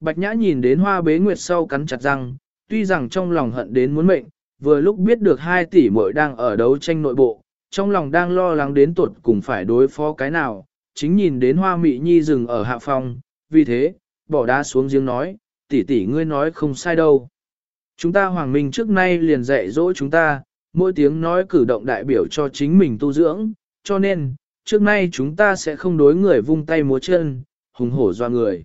Bạch Nhã nhìn đến hoa bế nguyệt sau cắn chặt răng, tuy rằng trong lòng hận đến muốn mệnh, vừa lúc biết được hai tỷ muội đang ở đấu tranh nội bộ, trong lòng đang lo lắng đến tuột cùng phải đối phó cái nào, chính nhìn đến hoa mị nhi dừng ở hạ phòng, vì thế, bỏ đá xuống giếng nói, tỷ tỷ ngươi nói không sai đâu. Chúng ta hoàng minh trước nay liền dạy dỗ chúng ta, mỗi tiếng nói cử động đại biểu cho chính mình tu dưỡng, cho nên, trước nay chúng ta sẽ không đối người vung tay múa chân, hùng hổ doa người.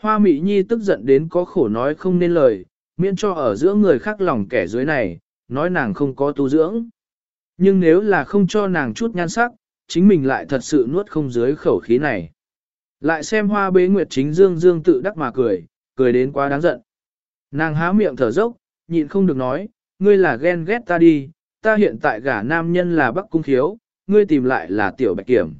Hoa mị nhi tức giận đến có khổ nói không nên lời, miễn cho ở giữa người khác lòng kẻ dưới này, nói nàng không có tu dưỡng. Nhưng nếu là không cho nàng chút nhan sắc, chính mình lại thật sự nuốt không dưới khẩu khí này. Lại xem hoa bế nguyệt chính dương dương tự đắc mà cười, cười đến quá đáng giận. Nàng há miệng thở dốc, nhịn không được nói, ngươi là ghen ghét ta đi, ta hiện tại gả nam nhân là bắc cung khiếu, ngươi tìm lại là tiểu bạch kiểm.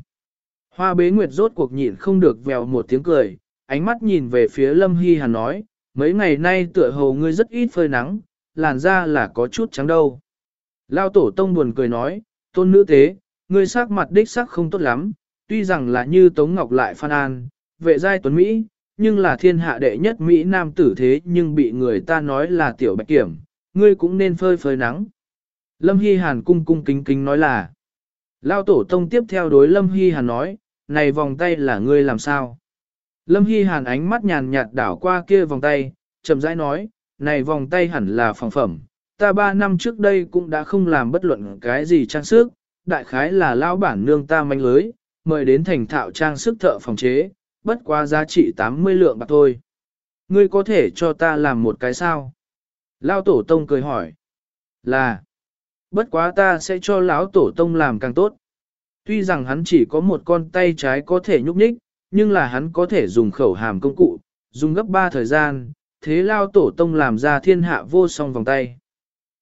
Hoa bế nguyệt rốt cuộc nhịn không được vèo một tiếng cười, ánh mắt nhìn về phía lâm hy hàn nói, mấy ngày nay tựa hồ ngươi rất ít phơi nắng, làn da là có chút trắng đâu. Lao tổ tông buồn cười nói, tôn nữ tế, ngươi sắc mặt đích sắc không tốt lắm, tuy rằng là như Tống Ngọc lại phan an, vệ giai tuấn Mỹ, nhưng là thiên hạ đệ nhất Mỹ nam tử thế nhưng bị người ta nói là tiểu bạch kiểm, ngươi cũng nên phơi phơi nắng. Lâm Hy Hàn cung cung kính kính nói là, Lao tổ tông tiếp theo đối Lâm Hy Hàn nói, này vòng tay là ngươi làm sao? Lâm Hy Hàn ánh mắt nhàn nhạt đảo qua kia vòng tay, chậm rãi nói, này vòng tay hẳn là phòng phẩm, ta ba năm trước đây cũng đã không làm bất luận cái gì trang sức, đại khái là lão bản nương ta manh lưới, mời đến thành thạo trang sức thợ phòng chế, bất quá giá trị 80 lượng bạc thôi. Ngươi có thể cho ta làm một cái sao? Lão tổ tông cười hỏi. Là. Bất quá ta sẽ cho lão tổ tông làm càng tốt. Tuy rằng hắn chỉ có một con tay trái có thể nhúc nhích, nhưng là hắn có thể dùng khẩu hàm công cụ, dùng gấp 3 thời gian, thế lao tổ tông làm ra thiên hạ vô song vòng tay.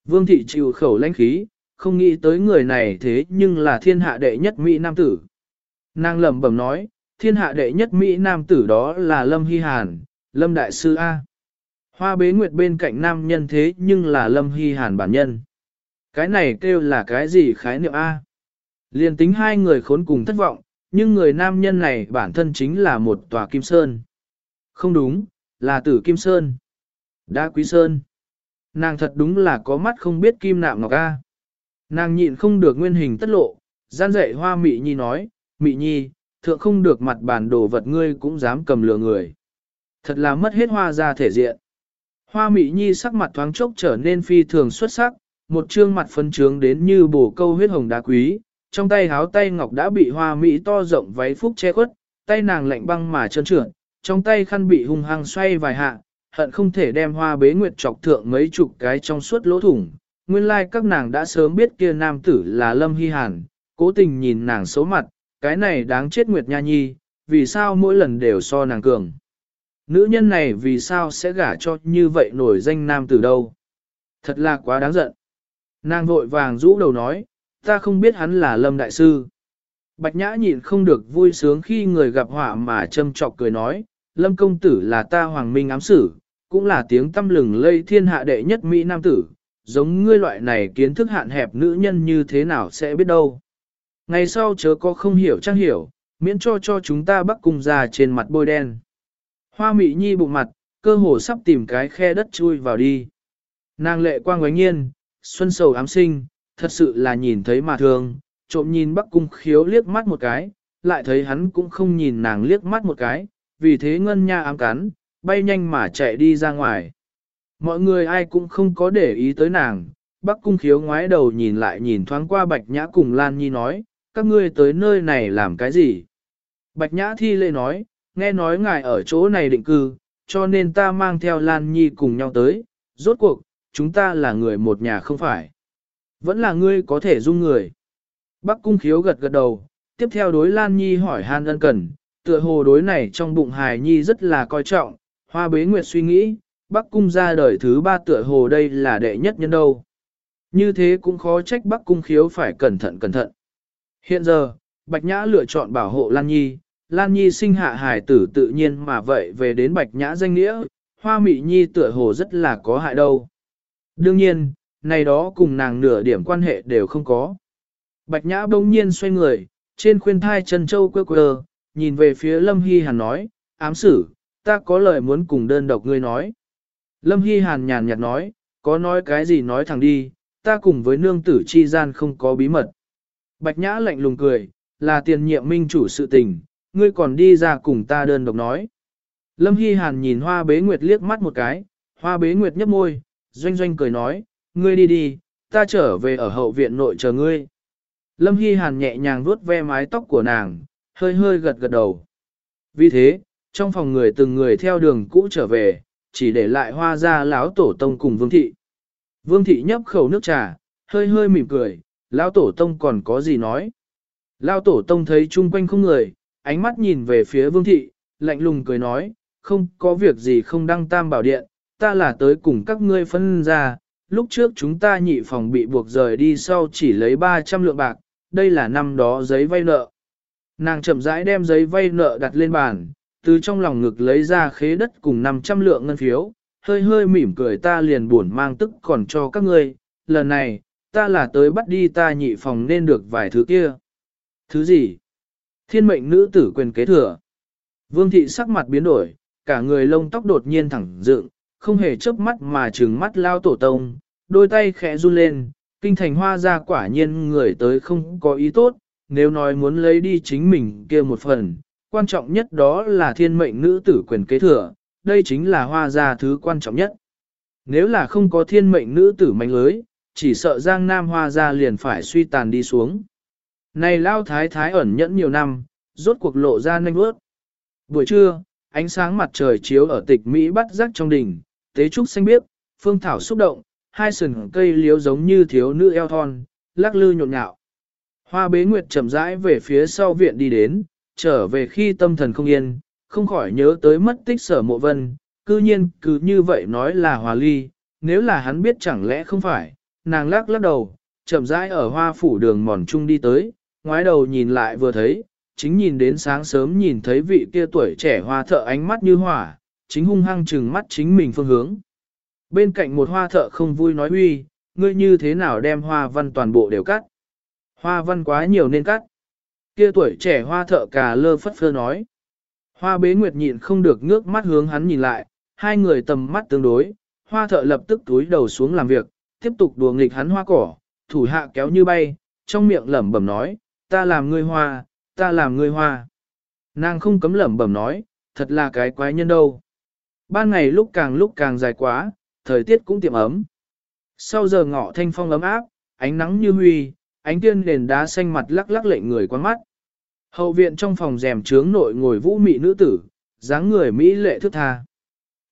Vương thị chịu khẩu lãnh khí, không nghĩ tới người này thế nhưng là thiên hạ đệ nhất Mỹ Nam tử. Nàng lẩm bẩm nói, thiên hạ đệ nhất Mỹ Nam tử đó là Lâm Hy Hàn, Lâm Đại Sư A. Hoa bế nguyệt bên cạnh nam nhân thế nhưng là Lâm Hy Hàn bản nhân. Cái này kêu là cái gì khái niệm A? Liên tính hai người khốn cùng thất vọng, nhưng người nam nhân này bản thân chính là một tòa kim sơn. Không đúng, là tử kim sơn. Đa quý sơn. Nàng thật đúng là có mắt không biết kim nạm ngọc A. Nàng nhịn không được nguyên hình tất lộ, gian dạy hoa mị nhi nói, mị nhi, thượng không được mặt bản đồ vật ngươi cũng dám cầm lừa người. Thật là mất hết hoa ra thể diện. Hoa mị nhi sắc mặt thoáng chốc trở nên phi thường xuất sắc, một trương mặt phân trướng đến như bổ câu huyết hồng đá quý, trong tay háo tay ngọc đã bị hoa mỹ to rộng váy phúc che khuất, tay nàng lạnh băng mà trơn trượt, trong tay khăn bị hung hăng xoay vài hạ, hận không thể đem hoa bế nguyệt chọc thượng mấy chục cái trong suốt lỗ thủng. Nguyên lai like các nàng đã sớm biết kia nam tử là Lâm Hy Hàn, cố tình nhìn nàng xấu mặt, cái này đáng chết Nguyệt Nha Nhi, vì sao mỗi lần đều so nàng cường. Nữ nhân này vì sao sẽ gả cho như vậy nổi danh nam tử đâu. Thật là quá đáng giận. Nàng vội vàng rũ đầu nói, ta không biết hắn là Lâm Đại Sư. Bạch Nhã nhịn không được vui sướng khi người gặp họa mà châm trọc cười nói, Lâm Công Tử là ta hoàng minh ám sử, cũng là tiếng tâm lừng lây thiên hạ đệ nhất Mỹ Nam Tử, giống ngươi loại này kiến thức hạn hẹp nữ nhân như thế nào sẽ biết đâu. Ngày sau chớ có không hiểu chắc hiểu, miễn cho cho chúng ta bắt cung ra trên mặt bôi đen. Hoa Mỹ Nhi bụng mặt, cơ hồ sắp tìm cái khe đất chui vào đi. Nàng lệ quang quánh nhiên, xuân sầu ám sinh, thật sự là nhìn thấy mà thương, trộm nhìn Bắc Cung khiếu liếc mắt một cái, lại thấy hắn cũng không nhìn nàng liếc mắt một cái, vì thế ngân nha ám cắn, bay nhanh mà chạy đi ra ngoài. Mọi người ai cũng không có để ý tới nàng, Bắc Cung khiếu ngoái đầu nhìn lại nhìn thoáng qua Bạch Nhã cùng Lan Nhi nói, các ngươi tới nơi này làm cái gì? Bạch Nhã thi lệ nói, nghe nói ngài ở chỗ này định cư, cho nên ta mang theo Lan Nhi cùng nhau tới, rốt cuộc, chúng ta là người một nhà không phải. Vẫn là ngươi có thể dung người. Bắc cung khiếu gật gật đầu, tiếp theo đối Lan Nhi hỏi han ân cần, tựa hồ đối này trong bụng hài Nhi rất là coi trọng, hoa bế nguyệt suy nghĩ, Bắc cung ra đời thứ ba tựa hồ đây là đệ nhất nhân đâu. Như thế cũng khó trách Bắc cung khiếu phải cẩn thận cẩn thận. Hiện giờ, Bạch Nhã lựa chọn bảo hộ Lan Nhi, Lan Nhi sinh hạ hài tử tự nhiên mà vậy về đến Bạch Nhã danh nghĩa, hoa mị Nhi tựa hồ rất là có hại đâu. Đương nhiên, này đó cùng nàng nửa điểm quan hệ đều không có. Bạch Nhã bỗng nhiên xoay người, trên khuyên thai chân châu quơ quơ, nhìn về phía Lâm Hy Hàn nói, ám sử, ta có lời muốn cùng đơn độc ngươi nói. Lâm Hy Hàn nhàn nhạt nói, có nói cái gì nói thẳng đi, ta cùng với nương tử chi gian không có bí mật. Bạch Nhã lạnh lùng cười, là tiền nhiệm minh chủ sự tình, ngươi còn đi ra cùng ta đơn độc nói. Lâm Hy Hàn nhìn hoa bế nguyệt liếc mắt một cái, hoa bế nguyệt nhấp môi, doanh doanh cười nói, ngươi đi đi, ta trở về ở hậu viện nội chờ ngươi. Lâm Hy Hàn nhẹ nhàng vuốt ve mái tóc của nàng, hơi hơi gật gật đầu. Vì thế, trong phòng người từng người theo đường cũ trở về, chỉ để lại hoa ra lão tổ tông cùng vương thị. Vương thị nhấp khẩu nước trà, hơi hơi mỉm cười, lão tổ tông còn có gì nói. Lão tổ tông thấy chung quanh không người, ánh mắt nhìn về phía vương thị, lạnh lùng cười nói, không có việc gì không đăng tam bảo điện, ta là tới cùng các ngươi phân ra, lúc trước chúng ta nhị phòng bị buộc rời đi sau chỉ lấy 300 lượng bạc, đây là năm đó giấy vay nợ. Nàng chậm rãi đem giấy vay nợ đặt lên bàn, từ trong lòng ngực lấy ra khế đất cùng 500 lượng ngân phiếu, hơi hơi mỉm cười ta liền buồn mang tức còn cho các ngươi, lần này, ta là tới bắt đi ta nhị phòng nên được vài thứ kia. Thứ gì? Thiên mệnh nữ tử quyền kế thừa. Vương thị sắc mặt biến đổi, cả người lông tóc đột nhiên thẳng dựng, không hề chớp mắt mà trừng mắt lao tổ tông, đôi tay khẽ run lên, kinh thành hoa ra quả nhiên người tới không có ý tốt, nếu nói muốn lấy đi chính mình kia một phần, quan trọng nhất đó là thiên mệnh nữ tử quyền kế thừa, đây chính là hoa ra thứ quan trọng nhất. Nếu là không có thiên mệnh nữ tử mạnh lưới, chỉ sợ giang nam hoa ra liền phải suy tàn đi xuống. Này lao thái thái ẩn nhẫn nhiều năm, rốt cuộc lộ ra nanh bước. Buổi trưa, ánh sáng mặt trời chiếu ở tịch Mỹ bắt rắc trong đỉnh, tế trúc xanh biếc, phương thảo xúc động, hai sừng cây liếu giống như thiếu nữ eo thon, lắc lư nhộn nhạo. Hoa bế nguyệt chậm rãi về phía sau viện đi đến, trở về khi tâm thần không yên, không khỏi nhớ tới mất tích sở mộ vân, cư nhiên cứ như vậy nói là hòa ly, nếu là hắn biết chẳng lẽ không phải, nàng lắc lắc đầu, chậm rãi ở hoa phủ đường mòn trung đi tới, ngoái đầu nhìn lại vừa thấy, chính nhìn đến sáng sớm nhìn thấy vị kia tuổi trẻ hoa thợ ánh mắt như hỏa, chính hung hăng trừng mắt chính mình phương hướng. Bên cạnh một hoa thợ không vui nói huy, ngươi như thế nào đem hoa văn toàn bộ đều cắt. Hoa văn quá nhiều nên cắt. Kia tuổi trẻ hoa thợ cà lơ phất phơ nói. Hoa bế nguyệt nhịn không được ngước mắt hướng hắn nhìn lại, hai người tầm mắt tương đối, hoa thợ lập tức túi đầu xuống làm việc, tiếp tục đùa nghịch hắn hoa cỏ, thủ hạ kéo như bay, trong miệng lẩm bẩm nói, ta làm ngươi hoa, ta làm ngươi hoa. Nàng không cấm lẩm bẩm nói, thật là cái quái nhân đâu. Ban ngày lúc càng lúc càng dài quá, thời tiết cũng tiệm ấm. Sau giờ ngọ thanh phong ấm áp, ánh nắng như huy, ánh tiên nền đá xanh mặt lắc lắc lệnh người quan mắt. Hậu viện trong phòng rèm trướng nội ngồi vũ mị nữ tử, dáng người Mỹ lệ thức tha.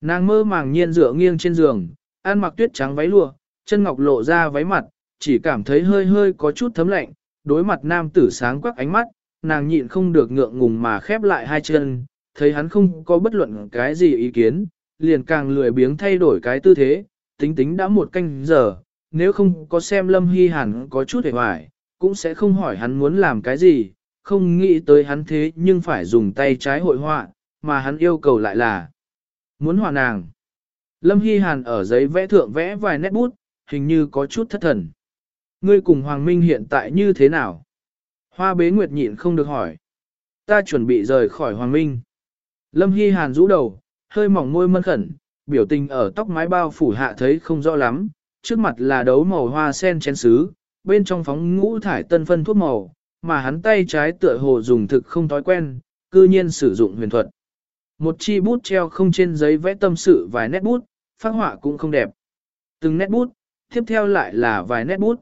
Nàng mơ màng nhiên dựa nghiêng trên giường, ăn mặc tuyết trắng váy lụa, chân ngọc lộ ra váy mặt, chỉ cảm thấy hơi hơi có chút thấm lạnh, đối mặt nam tử sáng quắc ánh mắt, nàng nhịn không được ngượng ngùng mà khép lại hai chân, thấy hắn không có bất luận cái gì ý kiến, liền càng lười biếng thay đổi cái tư thế, tính tính đã một canh giờ, nếu không có xem Lâm Hy Hàn có chút hề hoài, cũng sẽ không hỏi hắn muốn làm cái gì, không nghĩ tới hắn thế nhưng phải dùng tay trái hội họa, mà hắn yêu cầu lại là muốn họa nàng. Lâm Hy Hàn ở giấy vẽ thượng vẽ vài nét bút, hình như có chút thất thần. Ngươi cùng Hoàng Minh hiện tại như thế nào? Hoa bế nguyệt nhịn không được hỏi. Ta chuẩn bị rời khỏi Hoàng Minh. Lâm Hy Hàn rũ đầu, hơi mỏng môi mân khẩn, biểu tình ở tóc mái bao phủ hạ thấy không rõ lắm, trước mặt là đấu màu hoa sen chén sứ, bên trong phóng ngũ thải tân phân thuốc màu, mà hắn tay trái tựa hồ dùng thực không thói quen, cư nhiên sử dụng huyền thuật. Một chi bút treo không trên giấy vẽ tâm sự vài nét bút, phát họa cũng không đẹp. Từng nét bút, tiếp theo lại là vài nét bút.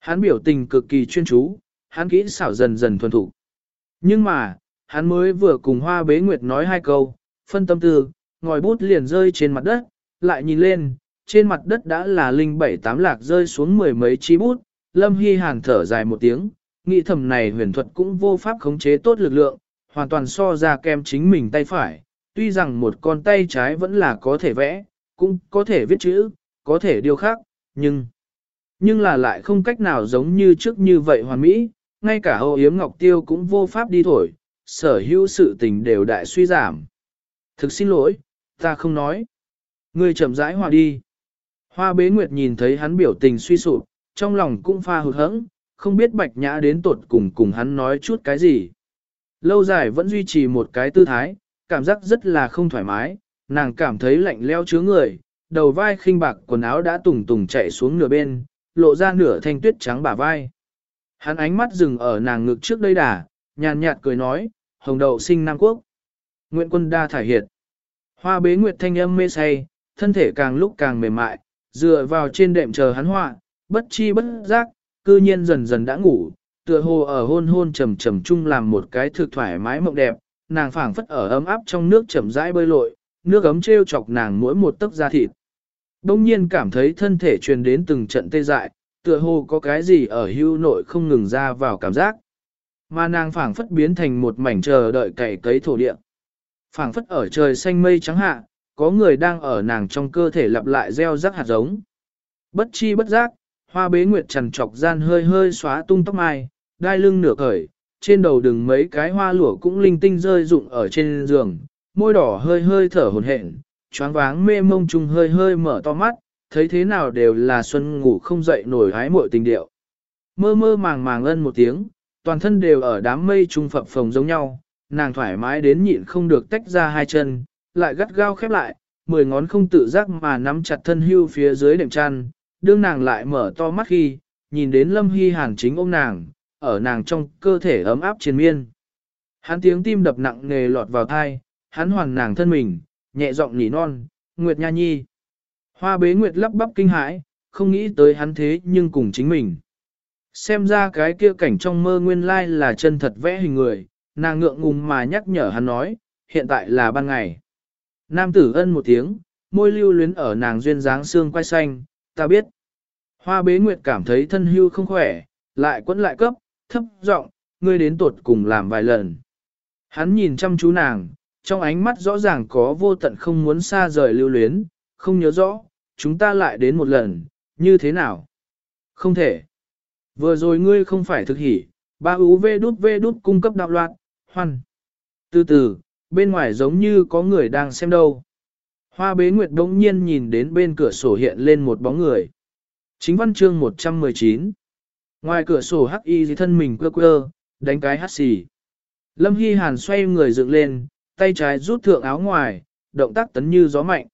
Hắn biểu tình cực kỳ chuyên chú, hắn kỹ xảo dần dần thuần thủ. Nhưng mà, hắn mới vừa cùng hoa bế nguyệt nói hai câu, phân tâm tư, ngòi bút liền rơi trên mặt đất, lại nhìn lên, trên mặt đất đã là linh bảy tám lạc rơi xuống mười mấy chi bút, lâm hy hàn thở dài một tiếng, nghĩ thầm này huyền thuật cũng vô pháp khống chế tốt lực lượng, hoàn toàn so ra kem chính mình tay phải, tuy rằng một con tay trái vẫn là có thể vẽ, cũng có thể viết chữ, có thể điều khắc, nhưng nhưng là lại không cách nào giống như trước như vậy hoàn mỹ, ngay cả Hô Yếm Ngọc Tiêu cũng vô pháp đi thổi, sở hữu sự tình đều đại suy giảm. Thực xin lỗi, ta không nói. Ngươi chậm rãi hòa đi. Hoa bế nguyệt nhìn thấy hắn biểu tình suy sụp, trong lòng cũng pha hụt hẫng, không biết bạch nhã đến tột cùng cùng hắn nói chút cái gì. Lâu dài vẫn duy trì một cái tư thái, cảm giác rất là không thoải mái, nàng cảm thấy lạnh leo chứa người, đầu vai khinh bạc quần áo đã tùng tùng chạy xuống nửa bên, lộ ra nửa thanh tuyết trắng bả vai. Hắn ánh mắt dừng ở nàng ngực trước đây đà, nhàn nhạt cười nói, hồng đậu sinh Nam Quốc. Nguyện quân đa thải hiệt. Hoa bế nguyệt thanh âm mê say, thân thể càng lúc càng mềm mại, dựa vào trên đệm chờ hắn họa, bất chi bất giác, cư nhiên dần dần đã ngủ, tựa hồ ở hôn hôn trầm trầm chung làm một cái thực thoải mái mộng đẹp, nàng phảng phất ở ấm áp trong nước chậm rãi bơi lội, nước ấm treo chọc nàng mỗi một tấc da thịt. Đông nhiên cảm thấy thân thể truyền đến từng trận tê dại, tựa hồ có cái gì ở hưu nội không ngừng ra vào cảm giác. Mà nàng phảng phất biến thành một mảnh chờ đợi cày cấy thổ địa. phảng phất ở trời xanh mây trắng hạ, có người đang ở nàng trong cơ thể lặp lại gieo rắc hạt giống. Bất chi bất giác, hoa bế nguyệt trần trọc gian hơi hơi xóa tung tóc mai, đai lưng nửa cởi, trên đầu đừng mấy cái hoa lụa cũng linh tinh rơi rụng ở trên giường, môi đỏ hơi hơi thở hồn hển, choáng váng mê mông trùng hơi hơi mở to mắt, thấy thế nào đều là xuân ngủ không dậy nổi hái muội tình điệu. Mơ mơ màng màng ân một tiếng, toàn thân đều ở đám mây trung phập phồng giống nhau, nàng thoải mái đến nhịn không được tách ra hai chân, lại gắt gao khép lại, mười ngón không tự giác mà nắm chặt thân hưu phía dưới đệm chăn, đương nàng lại mở to mắt khi, nhìn đến Lâm Hy Hàn chính ôm nàng, ở nàng trong cơ thể ấm áp triền miên. Hắn tiếng tim đập nặng nề lọt vào thai, hắn hoàn nàng thân mình, nhẹ giọng nỉ non, Nguyệt Nha Nhi. Hoa bế Nguyệt lắp bắp kinh hãi, không nghĩ tới hắn thế nhưng cùng chính mình. Xem ra cái kia cảnh trong mơ nguyên lai là chân thật vẽ hình người, nàng ngượng ngùng mà nhắc nhở hắn nói, hiện tại là ban ngày. Nam tử ân một tiếng, môi lưu luyến ở nàng duyên dáng xương quay xanh, ta biết. Hoa bế nguyệt cảm thấy thân hưu không khỏe, lại quẫn lại cấp, thấp giọng, ngươi đến tuột cùng làm vài lần. Hắn nhìn chăm chú nàng, trong ánh mắt rõ ràng có vô tận không muốn xa rời lưu luyến, không nhớ rõ, chúng ta lại đến một lần, như thế nào? Không thể. Vừa rồi ngươi không phải thực hỉ, ba UV đút V đút cung cấp đạo loạn, hoan. Từ từ, bên ngoài giống như có người đang xem đâu. Hoa bế nguyệt đống nhiên nhìn đến bên cửa sổ hiện lên một bóng người. Chính văn chương 119. Ngoài cửa sổ hắc y thân mình quơ quơ, đánh cái hắt xì. Lâm Hy Hàn xoay người dựng lên, tay trái rút thượng áo ngoài, động tác tấn như gió mạnh.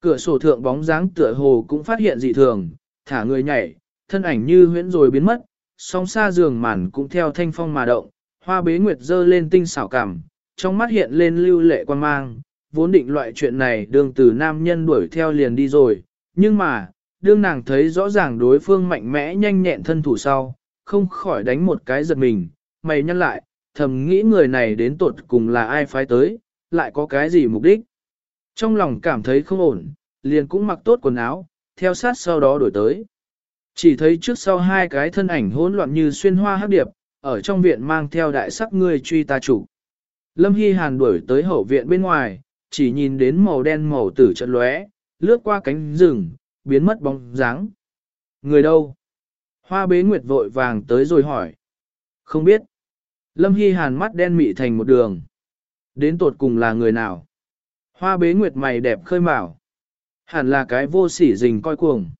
Cửa sổ thượng bóng dáng tựa hồ cũng phát hiện dị thường, thả người nhảy, thân ảnh như huyễn rồi biến mất, song xa giường màn cũng theo thanh phong mà động, hoa bế nguyệt dơ lên tinh xảo cảm, trong mắt hiện lên lưu lệ quan mang, vốn định loại chuyện này đường từ nam nhân đuổi theo liền đi rồi, nhưng mà, đương nàng thấy rõ ràng đối phương mạnh mẽ nhanh nhẹn thân thủ sau, không khỏi đánh một cái giật mình, mày nhăn lại, thầm nghĩ người này đến tột cùng là ai phái tới, lại có cái gì mục đích. Trong lòng cảm thấy không ổn, liền cũng mặc tốt quần áo, theo sát sau đó đổi tới. Chỉ thấy trước sau hai cái thân ảnh hỗn loạn như xuyên hoa hắc điệp, ở trong viện mang theo đại sắc người truy ta chủ. Lâm Hy Hàn đuổi tới hậu viện bên ngoài, chỉ nhìn đến màu đen màu tử trận lóe, lướt qua cánh rừng, biến mất bóng dáng. Người đâu? Hoa bế nguyệt vội vàng tới rồi hỏi. Không biết. Lâm Hy Hàn mắt đen mị thành một đường. Đến tột cùng là người nào? Hoa bế nguyệt mày đẹp khơi mào. Hẳn là cái vô sỉ rình coi cuồng.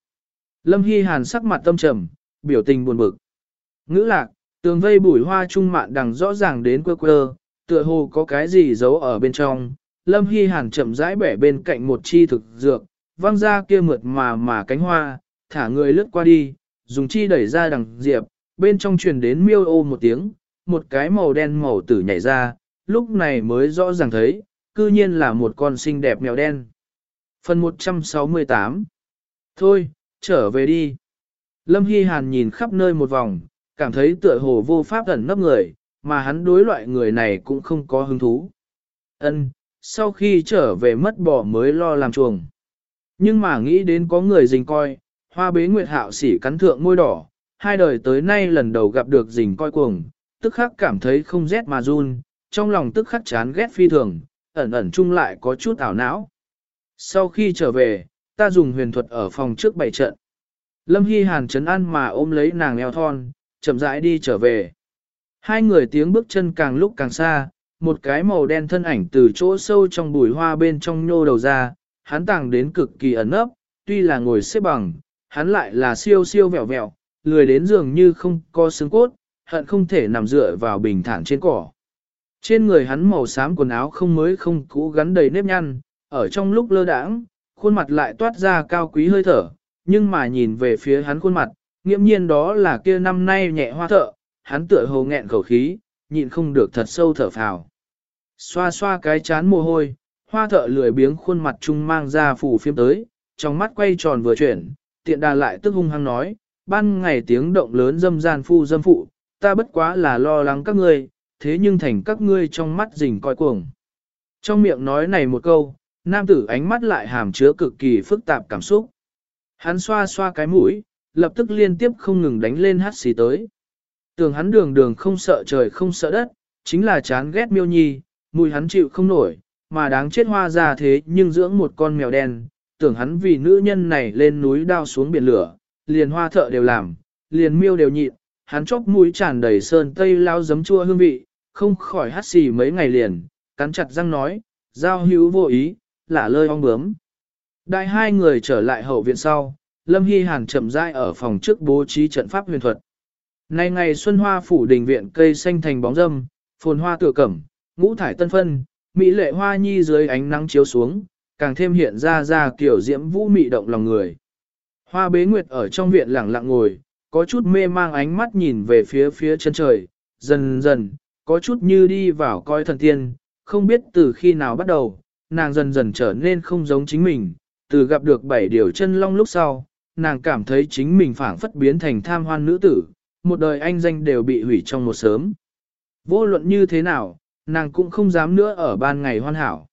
Lâm Hy Hàn sắc mặt tâm trầm, biểu tình buồn bực. Ngữ lạc, tường vây bùi hoa trung mạn đằng rõ ràng đến quơ quơ, tựa hồ có cái gì giấu ở bên trong. Lâm Hy Hàn chậm rãi bẻ bên cạnh một chi thực dược, văng ra kia mượt mà mà cánh hoa, thả người lướt qua đi, dùng chi đẩy ra đằng diệp, bên trong truyền đến miêu ô một tiếng, một cái màu đen màu tử nhảy ra, lúc này mới rõ ràng thấy, cư nhiên là một con xinh đẹp mèo đen. Phần 168 Thôi, trở về đi. Lâm Hy Hàn nhìn khắp nơi một vòng, cảm thấy tựa hồ vô pháp ẩn nấp người, mà hắn đối loại người này cũng không có hứng thú. Ân, sau khi trở về mất bỏ mới lo làm chuồng. Nhưng mà nghĩ đến có người dình coi, hoa bế nguyệt hạo sỉ cắn thượng môi đỏ, hai đời tới nay lần đầu gặp được dình coi cuồng, tức khắc cảm thấy không rét mà run, trong lòng tức khắc chán ghét phi thường, ẩn ẩn chung lại có chút ảo não. Sau khi trở về, ta dùng huyền thuật ở phòng trước bảy trận. Lâm Hy Hàn chấn an mà ôm lấy nàng eo thon, chậm rãi đi trở về. Hai người tiếng bước chân càng lúc càng xa, một cái màu đen thân ảnh từ chỗ sâu trong bùi hoa bên trong nhô đầu ra, hắn tàng đến cực kỳ ẩn ấp, tuy là ngồi xếp bằng, hắn lại là siêu siêu vẹo vẹo, lười đến giường như không có xương cốt, hận không thể nằm dựa vào bình thản trên cỏ. Trên người hắn màu xám quần áo không mới không cũ gắn đầy nếp nhăn, ở trong lúc lơ đãng, khuôn mặt lại toát ra cao quý hơi thở, nhưng mà nhìn về phía hắn khuôn mặt, nghiễm nhiên đó là kia năm nay nhẹ hoa thợ, hắn tựa hồ nghẹn khẩu khí, nhịn không được thật sâu thở phào. Xoa xoa cái chán mồ hôi, hoa thợ lười biếng khuôn mặt trung mang ra phủ phiếm tới, trong mắt quay tròn vừa chuyển, tiện đà lại tức hung hăng nói, ban ngày tiếng động lớn dâm gian phu dâm phụ, ta bất quá là lo lắng các ngươi, thế nhưng thành các ngươi trong mắt rình coi cuồng. Trong miệng nói này một câu, nam tử ánh mắt lại hàm chứa cực kỳ phức tạp cảm xúc. Hắn xoa xoa cái mũi, lập tức liên tiếp không ngừng đánh lên hát xì tới. Tưởng hắn đường đường không sợ trời không sợ đất, chính là chán ghét miêu nhi, mùi hắn chịu không nổi, mà đáng chết hoa ra thế nhưng dưỡng một con mèo đen, tưởng hắn vì nữ nhân này lên núi đao xuống biển lửa, liền hoa thợ đều làm, liền miêu đều nhịn, hắn chóp mũi tràn đầy sơn tây lao giấm chua hương vị, không khỏi hát xì mấy ngày liền, cắn chặt răng nói, giao hữu vô ý, lả lơi ong bướm. Đại hai người trở lại hậu viện sau, Lâm Hy Hàn chậm rãi ở phòng trước bố trí trận pháp huyền thuật. Nay ngày xuân hoa phủ đình viện cây xanh thành bóng râm, phồn hoa tựa cẩm, ngũ thải tân phân, mỹ lệ hoa nhi dưới ánh nắng chiếu xuống, càng thêm hiện ra ra kiểu diễm vũ mị động lòng người. Hoa bế nguyệt ở trong viện lặng lặng ngồi, có chút mê mang ánh mắt nhìn về phía phía chân trời, dần dần, có chút như đi vào coi thần tiên, không biết từ khi nào bắt đầu, nàng dần dần trở nên không giống chính mình, từ gặp được bảy điều chân long lúc sau, nàng cảm thấy chính mình phảng phất biến thành tham hoan nữ tử, một đời anh danh đều bị hủy trong một sớm. Vô luận như thế nào, nàng cũng không dám nữa ở ban ngày hoan hảo.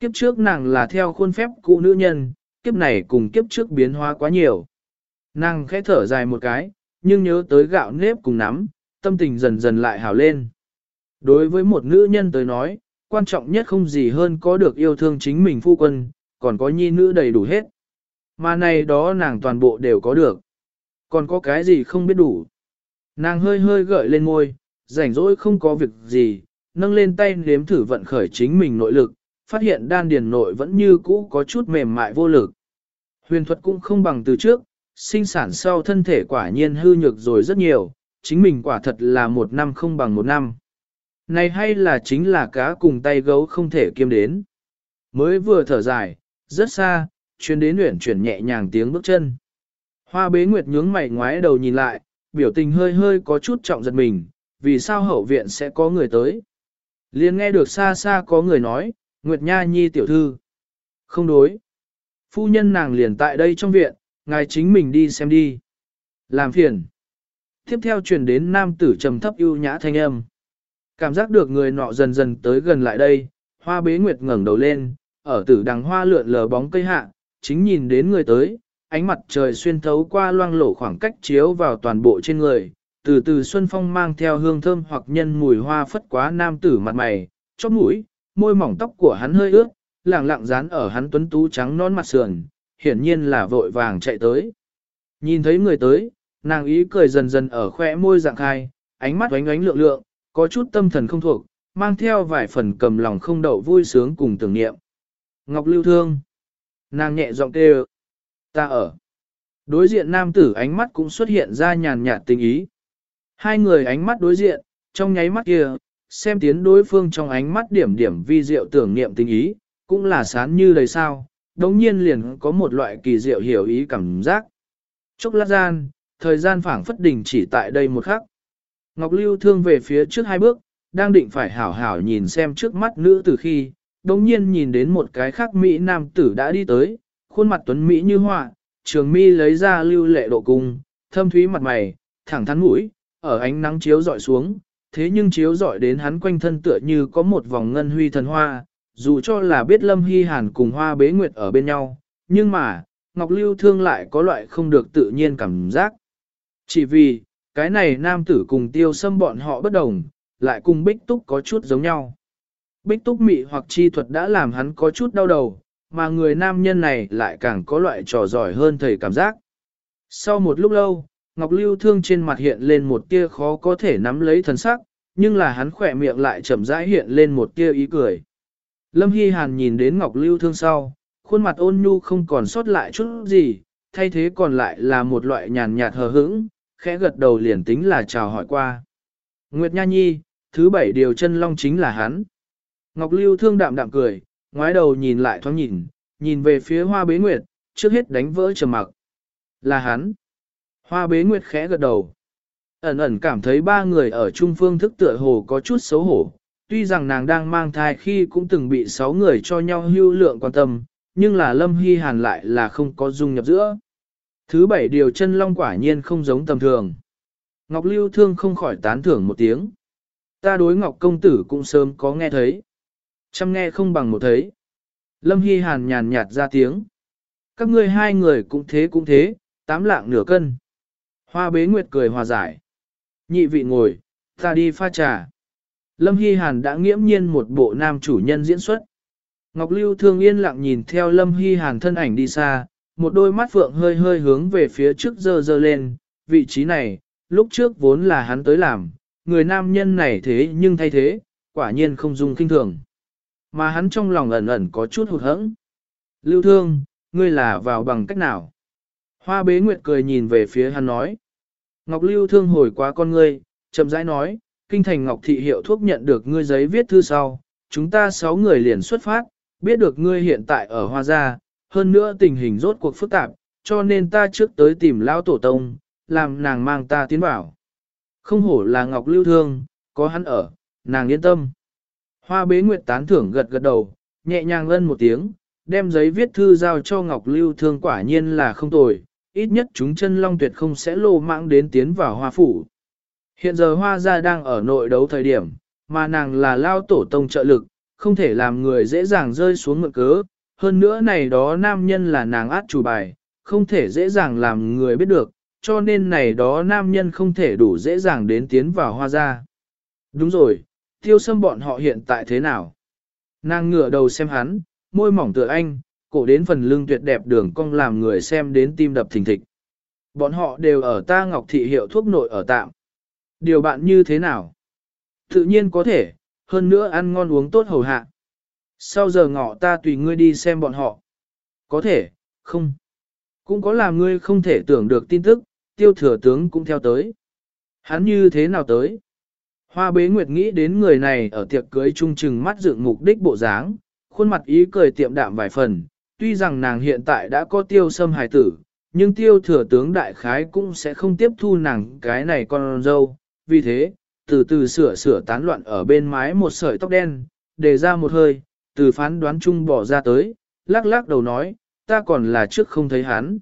Kiếp trước nàng là theo khuôn phép cụ nữ nhân, kiếp này cùng kiếp trước biến hóa quá nhiều. Nàng khẽ thở dài một cái, nhưng nhớ tới gạo nếp cùng nắm, tâm tình dần dần lại hào lên. Đối với một nữ nhân tới nói, quan trọng nhất không gì hơn có được yêu thương chính mình phu quân, còn có nhi nữ đầy đủ hết. Mà này đó nàng toàn bộ đều có được. Còn có cái gì không biết đủ. Nàng hơi hơi gợi lên môi, rảnh rỗi không có việc gì, nâng lên tay nếm thử vận khởi chính mình nội lực, phát hiện đan điền nội vẫn như cũ có chút mềm mại vô lực. Huyền thuật cũng không bằng từ trước, sinh sản sau thân thể quả nhiên hư nhược rồi rất nhiều, chính mình quả thật là một năm không bằng một năm. Này hay là chính là cá cùng tay gấu không thể kiêm đến. Mới vừa thở dài, rất xa, chuyến đến luyện chuyển nhẹ nhàng tiếng bước chân. Hoa bế nguyệt nhướng mày ngoái đầu nhìn lại, biểu tình hơi hơi có chút trọng giật mình, vì sao hậu viện sẽ có người tới. liền nghe được xa xa có người nói, Nguyệt Nha Nhi tiểu thư. Không đối. Phu nhân nàng liền tại đây trong viện, ngài chính mình đi xem đi. Làm phiền. Tiếp theo truyền đến nam tử trầm thấp ưu nhã thanh âm. Cảm giác được người nọ dần dần tới gần lại đây, hoa bế nguyệt ngẩng đầu lên, ở tử đằng hoa lượn lờ bóng cây hạ, chính nhìn đến người tới, ánh mặt trời xuyên thấu qua loang lổ khoảng cách chiếu vào toàn bộ trên người, từ từ xuân phong mang theo hương thơm hoặc nhân mùi hoa phất quá nam tử mặt mày, chóp mũi, môi mỏng tóc của hắn hơi ướt, lẳng lặng dán ở hắn tuấn tú trắng non mặt sườn, hiển nhiên là vội vàng chạy tới. Nhìn thấy người tới, nàng ý cười dần dần ở khóe môi dạng khai, ánh mắt oánh oánh lượng lượng, có chút tâm thần không thuộc, mang theo vài phần cầm lòng không đậu vui sướng cùng tưởng niệm. Ngọc Lưu Thương. Nàng nhẹ giọng kêu. Ta ở. Đối diện nam tử ánh mắt cũng xuất hiện ra nhàn nhạt tình ý. Hai người ánh mắt đối diện, trong nháy mắt kia, xem tiến đối phương trong ánh mắt điểm điểm vi diệu tưởng niệm tình ý, cũng là sán như đầy sao, đống nhiên liền có một loại kỳ diệu hiểu ý cảm giác. Chốc lát gian, thời gian phảng phất đình chỉ tại đây một khắc. Ngọc Lưu thương về phía trước hai bước, đang định phải hảo hảo nhìn xem trước mắt nữ tử khi, đống nhiên nhìn đến một cái khác Mỹ nam tử đã đi tới, khuôn mặt tuấn Mỹ như họa, trường mi lấy ra lưu lệ độ cung, thâm thúy mặt mày, thẳng thắn mũi, ở ánh nắng chiếu dọi xuống, thế nhưng chiếu dọi đến hắn quanh thân tựa như có một vòng ngân huy thần hoa, dù cho là biết Lâm Hy Hàn cùng hoa bế nguyệt ở bên nhau, nhưng mà, Ngọc Lưu Thương lại có loại không được tự nhiên cảm giác. Chỉ vì, cái này nam tử cùng tiêu xâm bọn họ bất đồng, lại cùng bích túc có chút giống nhau. Bích túc mị hoặc chi thuật đã làm hắn có chút đau đầu, mà người nam nhân này lại càng có loại trò giỏi hơn thầy cảm giác. Sau một lúc lâu, Ngọc Lưu Thương trên mặt hiện lên một tia khó có thể nắm lấy thần sắc, nhưng là hắn khỏe miệng lại chậm rãi hiện lên một tia ý cười. Lâm Hy Hàn nhìn đến Ngọc Lưu Thương sau, khuôn mặt ôn nhu không còn sót lại chút gì, thay thế còn lại là một loại nhàn nhạt hờ hững, khẽ gật đầu liền tính là chào hỏi qua. Nguyệt Nha Nhi, thứ bảy điều chân long chính là hắn. Ngọc Lưu thương đạm đạm cười, ngoái đầu nhìn lại thoáng nhìn, nhìn về phía hoa bế nguyệt, trước hết đánh vỡ trầm mặc. Là hắn. Hoa bế nguyệt khẽ gật đầu. Ẩn ẩn cảm thấy ba người ở trung phương thức tựa hồ có chút xấu hổ. Tuy rằng nàng đang mang thai khi cũng từng bị sáu người cho nhau hưu lượng quan tâm, nhưng là Lâm Hy Hàn lại là không có dung nhập giữa. Thứ bảy điều chân long quả nhiên không giống tầm thường. Ngọc Lưu Thương không khỏi tán thưởng một tiếng. Ta đối Ngọc Công Tử cũng sớm có nghe thấy. Chăm nghe không bằng một thấy. Lâm Hy Hàn nhàn nhạt ra tiếng. Các ngươi hai người cũng thế cũng thế, tám lạng nửa cân. Hoa bế nguyệt cười hòa giải. Nhị vị ngồi, ta đi pha trà. Lâm Hy Hàn đã nghiễm nhiên một bộ nam chủ nhân diễn xuất. Ngọc Lưu thương yên lặng nhìn theo Lâm Hy Hàn thân ảnh đi xa, một đôi mắt phượng hơi hơi hướng về phía trước dơ dơ lên, vị trí này, lúc trước vốn là hắn tới làm, người nam nhân này thế nhưng thay thế, quả nhiên không dùng kinh thường. Mà hắn trong lòng ẩn ẩn có chút hụt hẫng. Lưu thương, ngươi là vào bằng cách nào? Hoa bế nguyệt cười nhìn về phía hắn nói. Ngọc Lưu thương hồi quá con ngươi, chậm rãi nói, kinh thành Ngọc Thị hiệu thuốc nhận được ngươi giấy viết thư sau, chúng ta sáu người liền xuất phát, biết được ngươi hiện tại ở Hoa Gia, hơn nữa tình hình rốt cuộc phức tạp, cho nên ta trước tới tìm Lão Tổ Tông, làm nàng mang ta tiến vào. Không hổ là Ngọc Lưu Thương, có hắn ở, nàng yên tâm. Hoa bế nguyệt tán thưởng gật gật đầu, nhẹ nhàng ân một tiếng, đem giấy viết thư giao cho Ngọc Lưu Thương quả nhiên là không tồi, ít nhất chúng chân long tuyệt không sẽ lô mạng đến tiến vào hoa phủ. Hiện giờ hoa gia đang ở nội đấu thời điểm, mà nàng là lao tổ tông trợ lực, không thể làm người dễ dàng rơi xuống mượn cớ, hơn nữa này đó nam nhân là nàng át chủ bài, không thể dễ dàng làm người biết được, cho nên này đó nam nhân không thể đủ dễ dàng đến tiến vào hoa gia. Đúng rồi, tiêu sâm bọn họ hiện tại thế nào? Nàng ngửa đầu xem hắn, môi mỏng tựa anh, cổ đến phần lưng tuyệt đẹp đường cong làm người xem đến tim đập thình thịch. Bọn họ đều ở ta ngọc thị hiệu thuốc nội ở tạm. Điều bạn như thế nào? Tự nhiên có thể, hơn nữa ăn ngon uống tốt hầu hạ. Sau giờ ngọ ta tùy ngươi đi xem bọn họ. Có thể, không. Cũng có làm ngươi không thể tưởng được tin tức, tiêu thừa tướng cũng theo tới. Hắn như thế nào tới? Hoa bế nguyệt nghĩ đến người này ở tiệc cưới trung trừng mắt dựng mục đích bộ dáng, khuôn mặt ý cười tiệm đạm vài phần, tuy rằng nàng hiện tại đã có tiêu sâm hài tử, nhưng tiêu thừa tướng đại khái cũng sẽ không tiếp thu nàng cái này con dâu, vì thế, từ từ sửa sửa tán loạn ở bên mái một sợi tóc đen, để ra một hơi, từ phán đoán chung bỏ ra tới, lắc lắc đầu nói, ta còn là trước không thấy hắn.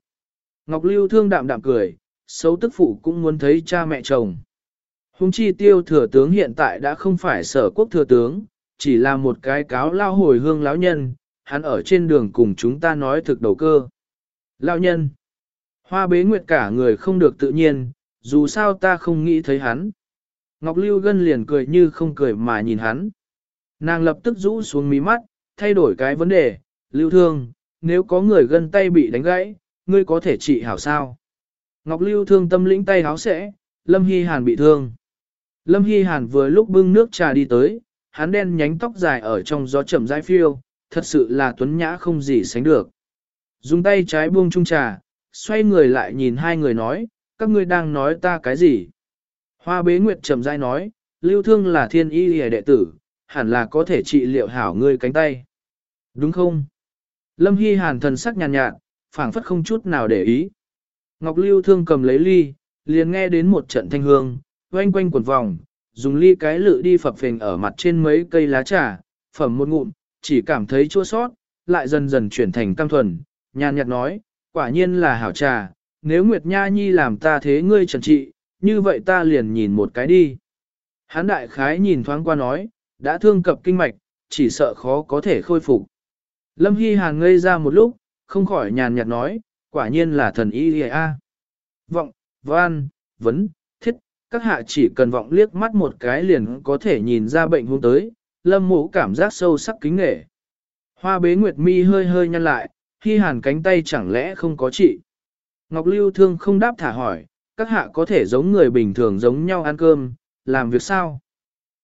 Ngọc Lưu thương đạm đạm cười, xấu tức phụ cũng muốn thấy cha mẹ chồng. Hùng chi tiêu thừa tướng hiện tại đã không phải sở quốc thừa tướng, chỉ là một cái cáo lao hồi hương lão nhân, hắn ở trên đường cùng chúng ta nói thực đầu cơ. Lão nhân, hoa bế nguyệt cả người không được tự nhiên, dù sao ta không nghĩ thấy hắn. Ngọc Lưu Gân liền cười như không cười mà nhìn hắn. Nàng lập tức rũ xuống mí mắt, thay đổi cái vấn đề, Lưu Thương, nếu có người gân tay bị đánh gãy, ngươi có thể trị hảo sao? Ngọc Lưu Thương tâm lĩnh tay háo sẽ, Lâm Hy Hàn bị thương. Lâm Hy Hàn vừa lúc bưng nước trà đi tới, hắn đen nhánh tóc dài ở trong gió chậm rãi phiêu, thật sự là tuấn nhã không gì sánh được. Dùng tay trái buông chung trà, xoay người lại nhìn hai người nói, các ngươi đang nói ta cái gì? Hoa bế nguyệt chậm rãi nói, lưu thương là thiên y hề đệ tử, hẳn là có thể trị liệu hảo ngươi cánh tay. Đúng không? Lâm Hy Hàn thần sắc nhàn nhạt, phảng phất không chút nào để ý. Ngọc Lưu Thương cầm lấy ly, liền nghe đến một trận thanh hương, quanh quanh quần vòng, dùng ly cái lự đi phập phình ở mặt trên mấy cây lá trà, phẩm một ngụm, chỉ cảm thấy chua sót, lại dần dần chuyển thành cam thuần, nhàn nhạt nói, quả nhiên là hảo trà, nếu Nguyệt Nha Nhi làm ta thế ngươi trần trị, như vậy ta liền nhìn một cái đi. Hán đại khái nhìn thoáng qua nói, đã thương cập kinh mạch, chỉ sợ khó có thể khôi phục. Lâm Hy Hàn ngây ra một lúc, không khỏi nhàn nhạt nói, quả nhiên là thần y a. Vọng, văn, vấn, thiết, các hạ chỉ cần vọng liếc mắt một cái liền có thể nhìn ra bệnh hôn tới, lâm mũ cảm giác sâu sắc kính nghệ. Hoa bế nguyệt mi hơi hơi nhăn lại, Hy Hàn cánh tay chẳng lẽ không có trị. Ngọc Lưu Thương không đáp thả hỏi, các hạ có thể giống người bình thường giống nhau ăn cơm, làm việc sao?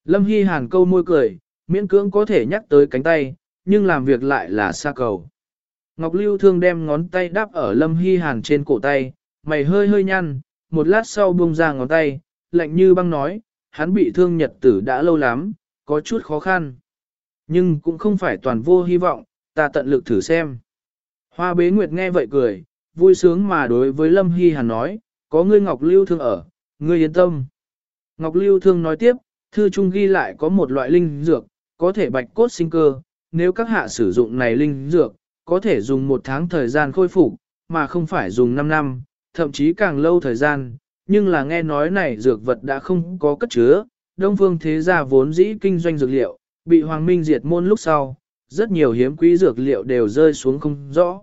Lâm Hy Hàn câu môi cười, miễn cưỡng có thể nhắc tới cánh tay, nhưng làm việc lại là xa cầu. Ngọc Lưu Thương đem ngón tay đáp ở Lâm Hy Hàn trên cổ tay, mày hơi hơi nhăn, một lát sau buông ra ngón tay, lạnh như băng nói, hắn bị thương nhật tử đã lâu lắm, có chút khó khăn. Nhưng cũng không phải toàn vô hy vọng, ta tận lực thử xem. Hoa bế nguyệt nghe vậy cười, vui sướng mà đối với Lâm Hy Hàn nói, có ngươi Ngọc Lưu Thương ở, ngươi yên tâm. Ngọc Lưu Thương nói tiếp, thư trung ghi lại có một loại linh dược, có thể bạch cốt sinh cơ, nếu các hạ sử dụng này linh dược, có thể dùng một tháng thời gian khôi phục, mà không phải dùng 5 năm, thậm chí càng lâu thời gian, nhưng là nghe nói này dược vật đã không có cất chứa, Đông Phương Thế Gia vốn dĩ kinh doanh dược liệu, bị Hoàng Minh diệt môn lúc sau, rất nhiều hiếm quý dược liệu đều rơi xuống không rõ.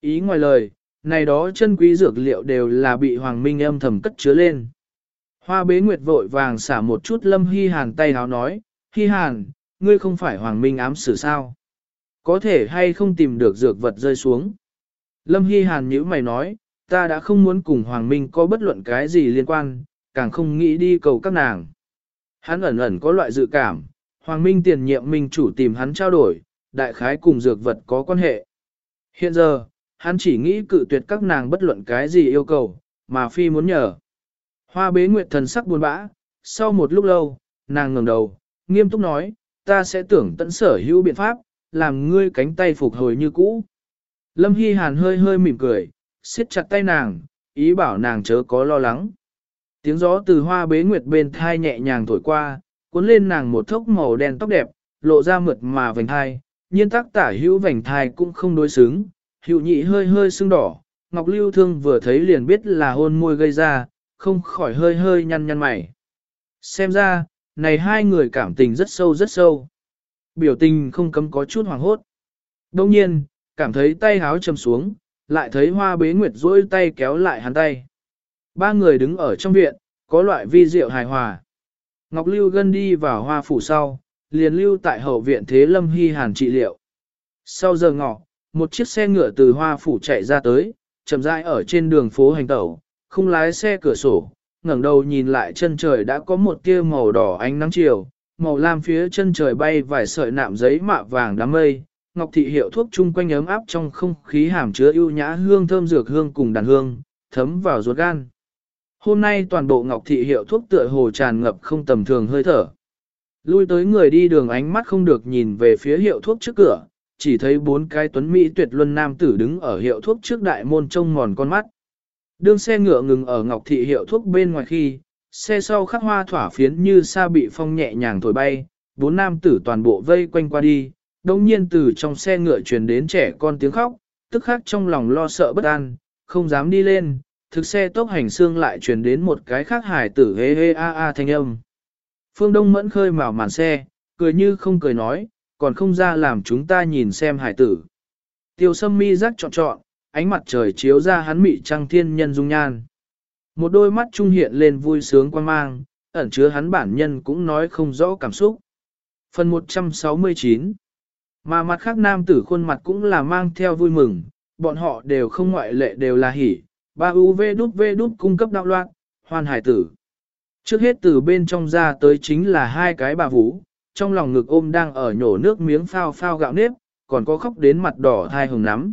Ý ngoài lời, này đó chân quý dược liệu đều là bị Hoàng Minh âm thầm cất chứa lên. Hoa bế nguyệt vội vàng xả một chút lâm hy hàn tay háo nói, hy hàn, ngươi không phải Hoàng Minh ám xử sao? Có thể hay không tìm được dược vật rơi xuống? Lâm hy hàn nhữ mày nói, ta đã không muốn cùng Hoàng Minh có bất luận cái gì liên quan, càng không nghĩ đi cầu các nàng. Hắn ẩn ẩn có loại dự cảm, Hoàng Minh tiền nhiệm minh chủ tìm hắn trao đổi, đại khái cùng dược vật có quan hệ. Hiện giờ, hắn chỉ nghĩ cự tuyệt các nàng bất luận cái gì yêu cầu, mà phi muốn nhờ. Hoa bế nguyệt thần sắc buồn bã, sau một lúc lâu, nàng ngẩng đầu, nghiêm túc nói, ta sẽ tưởng tận sở hữu biện pháp, làm ngươi cánh tay phục hồi như cũ. Lâm Hy Hàn hơi hơi mỉm cười, siết chặt tay nàng, ý bảo nàng chớ có lo lắng. Tiếng gió từ hoa bế nguyệt bên thai nhẹ nhàng thổi qua, cuốn lên nàng một thốc màu đen tóc đẹp, lộ ra mượt mà vành thai, nhiên tác tả hữu vành thai cũng không đối xứng, hữu nhị hơi hơi sưng đỏ, Ngọc Lưu Thương vừa thấy liền biết là hôn môi gây ra, không khỏi hơi hơi nhăn nhăn mày. Xem ra, này hai người cảm tình rất sâu rất sâu. Biểu tình không cấm có chút hoàng hốt. Đông nhiên, cảm thấy tay háo chầm xuống, lại thấy hoa bế nguyệt duỗi tay kéo lại hắn tay. Ba người đứng ở trong viện, có loại vi diệu hài hòa. Ngọc Lưu gân đi vào hoa phủ sau, liền lưu tại hậu viện Thế Lâm Hy Hàn trị liệu. Sau giờ ngọ, một chiếc xe ngựa từ hoa phủ chạy ra tới, chậm rãi ở trên đường phố hành tẩu, không lái xe cửa sổ, ngẩng đầu nhìn lại chân trời đã có một tia màu đỏ ánh nắng chiều, màu lam phía chân trời bay vài sợi nạm giấy mạ vàng đám mây, ngọc thị hiệu thuốc chung quanh ấm áp trong không khí hàm chứa ưu nhã hương thơm dược hương cùng đàn hương, thấm vào ruột gan. Hôm nay toàn bộ ngọc thị hiệu thuốc tựa hồ tràn ngập không tầm thường hơi thở. Lui tới người đi đường ánh mắt không được nhìn về phía hiệu thuốc trước cửa, chỉ thấy bốn cái tuấn Mỹ tuyệt luân nam tử đứng ở hiệu thuốc trước đại môn trông ngòn con mắt. Đương xe ngựa ngừng ở ngọc thị hiệu thuốc bên ngoài khi, xe sau khắc hoa thỏa phiến như sa bị phong nhẹ nhàng thổi bay, bốn nam tử toàn bộ vây quanh qua đi, đồng nhiên từ trong xe ngựa truyền đến trẻ con tiếng khóc, tức khắc trong lòng lo sợ bất an, không dám đi lên, thực xe tốc hành xương lại truyền đến một cái khác hải tử hê hê a a thanh âm. Phương Đông mẫn khơi mào màn xe, cười như không cười nói, còn không ra làm chúng ta nhìn xem hải tử. Tiêu sâm mi rắc trọn trọn, ánh mặt trời chiếu ra hắn mị trăng thiên nhân dung nhan. Một đôi mắt trung hiện lên vui sướng quan mang, ẩn chứa hắn bản nhân cũng nói không rõ cảm xúc. Phần 169 Mà mặt khác nam tử khuôn mặt cũng là mang theo vui mừng, bọn họ đều không ngoại lệ đều là hỉ, ba UV đút V đút cung cấp đạo loạn, hoàn hải tử. Trước hết từ bên trong ra tới chính là hai cái bà vũ, trong lòng ngực ôm đang ở nhổ nước miếng phao phao gạo nếp, còn có khóc đến mặt đỏ thai hồng nắm.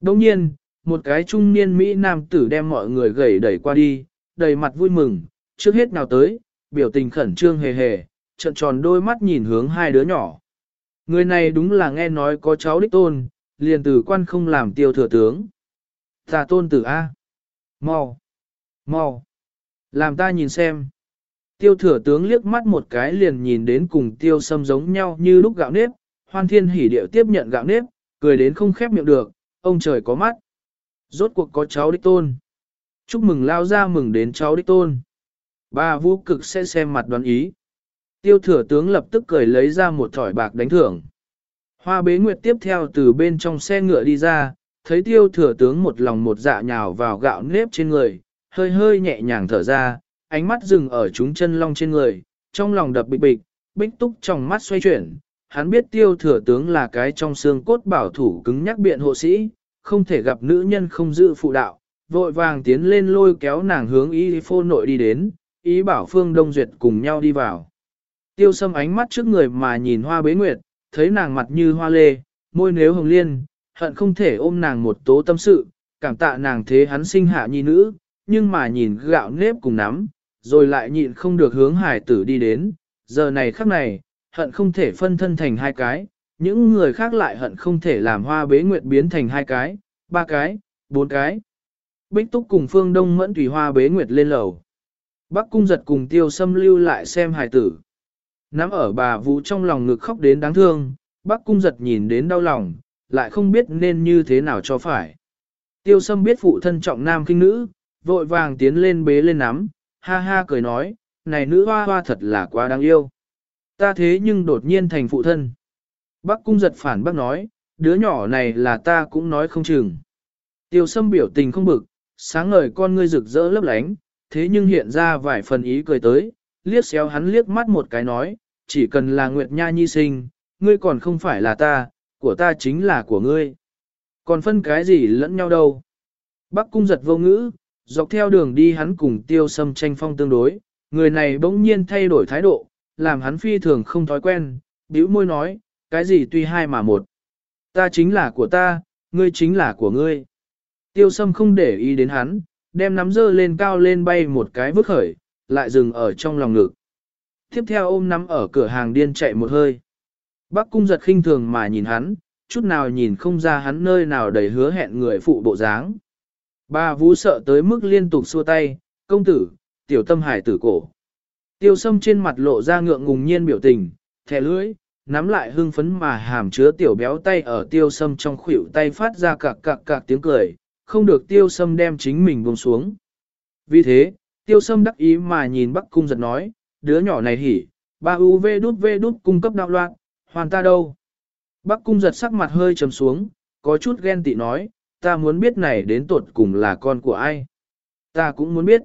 Đồng nhiên, một cái trung niên Mỹ nam tử đem mọi người gầy đẩy qua đi, đầy mặt vui mừng, trước hết nào tới, biểu tình khẩn trương hề hề, trận tròn đôi mắt nhìn hướng hai đứa nhỏ. Người này đúng là nghe nói có cháu đích tôn, liền từ quan không làm tiêu thừa tướng. Ta tôn tử A. Mau. Mau. Làm ta nhìn xem. Tiêu thừa tướng liếc mắt một cái liền nhìn đến cùng tiêu sâm giống nhau như lúc gạo nếp, hoan thiên hỉ điệu tiếp nhận gạo nếp, cười đến không khép miệng được, ông trời có mắt. Rốt cuộc có cháu đích tôn. Chúc mừng lao ra mừng đến cháu đích tôn. Bà vũ cực sẽ xem mặt đoán ý. Tiêu thừa tướng lập tức cười lấy ra một thỏi bạc đánh thưởng. Hoa bế nguyệt tiếp theo từ bên trong xe ngựa đi ra, thấy tiêu thừa tướng một lòng một dạ nhào vào gạo nếp trên người, hơi hơi nhẹ nhàng thở ra, ánh mắt dừng ở chúng chân long trên người, trong lòng đập bịch bịch, bích túc trong mắt xoay chuyển. Hắn biết tiêu thừa tướng là cái trong xương cốt bảo thủ cứng nhắc biện hộ sĩ, không thể gặp nữ nhân không giữ phụ đạo, vội vàng tiến lên lôi kéo nàng hướng y phô nội đi đến, ý bảo Phương Đông Duyệt cùng nhau đi vào. Tiêu sâm ánh mắt trước người mà nhìn hoa bế nguyệt, thấy nàng mặt như hoa lê, môi nếu hồng liên, hận không thể ôm nàng một tố tâm sự, cảm tạ nàng thế hắn sinh hạ nhi nữ, nhưng mà nhìn gạo nếp cùng nắm, rồi lại nhịn không được hướng hải tử đi đến, giờ này khắc này, hận không thể phân thân thành hai cái, những người khác lại hận không thể làm hoa bế nguyệt biến thành hai cái, ba cái, bốn cái. Bích Túc cùng Phương Đông mẫn tùy hoa bế nguyệt lên lầu. Bắc cung giật cùng tiêu xâm lưu lại xem hài tử. Nắm ở bà vũ trong lòng ngực khóc đến đáng thương, Bắc cung giật nhìn đến đau lòng, lại không biết nên như thế nào cho phải. Tiêu sâm biết phụ thân trọng nam kinh nữ, vội vàng tiến lên bế lên nắm, ha ha cười nói, này nữ hoa hoa thật là quá đáng yêu. Ta thế nhưng đột nhiên thành phụ thân. Bác cung giật phản bác nói, đứa nhỏ này là ta cũng nói không chừng. Tiêu sâm biểu tình không bực, sáng ngời con ngươi rực rỡ lấp lánh, thế nhưng hiện ra vài phần ý cười tới, liếc xéo hắn liếc mắt một cái nói, chỉ cần là Nguyệt Nha nhi sinh, ngươi còn không phải là ta, của ta chính là của ngươi. Còn phân cái gì lẫn nhau đâu. Bắc cung giật vô ngữ, dọc theo đường đi hắn cùng tiêu sâm tranh phong tương đối, người này bỗng nhiên thay đổi thái độ, làm hắn phi thường không thói quen, bĩu môi nói, cái gì tuy hai mà một. Ta chính là của ta, ngươi chính là của ngươi. Tiêu sâm không để ý đến hắn, đem nắm dơ lên cao lên bay một cái vứt khởi, lại dừng ở trong lòng ngực. Tiếp theo ôm nắm ở cửa hàng điên chạy một hơi. Bác cung giật khinh thường mà nhìn hắn, chút nào nhìn không ra hắn nơi nào đầy hứa hẹn người phụ bộ dáng. Bà vũ sợ tới mức liên tục xua tay, công tử, tiểu tâm hải tử cổ. Tiêu sâm trên mặt lộ ra ngượng ngùng nhiên biểu tình, thẻ lưỡi, nắm lại hưng phấn mà hàm chứa tiểu béo tay ở tiêu sâm trong khuỷu tay phát ra cạc cạc cạc tiếng cười, không được tiêu sâm đem chính mình buông xuống. Vì thế, tiêu sâm đắc ý mà nhìn bắc cung giật nói, đứa nhỏ này hỉ, ba u v đút v đút cung cấp đạo loạn, hoàn ta đâu. Bắc cung giật sắc mặt hơi trầm xuống, có chút ghen tị nói, ta muốn biết này đến tuột cùng là con của ai. Ta cũng muốn biết.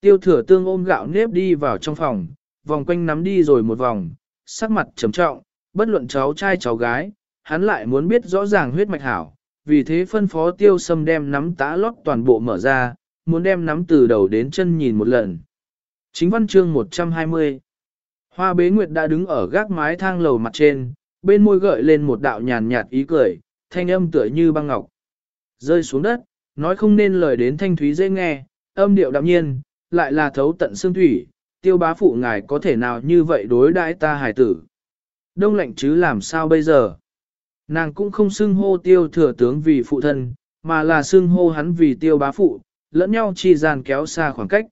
Tiêu thừa tương ôm gạo nếp đi vào trong phòng, vòng quanh nắm đi rồi một vòng, sắc mặt trầm trọng, bất luận cháu trai cháu gái, hắn lại muốn biết rõ ràng huyết mạch hảo, vì thế phân phó tiêu sâm đem nắm tá lót toàn bộ mở ra, muốn đem nắm từ đầu đến chân nhìn một lần. Chính văn chương 120 Hoa bế nguyệt đã đứng ở gác mái thang lầu mặt trên, bên môi gợi lên một đạo nhàn nhạt ý cười, thanh âm tựa như băng ngọc. Rơi xuống đất, nói không nên lời đến thanh thúy dễ nghe, âm điệu đạm nhiên, lại là thấu tận xương thủy, tiêu bá phụ ngài có thể nào như vậy đối đãi ta hài tử. Đông lạnh chứ làm sao bây giờ? Nàng cũng không xưng hô tiêu thừa tướng vì phụ thân, mà là xưng hô hắn vì tiêu bá phụ, lẫn nhau chi gian kéo xa khoảng cách.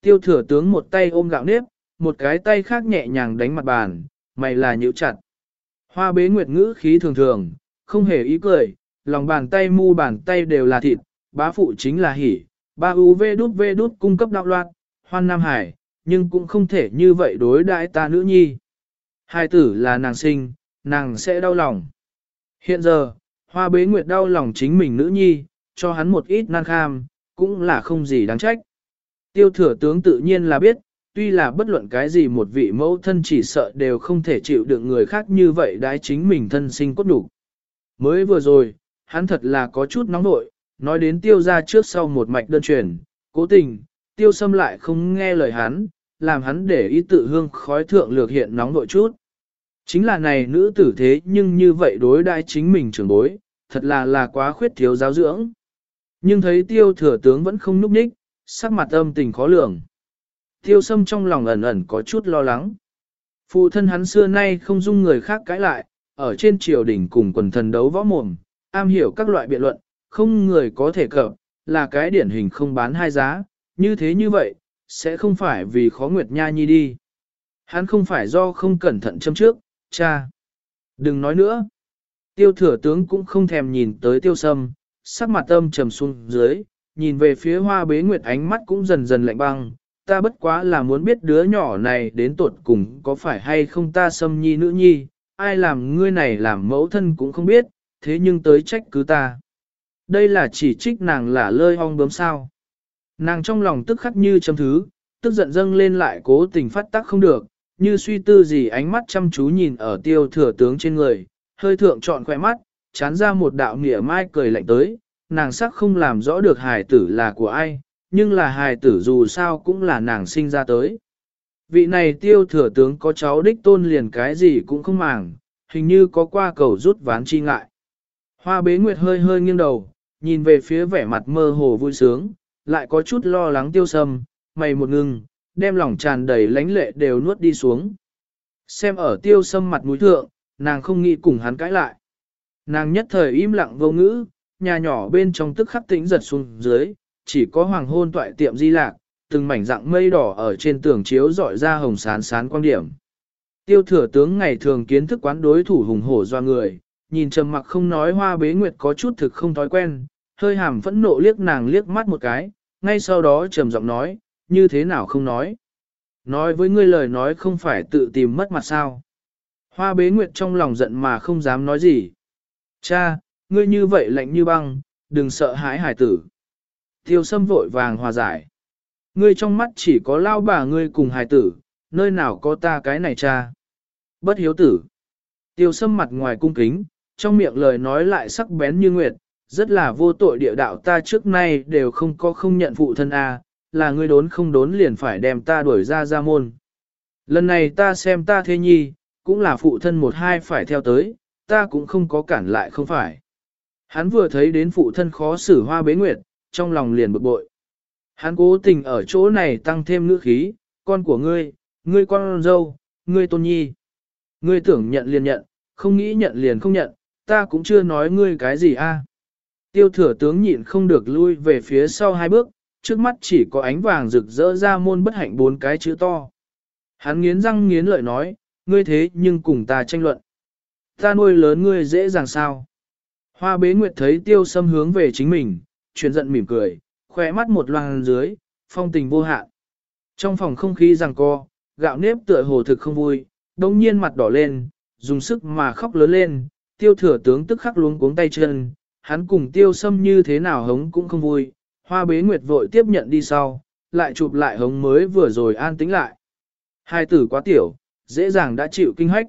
Tiêu thừa tướng một tay ôm gạo nếp, một cái tay khác nhẹ nhàng đánh mặt bàn, mày là nhữ chặt. Hoa bế nguyệt ngữ khí thường thường, không hề ý cười, lòng bàn tay mu bàn tay đều là thịt, bá phụ chính là hỉ, ba u v đút v đút cung cấp đạo loạn, hoan nam hải, nhưng cũng không thể như vậy đối đại ta nữ nhi. Hai tử là nàng sinh, nàng sẽ đau lòng. Hiện giờ, hoa bế nguyệt đau lòng chính mình nữ nhi, cho hắn một ít nan kham, cũng là không gì đáng trách. Tiêu thừa tướng tự nhiên là biết, tuy là bất luận cái gì một vị mẫu thân chỉ sợ đều không thể chịu được người khác như vậy đái chính mình thân sinh cốt đủ. Mới vừa rồi, hắn thật là có chút nóng nội, nói đến tiêu ra trước sau một mạch đơn truyền, cố tình, tiêu xâm lại không nghe lời hắn, làm hắn để ý tự hương khói thượng lược hiện nóng nội chút. Chính là này nữ tử thế nhưng như vậy đối đãi chính mình trưởng bối, thật là là quá khuyết thiếu giáo dưỡng. Nhưng thấy tiêu thừa tướng vẫn không núp ních, sắc mặt âm tình khó lường. Tiêu sâm trong lòng ẩn ẩn có chút lo lắng. Phụ thân hắn xưa nay không dung người khác cãi lại, ở trên triều đình cùng quần thần đấu võ mồm, am hiểu các loại biện luận, không người có thể cập, là cái điển hình không bán hai giá, như thế như vậy, sẽ không phải vì khó Nguyệt Nha Nhi đi. Hắn không phải do không cẩn thận châm trước, cha. Đừng nói nữa. Tiêu thừa tướng cũng không thèm nhìn tới tiêu sâm, sắc mặt âm trầm xuống dưới, nhìn về phía hoa bế nguyệt ánh mắt cũng dần dần lạnh băng. Ta bất quá là muốn biết đứa nhỏ này đến tuột cùng có phải hay không ta Sâm nhi nữ nhi, ai làm ngươi này làm mẫu thân cũng không biết, thế nhưng tới trách cứ ta. Đây là chỉ trích nàng là lơi ong bướm sao. Nàng trong lòng tức khắc như chấm thứ, tức giận dâng lên lại cố tình phát tác không được, như suy tư gì ánh mắt chăm chú nhìn ở tiêu thừa tướng trên người, hơi thượng trọn khỏe mắt, chán ra một đạo nỉa mai cười lạnh tới, nàng sắc không làm rõ được hài tử là của ai, nhưng là hài tử dù sao cũng là nàng sinh ra tới. Vị này tiêu thừa tướng có cháu đích tôn liền cái gì cũng không màng, hình như có qua cầu rút ván chi ngại. Hoa bế nguyệt hơi hơi nghiêng đầu, nhìn về phía vẻ mặt mơ hồ vui sướng, lại có chút lo lắng tiêu sâm, mày một ngừng, đem lòng tràn đầy lánh lệ đều nuốt đi xuống. Xem ở tiêu sâm mặt mũi thượng, nàng không nghĩ cùng hắn cãi lại. Nàng nhất thời im lặng vô ngữ, nhà nhỏ bên trong tức khắc tĩnh giật xuống dưới, chỉ có hoàng hôn toại tiệm di lạc, từng mảnh dạng mây đỏ ở trên tường chiếu dọi ra hồng sán sán quang điểm. Tiêu thừa tướng ngày thường kiến thức quán đối thủ hùng hổ do người, nhìn trầm mặc không nói hoa bế nguyệt có chút thực không thói quen, hơi hàm phẫn nộ liếc nàng liếc mắt một cái, ngay sau đó trầm giọng nói, như thế nào không nói. Nói với ngươi lời nói không phải tự tìm mất mặt sao. Hoa bế nguyệt trong lòng giận mà không dám nói gì. Cha, ngươi như vậy lạnh như băng, đừng sợ hãi hải tử. Tiêu sâm vội vàng hòa giải. Ngươi trong mắt chỉ có lao bà ngươi cùng hải tử, nơi nào có ta cái này cha. Bất hiếu tử. Tiêu sâm mặt ngoài cung kính, trong miệng lời nói lại sắc bén như nguyệt, rất là vô tội địa đạo ta trước nay đều không có không nhận phụ thân A, là ngươi đốn không đốn liền phải đem ta đuổi ra ra môn. Lần này ta xem ta thế nhi, cũng là phụ thân một hai phải theo tới, ta cũng không có cản lại không phải. Hắn vừa thấy đến phụ thân khó xử hoa bế nguyệt, trong lòng liền bực bội. Hắn cố tình ở chỗ này tăng thêm ngữ khí, con của ngươi, ngươi con dâu, ngươi tôn nhi. Ngươi tưởng nhận liền nhận, không nghĩ nhận liền không nhận, ta cũng chưa nói ngươi cái gì a. Tiêu thừa tướng nhịn không được lui về phía sau hai bước, trước mắt chỉ có ánh vàng rực rỡ ra môn bất hạnh bốn cái chữ to. Hắn nghiến răng nghiến lợi nói, ngươi thế nhưng cùng ta tranh luận. Ta nuôi lớn ngươi dễ dàng sao. Hoa bế nguyệt thấy tiêu sâm hướng về chính mình, chuyển giận mỉm cười, khỏe mắt một loang dưới, phong tình vô hạn. Trong phòng không khí rằng co, gạo nếp tựa hồ thực không vui, đông nhiên mặt đỏ lên, dùng sức mà khóc lớn lên, tiêu thừa tướng tức khắc luống cuống tay chân, hắn cùng tiêu sâm như thế nào hống cũng không vui, hoa bế nguyệt vội tiếp nhận đi sau, lại chụp lại hống mới vừa rồi an tĩnh lại. Hai tử quá tiểu, dễ dàng đã chịu kinh hách.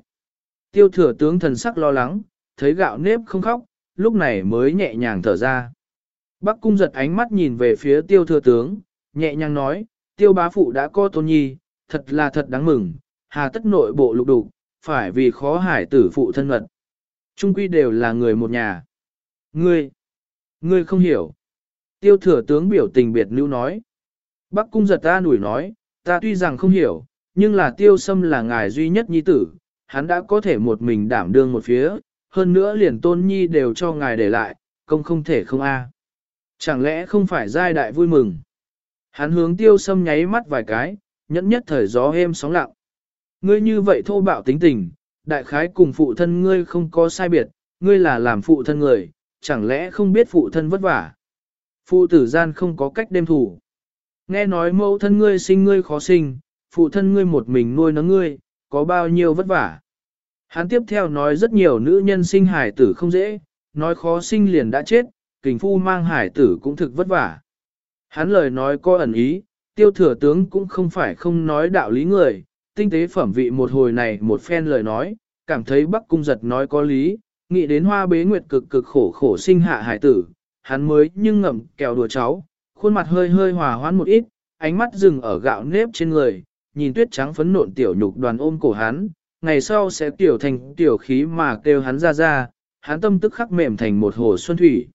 Tiêu thừa tướng thần sắc lo lắng, thấy gạo nếp không khóc, lúc này mới nhẹ nhàng thở ra. Bắc cung giật ánh mắt nhìn về phía tiêu thừa tướng, nhẹ nhàng nói, tiêu bá phụ đã có tôn nhi, thật là thật đáng mừng, hà tất nội bộ lục đục, phải vì khó hải tử phụ thân mật. Trung quy đều là người một nhà. Ngươi, ngươi không hiểu. Tiêu thừa tướng biểu tình biệt lưu nói. Bắc cung giật ta nủi nói, ta tuy rằng không hiểu, nhưng là tiêu sâm là ngài duy nhất nhi tử, hắn đã có thể một mình đảm đương một phía, hơn nữa liền tôn nhi đều cho ngài để lại, công không thể không a. Chẳng lẽ không phải giai đại vui mừng? Hắn hướng tiêu sâm nháy mắt vài cái, nhẫn nhất thời gió êm sóng lặng. Ngươi như vậy thô bạo tính tình, đại khái cùng phụ thân ngươi không có sai biệt, ngươi là làm phụ thân người, chẳng lẽ không biết phụ thân vất vả. Phụ tử gian không có cách đêm thủ. Nghe nói mẫu thân ngươi sinh ngươi khó sinh, phụ thân ngươi một mình nuôi nấng ngươi, có bao nhiêu vất vả. Hắn tiếp theo nói rất nhiều nữ nhân sinh hải tử không dễ, nói khó sinh liền đã chết, kình phu mang hải tử cũng thực vất vả. Hắn lời nói có ẩn ý, tiêu thừa tướng cũng không phải không nói đạo lý người, tinh tế phẩm vị một hồi này một phen lời nói, cảm thấy bắc cung giật nói có lý, nghĩ đến hoa bế nguyệt cực cực khổ khổ sinh hạ hải tử, hắn mới nhưng ngậm kẹo đùa cháu, khuôn mặt hơi hơi hòa hoãn một ít, ánh mắt dừng ở gạo nếp trên người, nhìn tuyết trắng phấn nộn tiểu nhục đoàn ôm cổ hắn, ngày sau sẽ tiểu thành tiểu khí mà kêu hắn ra ra, hắn tâm tức khắc mềm thành một hồ xuân thủy.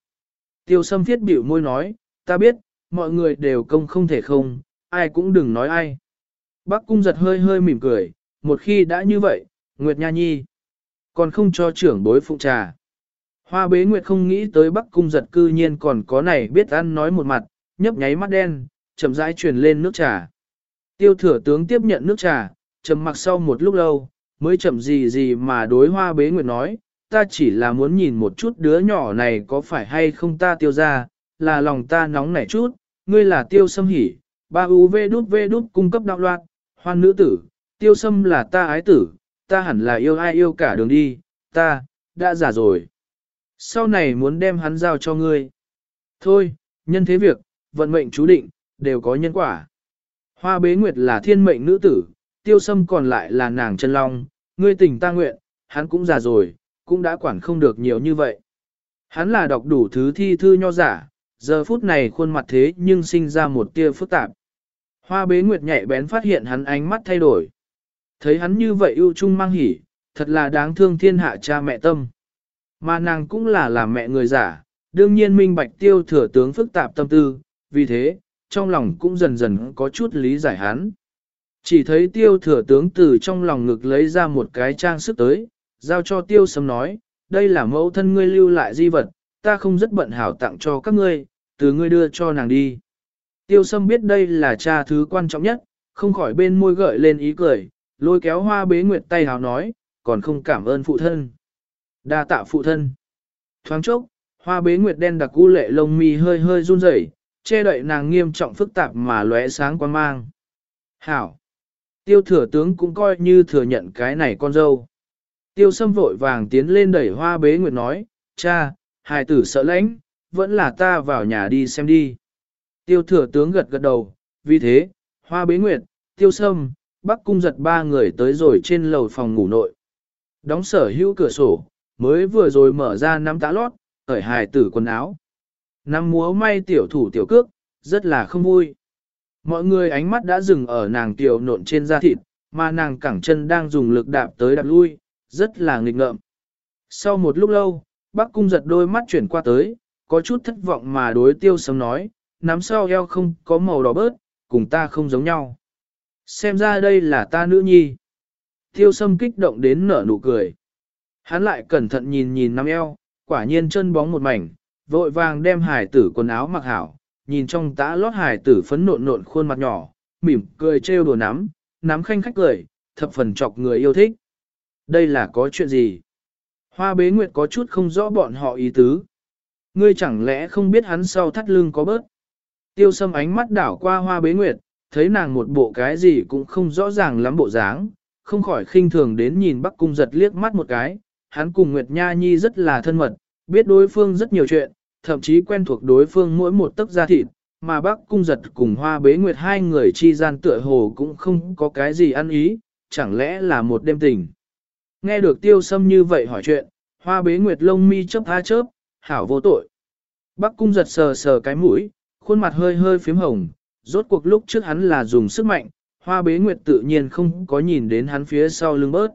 Tiêu sâm thiết biểu môi nói, ta biết, mọi người đều công không thể không, ai cũng đừng nói ai. Bác cung giật hơi hơi mỉm cười, một khi đã như vậy, Nguyệt Nha Nhi, còn không cho trưởng bối phụ trà. Hoa bế Nguyệt không nghĩ tới Bắc cung giật cư nhiên còn có này biết ăn nói một mặt, nhấp nháy mắt đen, chậm rãi truyền lên nước trà. Tiêu thừa tướng tiếp nhận nước trà, trầm mặc sau một lúc lâu, mới chậm gì gì mà đối hoa bế Nguyệt nói, ta chỉ là muốn nhìn một chút đứa nhỏ này có phải hay không ta tiêu ra, là lòng ta nóng nảy chút, ngươi là tiêu sâm hỉ, ba u v đút v đút cung cấp đạo loạn, hoan nữ tử, tiêu sâm là ta ái tử, ta hẳn là yêu ai yêu cả đường đi, ta, đã già rồi. Sau này muốn đem hắn giao cho ngươi. Thôi, nhân thế việc, vận mệnh chú định, đều có nhân quả. Hoa bế nguyệt là thiên mệnh nữ tử, tiêu sâm còn lại là nàng chân long, ngươi tình ta nguyện, hắn cũng già rồi, cũng đã quản không được nhiều như vậy. Hắn là đọc đủ thứ thi thư nho giả, giờ phút này khuôn mặt thế nhưng sinh ra một tia phức tạp. Hoa bế nguyệt nhạy bén phát hiện hắn ánh mắt thay đổi. Thấy hắn như vậy ưu trung mang hỉ, thật là đáng thương thiên hạ cha mẹ tâm. Mà nàng cũng là làm mẹ người giả, đương nhiên minh bạch tiêu thừa tướng phức tạp tâm tư, vì thế, trong lòng cũng dần dần có chút lý giải hắn. Chỉ thấy tiêu thừa tướng từ trong lòng ngực lấy ra một cái trang sức tới, giao cho tiêu sâm nói, đây là mẫu thân ngươi lưu lại di vật, ta không rất bận hảo tặng cho các ngươi, từ ngươi đưa cho nàng đi. Tiêu sâm biết đây là cha thứ quan trọng nhất, không khỏi bên môi gợi lên ý cười, lôi kéo hoa bế nguyệt tay hào nói, còn không cảm ơn phụ thân. đa tạ phụ thân. Thoáng chốc, hoa bế nguyệt đen đặc u lệ lông mi hơi hơi run rẩy, che đậy nàng nghiêm trọng phức tạp mà lóe sáng quan mang. Hảo! Tiêu thừa tướng cũng coi như thừa nhận cái này con dâu. Tiêu sâm vội vàng tiến lên đẩy hoa bế nguyệt nói, cha, hài tử sợ lãnh, vẫn là ta vào nhà đi xem đi. Tiêu thừa tướng gật gật đầu, vì thế, hoa bế nguyệt, tiêu sâm, bắc cung giật ba người tới rồi trên lầu phòng ngủ nội. Đóng sở hữu cửa sổ, mới vừa rồi mở ra nắm tá lót, khởi hài tử quần áo. Năm múa may tiểu thủ tiểu cước, rất là không vui. Mọi người ánh mắt đã dừng ở nàng tiểu nộn trên da thịt, mà nàng cẳng chân đang dùng lực đạp tới đạp lui, rất là nghịch ngợm. Sau một lúc lâu, bác cung giật đôi mắt chuyển qua tới, có chút thất vọng mà đối tiêu Sâm nói, nắm sau eo không có màu đỏ bớt, cùng ta không giống nhau. Xem ra đây là ta nữ nhi. Tiêu sâm kích động đến nở nụ cười. Hắn lại cẩn thận nhìn nhìn nắm eo, quả nhiên chân bóng một mảnh, vội vàng đem hải tử quần áo mặc hảo, nhìn trong tã lót hải tử phấn nộn nộn khuôn mặt nhỏ, mỉm cười trêu đùa nắm, nắm khanh khách cười, thập phần chọc người yêu thích. Đây là có chuyện gì? Hoa bế nguyệt có chút không rõ bọn họ ý tứ. Ngươi chẳng lẽ không biết hắn sau thắt lưng có bớt? Tiêu sâm ánh mắt đảo qua hoa bế nguyệt, thấy nàng một bộ cái gì cũng không rõ ràng lắm bộ dáng, không khỏi khinh thường đến nhìn Bắc Cung giật liếc mắt một cái, hắn cùng Nguyệt Nha Nhi rất là thân mật, biết đối phương rất nhiều chuyện, thậm chí quen thuộc đối phương mỗi một tấc da thịt, mà Bắc Cung giật cùng Hoa Bế Nguyệt hai người chi gian tựa hồ cũng không có cái gì ăn ý, chẳng lẽ là một đêm tình. Nghe được tiêu sâm như vậy hỏi chuyện, Hoa Bế Nguyệt lông mi chớp tha chớp, hảo vô tội. Bắc Cung giật sờ sờ cái mũi, khuôn mặt hơi hơi phím hồng, rốt cuộc lúc trước hắn là dùng sức mạnh, Hoa Bế Nguyệt tự nhiên không có nhìn đến hắn phía sau lưng bớt.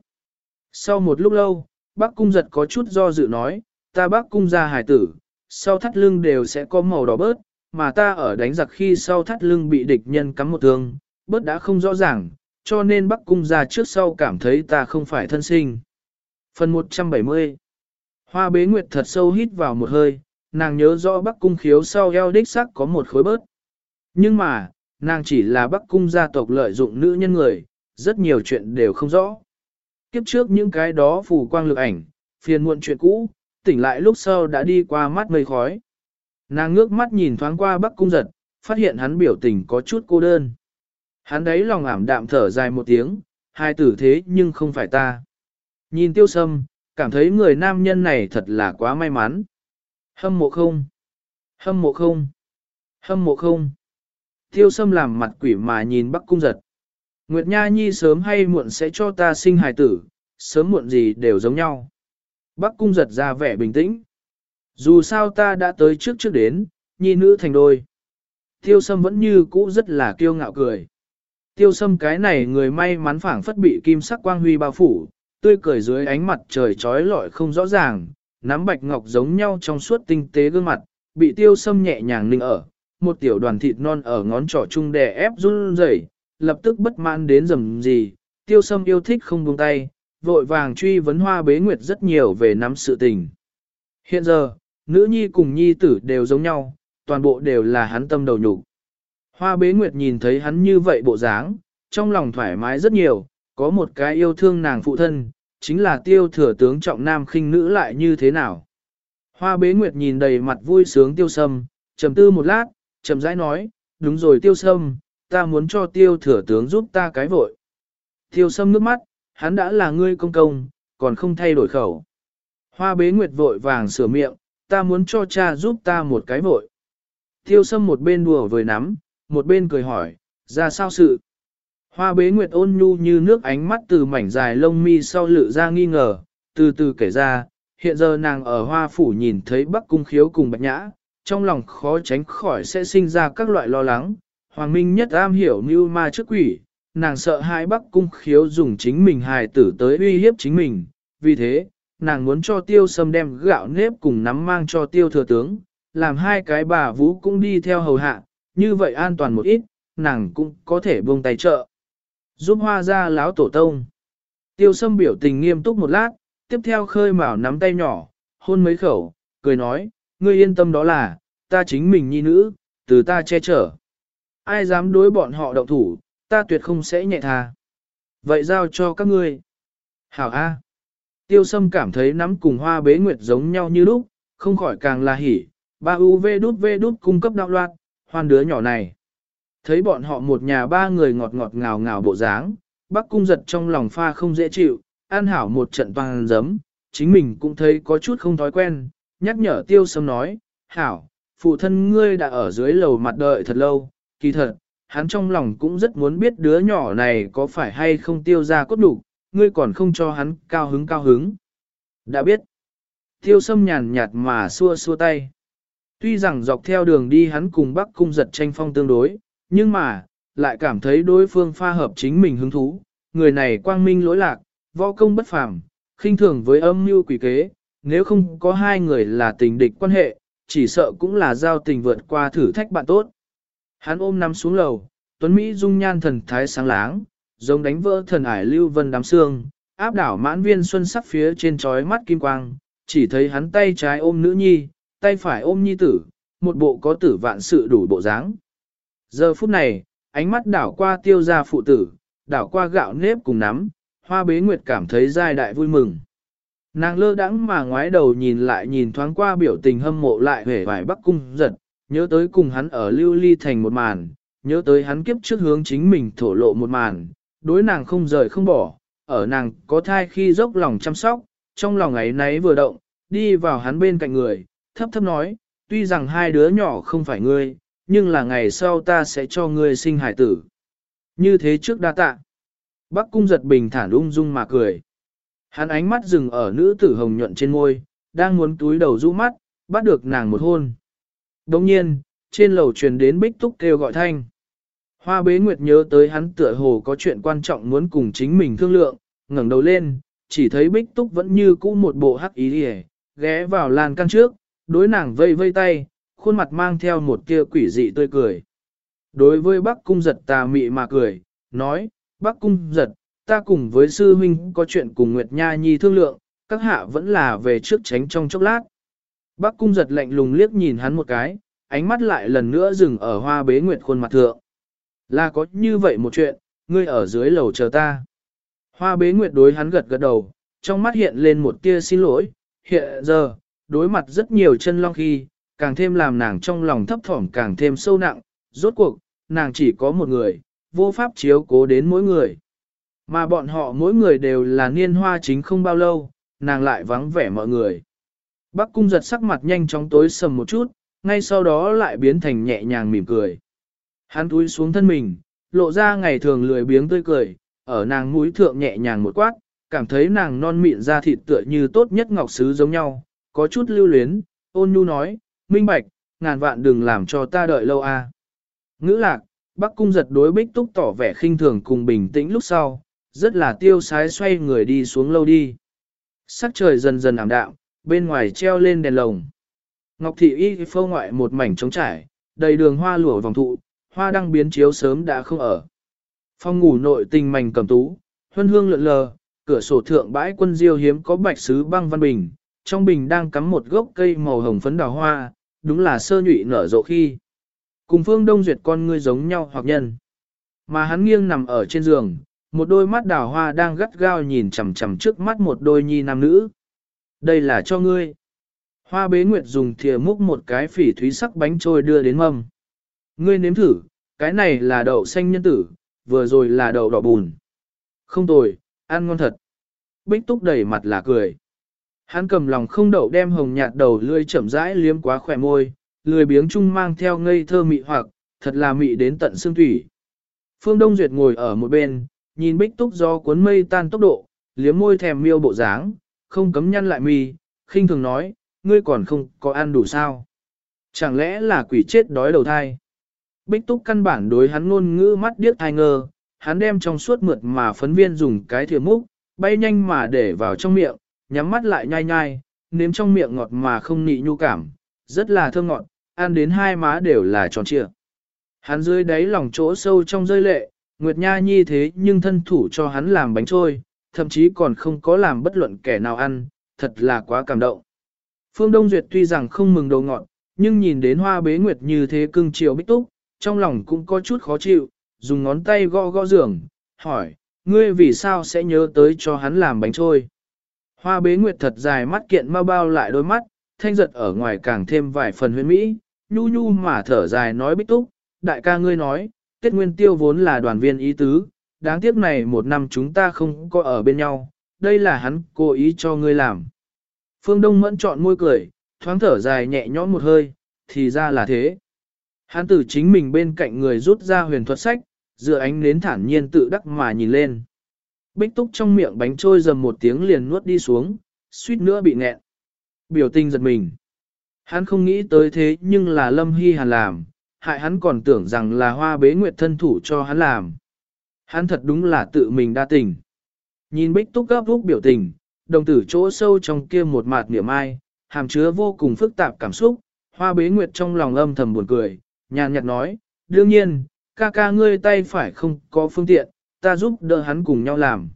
Sau một lúc lâu, Bắc Cung giật có chút do dự nói, ta Bắc Cung ra hải tử, sau thắt lưng đều sẽ có màu đỏ bớt, mà ta ở đánh giặc khi sau thắt lưng bị địch nhân cắm một thương, bớt đã không rõ ràng, cho nên Bắc Cung ra trước sau cảm thấy ta không phải thân sinh. Phần 170 Hoa bế nguyệt thật sâu hít vào một hơi, nàng nhớ rõ Bắc Cung khiếu sau eo đích sắc có một khối bớt. Nhưng mà, nàng chỉ là Bắc Cung gia tộc lợi dụng nữ nhân người, rất nhiều chuyện đều không rõ. Kiếp trước những cái đó phù quang lực ảnh, phiền muộn chuyện cũ, tỉnh lại lúc sau đã đi qua mắt mây khói. Nàng ngước mắt nhìn thoáng qua Bắc Cung giật, phát hiện hắn biểu tình có chút cô đơn. Hắn đấy lòng ảm đạm thở dài một tiếng, hai tử thế nhưng không phải ta. Nhìn tiêu sâm, cảm thấy người nam nhân này thật là quá may mắn. Hâm mộ không? Hâm mộ không? Hâm mộ không? Tiêu sâm làm mặt quỷ mà nhìn Bắc Cung giật. Nguyệt Nha Nhi sớm hay muộn sẽ cho ta sinh hài tử, sớm muộn gì đều giống nhau. Bắc cung giật ra vẻ bình tĩnh. Dù sao ta đã tới trước trước đến, nhi nữ thành đôi. Tiêu sâm vẫn như cũ rất là kiêu ngạo cười. Tiêu sâm cái này người may mắn phảng phất bị kim sắc quang huy bao phủ, tươi cười dưới ánh mặt trời trói lọi không rõ ràng, nắm bạch ngọc giống nhau trong suốt tinh tế gương mặt, bị tiêu sâm nhẹ nhàng ninh ở, một tiểu đoàn thịt non ở ngón trỏ chung đè ép run rẩy, lập tức bất mãn đến rầm gì, tiêu sâm yêu thích không buông tay, vội vàng truy vấn hoa bế nguyệt rất nhiều về nắm sự tình. Hiện giờ, nữ nhi cùng nhi tử đều giống nhau, toàn bộ đều là hắn tâm đầu nhục. Hoa bế nguyệt nhìn thấy hắn như vậy bộ dáng, trong lòng thoải mái rất nhiều, có một cái yêu thương nàng phụ thân, chính là tiêu thừa tướng trọng nam khinh nữ lại như thế nào. Hoa bế nguyệt nhìn đầy mặt vui sướng tiêu sâm, trầm tư một lát, trầm rãi nói, đúng rồi tiêu sâm, ta muốn cho tiêu thừa tướng giúp ta cái vội. Tiêu sâm nước mắt, hắn đã là ngươi công công, còn không thay đổi khẩu. Hoa bế nguyệt vội vàng sửa miệng, ta muốn cho cha giúp ta một cái vội. Tiêu sâm một bên đùa với nắm, một bên cười hỏi, ra sao sự? Hoa bế nguyệt ôn nhu như nước ánh mắt từ mảnh dài lông mi sau lự ra nghi ngờ, từ từ kể ra, hiện giờ nàng ở hoa phủ nhìn thấy bắc cung khiếu cùng bạch nhã, trong lòng khó tránh khỏi sẽ sinh ra các loại lo lắng. Hoàng Minh nhất am hiểu như ma trước quỷ, nàng sợ hai bắc cung khiếu dùng chính mình hài tử tới uy hiếp chính mình, vì thế, nàng muốn cho tiêu sâm đem gạo nếp cùng nắm mang cho tiêu thừa tướng, làm hai cái bà vũ cũng đi theo hầu hạ, như vậy an toàn một ít, nàng cũng có thể buông tay trợ. Giúp hoa ra láo tổ tông. Tiêu sâm biểu tình nghiêm túc một lát, tiếp theo khơi mào nắm tay nhỏ, hôn mấy khẩu, cười nói, ngươi yên tâm đó là, ta chính mình nhi nữ, từ ta che chở. Ai dám đối bọn họ động thủ, ta tuyệt không sẽ nhẹ tha. Vậy giao cho các ngươi. Hảo A. Tiêu sâm cảm thấy nắm cùng hoa bế nguyệt giống nhau như lúc, không khỏi càng là hỉ. Ba UV đút V đút cung cấp đạo loạt, hoan đứa nhỏ này. Thấy bọn họ một nhà ba người ngọt ngọt ngào ngào bộ dáng, bác cung giật trong lòng pha không dễ chịu, an hảo một trận toàn giấm, chính mình cũng thấy có chút không thói quen, nhắc nhở tiêu sâm nói, hảo, phụ thân ngươi đã ở dưới lầu mặt đợi thật lâu, kỳ thật, hắn trong lòng cũng rất muốn biết đứa nhỏ này có phải hay không tiêu ra cốt đủ, ngươi còn không cho hắn cao hứng cao hứng. Đã biết, tiêu sâm nhàn nhạt mà xua xua tay. Tuy rằng dọc theo đường đi hắn cùng bác cung giật tranh phong tương đối, nhưng mà, lại cảm thấy đối phương pha hợp chính mình hứng thú, người này quang minh lỗi lạc, võ công bất phàm, khinh thường với âm mưu quỷ kế, nếu không có hai người là tình địch quan hệ, chỉ sợ cũng là giao tình vượt qua thử thách bạn tốt. Hắn ôm nằm xuống lầu, Tuấn Mỹ dung nhan thần thái sáng láng, giống đánh vỡ thần ải lưu vân đám xương, áp đảo mãn viên xuân sắc phía trên trói mắt kim quang, chỉ thấy hắn tay trái ôm nữ nhi, tay phải ôm nhi tử, một bộ có tử vạn sự đủ bộ dáng. Giờ phút này, ánh mắt đảo qua tiêu gia phụ tử, đảo qua gạo nếp cùng nắm, hoa bế nguyệt cảm thấy giai đại vui mừng. Nàng lơ đãng mà ngoái đầu nhìn lại nhìn thoáng qua biểu tình hâm mộ lại vẻ vải bắc cung giật, nhớ tới cùng hắn ở lưu ly thành một màn, nhớ tới hắn kiếp trước hướng chính mình thổ lộ một màn, đối nàng không rời không bỏ, ở nàng có thai khi dốc lòng chăm sóc, trong lòng ấy nấy vừa động, đi vào hắn bên cạnh người, thấp thấp nói, tuy rằng hai đứa nhỏ không phải ngươi, nhưng là ngày sau ta sẽ cho ngươi sinh hải tử. Như thế trước đa tạ. Bắc cung giật bình thản ung dung mà cười. Hắn ánh mắt dừng ở nữ tử hồng nhuận trên môi, đang muốn túi đầu rũ mắt, bắt được nàng một hôn. Đồng nhiên, trên lầu truyền đến bích túc kêu gọi thanh. Hoa bế nguyệt nhớ tới hắn tựa hồ có chuyện quan trọng muốn cùng chính mình thương lượng, ngẩng đầu lên, chỉ thấy bích túc vẫn như cũ một bộ hắc ý hề, ghé vào lan căn trước, đối nàng vây vây tay, khuôn mặt mang theo một tia quỷ dị tươi cười. Đối với bác cung giật tà mị mà cười, nói, bác cung giật, ta cùng với sư huynh có chuyện cùng Nguyệt Nha Nhi thương lượng, các hạ vẫn là về trước tránh trong chốc lát. Bác cung giật lạnh lùng liếc nhìn hắn một cái, ánh mắt lại lần nữa dừng ở hoa bế nguyệt khuôn mặt thượng. Là có như vậy một chuyện, ngươi ở dưới lầu chờ ta. Hoa bế nguyệt đối hắn gật gật đầu, trong mắt hiện lên một tia xin lỗi, hiện giờ, đối mặt rất nhiều chân long khi, càng thêm làm nàng trong lòng thấp thỏm càng thêm sâu nặng, rốt cuộc, nàng chỉ có một người, vô pháp chiếu cố đến mỗi người. Mà bọn họ mỗi người đều là niên hoa chính không bao lâu, nàng lại vắng vẻ mọi người. Bắc cung giật sắc mặt nhanh chóng tối sầm một chút, ngay sau đó lại biến thành nhẹ nhàng mỉm cười. Hắn túi xuống thân mình, lộ ra ngày thường lười biếng tươi cười, ở nàng mũi thượng nhẹ nhàng một quát, cảm thấy nàng non mịn da thịt tựa như tốt nhất ngọc sứ giống nhau, có chút lưu luyến, ôn nhu nói, minh bạch, ngàn vạn đừng làm cho ta đợi lâu a. Ngữ lạc, Bắc cung giật đối bích túc tỏ vẻ khinh thường cùng bình tĩnh lúc sau, rất là tiêu sái xoay người đi xuống lâu đi. Sắc trời dần dần ảm đạm, bên ngoài treo lên đèn lồng. Ngọc thị y phâu ngoại một mảnh trống trải, đầy đường hoa lụa vòng thụ, hoa đang biến chiếu sớm đã không ở. Phòng ngủ nội tình mảnh cầm tú, huân hương lượn lờ, cửa sổ thượng bãi quân diêu hiếm có bạch sứ băng văn bình, trong bình đang cắm một gốc cây màu hồng phấn đào hoa, đúng là sơ nhụy nở rộ khi. Cùng phương đông duyệt con ngươi giống nhau hoặc nhân. Mà hắn nghiêng nằm ở trên giường, một đôi mắt đào hoa đang gắt gao nhìn chằm chằm trước mắt một đôi nhi nam nữ. Đây là cho ngươi. Hoa bế nguyệt dùng thìa múc một cái phỉ thúy sắc bánh trôi đưa đến mâm. Ngươi nếm thử, cái này là đậu xanh nhân tử, vừa rồi là đậu đỏ bùn. Không tồi, ăn ngon thật. Bích túc đầy mặt là cười. Hắn cầm lòng không đậu đem hồng nhạt đầu lươi chậm rãi liếm quá khỏe môi, lười biếng chung mang theo ngây thơ mị hoặc, thật là mị đến tận xương thủy. Phương Đông Duyệt ngồi ở một bên, nhìn bích túc do cuốn mây tan tốc độ, liếm môi thèm miêu bộ dáng, không cấm nhăn lại mi, khinh thường nói, ngươi còn không có ăn đủ sao. Chẳng lẽ là quỷ chết đói đầu thai? Bích túc căn bản đối hắn ngôn ngữ mắt điếc thai ngơ, hắn đem trong suốt mượt mà phấn viên dùng cái thìa múc, bay nhanh mà để vào trong miệng, nhắm mắt lại nhai nhai, nếm trong miệng ngọt mà không nị nhu cảm, rất là thơm ngọt, ăn đến hai má đều là tròn trịa. Hắn dưới đáy lòng chỗ sâu trong rơi lệ, Nguyệt Nha Nhi thế nhưng thân thủ cho hắn làm bánh trôi, thậm chí còn không có làm bất luận kẻ nào ăn, thật là quá cảm động. Phương Đông Duyệt tuy rằng không mừng đầu ngọn, nhưng nhìn đến hoa bế nguyệt như thế cưng chiều bích túc, trong lòng cũng có chút khó chịu, dùng ngón tay gõ gõ giường, hỏi, ngươi vì sao sẽ nhớ tới cho hắn làm bánh trôi? Hoa bế nguyệt thật dài mắt kiện mau bao lại đôi mắt, thanh giật ở ngoài càng thêm vài phần huyền mỹ, nhu nhu mà thở dài nói bích túc, đại ca ngươi nói, Tết Nguyên Tiêu vốn là đoàn viên ý tứ, đáng tiếc này một năm chúng ta không có ở bên nhau, đây là hắn cố ý cho ngươi làm. Phương Đông mẫn chọn môi cười, thoáng thở dài nhẹ nhõm một hơi, thì ra là thế. Hắn từ chính mình bên cạnh người rút ra huyền thuật sách, dựa ánh nến thản nhiên tự đắc mà nhìn lên. Bích túc trong miệng bánh trôi dầm một tiếng liền nuốt đi xuống, suýt nữa bị nghẹn. Biểu tình giật mình. Hắn không nghĩ tới thế nhưng là Lâm Hy Hàn làm, hại hắn còn tưởng rằng là hoa bế nguyệt thân thủ cho hắn làm. Hắn thật đúng là tự mình đa tình. Nhìn bích túc gấp rút biểu tình, đồng tử chỗ sâu trong kia một mạt niệm ai, hàm chứa vô cùng phức tạp cảm xúc, hoa bế nguyệt trong lòng âm thầm buồn cười, nhàn nhạt nói, đương nhiên, ca ca ngươi tay phải không có phương tiện, ta giúp đỡ hắn cùng nhau làm.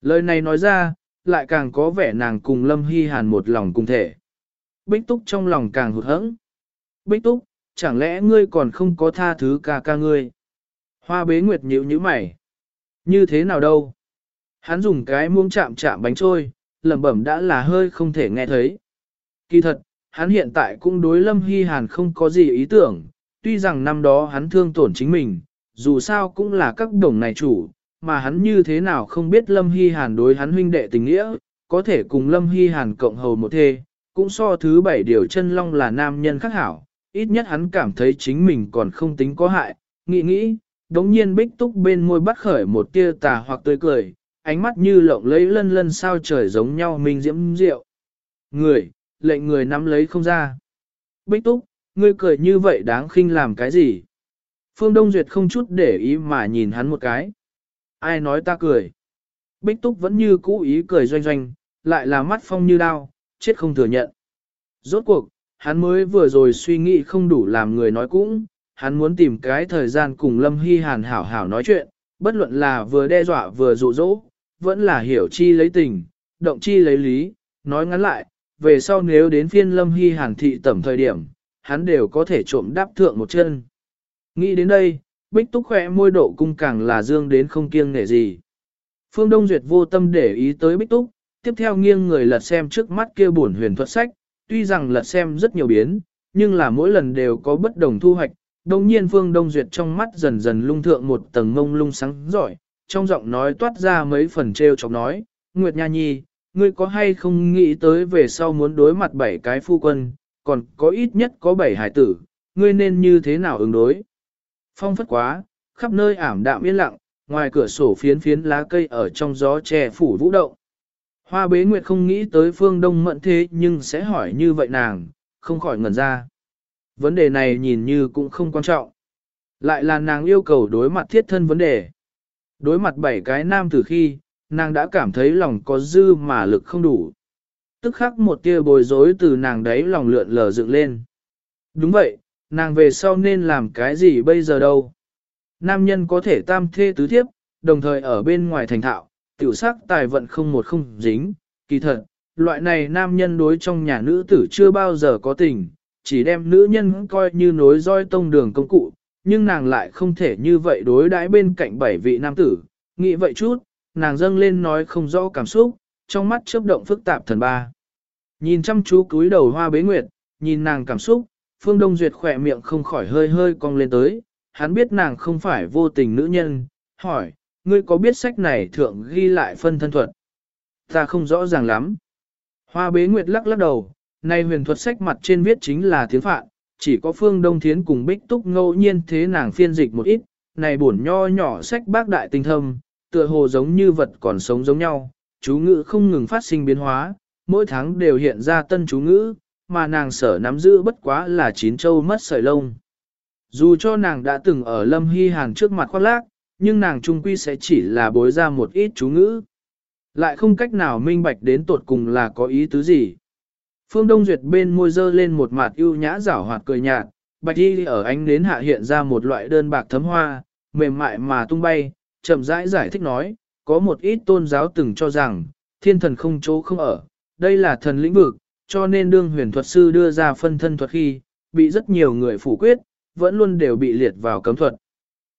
Lời này nói ra, lại càng có vẻ nàng cùng Lâm Hy Hàn một lòng cùng thể. Bích Túc trong lòng càng hụt hẫng. Bích Túc, chẳng lẽ ngươi còn không có tha thứ ca ca ngươi? Hoa bế nguyệt nhíu nhíu mày. Như thế nào đâu? Hắn dùng cái muông chạm chạm bánh trôi, lẩm bẩm đã là hơi không thể nghe thấy. Kỳ thật, hắn hiện tại cũng đối Lâm Hy Hàn không có gì ý tưởng, tuy rằng năm đó hắn thương tổn chính mình, dù sao cũng là các đồng này chủ, mà hắn như thế nào không biết Lâm Hy Hàn đối hắn huynh đệ tình nghĩa, có thể cùng Lâm Hy Hàn cộng hầu một thê, cũng so thứ bảy điều chân long là nam nhân khác hảo, ít nhất hắn cảm thấy chính mình còn không tính có hại, nghĩ nghĩ, đống nhiên bích túc bên môi bắt khởi một tia tà hoặc tươi cười, ánh mắt như lộng lấy lân lân sao trời giống nhau mình diễm rượu. Người, lệnh người nắm lấy không ra. Bích túc, ngươi cười như vậy đáng khinh làm cái gì? Phương Đông Duyệt không chút để ý mà nhìn hắn một cái. Ai nói ta cười? Bích túc vẫn như cũ ý cười doanh doanh, lại là mắt phong như đao, chết không thừa nhận. Rốt cuộc, hắn mới vừa rồi suy nghĩ không đủ làm người nói cũng, hắn muốn tìm cái thời gian cùng Lâm Hy Hàn hảo hảo nói chuyện, bất luận là vừa đe dọa vừa dụ dỗ, vẫn là hiểu chi lấy tình, động chi lấy lý, nói ngắn lại, về sau nếu đến phiên Lâm Hy Hàn thị tẩm thời điểm, hắn đều có thể trộm đáp thượng một chân. Nghĩ đến đây, Bích Túc khỏe môi độ cung càng là dương đến không kiêng nể gì. Phương Đông Duyệt vô tâm để ý tới Bích Túc, tiếp theo nghiêng người lật xem trước mắt kia buồn huyền thuật sách, tuy rằng lật xem rất nhiều biến, nhưng là mỗi lần đều có bất đồng thu hoạch. Đồng nhiên Phương Đông Duyệt trong mắt dần dần lung thượng một tầng ngông lung sáng giỏi, trong giọng nói toát ra mấy phần treo chọc nói, Nguyệt Nha Nhi, ngươi có hay không nghĩ tới về sau muốn đối mặt bảy cái phu quân, còn có ít nhất có bảy hải tử, ngươi nên như thế nào ứng đối. Phong phất quá, khắp nơi ảm đạm yên lặng, ngoài cửa sổ phiến phiến lá cây ở trong gió che phủ vũ động. Hoa bế nguyệt không nghĩ tới phương đông mận thế nhưng sẽ hỏi như vậy nàng, không khỏi ngẩn ra. Vấn đề này nhìn như cũng không quan trọng. Lại là nàng yêu cầu đối mặt thiết thân vấn đề. Đối mặt bảy cái nam từ khi, nàng đã cảm thấy lòng có dư mà lực không đủ. Tức khắc một tia bồi rối từ nàng đấy lòng lượn lờ dựng lên. Đúng vậy, nàng về sau nên làm cái gì bây giờ đâu. Nam nhân có thể tam thê tứ thiếp, đồng thời ở bên ngoài thành thạo, tiểu sắc tài vận không một không dính, kỳ thật, loại này nam nhân đối trong nhà nữ tử chưa bao giờ có tình, chỉ đem nữ nhân coi như nối roi tông đường công cụ, nhưng nàng lại không thể như vậy đối đãi bên cạnh bảy vị nam tử, nghĩ vậy chút, nàng dâng lên nói không rõ cảm xúc, trong mắt chớp động phức tạp thần ba. Nhìn chăm chú cúi đầu hoa bế nguyệt, nhìn nàng cảm xúc, Phương Đông Duyệt khỏe miệng không khỏi hơi hơi cong lên tới, hắn biết nàng không phải vô tình nữ nhân, hỏi, ngươi có biết sách này thượng ghi lại phân thân thuật? Ta không rõ ràng lắm. Hoa bế nguyệt lắc lắc đầu, nay huyền thuật sách mặt trên viết chính là tiếng Phạn, chỉ có Phương Đông Thiến cùng Bích Túc ngẫu nhiên thế nàng phiên dịch một ít, này bổn nho nhỏ sách bác đại tinh thâm, tựa hồ giống như vật còn sống giống nhau, chú ngữ không ngừng phát sinh biến hóa, mỗi tháng đều hiện ra tân chú ngữ, mà nàng sở nắm giữ bất quá là chín châu mất sợi lông. Dù cho nàng đã từng ở Lâm Hy Hàn trước mặt khoác lác, nhưng nàng trung quy sẽ chỉ là bối ra một ít chú ngữ. Lại không cách nào minh bạch đến tột cùng là có ý tứ gì. Phương Đông Duyệt bên môi dơ lên một mặt ưu nhã rảo hoạt cười nhạt, bạch y ở ánh nến hạ hiện ra một loại đơn bạc thấm hoa, mềm mại mà tung bay, chậm rãi giải thích nói, có một ít tôn giáo từng cho rằng, thiên thần không chỗ không ở, đây là thần lĩnh vực, cho nên đương huyền thuật sư đưa ra phân thân thuật khi, bị rất nhiều người phủ quyết, vẫn luôn đều bị liệt vào cấm thuật.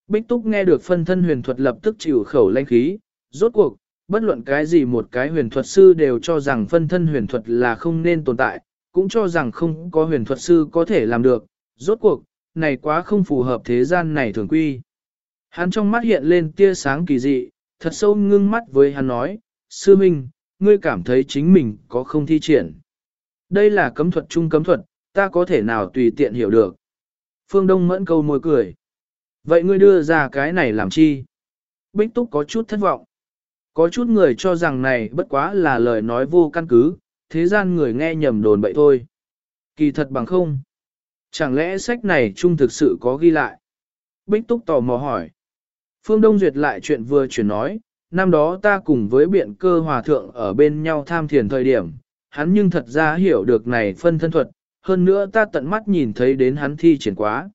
Bích Túc nghe được phân thân huyền thuật lập tức chịu khẩu lanh khí, rốt cuộc, bất luận cái gì một cái huyền thuật sư đều cho rằng phân thân huyền thuật là không nên tồn tại, cũng cho rằng không có huyền thuật sư có thể làm được, rốt cuộc, này quá không phù hợp thế gian này thường quy. Hắn trong mắt hiện lên tia sáng kỳ dị, thật sâu ngưng mắt với hắn nói, Sư Minh, ngươi cảm thấy chính mình có không thi triển. Đây là cấm thuật chung cấm thuật, ta có thể nào tùy tiện hiểu được. Phương Đông mẫn câu môi cười. Vậy ngươi đưa ra cái này làm chi? Bích Túc có chút thất vọng. Có chút người cho rằng này bất quá là lời nói vô căn cứ, thế gian người nghe nhầm đồn bậy thôi. Kỳ thật bằng không. Chẳng lẽ sách này chung thực sự có ghi lại? Bích Túc tò mò hỏi. Phương Đông Duyệt lại chuyện vừa chuyển nói, năm đó ta cùng với biện cơ hòa thượng ở bên nhau tham thiền thời điểm, hắn nhưng thật ra hiểu được này phân thân thuật, hơn nữa ta tận mắt nhìn thấy đến hắn thi triển quá.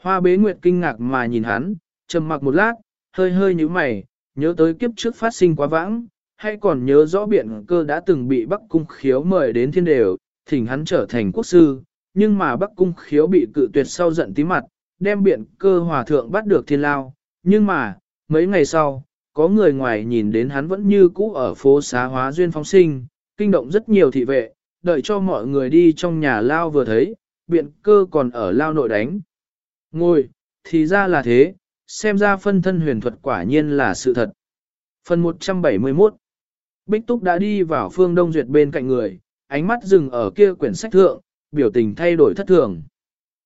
Hoa bế nguyệt kinh ngạc mà nhìn hắn, trầm mặc một lát, hơi hơi như mày, nhớ tới kiếp trước phát sinh quá vãng, hay còn nhớ rõ biện cơ đã từng bị Bắc Cung Khiếu mời đến thiên đều, thỉnh hắn trở thành quốc sư, nhưng mà Bắc Cung Khiếu bị cự tuyệt sau giận tí mặt, đem biện cơ hòa thượng bắt được thiên lao, nhưng mà, mấy ngày sau, có người ngoài nhìn đến hắn vẫn như cũ ở phố xá hóa duyên phóng sinh, kinh động rất nhiều thị vệ, đợi cho mọi người đi trong nhà lao vừa thấy, biện cơ còn ở lao nội đánh. Ngồi, thì ra là thế, xem ra phân thân huyền thuật quả nhiên là sự thật. Phần 171 Bích Túc đã đi vào phương Đông Duyệt bên cạnh người, ánh mắt dừng ở kia quyển sách thượng, biểu tình thay đổi thất thường.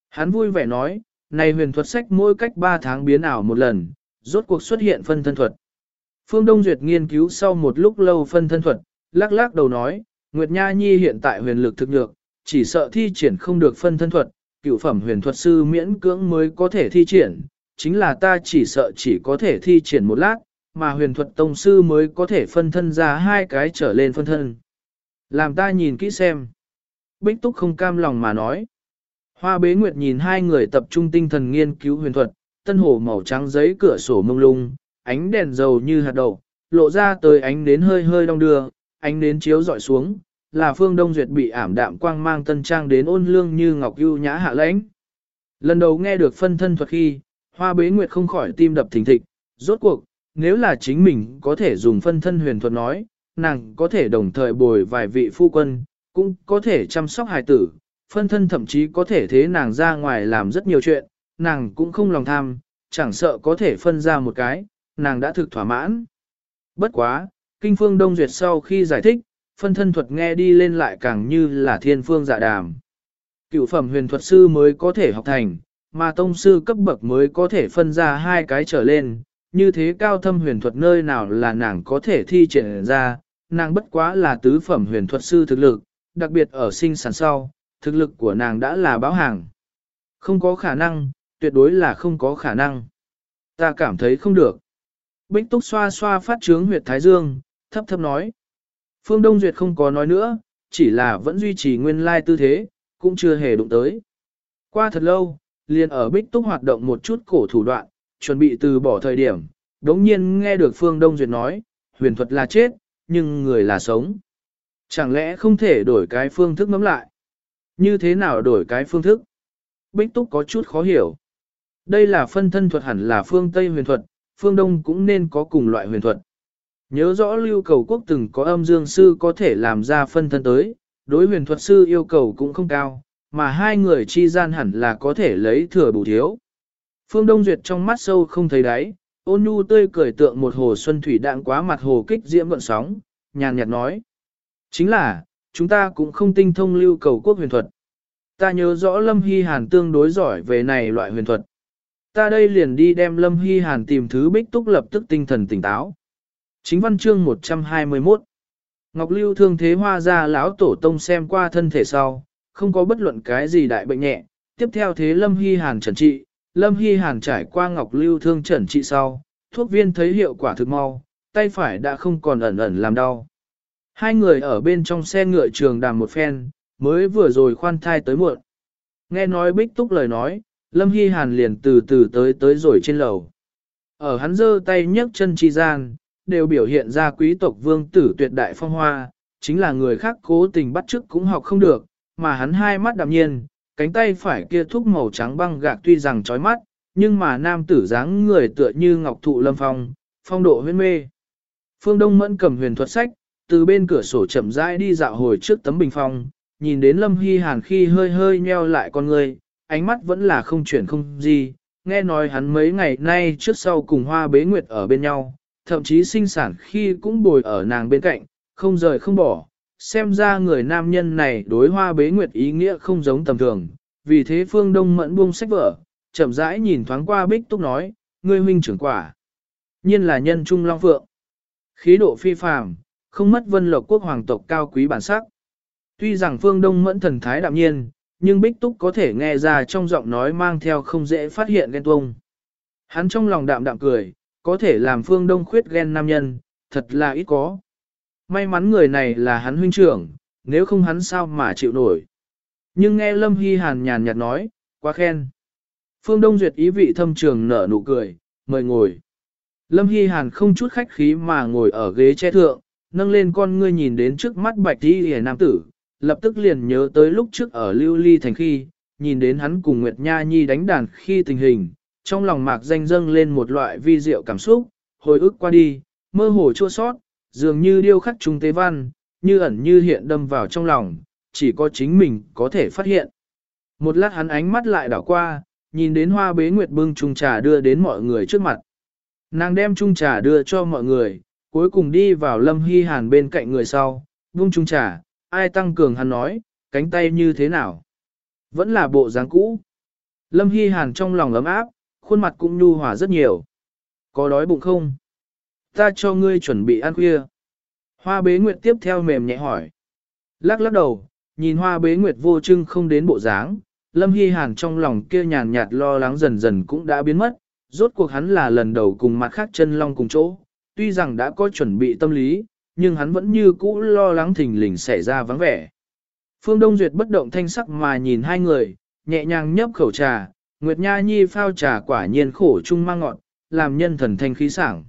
Hắn vui vẻ nói, này huyền thuật sách mỗi cách 3 tháng biến ảo một lần, rốt cuộc xuất hiện phân thân thuật. Phương Đông Duyệt nghiên cứu sau một lúc lâu phân thân thuật, lắc lắc đầu nói, Nguyệt Nha Nhi hiện tại huyền lực thực nhược, chỉ sợ thi triển không được phân thân thuật, cựu phẩm huyền thuật sư miễn cưỡng mới có thể thi triển, chính là ta chỉ sợ chỉ có thể thi triển một lát, mà huyền thuật tông sư mới có thể phân thân ra hai cái trở lên phân thân. Làm ta nhìn kỹ xem. Bích Túc không cam lòng mà nói. Hoa bế nguyệt nhìn hai người tập trung tinh thần nghiên cứu huyền thuật, tân hồ màu trắng giấy cửa sổ mông lung, ánh đèn dầu như hạt đậu, lộ ra tới ánh đến hơi hơi đong đưa, ánh nến chiếu dọi xuống, là phương đông duyệt bị ảm đạm quang mang tân trang đến ôn lương như ngọc ưu nhã hạ lãnh. Lần đầu nghe được phân thân thuật khi, hoa bế nguyệt không khỏi tim đập thình thịch, rốt cuộc, nếu là chính mình có thể dùng phân thân huyền thuật nói, nàng có thể đồng thời bồi vài vị phu quân, cũng có thể chăm sóc hài tử, phân thân thậm chí có thể thế nàng ra ngoài làm rất nhiều chuyện, nàng cũng không lòng tham, chẳng sợ có thể phân ra một cái, nàng đã thực thỏa mãn. Bất quá, kinh phương đông duyệt sau khi giải thích, phân thân thuật nghe đi lên lại càng như là thiên phương dạ đàm. Cựu phẩm huyền thuật sư mới có thể học thành, mà tông sư cấp bậc mới có thể phân ra hai cái trở lên, như thế cao thâm huyền thuật nơi nào là nàng có thể thi triển ra, nàng bất quá là tứ phẩm huyền thuật sư thực lực, đặc biệt ở sinh sản sau, thực lực của nàng đã là báo hàng. Không có khả năng, tuyệt đối là không có khả năng. Ta cảm thấy không được. Bích Túc xoa xoa phát trướng huyệt Thái Dương, thấp thấp nói. Phương Đông Duyệt không có nói nữa, chỉ là vẫn duy trì nguyên lai tư thế, cũng chưa hề đụng tới. Qua thật lâu, liền ở Bích Túc hoạt động một chút cổ thủ đoạn, chuẩn bị từ bỏ thời điểm, đống nhiên nghe được Phương Đông Duyệt nói, huyền thuật là chết, nhưng người là sống. Chẳng lẽ không thể đổi cái phương thức ngắm lại? Như thế nào đổi cái phương thức? Bích Túc có chút khó hiểu. Đây là phân thân thuật hẳn là phương Tây huyền thuật, phương Đông cũng nên có cùng loại huyền thuật. Nhớ rõ lưu cầu quốc từng có âm dương sư có thể làm ra phân thân tới, đối huyền thuật sư yêu cầu cũng không cao, mà hai người chi gian hẳn là có thể lấy thừa bù thiếu. Phương Đông Duyệt trong mắt sâu không thấy đáy, ôn nhu tươi cười tượng một hồ xuân thủy đạn quá mặt hồ kích diễm gợn sóng, nhàn nhạt nói. Chính là, chúng ta cũng không tinh thông lưu cầu quốc huyền thuật. Ta nhớ rõ Lâm Hy Hàn tương đối giỏi về này loại huyền thuật. Ta đây liền đi đem Lâm Hy Hàn tìm thứ bích túc lập tức tinh thần tỉnh táo. Chính văn chương 121 Ngọc Lưu thương thế hoa ra lão tổ tông xem qua thân thể sau, không có bất luận cái gì đại bệnh nhẹ. Tiếp theo thế Lâm Hy Hàn trần trị, Lâm Hy Hàn trải qua Ngọc Lưu thương trần trị sau, thuốc viên thấy hiệu quả thực mau, tay phải đã không còn ẩn ẩn làm đau. Hai người ở bên trong xe ngựa trường đàm một phen, mới vừa rồi khoan thai tới muộn. Nghe nói bích túc lời nói, Lâm Hy Hàn liền từ từ tới tới rồi trên lầu. ở hắn giơ tay nhấc chân chi gian, đều biểu hiện ra quý tộc vương tử tuyệt đại phong hoa, chính là người khác cố tình bắt chước cũng học không được, mà hắn hai mắt đạm nhiên, cánh tay phải kia thúc màu trắng băng gạc tuy rằng chói mắt, nhưng mà nam tử dáng người tựa như ngọc thụ lâm phong, phong độ huyên mê. Phương Đông Mẫn cầm huyền thuật sách, từ bên cửa sổ chậm rãi đi dạo hồi trước tấm bình phong, nhìn đến Lâm Hy Hàn khi hơi hơi nheo lại con người, ánh mắt vẫn là không chuyển không gì, nghe nói hắn mấy ngày nay trước sau cùng hoa bế nguyệt ở bên nhau, thậm chí sinh sản khi cũng bồi ở nàng bên cạnh, không rời không bỏ. Xem ra người nam nhân này đối hoa bế nguyệt ý nghĩa không giống tầm thường, vì thế phương đông mẫn buông sách vở, chậm rãi nhìn thoáng qua bích túc nói, ngươi huynh trưởng quả. Nhiên là nhân trung long phượng. Khí độ phi phàm, không mất vân lộc quốc hoàng tộc cao quý bản sắc. Tuy rằng phương đông mẫn thần thái đạm nhiên, nhưng bích túc có thể nghe ra trong giọng nói mang theo không dễ phát hiện ghen tuông. Hắn trong lòng đạm đạm cười, có thể làm phương đông khuyết ghen nam nhân, thật là ít có. May mắn người này là hắn huynh trưởng, nếu không hắn sao mà chịu nổi. Nhưng nghe Lâm Hy Hàn nhàn nhạt nói, quá khen. Phương Đông Duyệt ý vị thâm trường nở nụ cười, mời ngồi. Lâm Hy Hàn không chút khách khí mà ngồi ở ghế che thượng, nâng lên con ngươi nhìn đến trước mắt bạch đi hề nam tử, lập tức liền nhớ tới lúc trước ở Lưu Ly Thành khi, nhìn đến hắn cùng Nguyệt Nha Nhi đánh đàn khi tình hình, trong lòng mạc danh dâng lên một loại vi diệu cảm xúc, hồi ức qua đi, mơ hồ chua sót, dường như điêu khắc trung tế văn, như ẩn như hiện đâm vào trong lòng, chỉ có chính mình có thể phát hiện. Một lát hắn ánh mắt lại đảo qua, nhìn đến hoa bế nguyệt bưng trung trà đưa đến mọi người trước mặt. Nàng đem trung trà đưa cho mọi người, cuối cùng đi vào lâm hy hàn bên cạnh người sau, bưng trung trà, ai tăng cường hắn nói, cánh tay như thế nào. Vẫn là bộ dáng cũ. Lâm hy hàn trong lòng ấm áp, khuôn mặt cũng nhu hòa rất nhiều. Có đói bụng không? Ta cho ngươi chuẩn bị ăn khuya. Hoa bế nguyệt tiếp theo mềm nhẹ hỏi. Lắc lắc đầu, nhìn hoa bế nguyệt vô trưng không đến bộ dáng, lâm hy hàn trong lòng kia nhàn nhạt lo lắng dần dần cũng đã biến mất. Rốt cuộc hắn là lần đầu cùng mặt khác chân long cùng chỗ, tuy rằng đã có chuẩn bị tâm lý, nhưng hắn vẫn như cũ lo lắng thình lình xảy ra vắng vẻ. Phương Đông Duyệt bất động thanh sắc mà nhìn hai người, nhẹ nhàng nhấp khẩu trà, Nguyệt Nha Nhi phao trà quả nhiên khổ chung mang ngọt, làm nhân thần thanh khí sảng.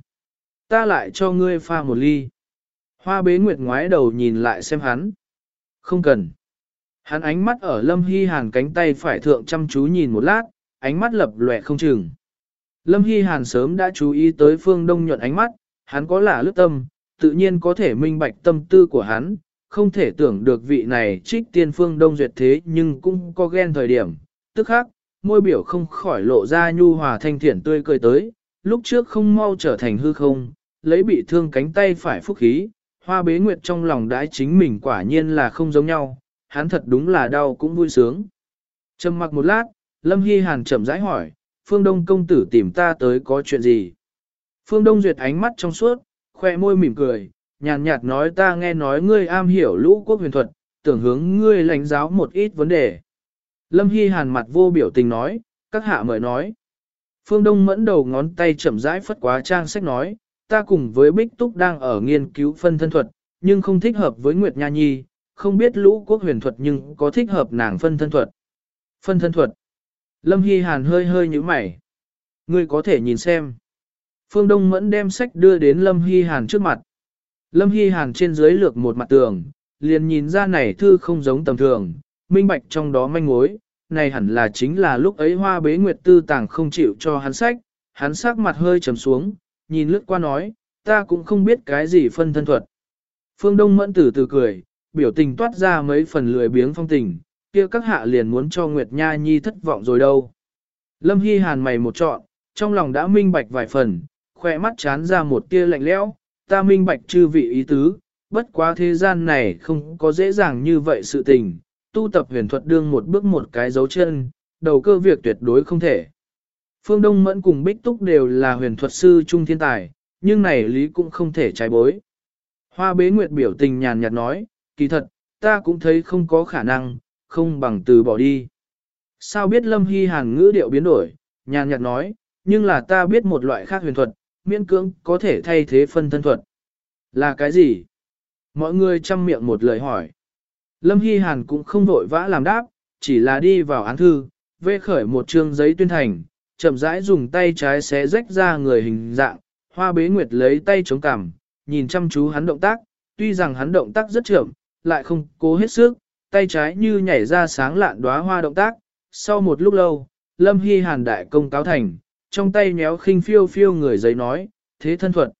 Ta lại cho ngươi pha một ly. Hoa bế Nguyệt ngoái đầu nhìn lại xem hắn. Không cần. Hắn ánh mắt ở Lâm Hy Hàn cánh tay phải thượng chăm chú nhìn một lát, ánh mắt lập lòe không chừng. Lâm Hy Hàn sớm đã chú ý tới phương đông nhuận ánh mắt, hắn có lạ lướt tâm, tự nhiên có thể minh bạch tâm tư của hắn, không thể tưởng được vị này trích tiên phương đông duyệt thế nhưng cũng có ghen thời điểm. Tức khác, môi biểu không khỏi lộ ra nhu hòa thanh thiện tươi cười tới, lúc trước không mau trở thành hư không, lấy bị thương cánh tay phải phúc khí, hoa bế nguyệt trong lòng đãi chính mình quả nhiên là không giống nhau, hắn thật đúng là đau cũng vui sướng. Trầm mặc một lát, Lâm Hy Hàn chậm rãi hỏi, Phương Đông công tử tìm ta tới có chuyện gì? Phương Đông duyệt ánh mắt trong suốt, khoe môi mỉm cười, nhàn nhạt nói ta nghe nói ngươi am hiểu lũ quốc huyền thuật, tưởng hướng ngươi lãnh giáo một ít vấn đề. Lâm Hy Hàn mặt vô biểu tình nói, các hạ mời nói. Phương Đông mẫn đầu ngón tay chậm rãi phất quá trang sách nói, ta cùng với Bích Túc đang ở nghiên cứu phân thân thuật, nhưng không thích hợp với Nguyệt Nha Nhi, không biết lũ quốc huyền thuật nhưng có thích hợp nàng phân thân thuật. Phân thân thuật. Lâm Hy Hàn hơi hơi như mày. Ngươi có thể nhìn xem. Phương Đông Mẫn đem sách đưa đến Lâm Hy Hàn trước mặt. Lâm Hy Hàn trên dưới lược một mặt tường, liền nhìn ra này thư không giống tầm thường, minh bạch trong đó manh mối, này hẳn là chính là lúc ấy hoa bế nguyệt tư tàng không chịu cho hắn sách, hắn sắc mặt hơi trầm xuống, nhìn lướt qua nói, ta cũng không biết cái gì phân thân thuật. Phương Đông Mẫn từ từ cười, biểu tình toát ra mấy phần lười biếng phong tình, kia các hạ liền muốn cho Nguyệt Nha Nhi thất vọng rồi đâu. Lâm Hy Hàn mày một trọn, trong lòng đã minh bạch vài phần, khỏe mắt chán ra một tia lạnh lẽo, ta minh bạch chư vị ý tứ, bất quá thế gian này không có dễ dàng như vậy sự tình, tu tập huyền thuật đương một bước một cái dấu chân, đầu cơ việc tuyệt đối không thể. Phương Đông Mẫn cùng Bích Túc đều là huyền thuật sư trung thiên tài, nhưng này lý cũng không thể trái bối. Hoa bế nguyệt biểu tình nhàn nhạt nói, kỳ thật, ta cũng thấy không có khả năng, không bằng từ bỏ đi. Sao biết Lâm Hy Hàn ngữ điệu biến đổi, nhàn nhạt nói, nhưng là ta biết một loại khác huyền thuật, miễn cưỡng có thể thay thế phân thân thuật. Là cái gì? Mọi người chăm miệng một lời hỏi. Lâm Hy Hàn cũng không vội vã làm đáp, chỉ là đi vào án thư, vê khởi một chương giấy tuyên thành, chậm rãi dùng tay trái xé rách ra người hình dạng, hoa bế nguyệt lấy tay chống cằm, nhìn chăm chú hắn động tác, tuy rằng hắn động tác rất chậm, lại không cố hết sức, tay trái như nhảy ra sáng lạn đóa hoa động tác. Sau một lúc lâu, Lâm Hy Hàn đại công cáo thành, trong tay méo khinh phiêu phiêu người giấy nói, thế thân thuật.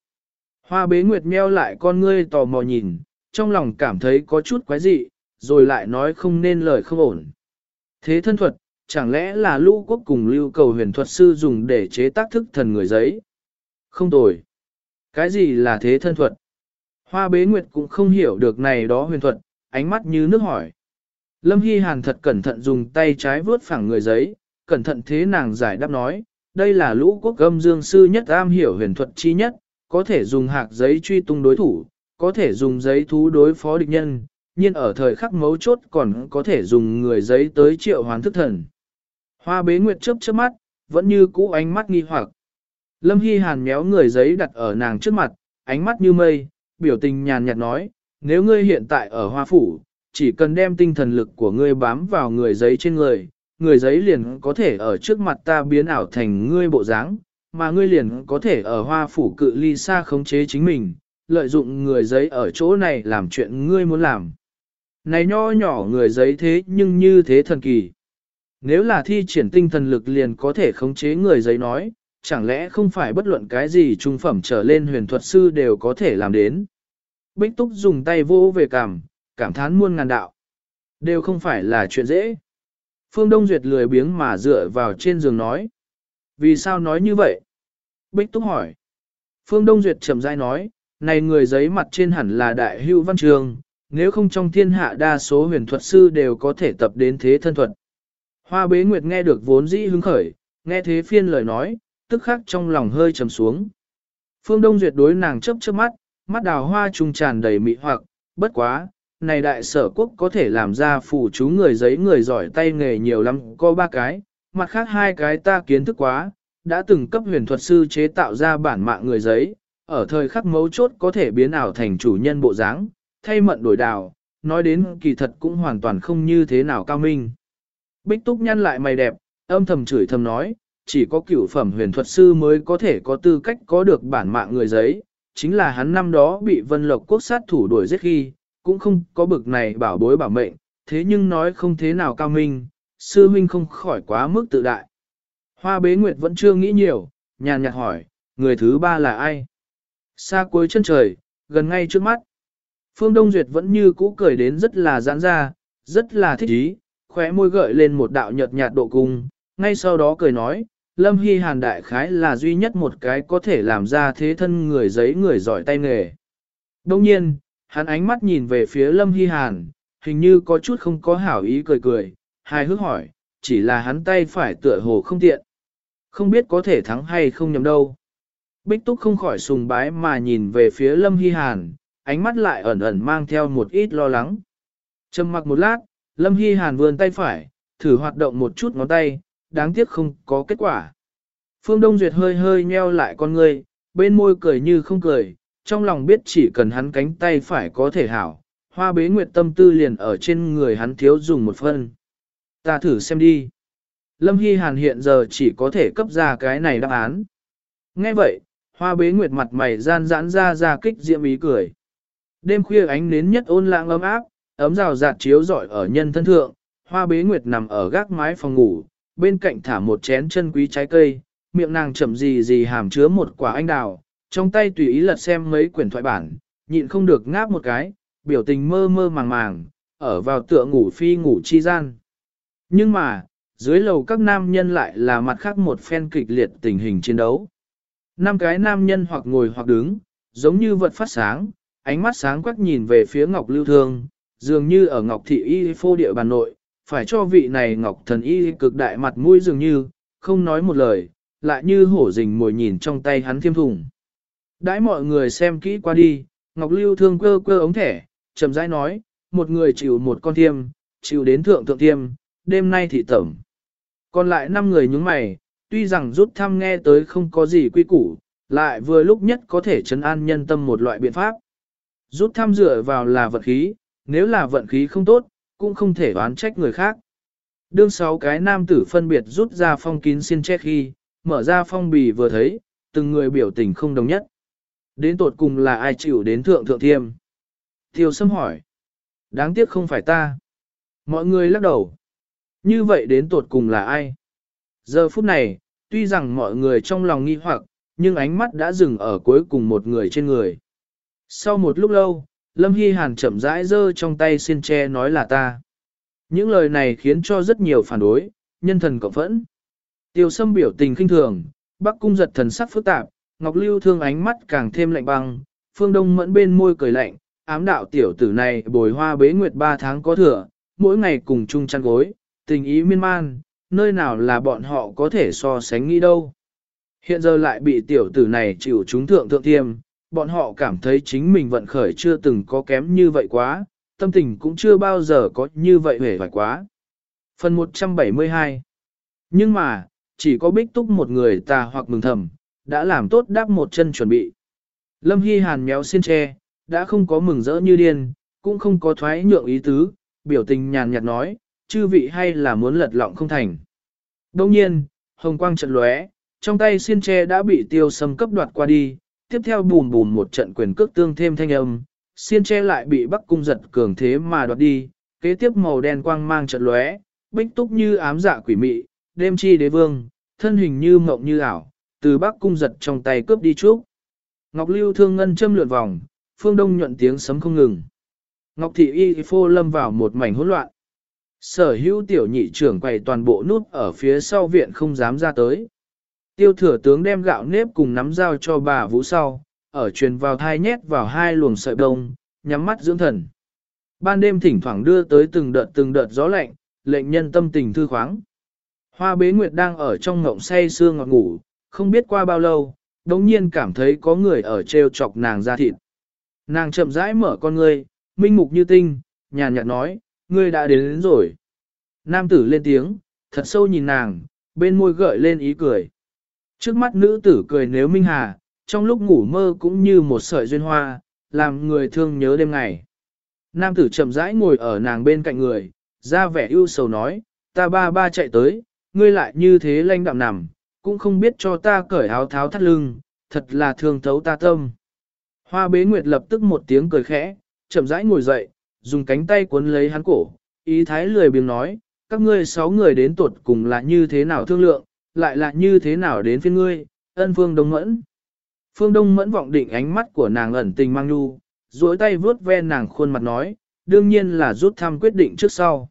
Hoa bế nguyệt meo lại con ngươi tò mò nhìn, trong lòng cảm thấy có chút quái dị, rồi lại nói không nên lời không ổn. Thế thân thuật, chẳng lẽ là lũ quốc cùng lưu cầu huyền thuật sư dùng để chế tác thức thần người giấy? Không tồi. Cái gì là thế thân thuật? Hoa bế nguyệt cũng không hiểu được này đó huyền thuật, ánh mắt như nước hỏi. Lâm Hy Hàn thật cẩn thận dùng tay trái vướt phẳng người giấy, cẩn thận thế nàng giải đáp nói, đây là lũ quốc âm dương sư nhất am hiểu huyền thuật chi nhất, có thể dùng hạc giấy truy tung đối thủ, có thể dùng giấy thú đối phó địch nhân, nhiên ở thời khắc mấu chốt còn có thể dùng người giấy tới triệu hoán thức thần. Hoa bế nguyệt chớp chớp mắt, vẫn như cũ ánh mắt nghi hoặc. Lâm Hy Hàn méo người giấy đặt ở nàng trước mặt, ánh mắt như mây, biểu tình nhàn nhạt nói, nếu ngươi hiện tại ở hoa phủ, chỉ cần đem tinh thần lực của ngươi bám vào người giấy trên người, người giấy liền có thể ở trước mặt ta biến ảo thành ngươi bộ dáng, mà ngươi liền có thể ở hoa phủ cự ly xa khống chế chính mình, lợi dụng người giấy ở chỗ này làm chuyện ngươi muốn làm. Này nho nhỏ người giấy thế nhưng như thế thần kỳ. Nếu là thi triển tinh thần lực liền có thể khống chế người giấy nói, chẳng lẽ không phải bất luận cái gì trung phẩm trở lên huyền thuật sư đều có thể làm đến. Bích Túc dùng tay vô về cảm, cảm thán muôn ngàn đạo. Đều không phải là chuyện dễ. Phương Đông Duyệt lười biếng mà dựa vào trên giường nói. Vì sao nói như vậy? Bích Túc hỏi. Phương Đông Duyệt chậm rãi nói, này người giấy mặt trên hẳn là đại hưu văn trường, nếu không trong thiên hạ đa số huyền thuật sư đều có thể tập đến thế thân thuật. Hoa bế nguyệt nghe được vốn dĩ hứng khởi, nghe thế phiên lời nói, tức khắc trong lòng hơi trầm xuống. Phương Đông Duyệt đối nàng chấp chớp mắt, mắt đào hoa trung tràn đầy mị hoặc, bất quá, này đại sở quốc có thể làm ra phủ chú người giấy người giỏi tay nghề nhiều lắm, có ba cái, mặt khác hai cái ta kiến thức quá, đã từng cấp huyền thuật sư chế tạo ra bản mạng người giấy, ở thời khắc mấu chốt có thể biến ảo thành chủ nhân bộ dáng, thay mận đổi đào, nói đến kỳ thật cũng hoàn toàn không như thế nào cao minh. Bích Túc nhăn lại mày đẹp, âm thầm chửi thầm nói, chỉ có cửu phẩm huyền thuật sư mới có thể có tư cách có được bản mạng người giấy, chính là hắn năm đó bị vân lộc quốc sát thủ đuổi giết khi, cũng không có bực này bảo bối bảo mệnh, thế nhưng nói không thế nào cao minh, sư huynh không khỏi quá mức tự đại. Hoa bế nguyệt vẫn chưa nghĩ nhiều, nhàn nhạt hỏi, người thứ ba là ai? Xa cuối chân trời, gần ngay trước mắt. Phương Đông Duyệt vẫn như cũ cười đến rất là giãn ra, rất là thích ý, khóe môi gợi lên một đạo nhợt nhạt độ cung, ngay sau đó cười nói, Lâm Hy Hàn đại khái là duy nhất một cái có thể làm ra thế thân người giấy người giỏi tay nghề. Đông nhiên, hắn ánh mắt nhìn về phía Lâm Hy Hàn, hình như có chút không có hảo ý cười cười, hài hước hỏi, chỉ là hắn tay phải tựa hồ không tiện. Không biết có thể thắng hay không nhầm đâu. Bích Túc không khỏi sùng bái mà nhìn về phía Lâm Hy Hàn, ánh mắt lại ẩn ẩn mang theo một ít lo lắng. Trầm mặc một lát, Lâm Hy Hàn vươn tay phải, thử hoạt động một chút ngón tay, đáng tiếc không có kết quả. Phương Đông Duyệt hơi hơi nheo lại con người, bên môi cười như không cười, trong lòng biết chỉ cần hắn cánh tay phải có thể hảo, hoa bế nguyệt tâm tư liền ở trên người hắn thiếu dùng một phân. Ta thử xem đi. Lâm Hy Hàn hiện giờ chỉ có thể cấp ra cái này đáp án. Nghe vậy, hoa bế nguyệt mặt mày gian giãn ra ra kích diễm ý cười. Đêm khuya ánh nến nhất ôn lãng ấm áp, ấm rào rạt chiếu rọi ở nhân thân thượng, hoa bế nguyệt nằm ở gác mái phòng ngủ, bên cạnh thả một chén chân quý trái cây, miệng nàng chậm gì gì hàm chứa một quả anh đào, trong tay tùy ý lật xem mấy quyển thoại bản, nhịn không được ngáp một cái, biểu tình mơ mơ màng màng, ở vào tựa ngủ phi ngủ chi gian. Nhưng mà, dưới lầu các nam nhân lại là mặt khác một phen kịch liệt tình hình chiến đấu. Năm cái nam nhân hoặc ngồi hoặc đứng, giống như vật phát sáng, ánh mắt sáng quắc nhìn về phía Ngọc Lưu Thương, dường như ở Ngọc Thị Y phô địa bàn nội, phải cho vị này Ngọc Thần Y cực đại mặt mũi dường như, không nói một lời, lại như hổ rình mồi nhìn trong tay hắn thiêm thùng. Đãi mọi người xem kỹ qua đi, Ngọc Lưu Thương quơ quơ ống thẻ, chậm rãi nói, một người chịu một con thiêm, chịu đến thượng thượng thiêm, đêm nay thị tẩm. Còn lại năm người nhúng mày, tuy rằng rút thăm nghe tới không có gì quy củ, lại vừa lúc nhất có thể chấn an nhân tâm một loại biện pháp. Rút thăm dựa vào là vận khí, nếu là vận khí không tốt, cũng không thể oán trách người khác. Đương sáu cái nam tử phân biệt rút ra phong kín xin che khi, mở ra phong bì vừa thấy, từng người biểu tình không đồng nhất. Đến tột cùng là ai chịu đến thượng thượng thiêm? Tiêu sâm hỏi. Đáng tiếc không phải ta. Mọi người lắc đầu. Như vậy đến tột cùng là ai? Giờ phút này, tuy rằng mọi người trong lòng nghi hoặc, nhưng ánh mắt đã dừng ở cuối cùng một người trên người. Sau một lúc lâu, Lâm Hy Hàn chậm rãi giơ trong tay xin che nói là ta. Những lời này khiến cho rất nhiều phản đối, nhân thần cộng phẫn. Tiêu sâm biểu tình khinh thường, bắc cung giật thần sắc phức tạp, Ngọc Lưu thương ánh mắt càng thêm lạnh băng, phương đông mẫn bên môi cười lạnh, ám đạo tiểu tử này bồi hoa bế nguyệt ba tháng có thừa, mỗi ngày cùng chung chăn gối, tình ý miên man, nơi nào là bọn họ có thể so sánh nghĩ đâu. Hiện giờ lại bị tiểu tử này chịu chúng thượng thượng tiêm, bọn họ cảm thấy chính mình vận khởi chưa từng có kém như vậy quá, tâm tình cũng chưa bao giờ có như vậy hề phải quá. Phần 172 Nhưng mà, chỉ có bích túc một người tà hoặc mừng thầm, đã làm tốt đáp một chân chuẩn bị. Lâm Hy Hàn méo xin tre, đã không có mừng rỡ như điên, cũng không có thoái nhượng ý tứ, biểu tình nhàn nhạt nói, chư vị hay là muốn lật lọng không thành. Đông nhiên, hồng quang trận lóe, trong tay xiên tre đã bị tiêu sâm cấp đoạt qua đi, tiếp theo bùm bùm một trận quyền cước tương thêm thanh âm, xiên che lại bị bắc cung giật cường thế mà đoạt đi, kế tiếp màu đen quang mang trận lóe, bích túc như ám dạ quỷ mị, đêm chi đế vương, thân hình như mộng như ảo, từ bắc cung giật trong tay cướp đi trước. Ngọc Lưu thương ngân châm lượn vòng, phương đông nhuận tiếng sấm không ngừng. Ngọc Thị Y phô lâm vào một mảnh hỗn loạn. Sở hữu tiểu nhị trưởng quầy toàn bộ nút ở phía sau viện không dám ra tới. Tiêu thừa tướng đem gạo nếp cùng nắm dao cho bà vũ sau, ở truyền vào thai nhét vào hai luồng sợi đông, nhắm mắt dưỡng thần. Ban đêm thỉnh thoảng đưa tới từng đợt từng đợt gió lạnh, lệnh nhân tâm tình thư khoáng. Hoa bế nguyệt đang ở trong ngộng say sương ngọt ngủ, không biết qua bao lâu, đống nhiên cảm thấy có người ở treo chọc nàng ra thịt. Nàng chậm rãi mở con ngươi, minh mục như tinh, nhàn nhạt nói, ngươi đã đến, đến rồi. Nam tử lên tiếng, thật sâu nhìn nàng, bên môi gợi lên ý cười. Trước mắt nữ tử cười nếu minh hà, trong lúc ngủ mơ cũng như một sợi duyên hoa, làm người thương nhớ đêm ngày. Nam tử chậm rãi ngồi ở nàng bên cạnh người, ra vẻ ưu sầu nói, ta ba ba chạy tới, ngươi lại như thế lanh đạm nằm, cũng không biết cho ta cởi áo tháo thắt lưng, thật là thương thấu ta tâm. Hoa bế nguyệt lập tức một tiếng cười khẽ, chậm rãi ngồi dậy, dùng cánh tay cuốn lấy hắn cổ, ý thái lười biếng nói, các ngươi sáu người đến tuột cùng là như thế nào thương lượng, lại là như thế nào đến phiên ngươi, ân phương đông mẫn. Phương Đông mẫn vọng định ánh mắt của nàng ẩn tình mang nhu, duỗi tay vướt ve nàng khuôn mặt nói, đương nhiên là rút thăm quyết định trước sau.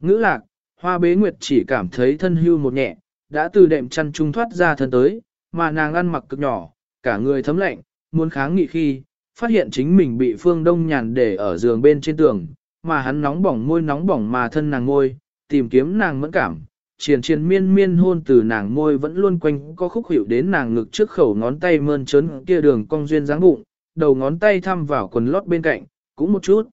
Ngữ lạc, hoa bế nguyệt chỉ cảm thấy thân hưu một nhẹ, đã từ đệm chăn trung thoát ra thân tới, mà nàng ăn mặc cực nhỏ, cả người thấm lạnh, muốn kháng nghị khi, phát hiện chính mình bị phương đông nhàn để ở giường bên trên tường, mà hắn nóng bỏng môi nóng bỏng mà thân nàng ngôi, tìm kiếm nàng mẫn cảm, triền triền miên miên hôn từ nàng môi vẫn luôn quanh có khúc hiệu đến nàng ngực trước khẩu ngón tay mơn trớn kia đường cong duyên dáng bụng, đầu ngón tay thăm vào quần lót bên cạnh, cũng một chút.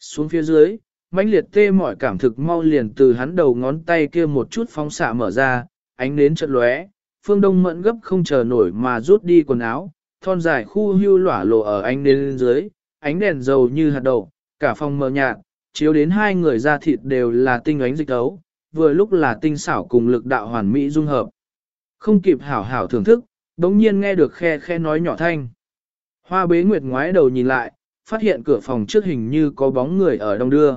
Xuống phía dưới, mãnh liệt tê mọi cảm thực mau liền từ hắn đầu ngón tay kia một chút phóng xạ mở ra, ánh nến chợt lóe, phương đông mẫn gấp không chờ nổi mà rút đi quần áo, thon dài khu hưu lỏa lộ ở ánh nến dưới, ánh đèn dầu như hạt đậu, cả phòng mờ nhạt, chiếu đến hai người da thịt đều là tinh ánh dịch tấu, vừa lúc là tinh xảo cùng lực đạo hoàn mỹ dung hợp. Không kịp hảo hảo thưởng thức, đống nhiên nghe được khe khe nói nhỏ thanh. Hoa bế nguyệt ngoái đầu nhìn lại, phát hiện cửa phòng trước hình như có bóng người ở đông đưa.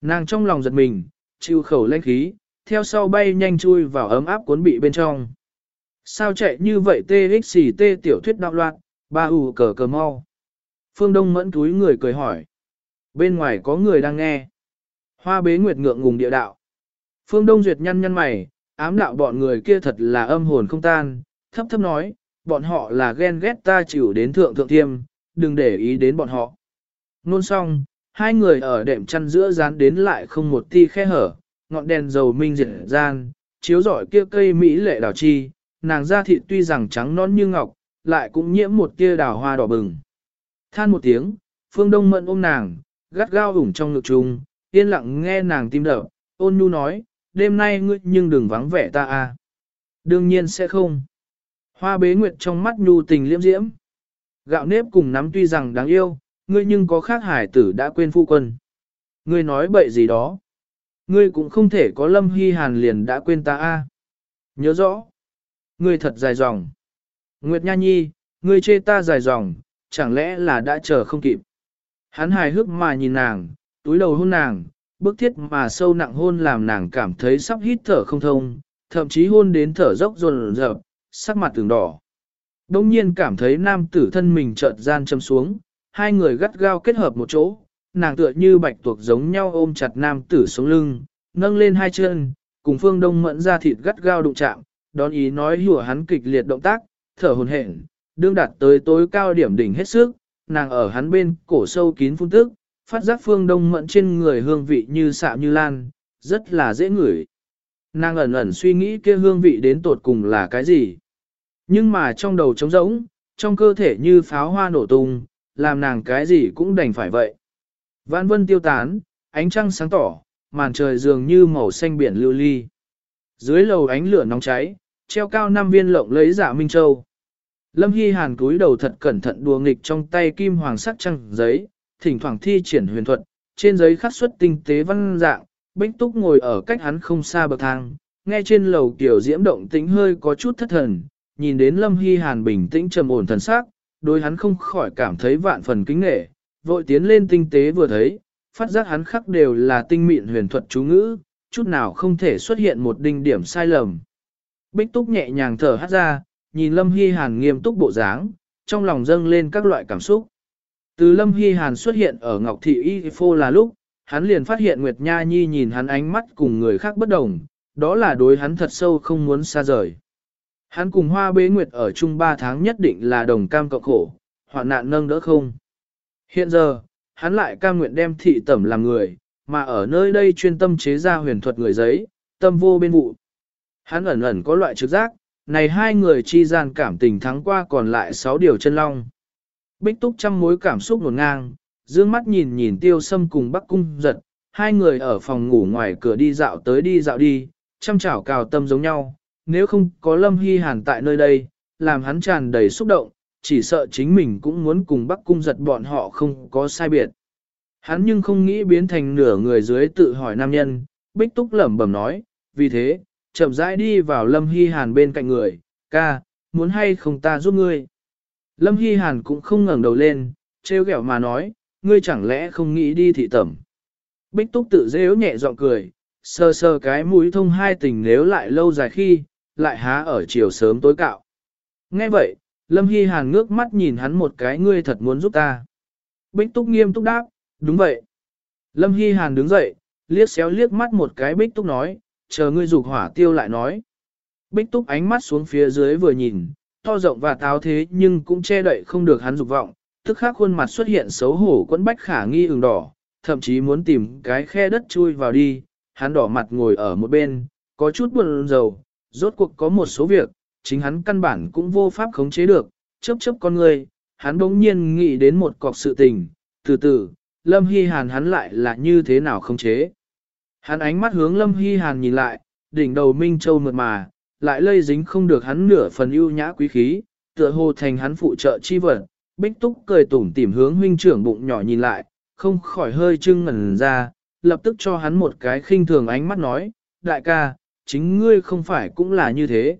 Nàng trong lòng giật mình, chịu khẩu lanh khí, theo sau bay nhanh chui vào ấm áp cuốn bị bên trong. Sao chạy như vậy TXT tiểu thuyết đạo loạn, ba ù cờ cờ mau. Phương Đông mẫn túi người cười hỏi. Bên ngoài có người đang nghe. Hoa bế nguyệt ngượng ngùng địa đạo. Phương Đông Duyệt nhăn nhăn mày, ám đạo bọn người kia thật là âm hồn không tan, thấp thấp nói, bọn họ là ghen ghét ta chịu đến thượng thượng thiêm, đừng để ý đến bọn họ. Nôn xong, hai người ở đệm chăn giữa dán đến lại không một ti khe hở, ngọn đèn dầu minh diệt gian, chiếu rọi kia cây mỹ lệ đào chi, nàng da thịt tuy rằng trắng non như ngọc, lại cũng nhiễm một tia đào hoa đỏ bừng. Than một tiếng, phương đông mận ôm nàng, gắt gao ủng trong ngực trùng, yên lặng nghe nàng tim đập, ôn nhu nói, đêm nay ngươi nhưng đừng vắng vẻ ta à. Đương nhiên sẽ không. Hoa bế nguyệt trong mắt nhu tình liễm diễm. Gạo nếp cùng nắm tuy rằng đáng yêu, ngươi nhưng có khác hải tử đã quên phu quân. Ngươi nói bậy gì đó. Ngươi cũng không thể có lâm hy hàn liền đã quên ta a. À. Nhớ rõ. ngươi thật dài dòng. Nguyệt Nha Nhi, ngươi chê ta dài dòng, chẳng lẽ là đã chờ không kịp. Hắn hài hước mà nhìn nàng, túi đầu hôn nàng, bức thiết mà sâu nặng hôn làm nàng cảm thấy sắp hít thở không thông, thậm chí hôn đến thở dốc rồn rợp, sắc mặt từng đỏ. Đông nhiên cảm thấy nam tử thân mình chợt gian châm xuống, hai người gắt gao kết hợp một chỗ, nàng tựa như bạch tuộc giống nhau ôm chặt nam tử sống lưng, nâng lên hai chân, cùng phương đông mẫn ra thịt gắt gao đụng chạm, đón ý nói hùa hắn kịch liệt động tác, thở hồn hển, đương đạt tới tối cao điểm đỉnh hết sức, nàng ở hắn bên cổ sâu kín phun tức, phát giác phương đông mẫn trên người hương vị như xạ như lan, rất là dễ ngửi. Nàng ẩn ẩn suy nghĩ kia hương vị đến tột cùng là cái gì. Nhưng mà trong đầu trống rỗng, trong cơ thể như pháo hoa nổ tung, làm nàng cái gì cũng đành phải vậy. Vạn vân tiêu tán, ánh trăng sáng tỏ, màn trời dường như màu xanh biển lưu ly. Dưới lầu ánh lửa nóng cháy, treo cao năm viên lộng lấy dạ Minh Châu. Lâm Hy Hàn cúi đầu thật cẩn thận đùa nghịch trong tay kim hoàng sắc trăng giấy, thỉnh thoảng thi triển huyền thuật, trên giấy khắc xuất tinh tế văn dạng, Bích Túc ngồi ở cách hắn không xa bậc thang, nghe trên lầu kiểu diễm động tĩnh hơi có chút thất thần, nhìn đến Lâm Hy Hàn bình tĩnh trầm ổn thần sắc, đối hắn không khỏi cảm thấy vạn phần kính nghệ, vội tiến lên tinh tế vừa thấy, phát giác hắn khắc đều là tinh mịn huyền thuật chú ngữ, chút nào không thể xuất hiện một đinh điểm sai lầm. Bích Túc nhẹ nhàng thở hát ra, nhìn Lâm Hy Hàn nghiêm túc bộ dáng, trong lòng dâng lên các loại cảm xúc. Từ Lâm Hy Hàn xuất hiện ở Ngọc Thị Y Phô là lúc, hắn liền phát hiện Nguyệt Nha Nhi nhìn hắn ánh mắt cùng người khác bất đồng, đó là đối hắn thật sâu không muốn xa rời. Hắn cùng Hoa Bế Nguyệt ở chung 3 tháng nhất định là đồng cam cộng khổ, hoạn nạn nâng đỡ không. Hiện giờ, hắn lại cam nguyện đem thị tẩm làm người, mà ở nơi đây chuyên tâm chế ra huyền thuật người giấy, tâm vô bên vụ. Hắn ẩn ẩn có loại trực giác, này hai người chi gian cảm tình thắng qua còn lại sáu điều chân long. Bích túc trăm mối cảm xúc nổn ngang, dương mắt nhìn nhìn tiêu sâm cùng bắc cung giật, hai người ở phòng ngủ ngoài cửa đi dạo tới đi dạo đi, chăm chảo cào tâm giống nhau, nếu không có lâm hy hàn tại nơi đây, làm hắn tràn đầy xúc động, chỉ sợ chính mình cũng muốn cùng bắc cung giật bọn họ không có sai biệt. Hắn nhưng không nghĩ biến thành nửa người dưới tự hỏi nam nhân, bích túc lẩm bẩm nói, vì thế, chậm rãi đi vào Lâm Hy Hàn bên cạnh người, ca, muốn hay không ta giúp ngươi. Lâm Hy Hàn cũng không ngẩng đầu lên, trêu ghẹo mà nói, ngươi chẳng lẽ không nghĩ đi thị tẩm. Bích Túc tự dễ nhẹ giọng cười, sơ sơ cái mũi thông hai tình nếu lại lâu dài khi, lại há ở chiều sớm tối cạo. Nghe vậy, Lâm Hy Hàn ngước mắt nhìn hắn một cái ngươi thật muốn giúp ta. Bích Túc nghiêm túc đáp, đúng vậy. Lâm Hy Hàn đứng dậy, liếc xéo liếc mắt một cái Bích Túc nói, chờ ngươi dục hỏa tiêu lại nói. Bích túc ánh mắt xuống phía dưới vừa nhìn, to rộng và táo thế nhưng cũng che đậy không được hắn dục vọng, tức khắc khuôn mặt xuất hiện xấu hổ quẫn bách khả nghi ửng đỏ, thậm chí muốn tìm cái khe đất chui vào đi, hắn đỏ mặt ngồi ở một bên, có chút buồn rầu, rốt cuộc có một số việc, chính hắn căn bản cũng vô pháp khống chế được, Chớp chớp con người, hắn bỗng nhiên nghĩ đến một cọc sự tình, từ từ, Lâm Hy Hàn hắn lại là như thế nào khống chế. Hắn ánh mắt hướng Lâm Hy Hàn nhìn lại, đỉnh đầu Minh Châu mượt mà, lại lây dính không được hắn nửa phần ưu nhã quý khí, tựa hồ thành hắn phụ trợ chi vật. Bích Túc cười tủm tỉm hướng huynh trưởng bụng nhỏ nhìn lại, không khỏi hơi trưng ngẩn ra, lập tức cho hắn một cái khinh thường ánh mắt nói, đại ca, chính ngươi không phải cũng là như thế.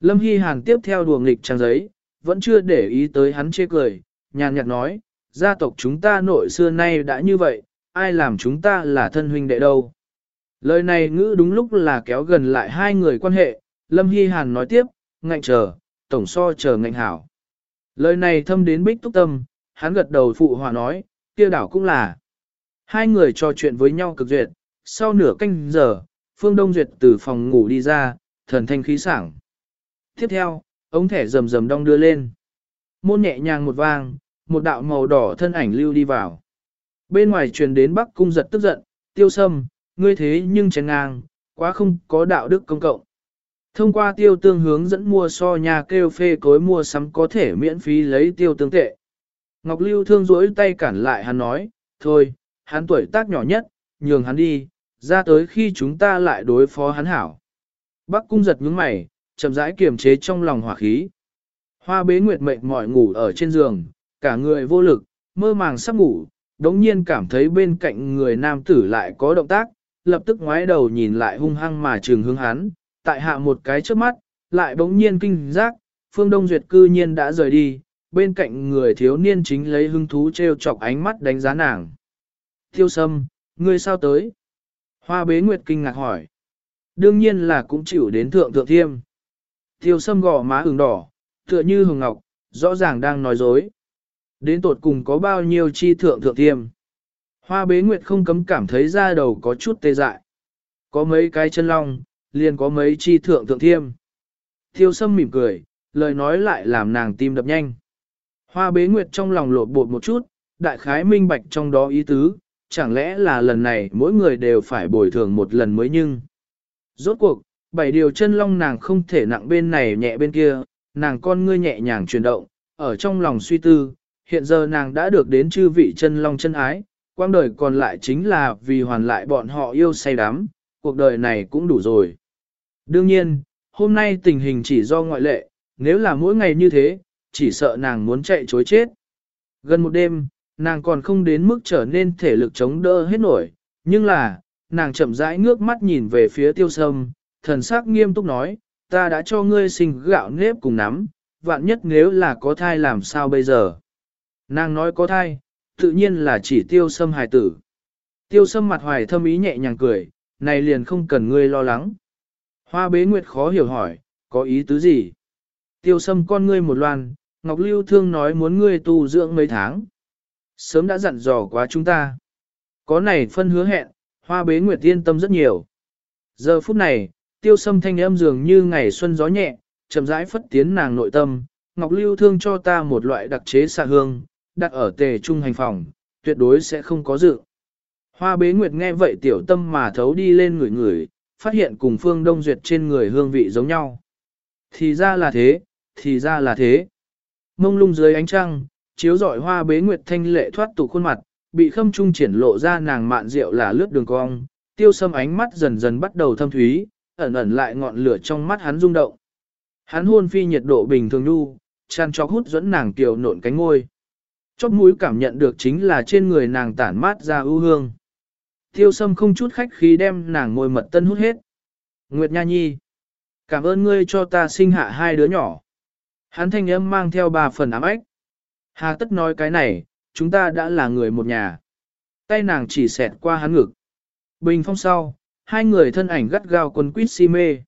Lâm Hy Hàn tiếp theo đùa nghịch trang giấy, vẫn chưa để ý tới hắn chê cười, nhàn nhạt nói, gia tộc chúng ta nội xưa nay đã như vậy, ai làm chúng ta là thân huynh đệ đâu. Lời này ngữ đúng lúc là kéo gần lại hai người quan hệ, Lâm Hy Hàn nói tiếp, ngạnh chờ, tổng so chờ ngạnh hảo. Lời này thâm đến bích túc tâm, hắn gật đầu phụ hòa nói, kia đảo cũng là. Hai người trò chuyện với nhau cực duyệt, sau nửa canh giờ, Phương Đông Duyệt từ phòng ngủ đi ra, thần thanh khí sảng. Tiếp theo, ống thẻ rầm rầm đong đưa lên. Môn nhẹ nhàng một vang, một đạo màu đỏ thân ảnh lưu đi vào. Bên ngoài truyền đến Bắc cung giật tức giận, tiêu sâm, ngươi thế nhưng chén ngang, quá không có đạo đức công cộng. Thông qua tiêu tương hướng dẫn mua so nhà kêu phê cối mua sắm có thể miễn phí lấy tiêu tương tệ. Ngọc Lưu thương rỗi tay cản lại hắn nói, thôi, hắn tuổi tác nhỏ nhất, nhường hắn đi, ra tới khi chúng ta lại đối phó hắn hảo. Bắc cung giật nhướng mày, chậm rãi kiềm chế trong lòng hỏa khí. Hoa bế nguyệt mệt mỏi ngủ ở trên giường, cả người vô lực, mơ màng sắp ngủ, đống nhiên cảm thấy bên cạnh người nam tử lại có động tác, lập tức ngoái đầu nhìn lại hung hăng mà trường hướng hắn, tại hạ một cái trước mắt, lại bỗng nhiên kinh giác, Phương Đông Duyệt cư nhiên đã rời đi, bên cạnh người thiếu niên chính lấy hứng thú treo chọc ánh mắt đánh giá nàng. Tiêu sâm, ngươi sao tới? Hoa bế nguyệt kinh ngạc hỏi. Đương nhiên là cũng chịu đến thượng thượng thiêm. Tiêu sâm gò má ửng đỏ, tựa như hồng ngọc, rõ ràng đang nói dối. Đến tột cùng có bao nhiêu chi thượng thượng thiêm. Hoa bế nguyệt không cấm cảm thấy da đầu có chút tê dại. Có mấy cái chân long, liền có mấy chi thượng thượng thiêm. thiêu sâm mỉm cười, lời nói lại làm nàng tim đập nhanh. Hoa bế nguyệt trong lòng lột bột một chút, đại khái minh bạch trong đó ý tứ, chẳng lẽ là lần này mỗi người đều phải bồi thường một lần mới nhưng. Rốt cuộc, bảy điều chân long nàng không thể nặng bên này nhẹ bên kia, nàng con ngươi nhẹ nhàng chuyển động, ở trong lòng suy tư, hiện giờ nàng đã được đến chư vị chân long chân ái, quang đời còn lại chính là vì hoàn lại bọn họ yêu say đắm, cuộc đời này cũng đủ rồi. Đương nhiên, hôm nay tình hình chỉ do ngoại lệ, nếu là mỗi ngày như thế, chỉ sợ nàng muốn chạy chối chết. Gần một đêm, nàng còn không đến mức trở nên thể lực chống đỡ hết nổi, nhưng là, nàng chậm rãi ngước mắt nhìn về phía tiêu sâm, thần sắc nghiêm túc nói, ta đã cho ngươi sinh gạo nếp cùng nắm, vạn nhất nếu là có thai làm sao bây giờ. Nàng nói có thai, tự nhiên là chỉ tiêu sâm hài tử. Tiêu sâm mặt hoài thâm ý nhẹ nhàng cười, này liền không cần ngươi lo lắng. Hoa bế nguyệt khó hiểu hỏi, có ý tứ gì? Tiêu sâm con ngươi một loan, Ngọc Lưu Thương nói muốn ngươi tu dưỡng mấy tháng. Sớm đã dặn dò quá chúng ta. Có này phân hứa hẹn, hoa bế nguyệt yên tâm rất nhiều. Giờ phút này, tiêu sâm thanh âm dường như ngày xuân gió nhẹ, chậm rãi phất tiến nàng nội tâm. Ngọc Lưu Thương cho ta một loại đặc chế xạ hương, đặt ở tề trung hành phòng, tuyệt đối sẽ không có dự. Hoa bế nguyệt nghe vậy tiểu tâm mà thấu đi lên người người, phát hiện cùng phương đông duyệt trên người hương vị giống nhau. Thì ra là thế, thì ra là thế. Mông lung dưới ánh trăng, chiếu rọi hoa bế nguyệt thanh lệ thoát tục khuôn mặt, bị khâm trung triển lộ ra nàng mạn rượu là lướt đường cong, tiêu sâm ánh mắt dần dần bắt đầu thâm thúy, ẩn ẩn lại ngọn lửa trong mắt hắn rung động. Hắn hôn phi nhiệt độ bình thường nhu, chăn cho hút dẫn nàng kiều nộn cánh ngôi. Chóp mũi cảm nhận được chính là trên người nàng tản mát ra ưu hương. Tiêu sâm không chút khách khí đem nàng ngồi mật tân hút hết. Nguyệt Nha Nhi, cảm ơn ngươi cho ta sinh hạ hai đứa nhỏ. Hắn thanh âm mang theo ba phần ám ếch. Hà tất nói cái này, chúng ta đã là người một nhà. Tay nàng chỉ xẹt qua hắn ngực. Bình phong sau, hai người thân ảnh gắt gao quần quýt si mê.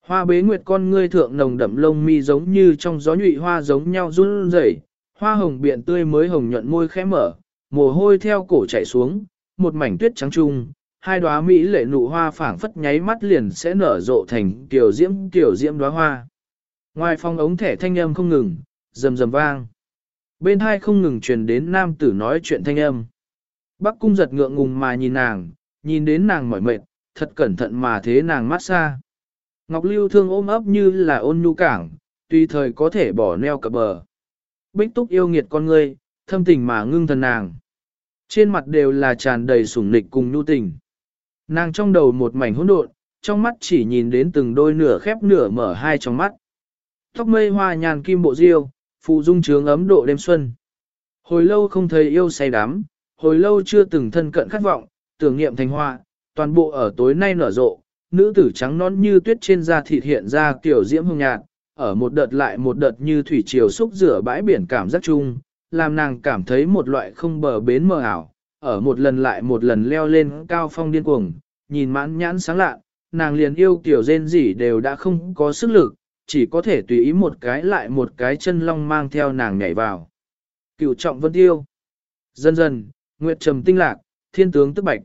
Hoa bế nguyệt con ngươi thượng nồng đậm lông mi giống như trong gió nhụy hoa giống nhau run rẩy, hoa hồng biện tươi mới hồng nhuận môi khẽ mở, mồ hôi theo cổ chảy xuống, một mảnh tuyết trắng trung, hai đóa mỹ lệ nụ hoa phảng phất nháy mắt liền sẽ nở rộ thành tiểu diễm tiểu diễm đóa hoa. Ngoài phòng ống thẻ thanh âm không ngừng, rầm rầm vang. Bên hai không ngừng truyền đến nam tử nói chuyện thanh âm. Bắc cung giật ngượng ngùng mà nhìn nàng, nhìn đến nàng mỏi mệt, thật cẩn thận mà thế nàng mát xa. Ngọc Lưu thương ôm ấp như là ôn nhu cảng, tùy thời có thể bỏ neo cập bờ. Bích túc yêu nghiệt con ngươi, thâm tình mà ngưng thần nàng. Trên mặt đều là tràn đầy sủng nịch cùng nhu tình. Nàng trong đầu một mảnh hỗn độn, trong mắt chỉ nhìn đến từng đôi nửa khép nửa mở hai trong mắt. Tóc mây hoa nhàn kim bộ diêu, phụ dung trướng ấm độ đêm xuân. Hồi lâu không thấy yêu say đắm, hồi lâu chưa từng thân cận khát vọng, tưởng niệm thành hoa, toàn bộ ở tối nay nở rộ, nữ tử trắng nón như tuyết trên da thịt hiện ra kiểu diễm hương nhạt, ở một đợt lại một đợt như thủy triều xúc rửa bãi biển cảm giác chung, làm nàng cảm thấy một loại không bờ bến mờ ảo, ở một lần lại một lần leo lên cao phong điên cuồng, nhìn mãn nhãn sáng lạ, nàng liền yêu kiểu rên rỉ đều đã không có sức lực, chỉ có thể tùy ý một cái lại một cái chân long mang theo nàng nhảy vào. Cựu trọng vân tiêu. Dần dần, nguyệt trầm tinh lạc, thiên tướng tức bạch.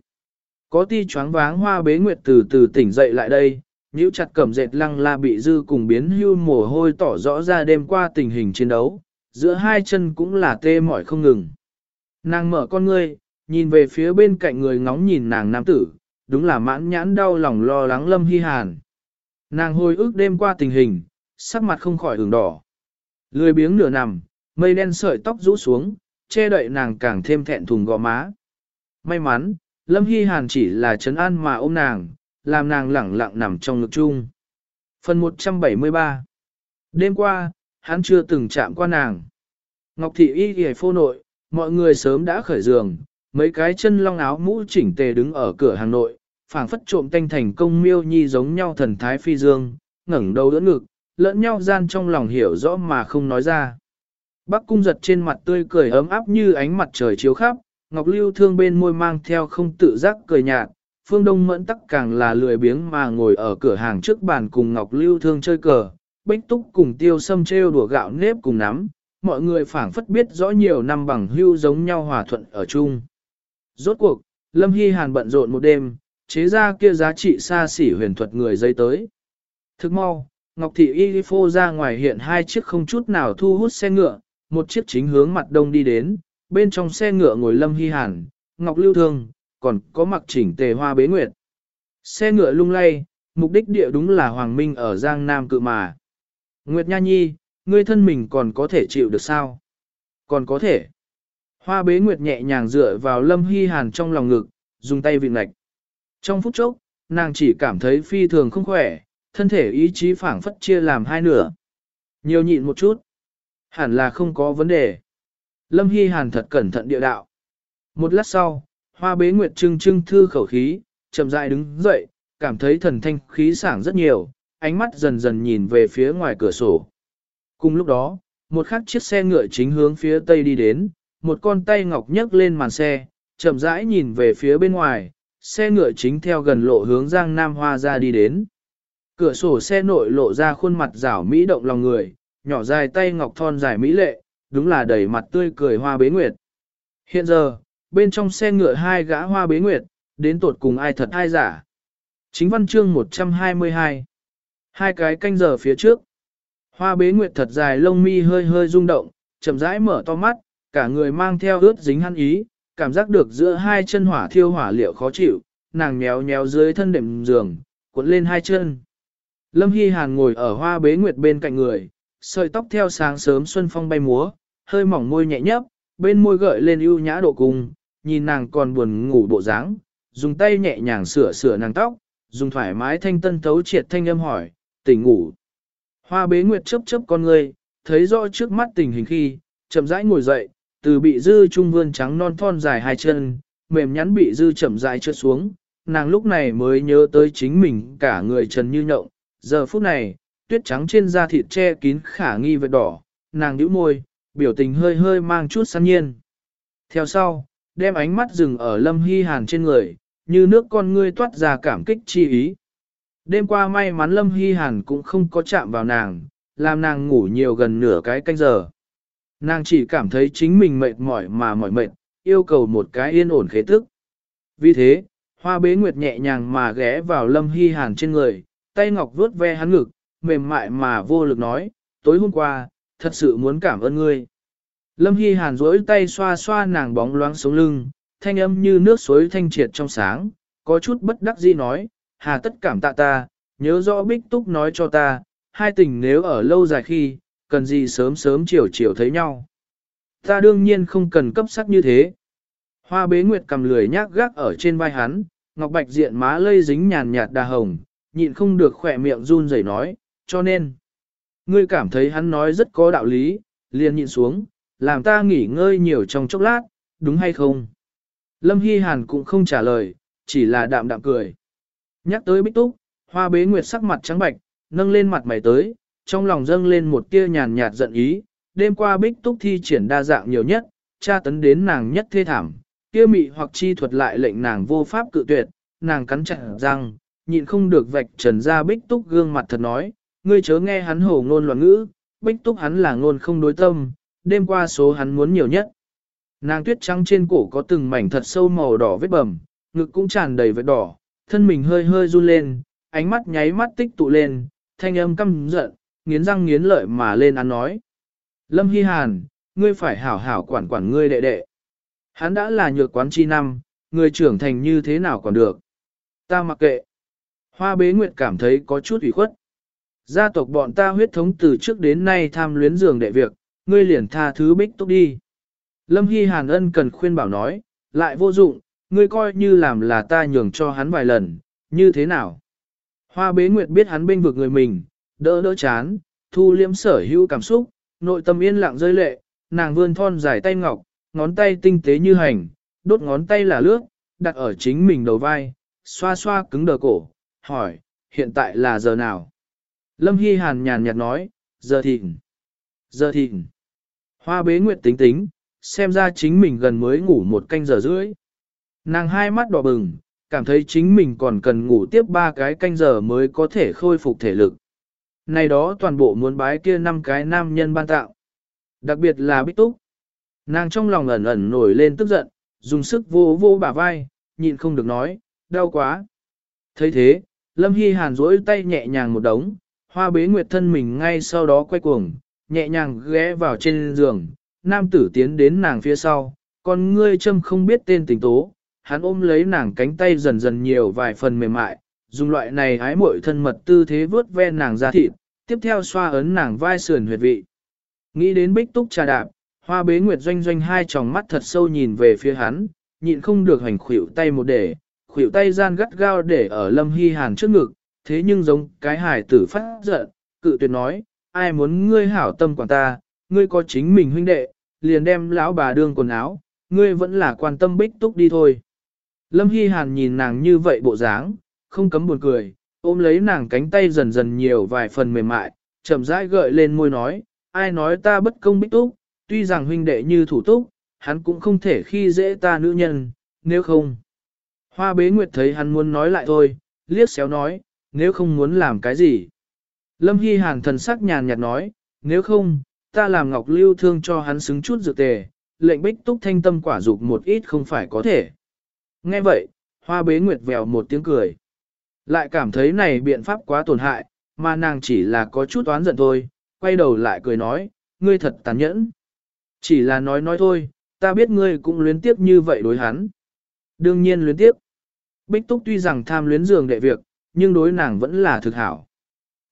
Có ti choáng váng hoa bế nguyệt từ từ tỉnh dậy lại đây, nhíu chặt cẩm dệt lăng la bị dư cùng biến hưu mồ hôi tỏ rõ ra đêm qua tình hình chiến đấu, giữa hai chân cũng là tê mỏi không ngừng. Nàng mở con ngươi, nhìn về phía bên cạnh người ngóng nhìn nàng nam tử, đúng là mãn nhãn đau lòng lo lắng lâm hy hàn. Nàng hồi ức đêm qua tình hình, sắc mặt không khỏi ửng đỏ. Lười biếng nửa nằm, mây đen sợi tóc rũ xuống, che đậy nàng càng thêm thẹn thùng gò má. May mắn, Lâm Hy Hàn chỉ là trấn an mà ôm nàng, làm nàng lẳng lặng nằm trong ngực chung. Phần 173 Đêm qua, hắn chưa từng chạm qua nàng. Ngọc Thị Y ghề phô nội, mọi người sớm đã khởi giường, mấy cái chân long áo mũ chỉnh tề đứng ở cửa hàng nội, phảng phất trộm tanh thành công miêu nhi giống nhau thần thái phi dương, ngẩng đầu đỡ ngực, lẫn nhau gian trong lòng hiểu rõ mà không nói ra. Bắc cung giật trên mặt tươi cười ấm áp như ánh mặt trời chiếu khắp, Ngọc Lưu thương bên môi mang theo không tự giác cười nhạt, Phương Đông mẫn tắc càng là lười biếng mà ngồi ở cửa hàng trước bàn cùng Ngọc Lưu thương chơi cờ, Bích Túc cùng tiêu sâm treo đùa gạo nếp cùng nắm, mọi người phảng phất biết rõ nhiều năm bằng hưu giống nhau hòa thuận ở chung. Rốt cuộc, Lâm Hy Hàn bận rộn một đêm, chế ra kia giá trị xa xỉ huyền thuật người dây tới. Thức mau, Ngọc Thị Y phô ra ngoài hiện hai chiếc không chút nào thu hút xe ngựa, một chiếc chính hướng mặt đông đi đến, bên trong xe ngựa ngồi Lâm Hy Hàn, Ngọc Lưu Thương, còn có mặc chỉnh tề hoa bế nguyệt. Xe ngựa lung lay, mục đích địa đúng là Hoàng Minh ở Giang Nam cự mà. Nguyệt Nha Nhi, ngươi thân mình còn có thể chịu được sao? Còn có thể. Hoa bế Nguyệt nhẹ nhàng dựa vào Lâm Hy Hàn trong lòng ngực, dùng tay vịn lạch. Trong phút chốc, nàng chỉ cảm thấy phi thường không khỏe, thân thể ý chí phảng phất chia làm hai nửa. Nhiều nhịn một chút. Hẳn là không có vấn đề. Lâm Hy Hàn thật cẩn thận địa đạo. Một lát sau, hoa bế nguyệt trưng trưng thư khẩu khí, chậm rãi đứng dậy, cảm thấy thần thanh khí sảng rất nhiều, ánh mắt dần dần nhìn về phía ngoài cửa sổ. Cùng lúc đó, một khắc chiếc xe ngựa chính hướng phía tây đi đến, một con tay ngọc nhấc lên màn xe, chậm rãi nhìn về phía bên ngoài, xe ngựa chính theo gần lộ hướng Giang Nam Hoa ra đi đến. Cửa sổ xe nội lộ ra khuôn mặt rảo mỹ động lòng người, nhỏ dài tay ngọc thon dài mỹ lệ, đúng là đầy mặt tươi cười hoa bế nguyệt. Hiện giờ, bên trong xe ngựa hai gã hoa bế nguyệt, đến tột cùng ai thật ai giả. Chính văn chương 122. Hai cái canh giờ phía trước. Hoa bế nguyệt thật dài lông mi hơi hơi rung động, chậm rãi mở to mắt, cả người mang theo ướt dính hăn ý, cảm giác được giữa hai chân hỏa thiêu hỏa liệu khó chịu, nàng méo méo dưới thân đệm giường, cuộn lên hai chân. Lâm Hy Hàn ngồi ở hoa bế nguyệt bên cạnh người, sợi tóc theo sáng sớm xuân phong bay múa, hơi mỏng môi nhẹ nhấp, bên môi gợi lên ưu nhã độ cùng, nhìn nàng còn buồn ngủ bộ dáng, dùng tay nhẹ nhàng sửa sửa nàng tóc, dùng thoải mái thanh tân thấu triệt thanh âm hỏi, tỉnh ngủ. Hoa bế nguyệt chớp chớp con người, thấy rõ trước mắt tình hình khi, chậm rãi ngồi dậy, từ bị dư trung vươn trắng non thon dài hai chân, mềm nhắn bị dư chậm rãi trượt xuống, nàng lúc này mới nhớ tới chính mình cả người trần như nhộng, giờ phút này, tuyết trắng trên da thịt che kín khả nghi vệt đỏ, nàng nhíu môi, biểu tình hơi hơi mang chút săn nhiên. Theo sau, đem ánh mắt dừng ở Lâm Hy Hàn trên người, như nước con ngươi toát ra cảm kích chi ý. Đêm qua may mắn Lâm Hy Hàn cũng không có chạm vào nàng, làm nàng ngủ nhiều gần nửa cái canh giờ. Nàng chỉ cảm thấy chính mình mệt mỏi mà mỏi mệt, yêu cầu một cái yên ổn khế tức. Vì thế, hoa bế nguyệt nhẹ nhàng mà ghé vào Lâm Hy Hàn trên người, tay ngọc vuốt ve hắn ngực, mềm mại mà vô lực nói, tối hôm qua, thật sự muốn cảm ơn ngươi. Lâm Hy Hàn rỗi tay xoa xoa nàng bóng loáng sống lưng, thanh âm như nước suối thanh triệt trong sáng, có chút bất đắc dĩ nói, hà tất cảm tạ ta, nhớ rõ Bích Túc nói cho ta, hai tình nếu ở lâu dài khi, cần gì sớm sớm chiều chiều thấy nhau. Ta đương nhiên không cần cấp sắc như thế. Hoa bế nguyệt cầm lười nhác gác ở trên vai hắn, ngọc bạch diện má lây dính nhàn nhạt đà hồng, nhịn không được khỏe miệng run rẩy nói, cho nên, ngươi cảm thấy hắn nói rất có đạo lý, liền nhịn xuống, làm ta nghỉ ngơi nhiều trong chốc lát, đúng hay không? Lâm Hy Hàn cũng không trả lời, chỉ là đạm đạm cười. Nhắc tới bích túc, hoa bế nguyệt sắc mặt trắng bạch, nâng lên mặt mày tới, trong lòng dâng lên một tia nhàn nhạt giận ý, đêm qua bích túc thi triển đa dạng nhiều nhất, tra tấn đến nàng nhất thê thảm, kia mị hoặc chi thuật lại lệnh nàng vô pháp cự tuyệt, nàng cắn chặt răng, nhịn không được vạch trần ra bích túc gương mặt thật nói, ngươi chớ nghe hắn hồ ngôn loạn ngữ, bích túc hắn là ngôn không đối tâm, đêm qua số hắn muốn nhiều nhất. Nàng tuyết trắng trên cổ có từng mảnh thật sâu màu đỏ vết bầm, ngực cũng tràn đầy vết đỏ, thân mình hơi hơi run lên, ánh mắt nháy mắt tích tụ lên, thanh âm căm giận, nghiến răng nghiến lợi mà lên ăn nói. Lâm Hy Hàn, ngươi phải hảo hảo quản quản ngươi đệ đệ. Hắn đã là nhược quán chi năm, người trưởng thành như thế nào còn được. Ta mặc kệ. Hoa bế nguyệt cảm thấy có chút ủy khuất. Gia tộc bọn ta huyết thống từ trước đến nay tham luyến giường đệ việc, ngươi liền tha thứ bích túc đi. Lâm Hy Hàn ân cần khuyên bảo nói, lại vô dụng, ngươi coi như làm là ta nhường cho hắn vài lần, như thế nào? Hoa bế nguyệt biết hắn bên vực người mình, đỡ đỡ chán, thu liếm sở hữu cảm xúc, nội tâm yên lặng rơi lệ, nàng vươn thon dài tay ngọc, ngón tay tinh tế như hành, đốt ngón tay là lướt, đặt ở chính mình đầu vai, xoa xoa cứng đờ cổ, hỏi, hiện tại là giờ nào? Lâm Hy Hàn nhàn nhạt nói, giờ thịnh, giờ thịnh. Hoa bế nguyệt tính tính, xem ra chính mình gần mới ngủ một canh giờ rưỡi. Nàng hai mắt đỏ bừng, cảm thấy chính mình còn cần ngủ tiếp ba cái canh giờ mới có thể khôi phục thể lực. Này đó toàn bộ muốn bái kia năm cái nam nhân ban tạo. Đặc biệt là Bích Túc. Nàng trong lòng ẩn ẩn nổi lên tức giận, dùng sức vô vô bả vai, nhịn không được nói, đau quá. thấy thế, Lâm Hy Hàn duỗi tay nhẹ nhàng một đống, hoa bế nguyệt thân mình ngay sau đó quay cuồng, nhẹ nhàng ghé vào trên giường, nam tử tiến đến nàng phía sau, còn ngươi châm không biết tên tình tố, hắn ôm lấy nàng cánh tay dần dần nhiều vài phần mềm mại, dùng loại này hái muội thân mật tư thế vớt ve nàng ra thịt, tiếp theo xoa ấn nàng vai sườn huyệt vị. Nghĩ đến bích túc trà đạp, hoa bế nguyệt doanh doanh hai tròng mắt thật sâu nhìn về phía hắn, nhịn không được hành khuỷu tay một để, khuỷu tay gian gắt gao để ở lâm hy hàn trước ngực, thế nhưng giống cái hải tử phát giận, cự tuyệt nói, ai muốn ngươi hảo tâm quản ta, ngươi có chính mình huynh đệ, liền đem lão bà đương quần áo, ngươi vẫn là quan tâm bích túc đi thôi. Lâm Hy Hàn nhìn nàng như vậy bộ dáng, không cấm buồn cười, ôm lấy nàng cánh tay dần dần nhiều vài phần mềm mại, chậm rãi gợi lên môi nói, ai nói ta bất công bích túc, tuy rằng huynh đệ như thủ túc, hắn cũng không thể khi dễ ta nữ nhân, nếu không. Hoa bế nguyệt thấy hắn muốn nói lại thôi, liếc xéo nói, nếu không muốn làm cái gì. Lâm Hy Hàn thần sắc nhàn nhạt nói, nếu không, ta làm ngọc lưu thương cho hắn xứng chút dự tề, lệnh bích túc thanh tâm quả dục một ít không phải có thể. Nghe vậy, hoa bế nguyệt vèo một tiếng cười. Lại cảm thấy này biện pháp quá tổn hại, mà nàng chỉ là có chút oán giận thôi, quay đầu lại cười nói, ngươi thật tàn nhẫn. Chỉ là nói nói thôi, ta biết ngươi cũng luyến tiếp như vậy đối hắn. Đương nhiên luyến tiếp. Bích Túc tuy rằng tham luyến giường đệ việc, nhưng đối nàng vẫn là thực hảo.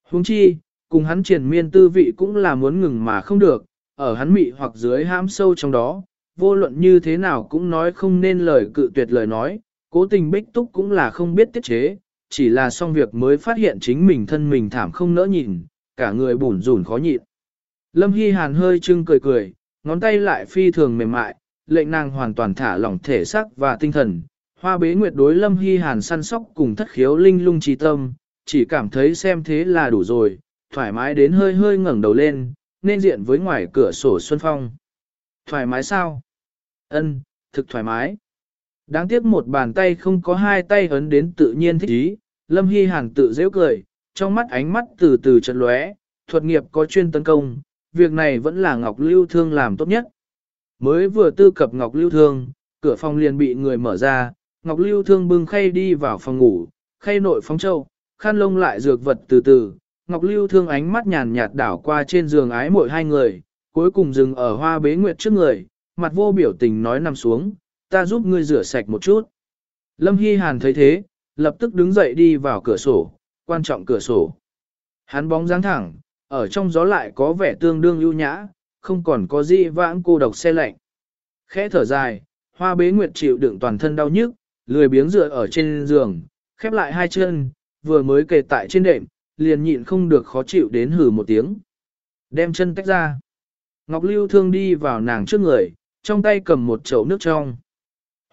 Huống chi, cùng hắn triển miên tư vị cũng là muốn ngừng mà không được, ở hắn mị hoặc dưới hãm sâu trong đó, vô luận như thế nào cũng nói không nên lời cự tuyệt lời nói, cố tình Bích Túc cũng là không biết tiết chế, chỉ là xong việc mới phát hiện chính mình thân mình thảm không nỡ nhìn, cả người bủn rủn khó nhịn. Lâm Hy Hàn hơi trưng cười cười, ngón tay lại phi thường mềm mại, lệnh nàng hoàn toàn thả lỏng thể xác và tinh thần. Hoa bế nguyệt đối Lâm Hy Hàn săn sóc cùng thất khiếu linh lung trí tâm, chỉ cảm thấy xem thế là đủ rồi, thoải mái đến hơi hơi ngẩng đầu lên, nên diện với ngoài cửa sổ Xuân Phong. Thoải mái sao? Ân, thực thoải mái. Đáng tiếc một bàn tay không có hai tay ấn đến tự nhiên thích ý, Lâm Hy Hàn tự dễ cười, trong mắt ánh mắt từ từ chợt lóe, thuật nghiệp có chuyên tấn công, việc này vẫn là Ngọc Lưu Thương làm tốt nhất. Mới vừa tư cập Ngọc Lưu Thương, cửa phòng liền bị người mở ra, Ngọc Lưu Thương bưng khay đi vào phòng ngủ, khay nội phóng châu, khăn lông lại dược vật từ từ. Ngọc Lưu Thương ánh mắt nhàn nhạt đảo qua trên giường ái mỗi hai người, cuối cùng dừng ở hoa bế nguyệt trước người, mặt vô biểu tình nói nằm xuống, ta giúp ngươi rửa sạch một chút. Lâm Hy Hàn thấy thế, lập tức đứng dậy đi vào cửa sổ, quan trọng cửa sổ. Hắn bóng dáng thẳng, ở trong gió lại có vẻ tương đương ưu nhã, không còn có gì vãng cô độc xe lạnh. Khẽ thở dài, hoa bế nguyệt chịu đựng toàn thân đau nhức, lười biếng dựa ở trên giường, khép lại hai chân, vừa mới kề tại trên đệm, liền nhịn không được khó chịu đến hử một tiếng. Đem chân tách ra. Ngọc Lưu thương đi vào nàng trước người, trong tay cầm một chậu nước trong.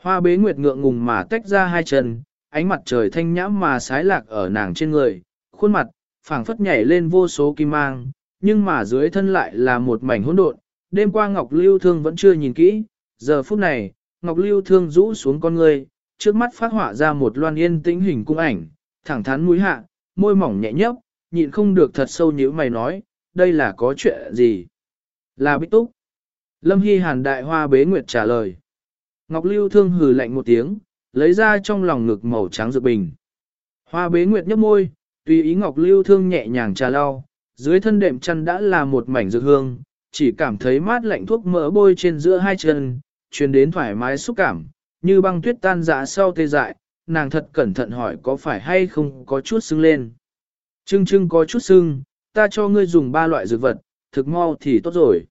Hoa bế nguyệt ngượng ngùng mà tách ra hai chân, ánh mặt trời thanh nhãm mà sái lạc ở nàng trên người, khuôn mặt, phảng phất nhảy lên vô số kim mang, nhưng mà dưới thân lại là một mảnh hỗn độn. Đêm qua Ngọc Lưu Thương vẫn chưa nhìn kỹ, giờ phút này, Ngọc Lưu Thương rũ xuống con người, trước mắt phát họa ra một loan yên tĩnh hình cung ảnh, thẳng thắn mũi hạ, môi mỏng nhẹ nhấp, nhịn không được thật sâu nhíu mày nói, đây là có chuyện gì? Là Bích Túc. Lâm Hy Hàn đại hoa bế nguyệt trả lời. Ngọc Lưu Thương hừ lạnh một tiếng, lấy ra trong lòng ngực màu trắng dược bình. Hoa bế nguyệt nhấp môi, tùy ý Ngọc Lưu Thương nhẹ nhàng trà lau, dưới thân đệm chăn đã là một mảnh dược hương, chỉ cảm thấy mát lạnh thuốc mỡ bôi trên giữa hai chân, truyền đến thoải mái xúc cảm, như băng tuyết tan dạ sau tê dại, nàng thật cẩn thận hỏi có phải hay không có chút sưng lên. Trưng trưng có chút sưng, ta cho ngươi dùng ba loại dược vật, thực mau thì tốt rồi.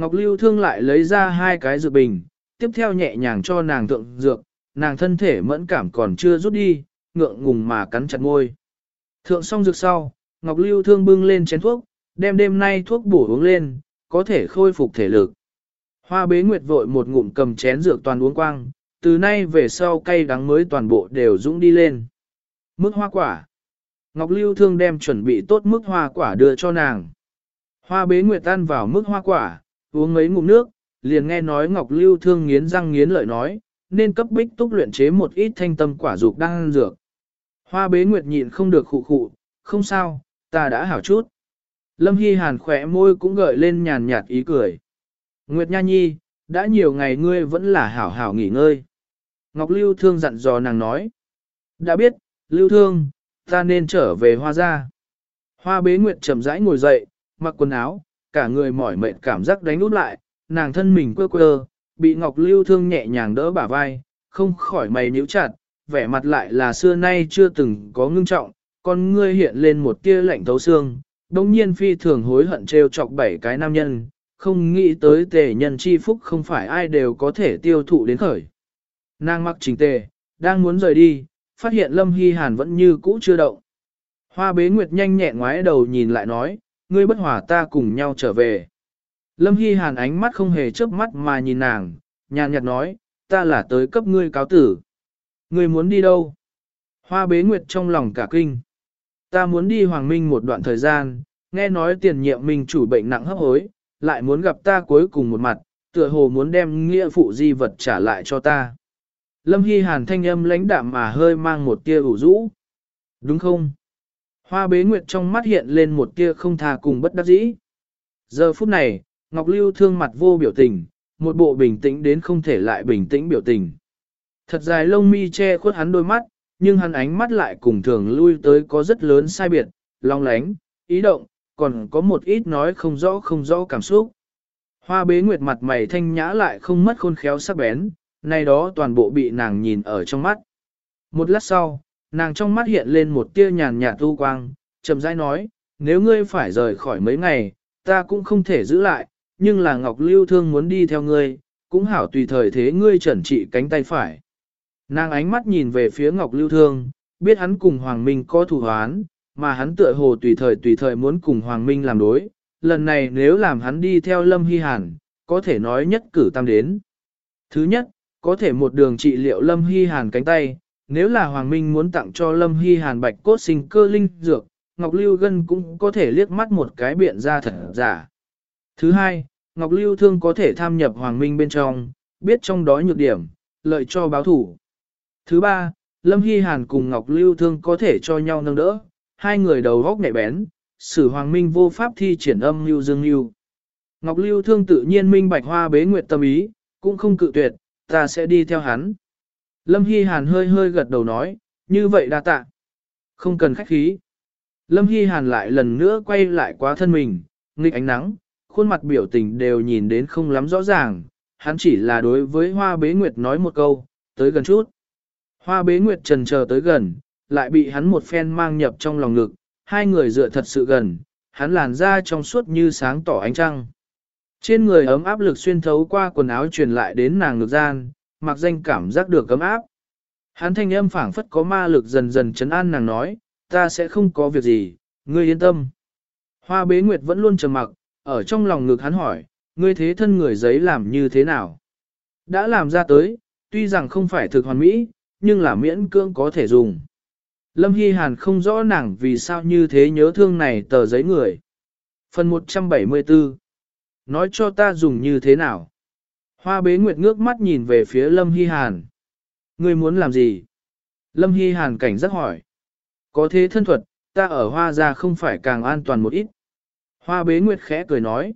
Ngọc Lưu Thương lại lấy ra hai cái dược bình, tiếp theo nhẹ nhàng cho nàng thượng dược, nàng thân thể mẫn cảm còn chưa rút đi, ngượng ngùng mà cắn chặt môi. Thượng xong dược sau, Ngọc Lưu Thương bưng lên chén thuốc, đem đêm nay thuốc bổ uống lên, có thể khôi phục thể lực. Hoa bế nguyệt vội một ngụm cầm chén dược toàn uống quang, từ nay về sau cay đắng mới toàn bộ đều dũng đi lên. Mức hoa quả. Ngọc Lưu Thương đem chuẩn bị tốt mức hoa quả đưa cho nàng. Hoa bế nguyệt tan vào mức hoa quả, uống mấy ngụm nước, liền nghe nói Ngọc Lưu Thương nghiến răng nghiến lợi nói, nên cấp bích túc luyện chế một ít thanh tâm quả dục đang ăn dược. Hoa bế nguyệt nhịn không được khụ khụ, không sao, ta đã hảo chút. Lâm Hy Hàn khỏe môi cũng gợi lên nhàn nhạt ý cười. Nguyệt Nha Nhi, đã nhiều ngày ngươi vẫn là hảo hảo nghỉ ngơi. Ngọc Lưu Thương dặn dò nàng nói. Đã biết, Lưu Thương, ta nên trở về hoa ra. Hoa bế nguyệt chậm rãi ngồi dậy, mặc quần áo, cả người mỏi mệt cảm giác đánh út lại, nàng thân mình quơ quơ, bị Ngọc Lưu Thương nhẹ nhàng đỡ bả vai, không khỏi mày nhíu chặt, vẻ mặt lại là xưa nay chưa từng có ngưng trọng, con ngươi hiện lên một tia lạnh thấu xương, đồng nhiên phi thường hối hận trêu chọc bảy cái nam nhân, không nghĩ tới tề nhân chi phúc không phải ai đều có thể tiêu thụ đến khởi. Nàng mặc chỉnh tề, đang muốn rời đi, phát hiện Lâm Hy Hàn vẫn như cũ chưa động. Hoa bế nguyệt nhanh nhẹn ngoái đầu nhìn lại nói, ngươi bất hòa ta cùng nhau trở về. Lâm Hy Hàn ánh mắt không hề chớp mắt mà nhìn nàng, nhàn nhạt nói, ta là tới cấp ngươi cáo tử. Ngươi muốn đi đâu? Hoa bế nguyệt trong lòng cả kinh. Ta muốn đi Hoàng Minh một đoạn thời gian, nghe nói tiền nhiệm mình chủ bệnh nặng hấp hối, lại muốn gặp ta cuối cùng một mặt, tựa hồ muốn đem nghĩa phụ di vật trả lại cho ta. Lâm Hy Hàn thanh âm lãnh đạm mà hơi mang một tia ủ rũ. Đúng không? Hoa bế nguyệt trong mắt hiện lên một tia không thà cùng bất đắc dĩ. Giờ phút này, Ngọc Lưu thương mặt vô biểu tình, một bộ bình tĩnh đến không thể lại bình tĩnh biểu tình. Thật dài lông mi che khuất hắn đôi mắt, nhưng hắn ánh mắt lại cùng thường lui tới có rất lớn sai biệt, long lánh, ý động, còn có một ít nói không rõ không rõ cảm xúc. Hoa bế nguyệt mặt mày thanh nhã lại không mất khôn khéo sắc bén, nay đó toàn bộ bị nàng nhìn ở trong mắt. Một lát sau, nàng trong mắt hiện lên một tia nhàn nhạt tu quang, chậm rãi nói, nếu ngươi phải rời khỏi mấy ngày, ta cũng không thể giữ lại, nhưng là Ngọc Lưu Thương muốn đi theo ngươi, cũng hảo tùy thời thế ngươi chuẩn trị cánh tay phải. Nàng ánh mắt nhìn về phía Ngọc Lưu Thương, biết hắn cùng Hoàng Minh có thủ hoán, mà hắn tựa hồ tùy thời tùy thời muốn cùng Hoàng Minh làm đối. Lần này nếu làm hắn đi theo Lâm Hy Hàn, có thể nói nhất cử tam đến. Thứ nhất, có thể một đường trị liệu Lâm Hy Hàn cánh tay, nếu là Hoàng Minh muốn tặng cho Lâm Hy Hàn bạch cốt sinh cơ linh dược, Ngọc Lưu Gân cũng có thể liếc mắt một cái biện ra thật giả. Thứ hai, Ngọc Lưu Thương có thể tham nhập Hoàng Minh bên trong, biết trong đó nhược điểm, lợi cho báo thủ. Thứ ba, Lâm Hy Hàn cùng Ngọc Lưu Thương có thể cho nhau nâng đỡ, hai người đầu góc nhạy bén, sử Hoàng Minh vô pháp thi triển âm lưu dương lưu. Ngọc Lưu Thương tự nhiên minh bạch hoa bế nguyệt tâm ý, cũng không cự tuyệt, ta sẽ đi theo hắn. Lâm Hy Hàn hơi hơi gật đầu nói, như vậy đa tạ. Không cần khách khí. Lâm Hy Hàn lại lần nữa quay lại quá thân mình, nghịch ánh nắng, khuôn mặt biểu tình đều nhìn đến không lắm rõ ràng, hắn chỉ là đối với Hoa Bế Nguyệt nói một câu, tới gần chút. Hoa Bế Nguyệt trần chờ tới gần, lại bị hắn một phen mang nhập trong lòng ngực, hai người dựa thật sự gần, hắn làn ra trong suốt như sáng tỏ ánh trăng. Trên người ấm áp lực xuyên thấu qua quần áo truyền lại đến nàng ngực gian, mặc danh cảm giác được cấm áp. Hắn thanh âm phảng phất có ma lực dần dần chấn an nàng nói, ta sẽ không có việc gì, ngươi yên tâm. Hoa bế nguyệt vẫn luôn trầm mặc, ở trong lòng ngực hắn hỏi, ngươi thế thân người giấy làm như thế nào? Đã làm ra tới, tuy rằng không phải thực hoàn mỹ, nhưng là miễn cưỡng có thể dùng. Lâm Hy Hàn không rõ nàng vì sao như thế nhớ thương này tờ giấy người. Phần 174 Nói cho ta dùng như thế nào? Hoa bế nguyệt ngước mắt nhìn về phía Lâm Hy Hàn. Ngươi muốn làm gì? Lâm Hy Hàn cảnh giác hỏi. Có thế thân thuật, ta ở hoa ra không phải càng an toàn một ít. Hoa bế nguyệt khẽ cười nói.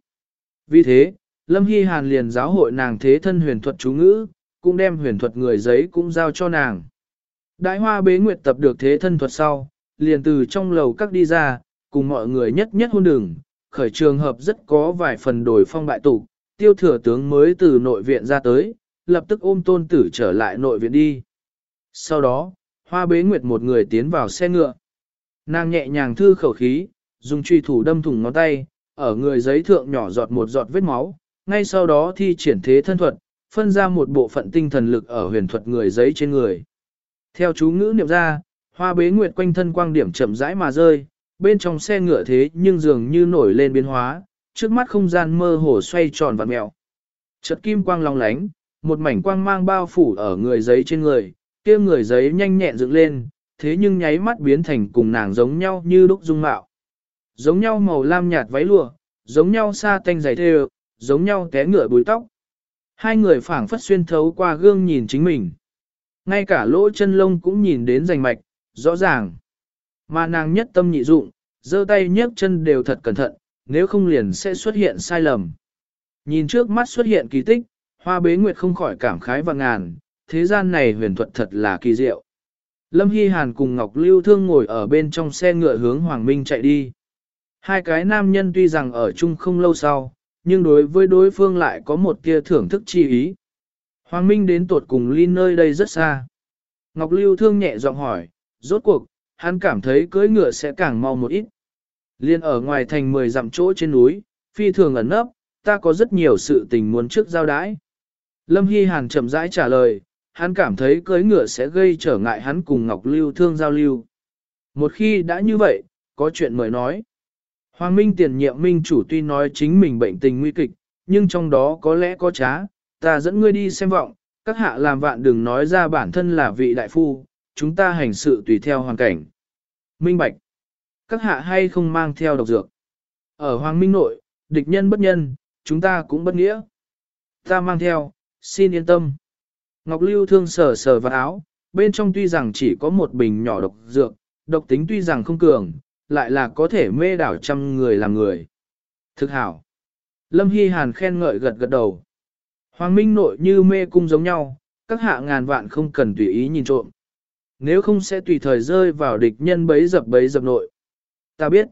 Vì thế, Lâm Hy Hàn liền giáo hội nàng thế thân huyền thuật chú ngữ, cũng đem huyền thuật người giấy cũng giao cho nàng. Đại hoa bế nguyệt tập được thế thân thuật sau, liền từ trong lầu các đi ra, cùng mọi người nhất nhất hôn đường, khởi trường hợp rất có vài phần đổi phong bại tục, tiêu thừa tướng mới từ nội viện ra tới, lập tức ôm tôn tử trở lại nội viện đi. Sau đó, hoa bế nguyệt một người tiến vào xe ngựa. Nàng nhẹ nhàng thư khẩu khí, dùng truy thủ đâm thủng ngón tay, ở người giấy thượng nhỏ giọt một giọt vết máu, ngay sau đó thi triển thế thân thuật, phân ra một bộ phận tinh thần lực ở huyền thuật người giấy trên người. Theo chú ngữ niệm ra, hoa bế nguyệt quanh thân quang điểm chậm rãi mà rơi, bên trong xe ngựa thế nhưng dường như nổi lên biến hóa, trước mắt không gian mơ hồ xoay tròn vặn mèo, Chợt kim quang long lánh, một mảnh quang mang bao phủ ở người giấy trên người, kia người giấy nhanh nhẹn dựng lên, thế nhưng nháy mắt biến thành cùng nàng giống nhau như đúc dung mạo. Giống nhau màu lam nhạt váy lụa, giống nhau sa tanh giày thêu, giống nhau té ngựa bùi tóc. Hai người phảng phất xuyên thấu qua gương nhìn chính mình. Ngay cả lỗ chân lông cũng nhìn đến rành mạch, rõ ràng. Mà nàng nhất tâm nhị dụng, giơ tay nhấc chân đều thật cẩn thận, nếu không liền sẽ xuất hiện sai lầm. Nhìn trước mắt xuất hiện kỳ tích, hoa bế nguyệt không khỏi cảm khái và ngàn, thế gian này huyền thuật thật là kỳ diệu. Lâm Hy Hàn cùng Ngọc Lưu Thương ngồi ở bên trong xe ngựa hướng Hoàng Minh chạy đi. Hai cái nam nhân tuy rằng ở chung không lâu sau, nhưng đối với đối phương lại có một tia thưởng thức chi ý. Hoàng Minh đến tuột cùng ly nơi đây rất xa. Ngọc Lưu Thương nhẹ giọng hỏi, rốt cuộc, hắn cảm thấy cưỡi ngựa sẽ càng mau một ít. Liên ở ngoài thành 10 dặm chỗ trên núi, phi thường ẩn nấp, ta có rất nhiều sự tình muốn trước giao đái. Lâm Hy Hàn chậm rãi trả lời, hắn cảm thấy cưới ngựa sẽ gây trở ngại hắn cùng Ngọc Lưu Thương giao lưu. Một khi đã như vậy, có chuyện mời nói. Hoàng Minh tiền nhiệm minh chủ tuy nói chính mình bệnh tình nguy kịch, nhưng trong đó có lẽ có trá, ta dẫn ngươi đi xem vọng, các hạ làm vạn đừng nói ra bản thân là vị đại phu, chúng ta hành sự tùy theo hoàn cảnh. Minh Bạch các hạ hay không mang theo độc dược. Ở Hoàng Minh nội, địch nhân bất nhân, chúng ta cũng bất nghĩa. Ta mang theo, xin yên tâm. Ngọc Lưu thương sờ sờ vào áo, bên trong tuy rằng chỉ có một bình nhỏ độc dược, độc tính tuy rằng không cường, lại là có thể mê đảo trăm người làm người. Thực hảo. Lâm Hy Hàn khen ngợi gật gật đầu. Hoàng Minh nội như mê cung giống nhau, các hạ ngàn vạn không cần tùy ý nhìn trộm. Nếu không sẽ tùy thời rơi vào địch nhân bấy dập bấy dập nội. Ta biết.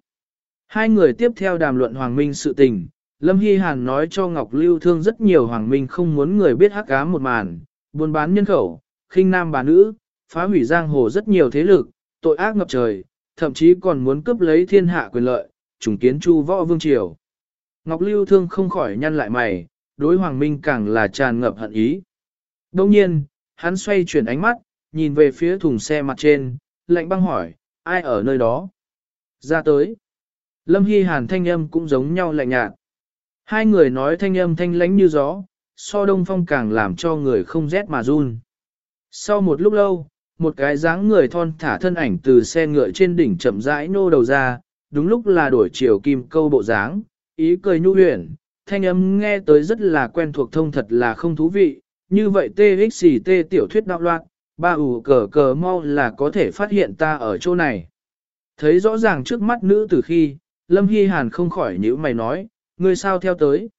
Hai người tiếp theo đàm luận Hoàng Minh sự tình. Lâm Hy Hàn nói cho Ngọc Lưu Thương rất nhiều Hoàng Minh không muốn người biết hắc ám một màn, buôn bán nhân khẩu, khinh nam bà nữ, phá hủy giang hồ rất nhiều thế lực, tội ác ngập trời, thậm chí còn muốn cướp lấy thiên hạ quyền lợi, trùng kiến chu võ vương triều. Ngọc Lưu Thương không khỏi nhăn lại mày, đối Hoàng Minh càng là tràn ngập hận ý. Đông nhiên, hắn xoay chuyển ánh mắt, nhìn về phía thùng xe mặt trên, lạnh băng hỏi, ai ở nơi đó? Ra tới. Lâm Hy Hàn thanh âm cũng giống nhau lạnh nhạt. Hai người nói thanh âm thanh lánh như gió, so đông phong càng làm cho người không rét mà run. Sau một lúc lâu, một cái dáng người thon thả thân ảnh từ xe ngựa trên đỉnh chậm rãi nô đầu ra, đúng lúc là đổi chiều kim câu bộ dáng, ý cười nhu huyền, thanh âm nghe tới rất là quen thuộc thông thật là không thú vị, như vậy TXT tiểu thuyết đạo loạn, ba ủ cờ cờ mau là có thể phát hiện ta ở chỗ này. Thấy rõ ràng trước mắt nữ tử khi, Lâm Hy Hàn không khỏi nhíu mày nói, ngươi sao theo tới.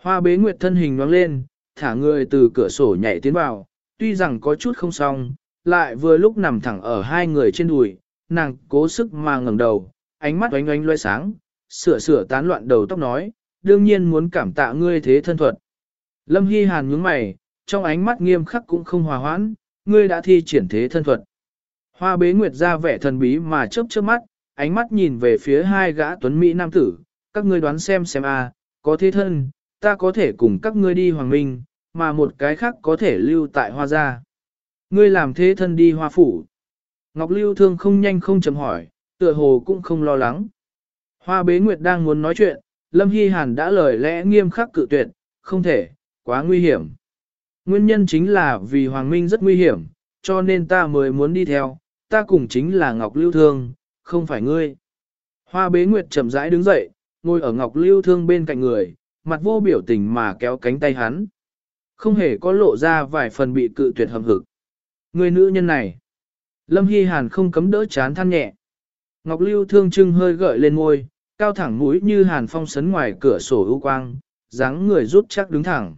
Hoa bế nguyệt thân hình nhoang lên, thả người từ cửa sổ nhảy tiến vào, tuy rằng có chút không xong, lại vừa lúc nằm thẳng ở hai người trên đùi, nàng cố sức mà ngẩng đầu, ánh mắt oánh oánh loe sáng, sửa sửa tán loạn đầu tóc nói, đương nhiên muốn cảm tạ ngươi thế thân thuật. Lâm Hy Hàn nhướng mày, trong ánh mắt nghiêm khắc cũng không hòa hoãn, ngươi đã thi triển thế thân thuật. Hoa bế nguyệt ra vẻ thần bí mà chớp chớp mắt, ánh mắt nhìn về phía hai gã tuấn Mỹ nam tử, các ngươi đoán xem xem a, có thế thân, ta có thể cùng các ngươi đi hoàng minh, mà một cái khác có thể lưu tại hoa gia. Ngươi làm thế thân đi hoa phủ. Ngọc Lưu Thương không nhanh không chậm hỏi, tựa hồ cũng không lo lắng. Hoa bế nguyệt đang muốn nói chuyện, Lâm Hy Hàn đã lời lẽ nghiêm khắc cự tuyệt, không thể, quá nguy hiểm. Nguyên nhân chính là vì Hoàng Minh rất nguy hiểm, cho nên ta mới muốn đi theo, ta cùng chính là Ngọc Lưu Thương, không phải ngươi. Hoa bế nguyệt chậm rãi đứng dậy, ngồi ở Ngọc Lưu Thương bên cạnh người, mặt vô biểu tình mà kéo cánh tay hắn. Không hề có lộ ra vài phần bị cự tuyệt hầm hực. Người nữ nhân này. Lâm Hy Hàn không cấm đỡ chán than nhẹ. Ngọc Lưu thương trưng hơi gợi lên môi, cao thẳng mũi như Hàn phong sấn ngoài cửa sổ ưu quang, dáng người rút chắc đứng thẳng.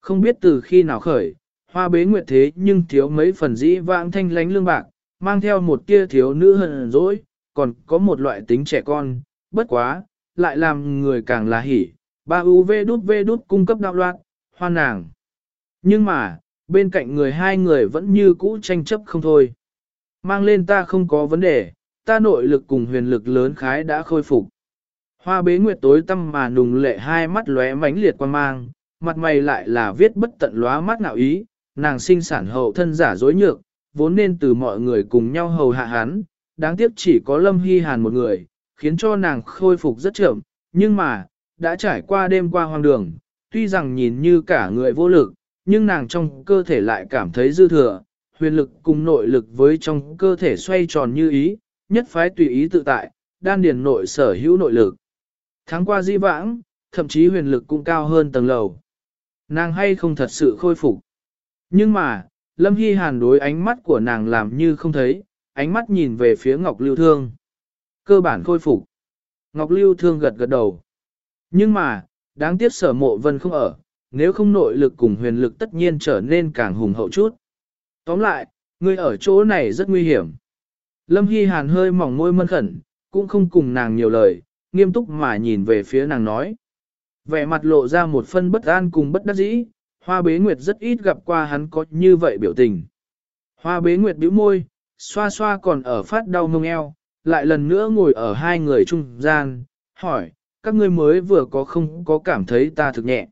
Không biết từ khi nào khởi, hoa bế nguyệt thế nhưng thiếu mấy phần dĩ vãng thanh lánh lương bạc, mang theo một tia thiếu nữ hờn dỗi, còn có một loại tính trẻ con, bất quá, lại làm người càng là hỉ, ba UV đút V đút cung cấp đạo loạn, hoa nàng. Nhưng mà, bên cạnh người hai người vẫn như cũ tranh chấp không thôi. Mang lên ta không có vấn đề, ta nội lực cùng huyền lực lớn khái đã khôi phục. Hoa bế nguyệt tối tâm mà nùng lệ hai mắt lóe mánh liệt quan mang, mặt mày lại là viết bất tận lóa mắt ngạo ý, nàng sinh sản hậu thân giả dối nhược, vốn nên từ mọi người cùng nhau hầu hạ hắn, đáng tiếc chỉ có lâm hy hàn một người, khiến cho nàng khôi phục rất chậm, nhưng mà, đã trải qua đêm qua hoang đường, tuy rằng nhìn như cả người vô lực, nhưng nàng trong cơ thể lại cảm thấy dư thừa, huyền lực cùng nội lực với trong cơ thể xoay tròn như ý, nhất phái tùy ý tự tại, đan điền nội sở hữu nội lực. Tháng qua di vãng, thậm chí huyền lực cũng cao hơn tầng lầu. Nàng hay không thật sự khôi phục. Nhưng mà, Lâm Hy Hàn đối ánh mắt của nàng làm như không thấy, ánh mắt nhìn về phía Ngọc Lưu Thương. Cơ bản khôi phục. Ngọc Lưu Thương gật gật đầu. Nhưng mà, đáng tiếc sở mộ vân không ở, nếu không nội lực cùng huyền lực tất nhiên trở nên càng hùng hậu chút. Tóm lại, người ở chỗ này rất nguy hiểm. Lâm Hy Hàn hơi mỏng môi mân khẩn, cũng không cùng nàng nhiều lời, nghiêm túc mà nhìn về phía nàng nói. Vẻ mặt lộ ra một phân bất an cùng bất đắc dĩ, hoa bế nguyệt rất ít gặp qua hắn có như vậy biểu tình. Hoa bế nguyệt bĩu môi, xoa xoa còn ở phát đau mông eo, lại lần nữa ngồi ở hai người trung gian, hỏi, các ngươi mới vừa có không có cảm thấy ta thực nhẹ.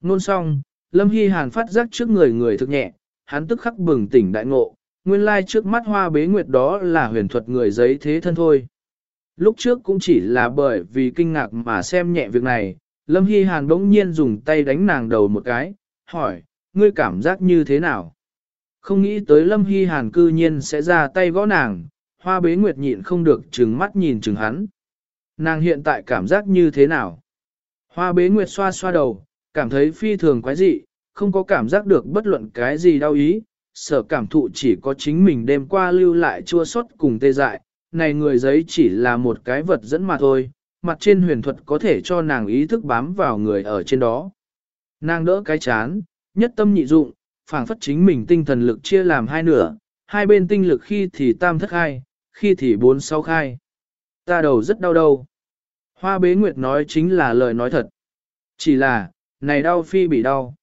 Nôn xong, Lâm Hy Hàn phát giác trước người người thực nhẹ, hắn tức khắc bừng tỉnh đại ngộ, nguyên lai trước mắt hoa bế nguyệt đó là huyền thuật người giấy thế thân thôi. Lúc trước cũng chỉ là bởi vì kinh ngạc mà xem nhẹ việc này, Lâm Hy Hàn bỗng nhiên dùng tay đánh nàng đầu một cái, hỏi, ngươi cảm giác như thế nào? Không nghĩ tới Lâm Hy Hàn cư nhiên sẽ ra tay gõ nàng, hoa bế nguyệt nhịn không được trừng mắt nhìn trừng hắn. Nàng hiện tại cảm giác như thế nào? Hoa bế nguyệt xoa xoa đầu, cảm thấy phi thường quái dị, không có cảm giác được bất luận cái gì đau ý, sở cảm thụ chỉ có chính mình đêm qua lưu lại chua xót cùng tê dại, này người giấy chỉ là một cái vật dẫn mà thôi, mặt trên huyền thuật có thể cho nàng ý thức bám vào người ở trên đó. Nàng đỡ cái chán, nhất tâm nhị dụng, phảng phất chính mình tinh thần lực chia làm hai nửa, hai bên tinh lực khi thì tam thất khai, khi thì bốn sáu khai. Ta đầu rất đau đầu Hoa bế nguyệt nói chính là lời nói thật. Chỉ là, này đau phi bị đau.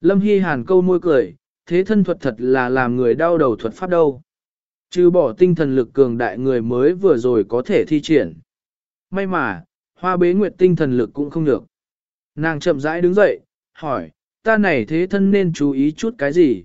Lâm Hy Hàn câu môi cười, thế thân thuật thật là làm người đau đầu thuật pháp đâu. Trừ bỏ tinh thần lực cường đại người mới vừa rồi có thể thi triển. May mà, hoa bế nguyệt tinh thần lực cũng không được. Nàng chậm rãi đứng dậy, hỏi, ta này thế thân nên chú ý chút cái gì?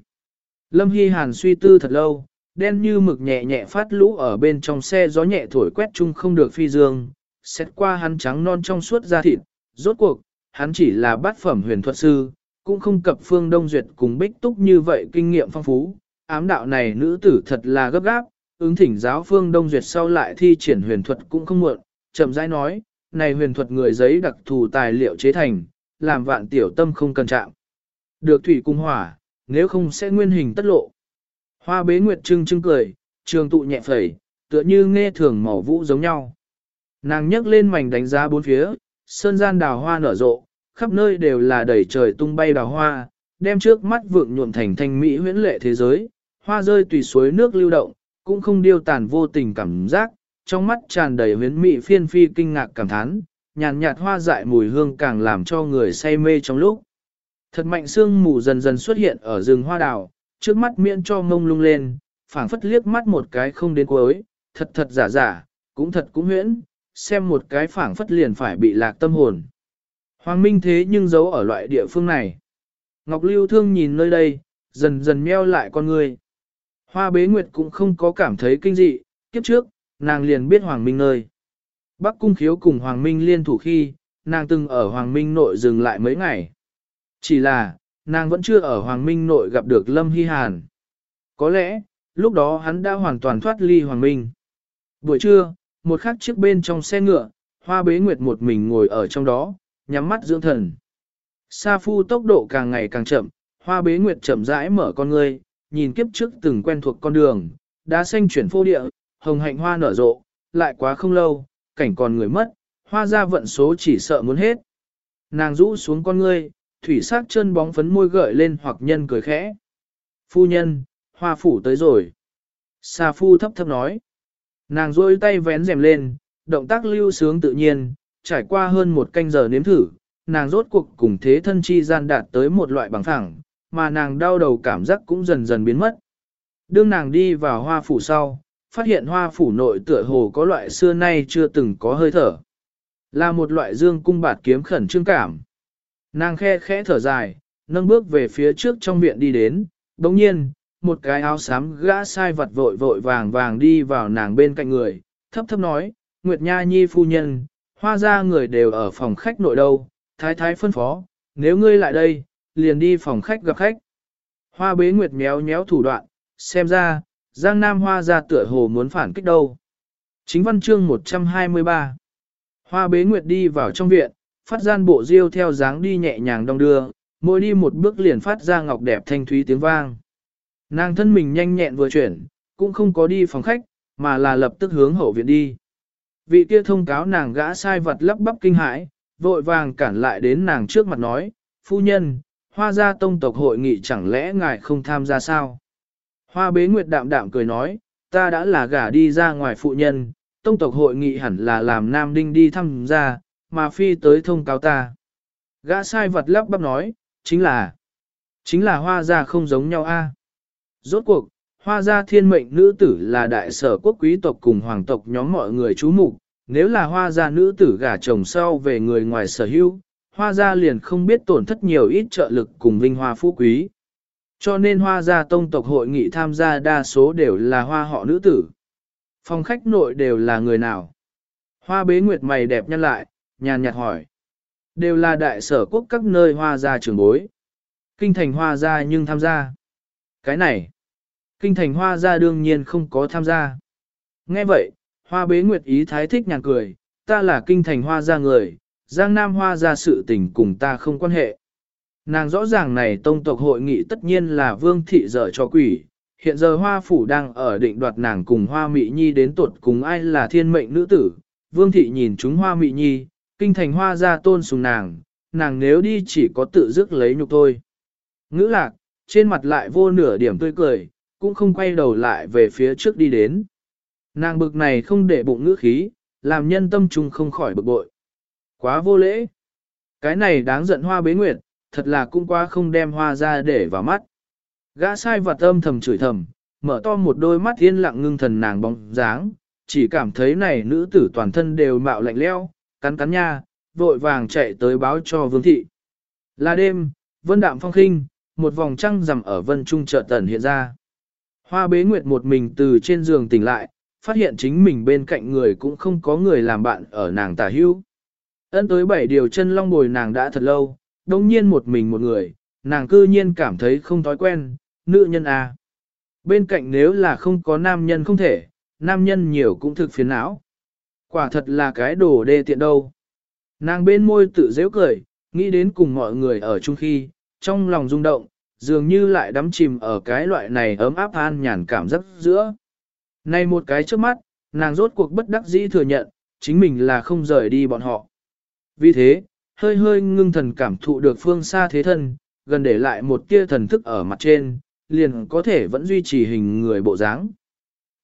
Lâm Hy Hàn suy tư thật lâu, đen như mực nhẹ nhẹ phát lũ ở bên trong xe gió nhẹ thổi quét chung không được phi dương, xét qua hắn trắng non trong suốt da thịt, rốt cuộc, hắn chỉ là bát phẩm huyền thuật sư, cũng không cập phương đông duyệt cùng bích túc như vậy kinh nghiệm phong phú, ám đạo này nữ tử thật là gấp gáp, ứng thỉnh giáo phương đông duyệt sau lại thi triển huyền thuật cũng không muộn, chậm rãi nói, này huyền thuật người giấy đặc thù tài liệu chế thành, làm vạn tiểu tâm không cần chạm. Được thủy cung hỏa, nếu không sẽ nguyên hình tất lộ. Hoa bế nguyệt trưng trưng cười, trường tụ nhẹ phẩy, tựa như nghe thường màu vũ giống nhau. Nàng nhấc lên mảnh đánh giá bốn phía, sơn gian đào hoa nở rộ, khắp nơi đều là đầy trời tung bay đào hoa, đem trước mắt vượng nhuộm thành thanh mỹ huyễn lệ thế giới, hoa rơi tùy suối nước lưu động, cũng không điêu tàn vô tình cảm giác, trong mắt tràn đầy huyễn mỹ phiên phi kinh ngạc cảm thán, nhàn nhạt hoa dại mùi hương càng làm cho người say mê trong lúc. Thật mạnh sương mù dần dần xuất hiện ở rừng hoa đào, trước mắt miễn cho mông lung lên, phảng phất liếc mắt một cái không đến cuối, thật thật giả giả, cũng thật cũng huyễn, xem một cái phảng phất liền phải bị lạc tâm hồn. Hoàng Minh thế nhưng giấu ở loại địa phương này. Ngọc Lưu Thương nhìn nơi đây, dần dần meo lại con người. Hoa bế nguyệt cũng không có cảm thấy kinh dị, kiếp trước, nàng liền biết Hoàng Minh nơi. Bắc Cung Khiếu cùng Hoàng Minh liên thủ khi, nàng từng ở Hoàng Minh nội dừng lại mấy ngày. Chỉ là, nàng vẫn chưa ở Hoàng Minh nội gặp được Lâm Hy Hàn. Có lẽ, lúc đó hắn đã hoàn toàn thoát ly Hoàng Minh. Buổi trưa, một khắc chiếc bên trong xe ngựa, Hoa Bế Nguyệt một mình ngồi ở trong đó, nhắm mắt dưỡng thần. Sa phu tốc độ càng ngày càng chậm, Hoa Bế Nguyệt chậm rãi mở con ngươi, nhìn kiếp trước từng quen thuộc con đường, đá xanh chuyển phô địa, hồng hạnh hoa nở rộ, lại quá không lâu, cảnh còn người mất, hoa ra vận số chỉ sợ muốn hết. Nàng rũ xuống con ngươi, thủy sắc chân bóng phấn môi gợi lên hoặc nhân cười khẽ. Phu nhân, hoa phủ tới rồi. Sa phu thấp thấp nói. Nàng rôi tay vén rèm lên, động tác lưu sướng tự nhiên, trải qua hơn một canh giờ nếm thử, nàng rốt cuộc cùng thế thân chi gian đạt tới một loại bằng phẳng, mà nàng đau đầu cảm giác cũng dần dần biến mất. Đương nàng đi vào hoa phủ sau, phát hiện hoa phủ nội tựa hồ có loại xưa nay chưa từng có hơi thở. Là một loại dương cung bạt kiếm khẩn trương cảm. Nàng khe khẽ thở dài, nâng bước về phía trước trong viện đi đến, đồng nhiên, một cái áo xám gã sai vật vội vội vàng vàng đi vào nàng bên cạnh người, thấp thấp nói, Nguyệt Nha Nhi phu nhân, hoa ra người đều ở phòng khách nội đâu, thái thái phân phó, nếu ngươi lại đây, liền đi phòng khách gặp khách. Hoa bế Nguyệt méo méo thủ đoạn, xem ra, Giang Nam Hoa ra tựa hồ muốn phản kích đâu. Chính văn chương 123 Hoa bế nguyệt đi vào trong viện, phát gian bộ diêu theo dáng đi nhẹ nhàng đong đưa, mỗi đi một bước liền phát ra ngọc đẹp thanh thúy tiếng vang. Nàng thân mình nhanh nhẹn vừa chuyển, cũng không có đi phòng khách, mà là lập tức hướng hậu viện đi. Vị kia thông cáo nàng gã sai vật lắp bắp kinh hãi, vội vàng cản lại đến nàng trước mặt nói, phu nhân, hoa gia tông tộc hội nghị chẳng lẽ ngài không tham gia sao? Hoa bế nguyệt đạm đạm cười nói, ta đã là gả đi ra ngoài phụ nhân, tông tộc hội nghị hẳn là làm nam đinh đi tham gia, mà phi tới thông cáo ta. Gã sai vật lắp bắp nói, chính là, chính là hoa gia không giống nhau a. Rốt cuộc, hoa gia thiên mệnh nữ tử là đại sở quốc quý tộc cùng hoàng tộc nhóm mọi người chú mục nếu là hoa gia nữ tử gả chồng sau về người ngoài sở hữu, hoa gia liền không biết tổn thất nhiều ít trợ lực cùng vinh hoa phú quý. Cho nên hoa gia tông tộc hội nghị tham gia đa số đều là hoa họ nữ tử. Phòng khách nội đều là người nào? Hoa bế nguyệt mày đẹp nhân lại, nhàn nhạt hỏi. Đều là đại sở quốc các nơi hoa gia trường bối. Kinh thành hoa gia nhưng tham gia. Cái này, kinh thành hoa gia đương nhiên không có tham gia. Nghe vậy, hoa bế nguyệt ý thái thích nhàn cười, ta là kinh thành hoa gia người, giang nam hoa gia sự tình cùng ta không quan hệ. Nàng rõ ràng này tông tộc hội nghị tất nhiên là vương thị dở cho quỷ, hiện giờ hoa phủ đang ở định đoạt nàng cùng hoa mị nhi đến tuột cùng ai là thiên mệnh nữ tử. Vương thị nhìn chúng hoa mị nhi, kinh thành hoa ra tôn sùng nàng, nàng nếu đi chỉ có tự dứt lấy nhục thôi. Ngữ lạc, trên mặt lại vô nửa điểm tươi cười, cũng không quay đầu lại về phía trước đi đến. Nàng bực này không để bụng ngữ khí, làm nhân tâm trung không khỏi bực bội. Quá vô lễ. Cái này đáng giận hoa bế nguyệt, thật là cũng quá không đem hoa ra để vào mắt. Gã sai vật âm thầm chửi thầm, mở to một đôi mắt yên lặng ngưng thần nàng bóng dáng, chỉ cảm thấy này nữ tử toàn thân đều mạo lạnh leo, cắn cắn nha, vội vàng chạy tới báo cho vương thị. Là đêm, vân đạm phong khinh, một vòng trăng rằm ở vân trung chợt tần hiện ra. Hoa bế nguyệt một mình từ trên giường tỉnh lại, phát hiện chính mình bên cạnh người cũng không có người làm bạn ở nàng tả hưu. ấn tới bảy điều chân long bồi nàng đã thật lâu, đông nhiên một mình một người, nàng cư nhiên cảm thấy không thói quen, nữ nhân à. Bên cạnh nếu là không có nam nhân không thể, nam nhân nhiều cũng thực phiền não. Quả thật là cái đồ đê tiện đâu. Nàng bên môi tự dễ cười, nghĩ đến cùng mọi người ở chung khi, trong lòng rung động, dường như lại đắm chìm ở cái loại này ấm áp an nhàn cảm giác giữa. Này một cái trước mắt, nàng rốt cuộc bất đắc dĩ thừa nhận, chính mình là không rời đi bọn họ. Vì thế, hơi hơi ngưng thần cảm thụ được phương xa thế thân, gần để lại một tia thần thức ở mặt trên, liền có thể vẫn duy trì hình người bộ dáng.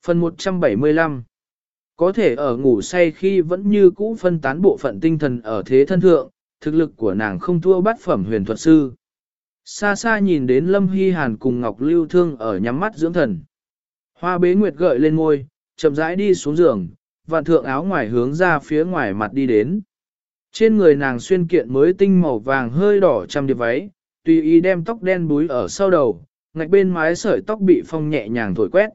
Phần 175 Có thể ở ngủ say khi vẫn như cũ phân tán bộ phận tinh thần ở thế thân thượng, thực lực của nàng không thua bát phẩm huyền thuật sư. Xa xa nhìn đến Lâm Hy Hàn cùng Ngọc Lưu Thương ở nhắm mắt dưỡng thần. Hoa bế nguyệt gợi lên ngôi, chậm rãi đi xuống giường, vạn thượng áo ngoài hướng ra phía ngoài mặt đi đến. Trên người nàng xuyên kiện mới tinh màu vàng hơi đỏ trăm điệp váy, tùy ý đem tóc đen búi ở sau đầu, ngạch bên mái sợi tóc bị phong nhẹ nhàng thổi quét.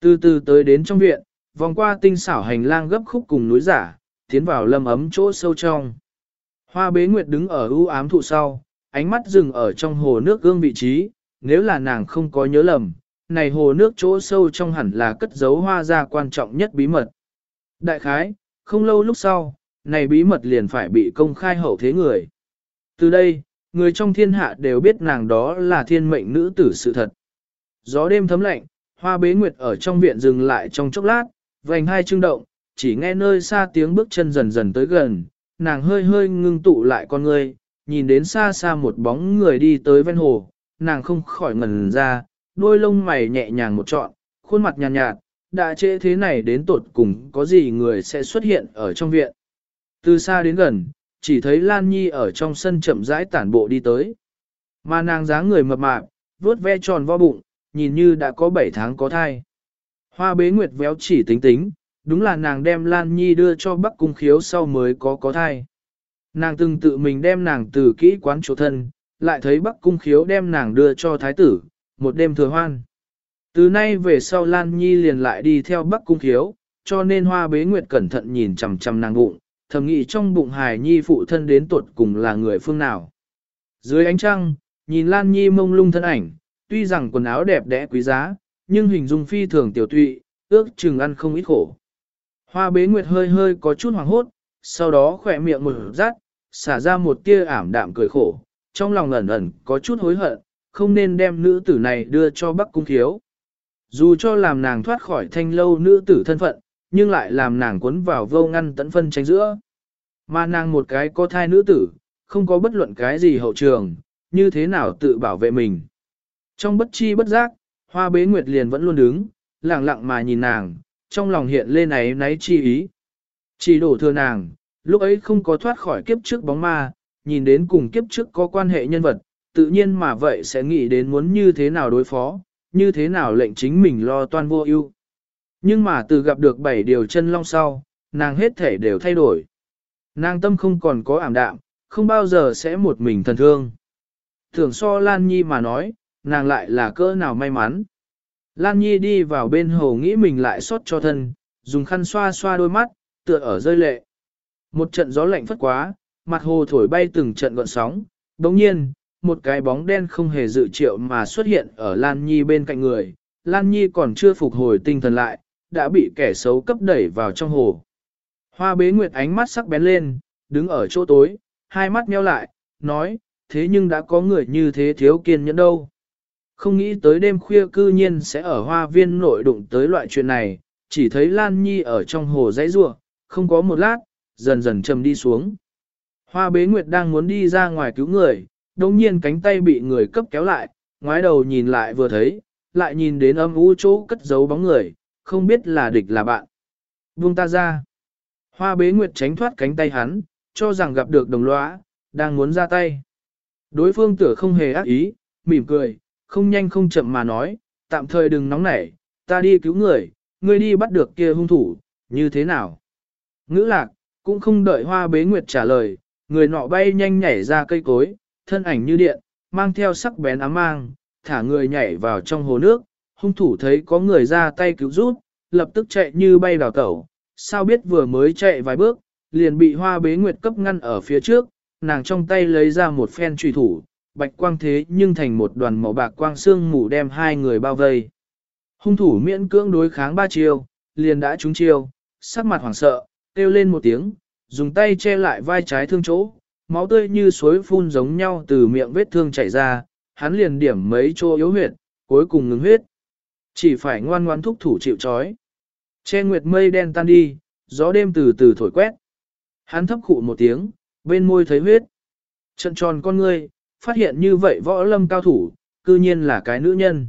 Từ từ tới đến trong viện, vòng qua tinh xảo hành lang gấp khúc cùng núi giả, tiến vào lâm ấm chỗ sâu trong. Hoa bế nguyệt đứng ở ưu ám thụ sau, ánh mắt dừng ở trong hồ nước gương vị trí, nếu là nàng không có nhớ lầm, này hồ nước chỗ sâu trong hẳn là cất giấu hoa ra quan trọng nhất bí mật. Đại khái, không lâu lúc sau, này bí mật liền phải bị công khai hậu thế người. Từ đây, người trong thiên hạ đều biết nàng đó là thiên mệnh nữ tử sự thật. Gió đêm thấm lạnh, hoa bế nguyệt ở trong viện dừng lại trong chốc lát, vành hai trưng động, chỉ nghe nơi xa tiếng bước chân dần dần tới gần, nàng hơi hơi ngưng tụ lại con người, nhìn đến xa xa một bóng người đi tới ven hồ, nàng không khỏi ngần ra, đôi lông mày nhẹ nhàng một trọn, khuôn mặt nhàn nhạt, nhạt, đã trễ thế này đến tột cùng có gì người sẽ xuất hiện ở trong viện. Từ xa đến gần, chỉ thấy Lan Nhi ở trong sân chậm rãi tản bộ đi tới. Mà nàng dáng người mập mạp, vuốt ve tròn vo bụng, nhìn như đã có 7 tháng có thai. Hoa bế nguyệt véo chỉ tính tính, đúng là nàng đem Lan Nhi đưa cho Bắc Cung Khiếu sau mới có có thai. Nàng từng tự mình đem nàng từ kỹ quán chỗ thân, lại thấy Bắc Cung Khiếu đem nàng đưa cho Thái tử, một đêm thừa hoan. Từ nay về sau Lan Nhi liền lại đi theo Bắc Cung Khiếu, cho nên Hoa bế nguyệt cẩn thận nhìn chằm chằm nàng bụng, thầm nghĩ trong bụng hài nhi phụ thân đến tuột cùng là người phương nào. Dưới ánh trăng, nhìn Lan Nhi mông lung thân ảnh, tuy rằng quần áo đẹp đẽ quý giá, nhưng hình dung phi thường tiểu tụy, ước chừng ăn không ít khổ. Hoa bế nguyệt hơi hơi có chút hoàng hốt, sau đó khỏe miệng một rát, xả ra một tia ảm đạm cười khổ, trong lòng ẩn ẩn có chút hối hận, không nên đem nữ tử này đưa cho Bắc Cung Thiếu. Dù cho làm nàng thoát khỏi thanh lâu nữ tử thân phận, nhưng lại làm nàng cuốn vào vô ngăn tận phân tranh giữa. Mà nàng một cái có thai nữ tử, không có bất luận cái gì hậu trường, như thế nào tự bảo vệ mình. Trong bất chi bất giác, hoa bế nguyệt liền vẫn luôn đứng, lặng lặng mà nhìn nàng, trong lòng hiện lên ấy náy chi ý. Chỉ đổ thừa nàng, lúc ấy không có thoát khỏi kiếp trước bóng ma, nhìn đến cùng kiếp trước có quan hệ nhân vật, tự nhiên mà vậy sẽ nghĩ đến muốn như thế nào đối phó, như thế nào lệnh chính mình lo toan vô ưu. Nhưng mà từ gặp được bảy điều chân long sau, nàng hết thể đều thay đổi. Nàng tâm không còn có ảm đạm, không bao giờ sẽ một mình thần thương. Thường so Lan Nhi mà nói, nàng lại là cỡ nào may mắn. Lan Nhi đi vào bên hồ nghĩ mình lại xót cho thân, dùng khăn xoa xoa đôi mắt, tựa ở rơi lệ. Một trận gió lạnh phất quá, mặt hồ thổi bay từng trận gọn sóng, đồng nhiên, một cái bóng đen không hề dự triệu mà xuất hiện ở Lan Nhi bên cạnh người. Lan Nhi còn chưa phục hồi tinh thần lại, đã bị kẻ xấu cấp đẩy vào trong hồ. Hoa bế nguyệt ánh mắt sắc bén lên, đứng ở chỗ tối, hai mắt nheo lại, nói, thế nhưng đã có người như thế thiếu kiên nhẫn đâu. Không nghĩ tới đêm khuya cư nhiên sẽ ở hoa viên nội đụng tới loại chuyện này, chỉ thấy Lan Nhi ở trong hồ dãy rua, không có một lát, dần dần trầm đi xuống. Hoa bế nguyệt đang muốn đi ra ngoài cứu người, đồng nhiên cánh tay bị người cấp kéo lại, ngoái đầu nhìn lại vừa thấy, lại nhìn đến âm u chỗ cất giấu bóng người, không biết là địch là bạn. Buông ta ra. Hoa bế nguyệt tránh thoát cánh tay hắn, cho rằng gặp được đồng lõa, đang muốn ra tay. Đối phương tựa không hề ác ý, mỉm cười, không nhanh không chậm mà nói, tạm thời đừng nóng nảy, ta đi cứu người, ngươi đi bắt được kia hung thủ, như thế nào? Ngữ lạc, cũng không đợi hoa bế nguyệt trả lời, người nọ bay nhanh nhảy ra cây cối, thân ảnh như điện, mang theo sắc bén ám mang, thả người nhảy vào trong hồ nước, hung thủ thấy có người ra tay cứu giúp, lập tức chạy như bay vào tẩu, sao biết vừa mới chạy vài bước, liền bị hoa bế nguyệt cấp ngăn ở phía trước, nàng trong tay lấy ra một phen trùy thủ, bạch quang thế nhưng thành một đoàn màu bạc quang xương mù đem hai người bao vây. Hung thủ miễn cưỡng đối kháng ba chiêu, liền đã trúng chiêu, sắc mặt hoảng sợ, kêu lên một tiếng, dùng tay che lại vai trái thương chỗ, máu tươi như suối phun giống nhau từ miệng vết thương chảy ra, hắn liền điểm mấy chỗ yếu huyệt, cuối cùng ngừng huyết. Chỉ phải ngoan ngoan thúc thủ chịu trói, Che nguyệt mây đen tan đi, gió đêm từ từ thổi quét. Hắn thấp khụ một tiếng, bên môi thấy huyết. Trận tròn con ngươi, phát hiện như vậy võ lâm cao thủ, cư nhiên là cái nữ nhân.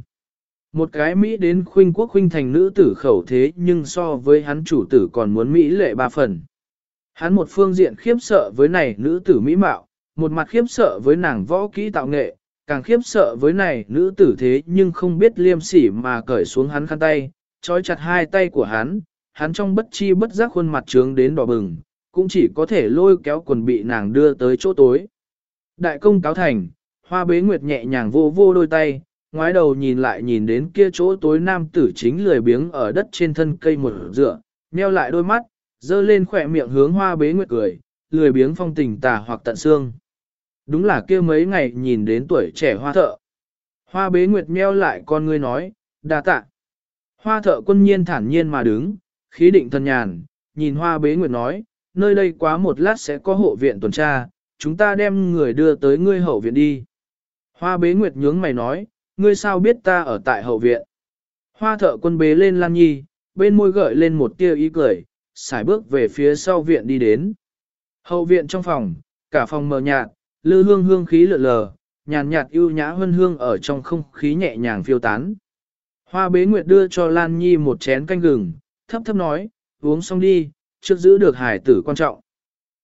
Một cái Mỹ đến khuynh quốc khuynh thành nữ tử khẩu thế nhưng so với hắn chủ tử còn muốn Mỹ lệ ba phần. Hắn một phương diện khiếp sợ với này nữ tử Mỹ mạo, một mặt khiếp sợ với nàng võ kỹ tạo nghệ, càng khiếp sợ với này nữ tử thế nhưng không biết liêm sỉ mà cởi xuống hắn khăn tay, trói chặt hai tay của hắn, hắn trong bất chi bất giác khuôn mặt trướng đến đỏ bừng, cũng chỉ có thể lôi kéo quần bị nàng đưa tới chỗ tối. Đại công cáo thành, hoa bế nguyệt nhẹ nhàng vô vô đôi tay, ngoái đầu nhìn lại nhìn đến kia chỗ tối nam tử chính lười biếng ở đất trên thân cây một dựa, nheo lại đôi mắt, dơ lên khỏe miệng hướng hoa bế nguyệt cười, lười biếng phong tình tà hoặc tận xương. Đúng là kia mấy ngày nhìn đến tuổi trẻ hoa thợ. Hoa bế nguyệt meo lại con ngươi nói, đa tạ. Hoa thợ quân nhiên thản nhiên mà đứng, khí định thần nhàn, nhìn hoa bế nguyệt nói, nơi đây quá một lát sẽ có hộ viện tuần tra, chúng ta đem người đưa tới ngươi hậu viện đi. Hoa bế nguyệt nhướng mày nói, ngươi sao biết ta ở tại hậu viện. Hoa thợ quân bế lên Lan Nhi, bên môi gợi lên một tia ý cười, xài bước về phía sau viện đi đến. Hậu viện trong phòng, cả phòng mờ nhạt, lư hương hương khí lượn lờ, nhàn nhạt ưu nhã hương hương ở trong không khí nhẹ nhàng phiêu tán. Hoa bế nguyệt đưa cho Lan Nhi một chén canh gừng, thấp thấp nói, uống xong đi, trước giữ được hải tử quan trọng.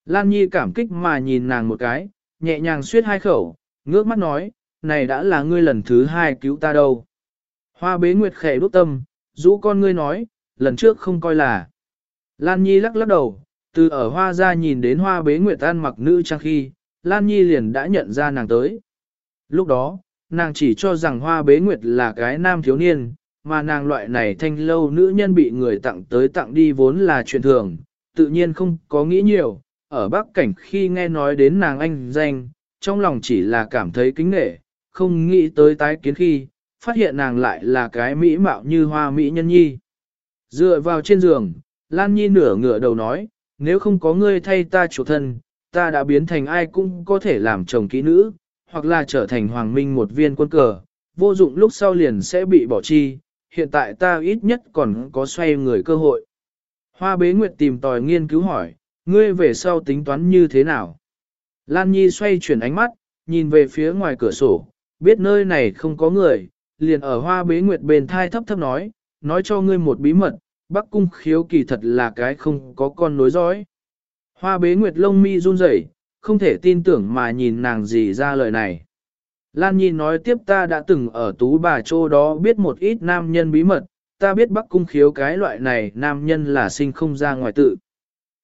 Lan Nhi cảm kích mà nhìn nàng một cái, nhẹ nhàng suyết hai khẩu, ngước mắt nói, này đã là ngươi lần thứ hai cứu ta đâu. Hoa bế nguyệt khẽ đốt tâm, rũ con ngươi nói, lần trước không coi là. Lan Nhi lắc lắc đầu, từ ở hoa ra nhìn đến hoa bế nguyệt ăn mặc nữ trang khi, Lan Nhi liền đã nhận ra nàng tới. Lúc đó, nàng chỉ cho rằng hoa bế nguyệt là cái nam thiếu niên, mà nàng loại này thanh lâu nữ nhân bị người tặng tới tặng đi vốn là chuyện thường, tự nhiên không có nghĩ nhiều, ở Bắc Cảnh khi nghe nói đến nàng anh danh, trong lòng chỉ là cảm thấy kính nể, không nghĩ tới tái kiến khi, phát hiện nàng lại là cái mỹ mạo như hoa mỹ nhân nhi. Dựa vào trên giường, Lan Nhi nửa ngửa đầu nói, nếu không có ngươi thay ta chủ thân, ta đã biến thành ai cũng có thể làm chồng kỹ nữ, hoặc là trở thành hoàng minh một viên quân cờ, vô dụng lúc sau liền sẽ bị bỏ chi, hiện tại ta ít nhất còn có xoay người cơ hội. Hoa bế nguyệt tìm tòi nghiên cứu hỏi, ngươi về sau tính toán như thế nào? Lan Nhi xoay chuyển ánh mắt, nhìn về phía ngoài cửa sổ, biết nơi này không có người, liền ở hoa bế nguyệt bên thai thấp thấp nói, nói cho ngươi một bí mật, Bắc cung khiếu kỳ thật là cái không có con nối dõi. Hoa bế nguyệt lông mi run rẩy, không thể tin tưởng mà nhìn nàng gì ra lời này. Lan Nhi nói tiếp ta đã từng ở tú bà châu đó biết một ít nam nhân bí mật, ta biết Bắc cung khiếu cái loại này nam nhân là sinh không ra ngoài tự.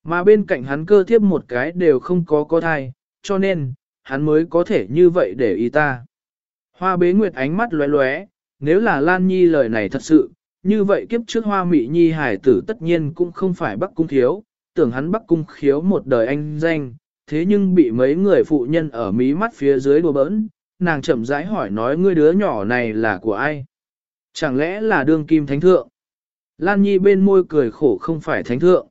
Mà bên cạnh hắn cơ thiếp một cái đều không có có thai, cho nên, hắn mới có thể như vậy để ý ta. Hoa bế nguyệt ánh mắt lóe lóe, nếu là Lan Nhi lời này thật sự, như vậy kiếp trước hoa mị nhi hải tử tất nhiên cũng không phải bắc cung thiếu tưởng hắn bắc cung khiếu một đời anh danh, thế nhưng bị mấy người phụ nhân ở mí mắt phía dưới đùa bỡn, nàng chậm rãi hỏi nói ngươi đứa nhỏ này là của ai? Chẳng lẽ là đương kim thánh thượng? Lan Nhi bên môi cười khổ không phải thánh thượng.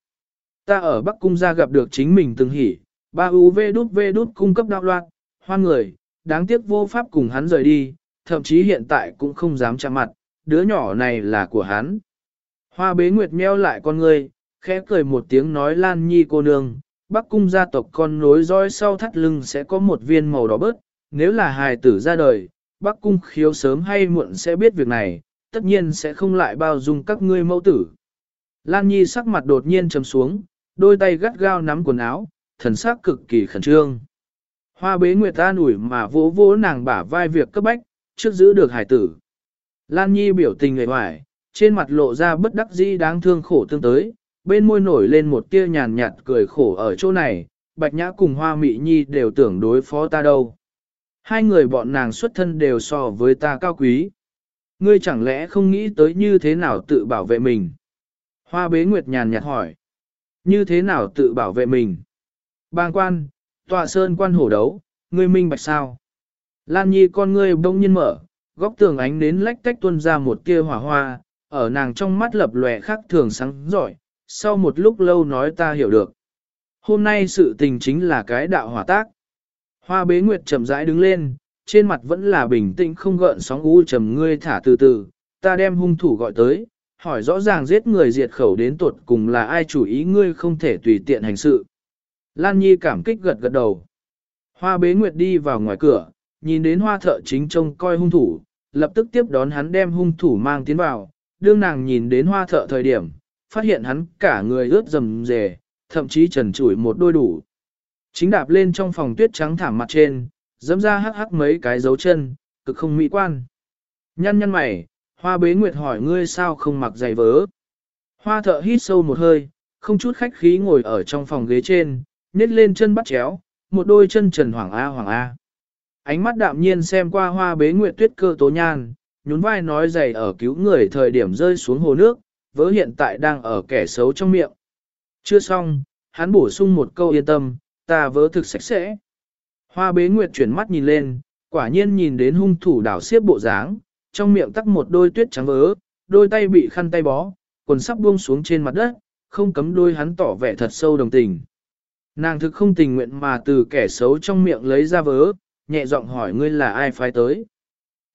Ta ở Bắc Cung ra gặp được chính mình từng hỉ, ba u vê đút vê đút cung cấp đạo loạn, hoan người, đáng tiếc vô pháp cùng hắn rời đi, thậm chí hiện tại cũng không dám chạm mặt, đứa nhỏ này là của hắn. Hoa bế nguyệt meo lại con người, khẽ cười một tiếng nói Lan Nhi cô nương, Bắc cung gia tộc con nối roi sau thắt lưng sẽ có một viên màu đỏ bớt, nếu là hài tử ra đời, Bắc cung khiếu sớm hay muộn sẽ biết việc này, tất nhiên sẽ không lại bao dung các ngươi mẫu tử. Lan Nhi sắc mặt đột nhiên trầm xuống, đôi tay gắt gao nắm quần áo, thần sắc cực kỳ khẩn trương. Hoa bế nguyệt ta ủi mà vỗ vỗ nàng bả vai việc cấp bách, trước giữ được hải tử. Lan Nhi biểu tình người hoài, trên mặt lộ ra bất đắc dĩ đáng thương khổ tương tới, bên môi nổi lên một tia nhàn nhạt cười khổ ở chỗ này, Bạch Nhã cùng Hoa Mị Nhi đều tưởng đối phó ta đâu. Hai người bọn nàng xuất thân đều so với ta cao quý. Ngươi chẳng lẽ không nghĩ tới như thế nào tự bảo vệ mình? Hoa bế nguyệt nhàn nhạt hỏi. Như thế nào tự bảo vệ mình? Bang quan, tọa sơn quan hổ đấu, ngươi minh bạch sao? Lan Nhi con ngươi bỗng nhiên mở, góc tường ánh nến lách tách tuôn ra một tia hỏa hoa, ở nàng trong mắt lập lòe khác thường sáng giỏi, sau một lúc lâu nói ta hiểu được. Hôm nay sự tình chính là cái đạo hỏa tác. Hoa bế nguyệt chậm rãi đứng lên, trên mặt vẫn là bình tĩnh không gợn sóng u trầm ngươi thả từ từ, ta đem hung thủ gọi tới, hỏi rõ ràng giết người diệt khẩu đến tuột cùng là ai chủ ý ngươi không thể tùy tiện hành sự. Lan Nhi cảm kích gật gật đầu. Hoa bế nguyệt đi vào ngoài cửa, nhìn đến hoa thợ chính trông coi hung thủ, lập tức tiếp đón hắn đem hung thủ mang tiến vào, đương nàng nhìn đến hoa thợ thời điểm, phát hiện hắn cả người ướt rầm rề, thậm chí trần trụi một đôi đủ. Chính đạp lên trong phòng tuyết trắng thảm mặt trên, dẫm ra hắc hắc mấy cái dấu chân, cực không mỹ quan. Nhăn nhăn mày, hoa bế nguyệt hỏi ngươi sao không mặc giày vớ. Hoa thợ hít sâu một hơi, không chút khách khí ngồi ở trong phòng ghế trên, nết lên chân bắt chéo, một đôi chân trần hoàng A hoàng A. Ánh mắt đạm nhiên xem qua hoa bế nguyệt tuyết cơ tố nhan, nhún vai nói giày ở cứu người thời điểm rơi xuống hồ nước, vớ hiện tại đang ở kẻ xấu trong miệng. Chưa xong, hắn bổ sung một câu yên tâm, ta vớ thực sạch sẽ. Hoa bế nguyệt chuyển mắt nhìn lên, quả nhiên nhìn đến hung thủ đảo xiếp bộ dáng, trong miệng tắc một đôi tuyết trắng vớ, đôi tay bị khăn tay bó, quần sắp buông xuống trên mặt đất, không cấm đôi hắn tỏ vẻ thật sâu đồng tình. Nàng thực không tình nguyện mà từ kẻ xấu trong miệng lấy ra vớ, nhẹ giọng hỏi ngươi là ai phái tới.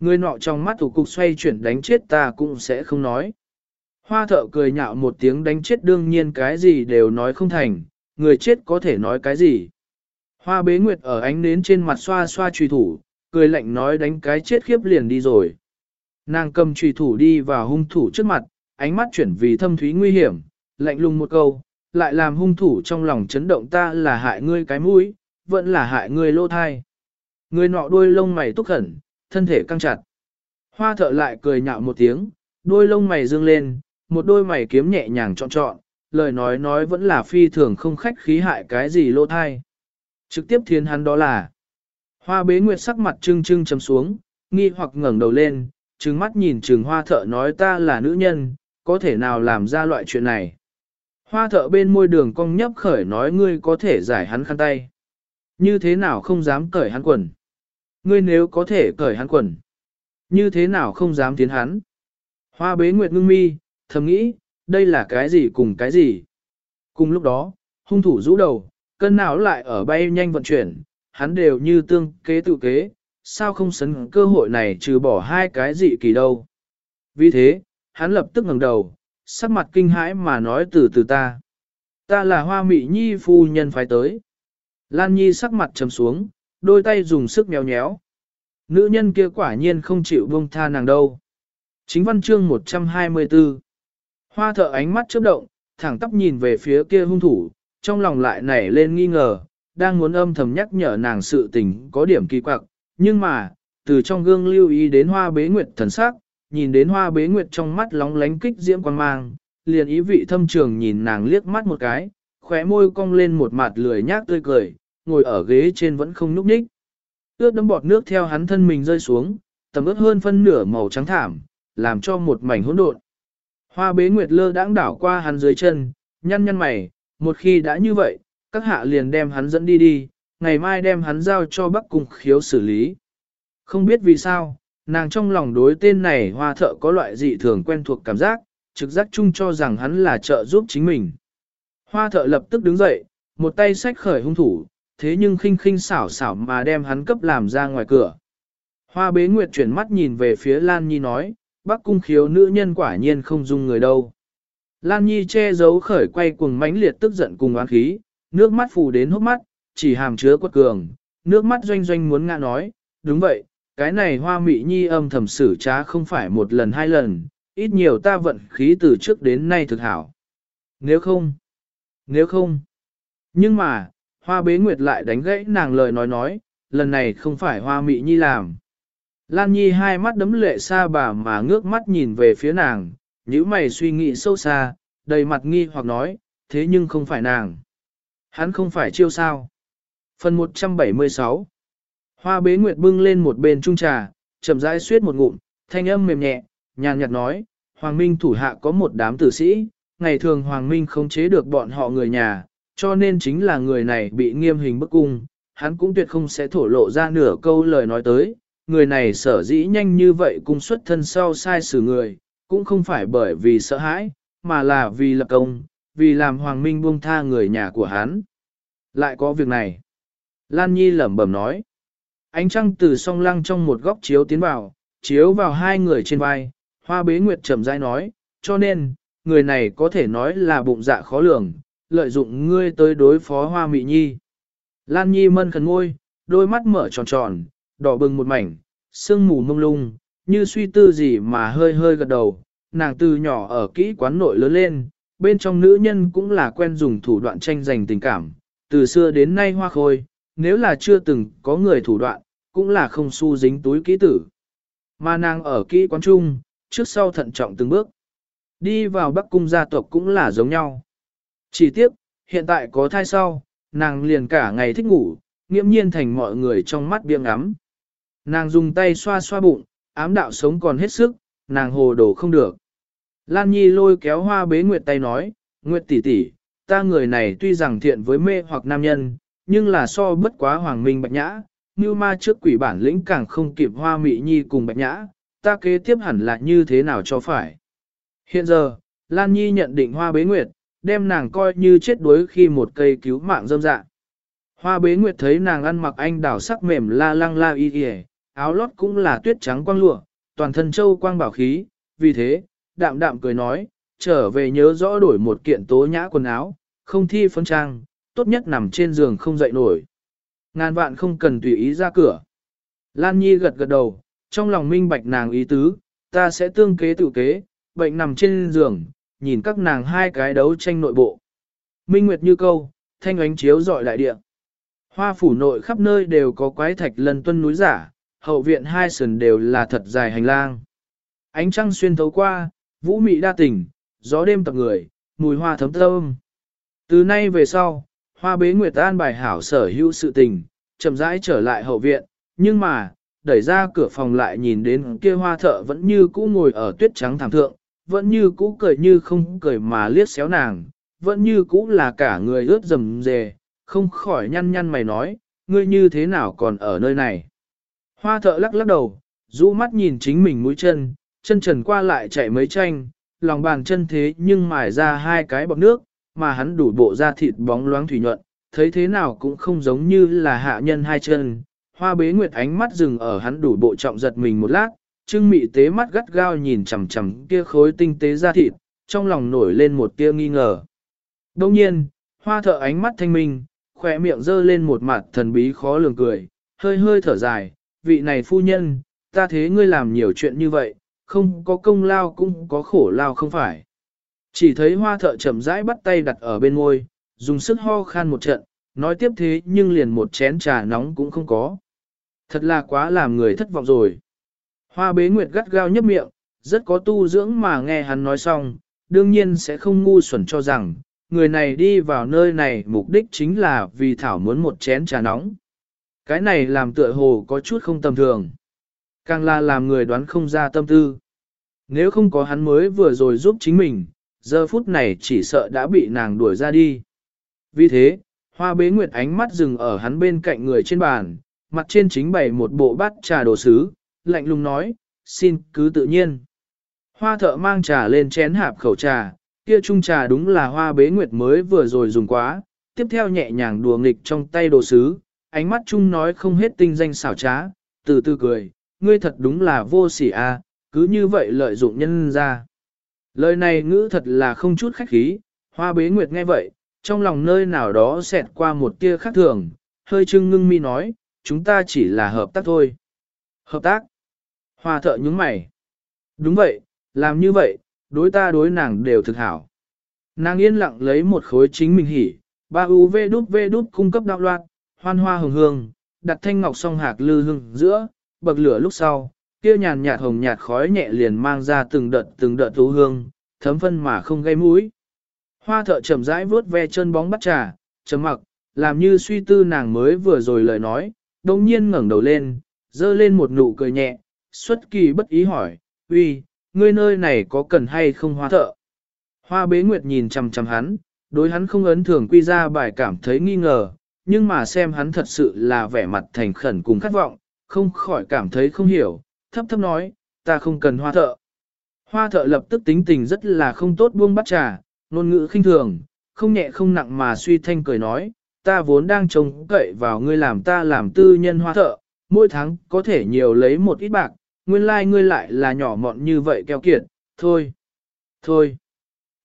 Ngươi nọ trong mắt thủ cục xoay chuyển đánh chết ta cũng sẽ không nói. Hoa thợ cười nhạo một tiếng đánh chết đương nhiên cái gì đều nói không thành, người chết có thể nói cái gì. Hoa bế nguyệt ở ánh nến trên mặt xoa xoa trùy thủ, cười lạnh nói đánh cái chết khiếp liền đi rồi. Nàng cầm trùy thủ đi vào hung thủ trước mặt, ánh mắt chuyển vì thâm thúy nguy hiểm, lạnh lùng một câu, lại làm hung thủ trong lòng chấn động ta là hại ngươi cái mũi, vẫn là hại ngươi lô thai. Người nọ đuôi lông mày túc khẩn, thân thể căng chặt. Hoa thợ lại cười nhạo một tiếng, đuôi lông mày dương lên, một đôi mày kiếm nhẹ nhàng trọn trọn, lời nói nói vẫn là phi thường không khách khí hại cái gì lô thai. Trực tiếp thiên hắn đó là. Hoa bế nguyệt sắc mặt trưng trưng chấm xuống, nghi hoặc ngẩng đầu lên, trừng mắt nhìn trừng hoa thợ nói ta là nữ nhân, có thể nào làm ra loại chuyện này. Hoa thợ bên môi đường cong nhấp khởi nói ngươi có thể giải hắn khăn tay. Như thế nào không dám cởi hắn quần. Ngươi nếu có thể cởi hắn quần. Như thế nào không dám tiến hắn? Hoa bế nguyệt ngưng mi, thầm nghĩ, đây là cái gì cùng cái gì? Cùng lúc đó, hung thủ rũ đầu, cân não lại ở bay nhanh vận chuyển, hắn đều như tương kế tự kế, sao không sấn cơ hội này trừ bỏ hai cái gì kỳ đâu. Vì thế, hắn lập tức ngẩng đầu, sắc mặt kinh hãi mà nói từ từ ta. Ta là hoa mị nhi phu nhân phải tới. Lan nhi sắc mặt trầm xuống, đôi tay dùng sức nhéo nhéo. Nữ nhân kia quả nhiên không chịu buông tha nàng đâu. Chính văn chương 124 Hoa thợ ánh mắt chớp động, thẳng tắp nhìn về phía kia hung thủ, trong lòng lại nảy lên nghi ngờ, đang muốn âm thầm nhắc nhở nàng sự tình có điểm kỳ quặc, nhưng mà, từ trong gương lưu ý đến hoa bế nguyệt thần sắc, nhìn đến hoa bế nguyệt trong mắt lóng lánh kích diễm quan mang, liền ý vị thâm trường nhìn nàng liếc mắt một cái, khóe môi cong lên một mặt lười nhác tươi cười, ngồi ở ghế trên vẫn không nhúc nhích. Ướt đấm bọt nước theo hắn thân mình rơi xuống, tầm ướt hơn phân nửa màu trắng thảm, làm cho một mảnh hỗn độn. Hoa bế nguyệt lơ đãng đảo qua hắn dưới chân, nhăn nhăn mày, một khi đã như vậy, các hạ liền đem hắn dẫn đi đi, ngày mai đem hắn giao cho bắc cung khiếu xử lý. Không biết vì sao, nàng trong lòng đối tên này hoa thợ có loại dị thường quen thuộc cảm giác, trực giác chung cho rằng hắn là trợ giúp chính mình. Hoa thợ lập tức đứng dậy, một tay xách khởi hung thủ, thế nhưng khinh khinh xảo xảo mà đem hắn cấp làm ra ngoài cửa. Hoa bế nguyệt chuyển mắt nhìn về phía Lan Nhi nói, bác cung khiếu nữ nhân quả nhiên không dung người đâu. Lan Nhi che giấu khởi quay cuồng mãnh liệt tức giận cùng oán khí, nước mắt phù đến hốc mắt, chỉ hàm chứa quật cường, nước mắt doanh doanh muốn ngã nói, đúng vậy, cái này hoa mị nhi âm thầm xử trá không phải một lần hai lần, ít nhiều ta vận khí từ trước đến nay thực hảo. Nếu không, nếu không, nhưng mà, hoa bế nguyệt lại đánh gãy nàng lời nói nói, lần này không phải hoa mị nhi làm. Lan Nhi hai mắt đấm lệ xa bà mà ngước mắt nhìn về phía nàng, nhíu mày suy nghĩ sâu xa, đầy mặt nghi hoặc nói, thế nhưng không phải nàng. Hắn không phải chiêu sao. Phần 176 Hoa bế nguyệt bưng lên một bên trung trà, chậm rãi suyết một ngụm, thanh âm mềm nhẹ, nhàn nhạt nói, Hoàng Minh thủ hạ có một đám tử sĩ, ngày thường Hoàng Minh không chế được bọn họ người nhà, cho nên chính là người này bị nghiêm hình bức cung, hắn cũng tuyệt không sẽ thổ lộ ra nửa câu lời nói tới, người này sở dĩ nhanh như vậy cung xuất thân sau sai xử người, cũng không phải bởi vì sợ hãi, mà là vì lập công, vì làm Hoàng Minh buông tha người nhà của hắn. Lại có việc này. Lan Nhi lẩm bẩm nói. Ánh trăng từ song lăng trong một góc chiếu tiến vào, chiếu vào hai người trên vai, hoa bế nguyệt chậm rãi nói, cho nên, người này có thể nói là bụng dạ khó lường, lợi dụng ngươi tới đối phó hoa mị nhi. Lan Nhi mân khẩn ngôi, đôi mắt mở tròn tròn, đỏ bừng một mảnh, sương mù mông lung, như suy tư gì mà hơi hơi gật đầu, nàng từ nhỏ ở kỹ quán nội lớn lên, bên trong nữ nhân cũng là quen dùng thủ đoạn tranh giành tình cảm, từ xưa đến nay hoa khôi, nếu là chưa từng có người thủ đoạn, cũng là không su dính túi kỹ tử. Mà nàng ở kỹ quán trung, trước sau thận trọng từng bước. Đi vào bắc cung gia tộc cũng là giống nhau. Chỉ tiếc, hiện tại có thai sau, nàng liền cả ngày thích ngủ, nghiễm nhiên thành mọi người trong mắt biếng ngắm. Nàng dùng tay xoa xoa bụng, ám đạo sống còn hết sức, nàng hồ đồ không được. Lan Nhi lôi kéo hoa bế Nguyệt tay nói, Nguyệt tỷ tỷ, ta người này tuy rằng thiện với mê hoặc nam nhân, nhưng là so bất quá hoàng minh bạch nhã, như ma trước quỷ bản lĩnh càng không kịp hoa mị nhi cùng bạch nhã, ta kế tiếp hẳn là như thế nào cho phải. Hiện giờ, Lan Nhi nhận định hoa bế Nguyệt, đem nàng coi như chết đuối khi một cây cứu mạng dâm dạ. Hoa bế Nguyệt thấy nàng ăn mặc anh đảo sắc mềm la lăng la y y, áo lót cũng là tuyết trắng quang lụa, toàn thân châu quang bảo khí, vì thế, đạm đạm cười nói, trở về nhớ rõ đổi một kiện tố nhã quần áo, không thi phân trang, tốt nhất nằm trên giường không dậy nổi. Ngàn vạn không cần tùy ý ra cửa. Lan Nhi gật gật đầu, trong lòng minh bạch nàng ý tứ, ta sẽ tương kế tự kế, bệnh nằm trên giường, nhìn các nàng hai cái đấu tranh nội bộ. Minh Nguyệt như câu, thanh ánh chiếu dọi đại địa. Hoa phủ nội khắp nơi đều có quái thạch lần tuân núi giả, hậu viện hai sườn đều là thật dài hành lang. Ánh trăng xuyên thấu qua, vũ mị đa tình, gió đêm tập người, mùi hoa thấm thơm. Từ nay về sau, hoa bế nguyệt an bài hảo sở hữu sự tình, chậm rãi trở lại hậu viện, nhưng mà, đẩy ra cửa phòng lại nhìn đến kia hoa thợ vẫn như cũ ngồi ở tuyết trắng thảm thượng, vẫn như cũ cười như không cười mà liếc xéo nàng, vẫn như cũ là cả người ướt rầm rề, không khỏi nhăn nhăn mày nói, ngươi như thế nào còn ở nơi này. Hoa thợ lắc lắc đầu, rũ mắt nhìn chính mình mũi chân, chân trần qua lại chạy mấy tranh, lòng bàn chân thế nhưng mài ra hai cái bọc nước, mà hắn đủ bộ da thịt bóng loáng thủy nhuận, thấy thế nào cũng không giống như là hạ nhân hai chân. Hoa bế nguyệt ánh mắt dừng ở hắn đủ bộ trọng giật mình một lát, trưng mị tế mắt gắt gao nhìn chằm chằm kia khối tinh tế da thịt, trong lòng nổi lên một tia nghi ngờ. Đông nhiên, hoa thợ ánh mắt thanh minh, khỏe miệng dơ lên một mặt thần bí khó lường cười, hơi hơi thở dài, vị này phu nhân, ta thế ngươi làm nhiều chuyện như vậy, không có công lao cũng có khổ lao không phải. Chỉ thấy hoa thợ chậm rãi bắt tay đặt ở bên ngôi, dùng sức ho khan một trận, nói tiếp thế nhưng liền một chén trà nóng cũng không có. Thật là quá làm người thất vọng rồi. Hoa bế nguyệt gắt gao nhấp miệng, rất có tu dưỡng mà nghe hắn nói xong, đương nhiên sẽ không ngu xuẩn cho rằng, người này đi vào nơi này mục đích chính là vì Thảo muốn một chén trà nóng. Cái này làm tựa hồ có chút không tầm thường. Càng là làm người đoán không ra tâm tư. Nếu không có hắn mới vừa rồi giúp chính mình, giờ phút này chỉ sợ đã bị nàng đuổi ra đi. Vì thế, hoa bế nguyệt ánh mắt dừng ở hắn bên cạnh người trên bàn, mặt trên chính bày một bộ bát trà đồ sứ, lạnh lùng nói, xin cứ tự nhiên. Hoa thợ mang trà lên chén hạp khẩu trà, kia chung trà đúng là hoa bế nguyệt mới vừa rồi dùng quá, tiếp theo nhẹ nhàng đùa nghịch trong tay đồ sứ, ánh mắt chung nói không hết tinh danh xảo trá, từ từ cười, ngươi thật đúng là vô sỉ a, à, cứ như vậy lợi dụng nhân ra. Lời này ngữ thật là không chút khách khí, hoa bế nguyệt nghe vậy, trong lòng nơi nào đó xẹt qua một tia khác thường, hơi trưng ngưng mi nói, chúng ta chỉ là hợp tác thôi. Hợp tác? Hoa thợ nhúng mày. Đúng vậy, làm như vậy, đối ta đối nàng đều thực hảo. Nàng yên lặng lấy một khối chính mình hỉ, ba u v đút v đút cung cấp đạo loạt, hoan hoa hồng hương, đặt thanh ngọc song hạc lư hương giữa, bậc lửa lúc sau, kia nhàn nhạt hồng nhạt khói nhẹ liền mang ra từng đợt từng đợt thú hương, thấm phân mà không gây mũi. Hoa thợ chậm rãi vuốt ve chân bóng bắt trà, chấm mặc, làm như suy tư nàng mới vừa rồi lời nói, đồng nhiên ngẩng đầu lên, dơ lên một nụ cười nhẹ, xuất kỳ bất ý hỏi, uy, ngươi nơi này có cần hay không hoa thợ? Hoa bế nguyệt nhìn chằm chằm hắn, đối hắn không ấn thường quy ra bài cảm thấy nghi ngờ, nhưng mà xem hắn thật sự là vẻ mặt thành khẩn cùng khát vọng, không khỏi cảm thấy không hiểu, thấp thấp nói, ta không cần hoa thợ. Hoa thợ lập tức tính tình rất là không tốt buông bắt trà, ngôn ngữ khinh thường, không nhẹ không nặng mà suy thanh cười nói, ta vốn đang trông cậy vào ngươi làm ta làm tư nhân hoa thợ, mỗi tháng có thể nhiều lấy một ít bạc, nguyên lai like ngươi lại là nhỏ mọn như vậy keo kiệt, thôi, thôi.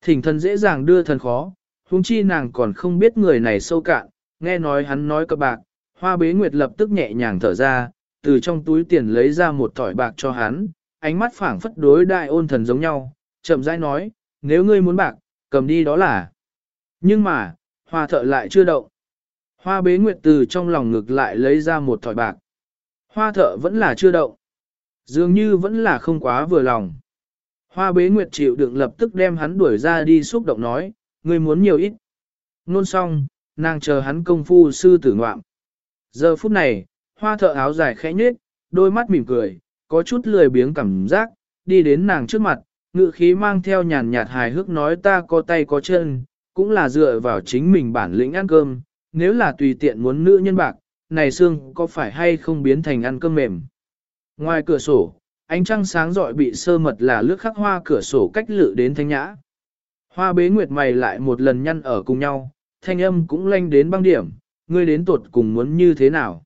Thỉnh thần dễ dàng đưa thần khó, huống chi nàng còn không biết người này sâu cạn, nghe nói hắn nói cơ bạc, hoa bế nguyệt lập tức nhẹ nhàng thở ra, từ trong túi tiền lấy ra một tỏi bạc cho hắn, ánh mắt phảng phất đối đại ôn thần giống nhau, chậm rãi nói, nếu ngươi muốn bạc, cầm đi đó là. Nhưng mà, hoa thợ lại chưa động. Hoa bế nguyệt từ trong lòng ngực lại lấy ra một thỏi bạc. Hoa thợ vẫn là chưa động. Dường như vẫn là không quá vừa lòng. Hoa bế nguyệt chịu đựng lập tức đem hắn đuổi ra đi xúc động nói, ngươi muốn nhiều ít. Nôn xong, nàng chờ hắn công phu sư tử ngoạm. Giờ phút này, hoa thợ áo dài khẽ nhếch, đôi mắt mỉm cười, có chút lười biếng cảm giác, đi đến nàng trước mặt, ngự khí mang theo nhàn nhạt hài hước nói ta có tay có chân, cũng là dựa vào chính mình bản lĩnh ăn cơm, nếu là tùy tiện muốn nữ nhân bạc, này xương có phải hay không biến thành ăn cơm mềm. Ngoài cửa sổ, ánh trăng sáng rọi bị sơ mật là lướt khắc hoa cửa sổ cách lự đến thanh nhã. Hoa bế nguyệt mày lại một lần nhăn ở cùng nhau, thanh âm cũng lanh đến băng điểm, ngươi đến tuột cùng muốn như thế nào.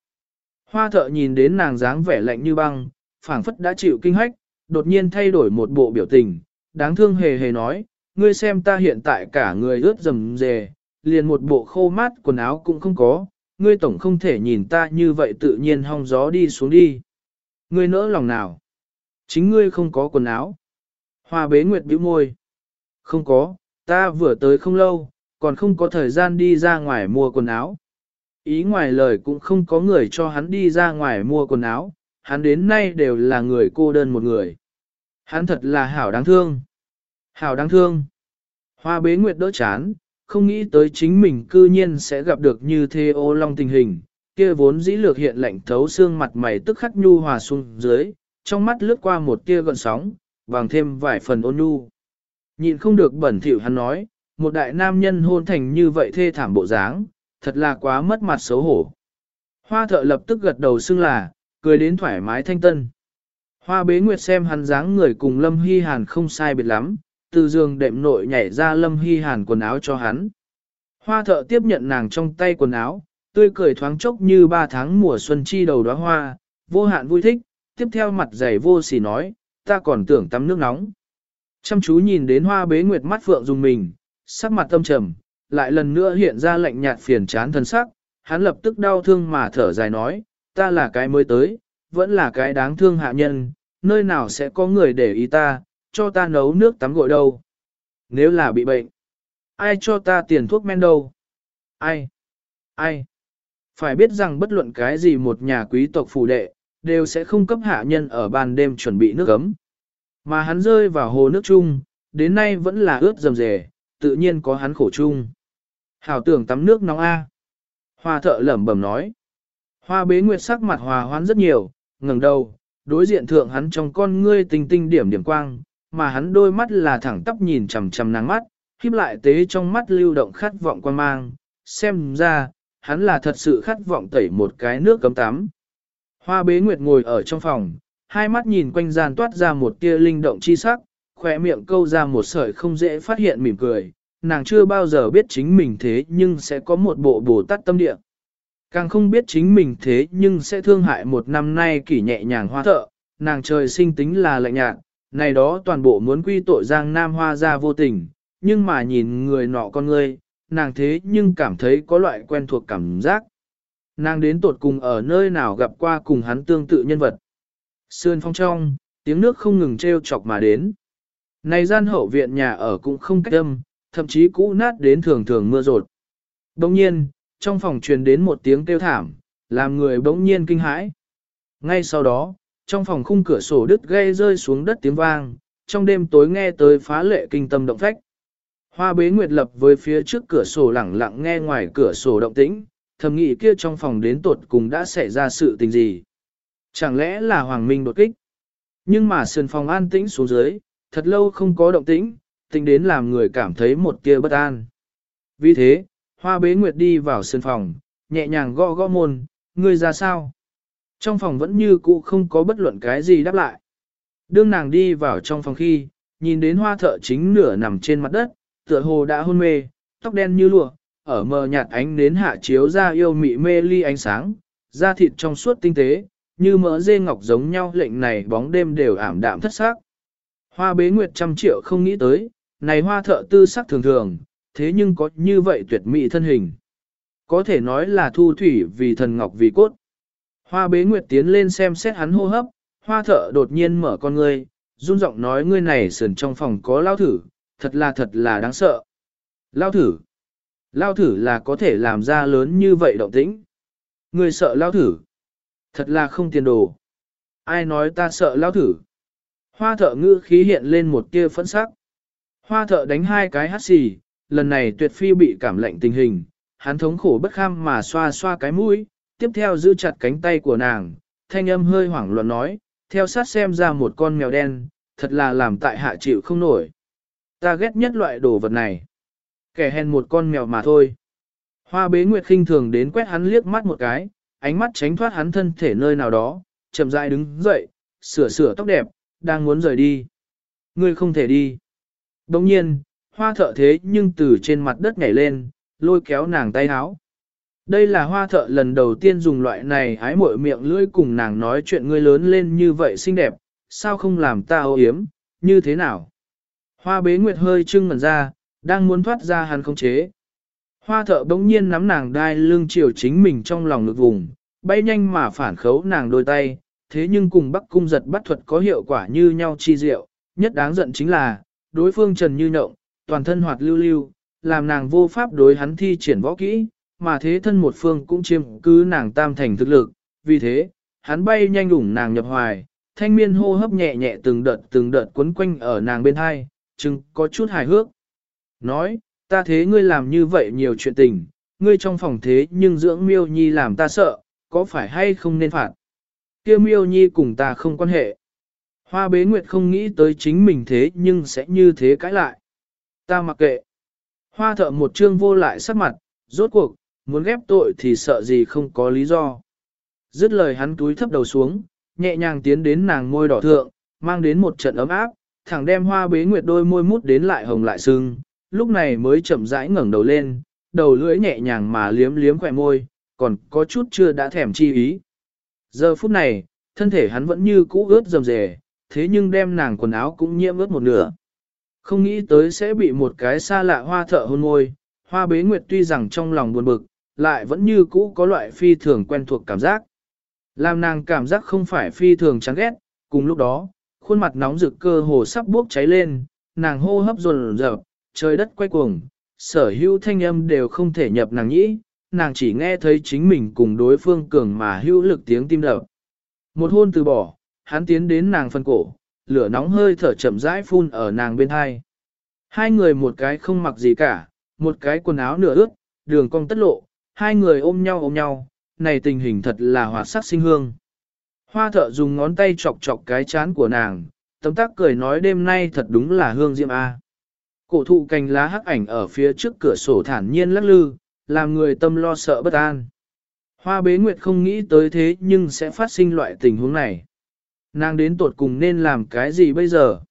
Hoa thợ nhìn đến nàng dáng vẻ lạnh như băng, phảng phất đã chịu kinh hách, đột nhiên thay đổi một bộ biểu tình, đáng thương hề hề nói, ngươi xem ta hiện tại cả người ướt rầm rề, liền một bộ khô mát quần áo cũng không có, ngươi tổng không thể nhìn ta như vậy tự nhiên hong gió đi xuống đi. Ngươi nỡ lòng nào? Chính ngươi không có quần áo. Hoa bế nguyệt bĩu môi. Không có, ta vừa tới không lâu, còn không có thời gian đi ra ngoài mua quần áo. Ý ngoài lời cũng không có người cho hắn đi ra ngoài mua quần áo, hắn đến nay đều là người cô đơn một người. Hắn thật là hảo đáng thương. Hảo đáng thương. Hoa bế nguyệt đỡ chán, không nghĩ tới chính mình cư nhiên sẽ gặp được như thế ô long tình hình, kia vốn dĩ lược hiện lạnh thấu xương mặt mày tức khắc nhu hòa xuống dưới, trong mắt lướt qua một tia gợn sóng, vàng thêm vài phần ôn nhu. Nhịn không được bẩn thỉu hắn nói, một đại nam nhân hôn thành như vậy thê thảm bộ dáng, thật là quá mất mặt xấu hổ. Hoa thợ lập tức gật đầu xưng là, cười đến thoải mái thanh tân. Hoa bế nguyệt xem hắn dáng người cùng Lâm Hy Hàn không sai biệt lắm, từ giường đệm nội nhảy ra Lâm Hy Hàn quần áo cho hắn. Hoa thợ tiếp nhận nàng trong tay quần áo, tươi cười thoáng chốc như ba tháng mùa xuân chi đầu đóa hoa, vô hạn vui thích, tiếp theo mặt dày vô sỉ nói, ta còn tưởng tắm nước nóng. Chăm chú nhìn đến hoa bế nguyệt mắt phượng dùng mình, sắc mặt tâm trầm, lại lần nữa hiện ra lạnh nhạt phiền chán thân sắc, hắn lập tức đau thương mà thở dài nói, ta là cái mới tới, vẫn là cái đáng thương hạ nhân, nơi nào sẽ có người để ý ta, cho ta nấu nước tắm gội đâu. Nếu là bị bệnh, ai cho ta tiền thuốc men đâu? Ai? Ai? Phải biết rằng bất luận cái gì một nhà quý tộc phù đệ, đều sẽ không cấp hạ nhân ở ban đêm chuẩn bị nước ấm. Mà hắn rơi vào hồ nước chung, đến nay vẫn là ướt dầm dề, tự nhiên có hắn khổ chung. Hảo tưởng tắm nước nóng A. Hoa thợ lẩm bẩm nói. Hoa bế nguyệt sắc mặt hòa hoãn rất nhiều, ngẩng đầu, đối diện thượng hắn trong con ngươi tinh tinh điểm điểm quang, mà hắn đôi mắt là thẳng tắp nhìn chằm chằm nắng mắt, khiếp lại tế trong mắt lưu động khát vọng quan mang, xem ra, hắn là thật sự khát vọng tẩy một cái nước cấm tắm. Hoa bế nguyệt ngồi ở trong phòng, hai mắt nhìn quanh gian toát ra một tia linh động chi sắc, khỏe miệng câu ra một sợi không dễ phát hiện mỉm cười, nàng chưa bao giờ biết chính mình thế nhưng sẽ có một bộ bồ tát tâm địa. Càng không biết chính mình thế nhưng sẽ thương hại một năm nay kỷ nhẹ nhàng hoa thợ, nàng trời sinh tính là lạnh nhạt, này đó toàn bộ muốn quy tội giang nam hoa ra vô tình, nhưng mà nhìn người nọ con ngươi, nàng thế nhưng cảm thấy có loại quen thuộc cảm giác. Nàng đến tột cùng ở nơi nào gặp qua cùng hắn tương tự nhân vật. Sườn phong trong, tiếng nước không ngừng treo chọc mà đến. Này gian hậu viện nhà ở cũng không cách âm, thậm chí cũ nát đến thường thường mưa rột. Đồng nhiên, trong phòng truyền đến một tiếng kêu thảm, làm người bỗng nhiên kinh hãi. Ngay sau đó, trong phòng khung cửa sổ đứt gây rơi xuống đất tiếng vang, trong đêm tối nghe tới phá lệ kinh tâm động phách. Hoa bế nguyệt lập với phía trước cửa sổ lẳng lặng nghe ngoài cửa sổ động tĩnh, thầm nghĩ kia trong phòng đến tột cùng đã xảy ra sự tình gì. Chẳng lẽ là Hoàng Minh đột kích? Nhưng mà sườn phòng an tĩnh xuống dưới, thật lâu không có động tĩnh, tính đến làm người cảm thấy một tia bất an. Vì thế, hoa bế nguyệt đi vào sân phòng, nhẹ nhàng gõ gõ môn, người ra sao? Trong phòng vẫn như cũ không có bất luận cái gì đáp lại. Đương nàng đi vào trong phòng khi, nhìn đến hoa thợ chính nửa nằm trên mặt đất, tựa hồ đã hôn mê, tóc đen như lụa, ở mờ nhạt ánh đến hạ chiếu ra yêu mị mê ly ánh sáng, da thịt trong suốt tinh tế, như mỡ dê ngọc giống nhau lệnh này bóng đêm đều ảm đạm thất xác. Hoa bế nguyệt trăm triệu không nghĩ tới, này hoa thợ tư sắc thường thường, thế nhưng có như vậy tuyệt mỹ thân hình. Có thể nói là thu thủy vì thần ngọc vì cốt. Hoa bế nguyệt tiến lên xem xét hắn hô hấp, hoa thợ đột nhiên mở con ngươi, run giọng nói ngươi này sườn trong phòng có lao thử, thật là thật là đáng sợ. Lao thử. Lao thử là có thể làm ra lớn như vậy động tĩnh. Ngươi sợ lao thử. Thật là không tiền đồ. Ai nói ta sợ lao thử. Hoa thợ ngữ khí hiện lên một tia phẫn sắc. Hoa thợ đánh hai cái hát xì, lần này tuyệt phi bị cảm lạnh tình hình, hắn thống khổ bất kham mà xoa xoa cái mũi, tiếp theo giữ chặt cánh tay của nàng, thanh âm hơi hoảng loạn nói, theo sát xem ra một con mèo đen, thật là làm tại hạ chịu không nổi. Ta ghét nhất loại đồ vật này. Kẻ hèn một con mèo mà thôi. Hoa bế nguyệt khinh thường đến quét hắn liếc mắt một cái, ánh mắt tránh thoát hắn thân thể nơi nào đó, chậm rãi đứng dậy, sửa sửa tóc đẹp, đang muốn rời đi. Ngươi không thể đi. Đồng nhiên, hoa thợ thế nhưng từ trên mặt đất nhảy lên, lôi kéo nàng tay áo. Đây là hoa thợ lần đầu tiên dùng loại này ái mội miệng lưỡi cùng nàng nói chuyện ngươi lớn lên như vậy xinh đẹp, sao không làm ta ô yếm, như thế nào? Hoa bế nguyệt hơi trưng ngần ra, đang muốn thoát ra hắn không chế. Hoa thợ bỗng nhiên nắm nàng đai lưng chiều chính mình trong lòng ngực vùng, bay nhanh mà phản khấu nàng đôi tay, thế nhưng cùng bắc cung giật bắt thuật có hiệu quả như nhau chi diệu, nhất đáng giận chính là, đối phương trần như nhộng, toàn thân hoạt lưu lưu, làm nàng vô pháp đối hắn thi triển võ kỹ, mà thế thân một phương cũng chiếm cứ nàng tam thành thực lực, vì thế, hắn bay nhanh đủng nàng nhập hoài, thanh miên hô hấp nhẹ nhẹ từng đợt từng đợt quấn quanh ở nàng bên hai, chừng có chút hài hước. Nói, ta thế ngươi làm như vậy nhiều chuyện tình, ngươi trong phòng thế nhưng dưỡng miêu nhi làm ta sợ, có phải hay không nên phạt? Kia miêu nhi cùng ta không quan hệ. Hoa bế nguyệt không nghĩ tới chính mình thế nhưng sẽ như thế cãi lại. Ta mặc kệ. Hoa thợ một chương vô lại sắc mặt, rốt cuộc, muốn ghép tội thì sợ gì không có lý do. Dứt lời hắn túi thấp đầu xuống, nhẹ nhàng tiến đến nàng môi đỏ thượng, mang đến một trận ấm áp, thẳng đem hoa bế nguyệt đôi môi mút đến lại hồng lại sưng, lúc này mới chậm rãi ngẩng đầu lên, đầu lưỡi nhẹ nhàng mà liếm liếm khỏe môi, còn có chút chưa đã thèm chi ý. Giờ phút này, thân thể hắn vẫn như cũ ướt rầm rề, thế nhưng đem nàng quần áo cũng nhiễm ướt một nửa. Không nghĩ tới sẽ bị một cái xa lạ hoa thợ hôn môi, hoa bế nguyệt tuy rằng trong lòng buồn bực, lại vẫn như cũ có loại phi thường quen thuộc cảm giác. Làm nàng cảm giác không phải phi thường chán ghét, cùng lúc đó, khuôn mặt nóng rực cơ hồ sắp bốc cháy lên, nàng hô hấp dồn dập, trời đất quay cuồng, sở hữu thanh âm đều không thể nhập nàng nhĩ, nàng chỉ nghe thấy chính mình cùng đối phương cường mà hữu lực tiếng tim đập. Một hôn từ bỏ, hắn tiến đến nàng phân cổ, lửa nóng hơi thở chậm rãi phun ở nàng bên hai. Hai người một cái không mặc gì cả, một cái quần áo nửa ướt, đường cong tất lộ, hai người ôm nhau ôm nhau, này tình hình thật là hòa sắc sinh hương. Hoa thợ dùng ngón tay chọc chọc cái chán của nàng, tấm tắc cười nói đêm nay thật đúng là hương diệm A. Cổ thụ cành lá hắc ảnh ở phía trước cửa sổ thản nhiên lắc lư, làm người tâm lo sợ bất an. Hoa bế nguyệt không nghĩ tới thế nhưng sẽ phát sinh loại tình huống này. Nàng đến tột cùng nên làm cái gì bây giờ?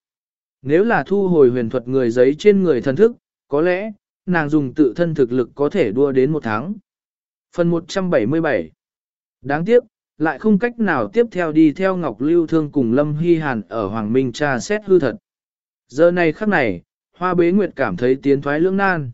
Nếu là thu hồi huyền thuật người giấy trên người thần thức, có lẽ, nàng dùng tự thân thực lực có thể đua đến một tháng. Phần 177 Đáng tiếc, lại không cách nào tiếp theo đi theo Ngọc Lưu Thương cùng Lâm Hy Hàn ở Hoàng Minh tra xét hư thật. Giờ này khắc này, Hoa Bế Nguyệt cảm thấy tiến thoái lưỡng nan.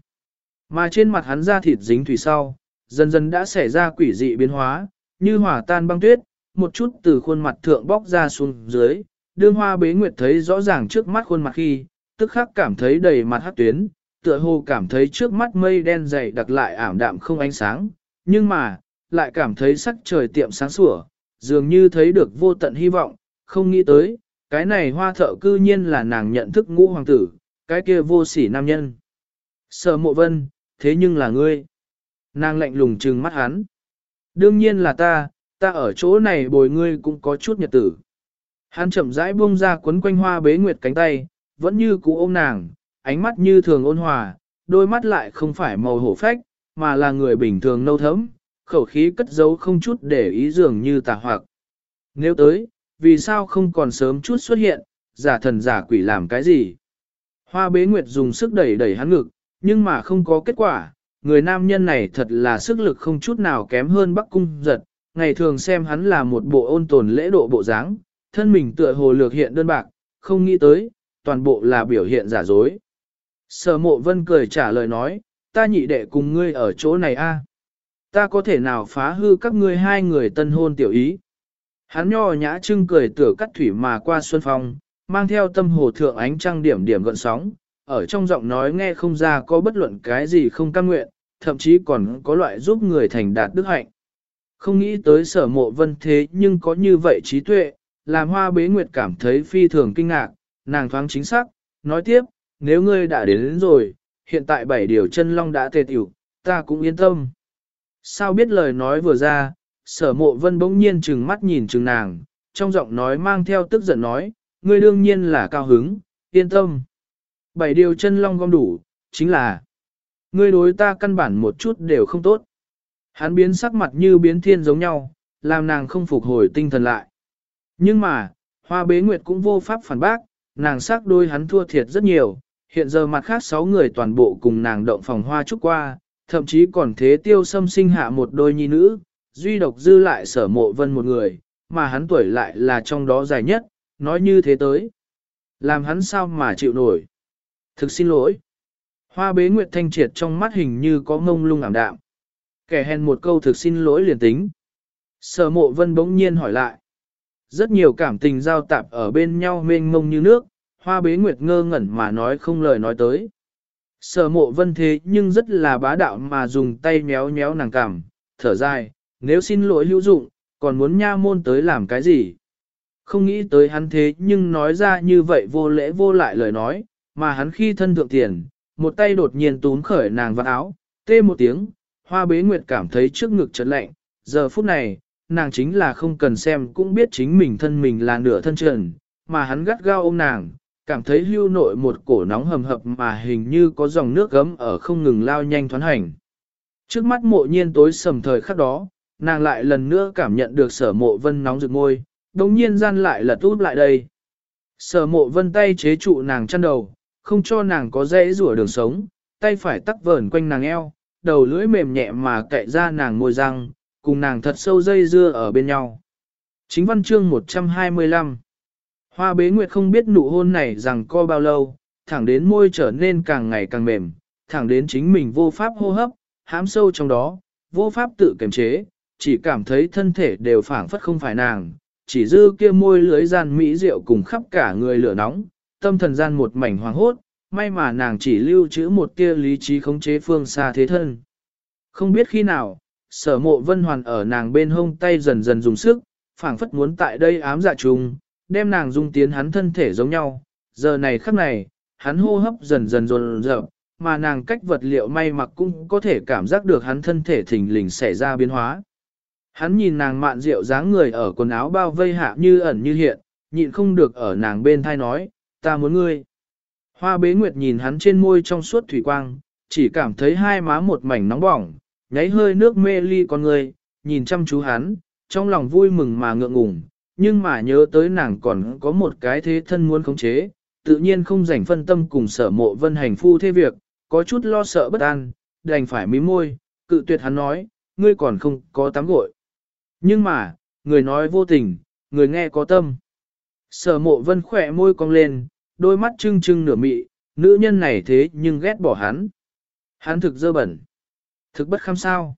Mà trên mặt hắn da thịt dính thủy sau, dần dần đã xảy ra quỷ dị biến hóa, như hỏa tan băng tuyết, một chút từ khuôn mặt thượng bóc ra xuống dưới. Đương Hoa Bế Nguyệt thấy rõ ràng trước mắt khuôn mặt khi, tức khắc cảm thấy đầy mặt hát tuyến, tựa hồ cảm thấy trước mắt mây đen dày đặc lại ảm đạm không ánh sáng, nhưng mà, lại cảm thấy sắc trời tiệm sáng sủa, dường như thấy được vô tận hy vọng, không nghĩ tới, cái này hoa thợ cư nhiên là nàng nhận thức ngũ hoàng tử, cái kia vô sỉ nam nhân. Sở mộ vân, thế nhưng là ngươi. Nàng lạnh lùng trừng mắt hắn. Đương nhiên là ta, ta ở chỗ này bồi ngươi cũng có chút nhật tử. Hắn chậm rãi buông ra quấn quanh hoa bế nguyệt cánh tay, vẫn như cũ ôm nàng, ánh mắt như thường ôn hòa, đôi mắt lại không phải màu hổ phách, mà là người bình thường nâu thấm, khẩu khí cất giấu không chút để ý dường như tà hoặc. Nếu tới, vì sao không còn sớm chút xuất hiện, giả thần giả quỷ làm cái gì? Hoa bế nguyệt dùng sức đẩy đẩy hắn ngực, nhưng mà không có kết quả, người nam nhân này thật là sức lực không chút nào kém hơn Bắc Cung giật, ngày thường xem hắn là một bộ ôn tồn lễ độ bộ dáng, thân mình tựa hồ lược hiện đơn bạc, không nghĩ tới, toàn bộ là biểu hiện giả dối. Sở mộ vân cười trả lời nói, ta nhị đệ cùng ngươi ở chỗ này a, Ta có thể nào phá hư các ngươi hai người tân hôn tiểu ý. Hắn nho nhã trưng cười tựa cắt thủy mà qua xuân phong, mang theo tâm hồ thượng ánh trăng điểm điểm gợn sóng, ở trong giọng nói nghe không ra có bất luận cái gì không cam nguyện, thậm chí còn có loại giúp người thành đạt đức hạnh. Không nghĩ tới sở mộ vân thế nhưng có như vậy trí tuệ, làm hoa bế nguyệt cảm thấy phi thường kinh ngạc, nàng thoáng chính xác, nói tiếp, nếu ngươi đã đến, đến rồi, hiện tại bảy điều chân long đã tề tiểu, ta cũng yên tâm. Sao biết lời nói vừa ra, sở mộ vân bỗng nhiên trừng mắt nhìn trừng nàng, trong giọng nói mang theo tức giận nói, ngươi đương nhiên là cao hứng, yên tâm. Bảy điều chân long gom đủ, chính là, ngươi đối ta căn bản một chút đều không tốt. Hắn biến sắc mặt như biến thiên giống nhau, làm nàng không phục hồi tinh thần lại. Nhưng mà, hoa bế nguyệt cũng vô pháp phản bác, nàng sắc đôi hắn thua thiệt rất nhiều, hiện giờ mặt khác sáu người toàn bộ cùng nàng động phòng hoa trúc qua, thậm chí còn thế tiêu xâm sinh hạ một đôi nhi nữ, duy độc dư lại sở mộ vân một người, mà hắn tuổi lại là trong đó dài nhất, nói như thế tới. Làm hắn sao mà chịu nổi. Thực xin lỗi. Hoa bế nguyệt thanh triệt trong mắt hình như có ngông lung ảm đạm. Kẻ hèn một câu thực xin lỗi liền tính. Sở mộ vân bỗng nhiên hỏi lại. Rất nhiều cảm tình giao tạp ở bên nhau mênh mông như nước, hoa bế nguyệt ngơ ngẩn mà nói không lời nói tới. Sở mộ vân thế nhưng rất là bá đạo mà dùng tay méo méo nàng cảm, thở dài, nếu xin lỗi hữu dụng, còn muốn nha môn tới làm cái gì? Không nghĩ tới hắn thế nhưng nói ra như vậy vô lễ vô lại lời nói, mà hắn khi thân thượng tiền, một tay đột nhiên túm khởi nàng vào áo, tê một tiếng, hoa bế nguyệt cảm thấy trước ngực chợt lạnh, giờ phút này, nàng chính là không cần xem cũng biết chính mình thân mình là nửa thân trần, mà hắn gắt gao ôm nàng, cảm thấy lưu nội một cổ nóng hầm hập mà hình như có dòng nước gấm ở không ngừng lao nhanh thoán hành. Trước mắt mộ nhiên tối sầm thời khắc đó, nàng lại lần nữa cảm nhận được sở mộ vân nóng rực môi, đồng nhiên gian lại lật út lại đây. Sở mộ vân tay chế trụ nàng chăn đầu, không cho nàng có dễ rủa đường sống, tay phải tắc vờn quanh nàng eo, đầu lưỡi mềm nhẹ mà cậy ra nàng môi răng, cùng nàng thật sâu dây dưa ở bên nhau. Chính văn chương 125 Hoa bế nguyệt không biết nụ hôn này rằng co bao lâu, thẳng đến môi trở nên càng ngày càng mềm, thẳng đến chính mình vô pháp hô hấp, hám sâu trong đó, vô pháp tự kiềm chế, chỉ cảm thấy thân thể đều phảng phất không phải nàng, chỉ dư kia môi lưới gian mỹ rượu cùng khắp cả người lửa nóng, tâm thần gian một mảnh hoàng hốt, may mà nàng chỉ lưu trữ một tia lý trí khống chế phương xa thế thân. Không biết khi nào, sở mộ vân hoàn ở nàng bên hông tay dần dần dùng sức, phảng phất muốn tại đây ám dạ trùng, đem nàng dung tiến hắn thân thể giống nhau. Giờ này khắc này, hắn hô hấp dần dần dồn dập, mà nàng cách vật liệu may mặc cũng có thể cảm giác được hắn thân thể thình lình xảy ra biến hóa. Hắn nhìn nàng mạn rượu dáng người ở quần áo bao vây hạ như ẩn như hiện, nhịn không được ở nàng bên thai nói, ta muốn ngươi. Hoa bế nguyệt nhìn hắn trên môi trong suốt thủy quang, chỉ cảm thấy hai má một mảnh nóng bỏng, nháy hơi nước mê ly con người, nhìn chăm chú hắn, trong lòng vui mừng mà ngượng ngùng, nhưng mà nhớ tới nàng còn có một cái thế thân muốn khống chế, tự nhiên không rảnh phân tâm cùng sở mộ vân hành phu thế việc, có chút lo sợ bất an, đành phải mím môi, cự tuyệt hắn nói, ngươi còn không có tắm gội. Nhưng mà, người nói vô tình, người nghe có tâm. Sở mộ vân khỏe môi cong lên, đôi mắt trưng trưng nửa mị, nữ nhân này thế nhưng ghét bỏ hắn. Hắn thực dơ bẩn. Thực bất kham sao.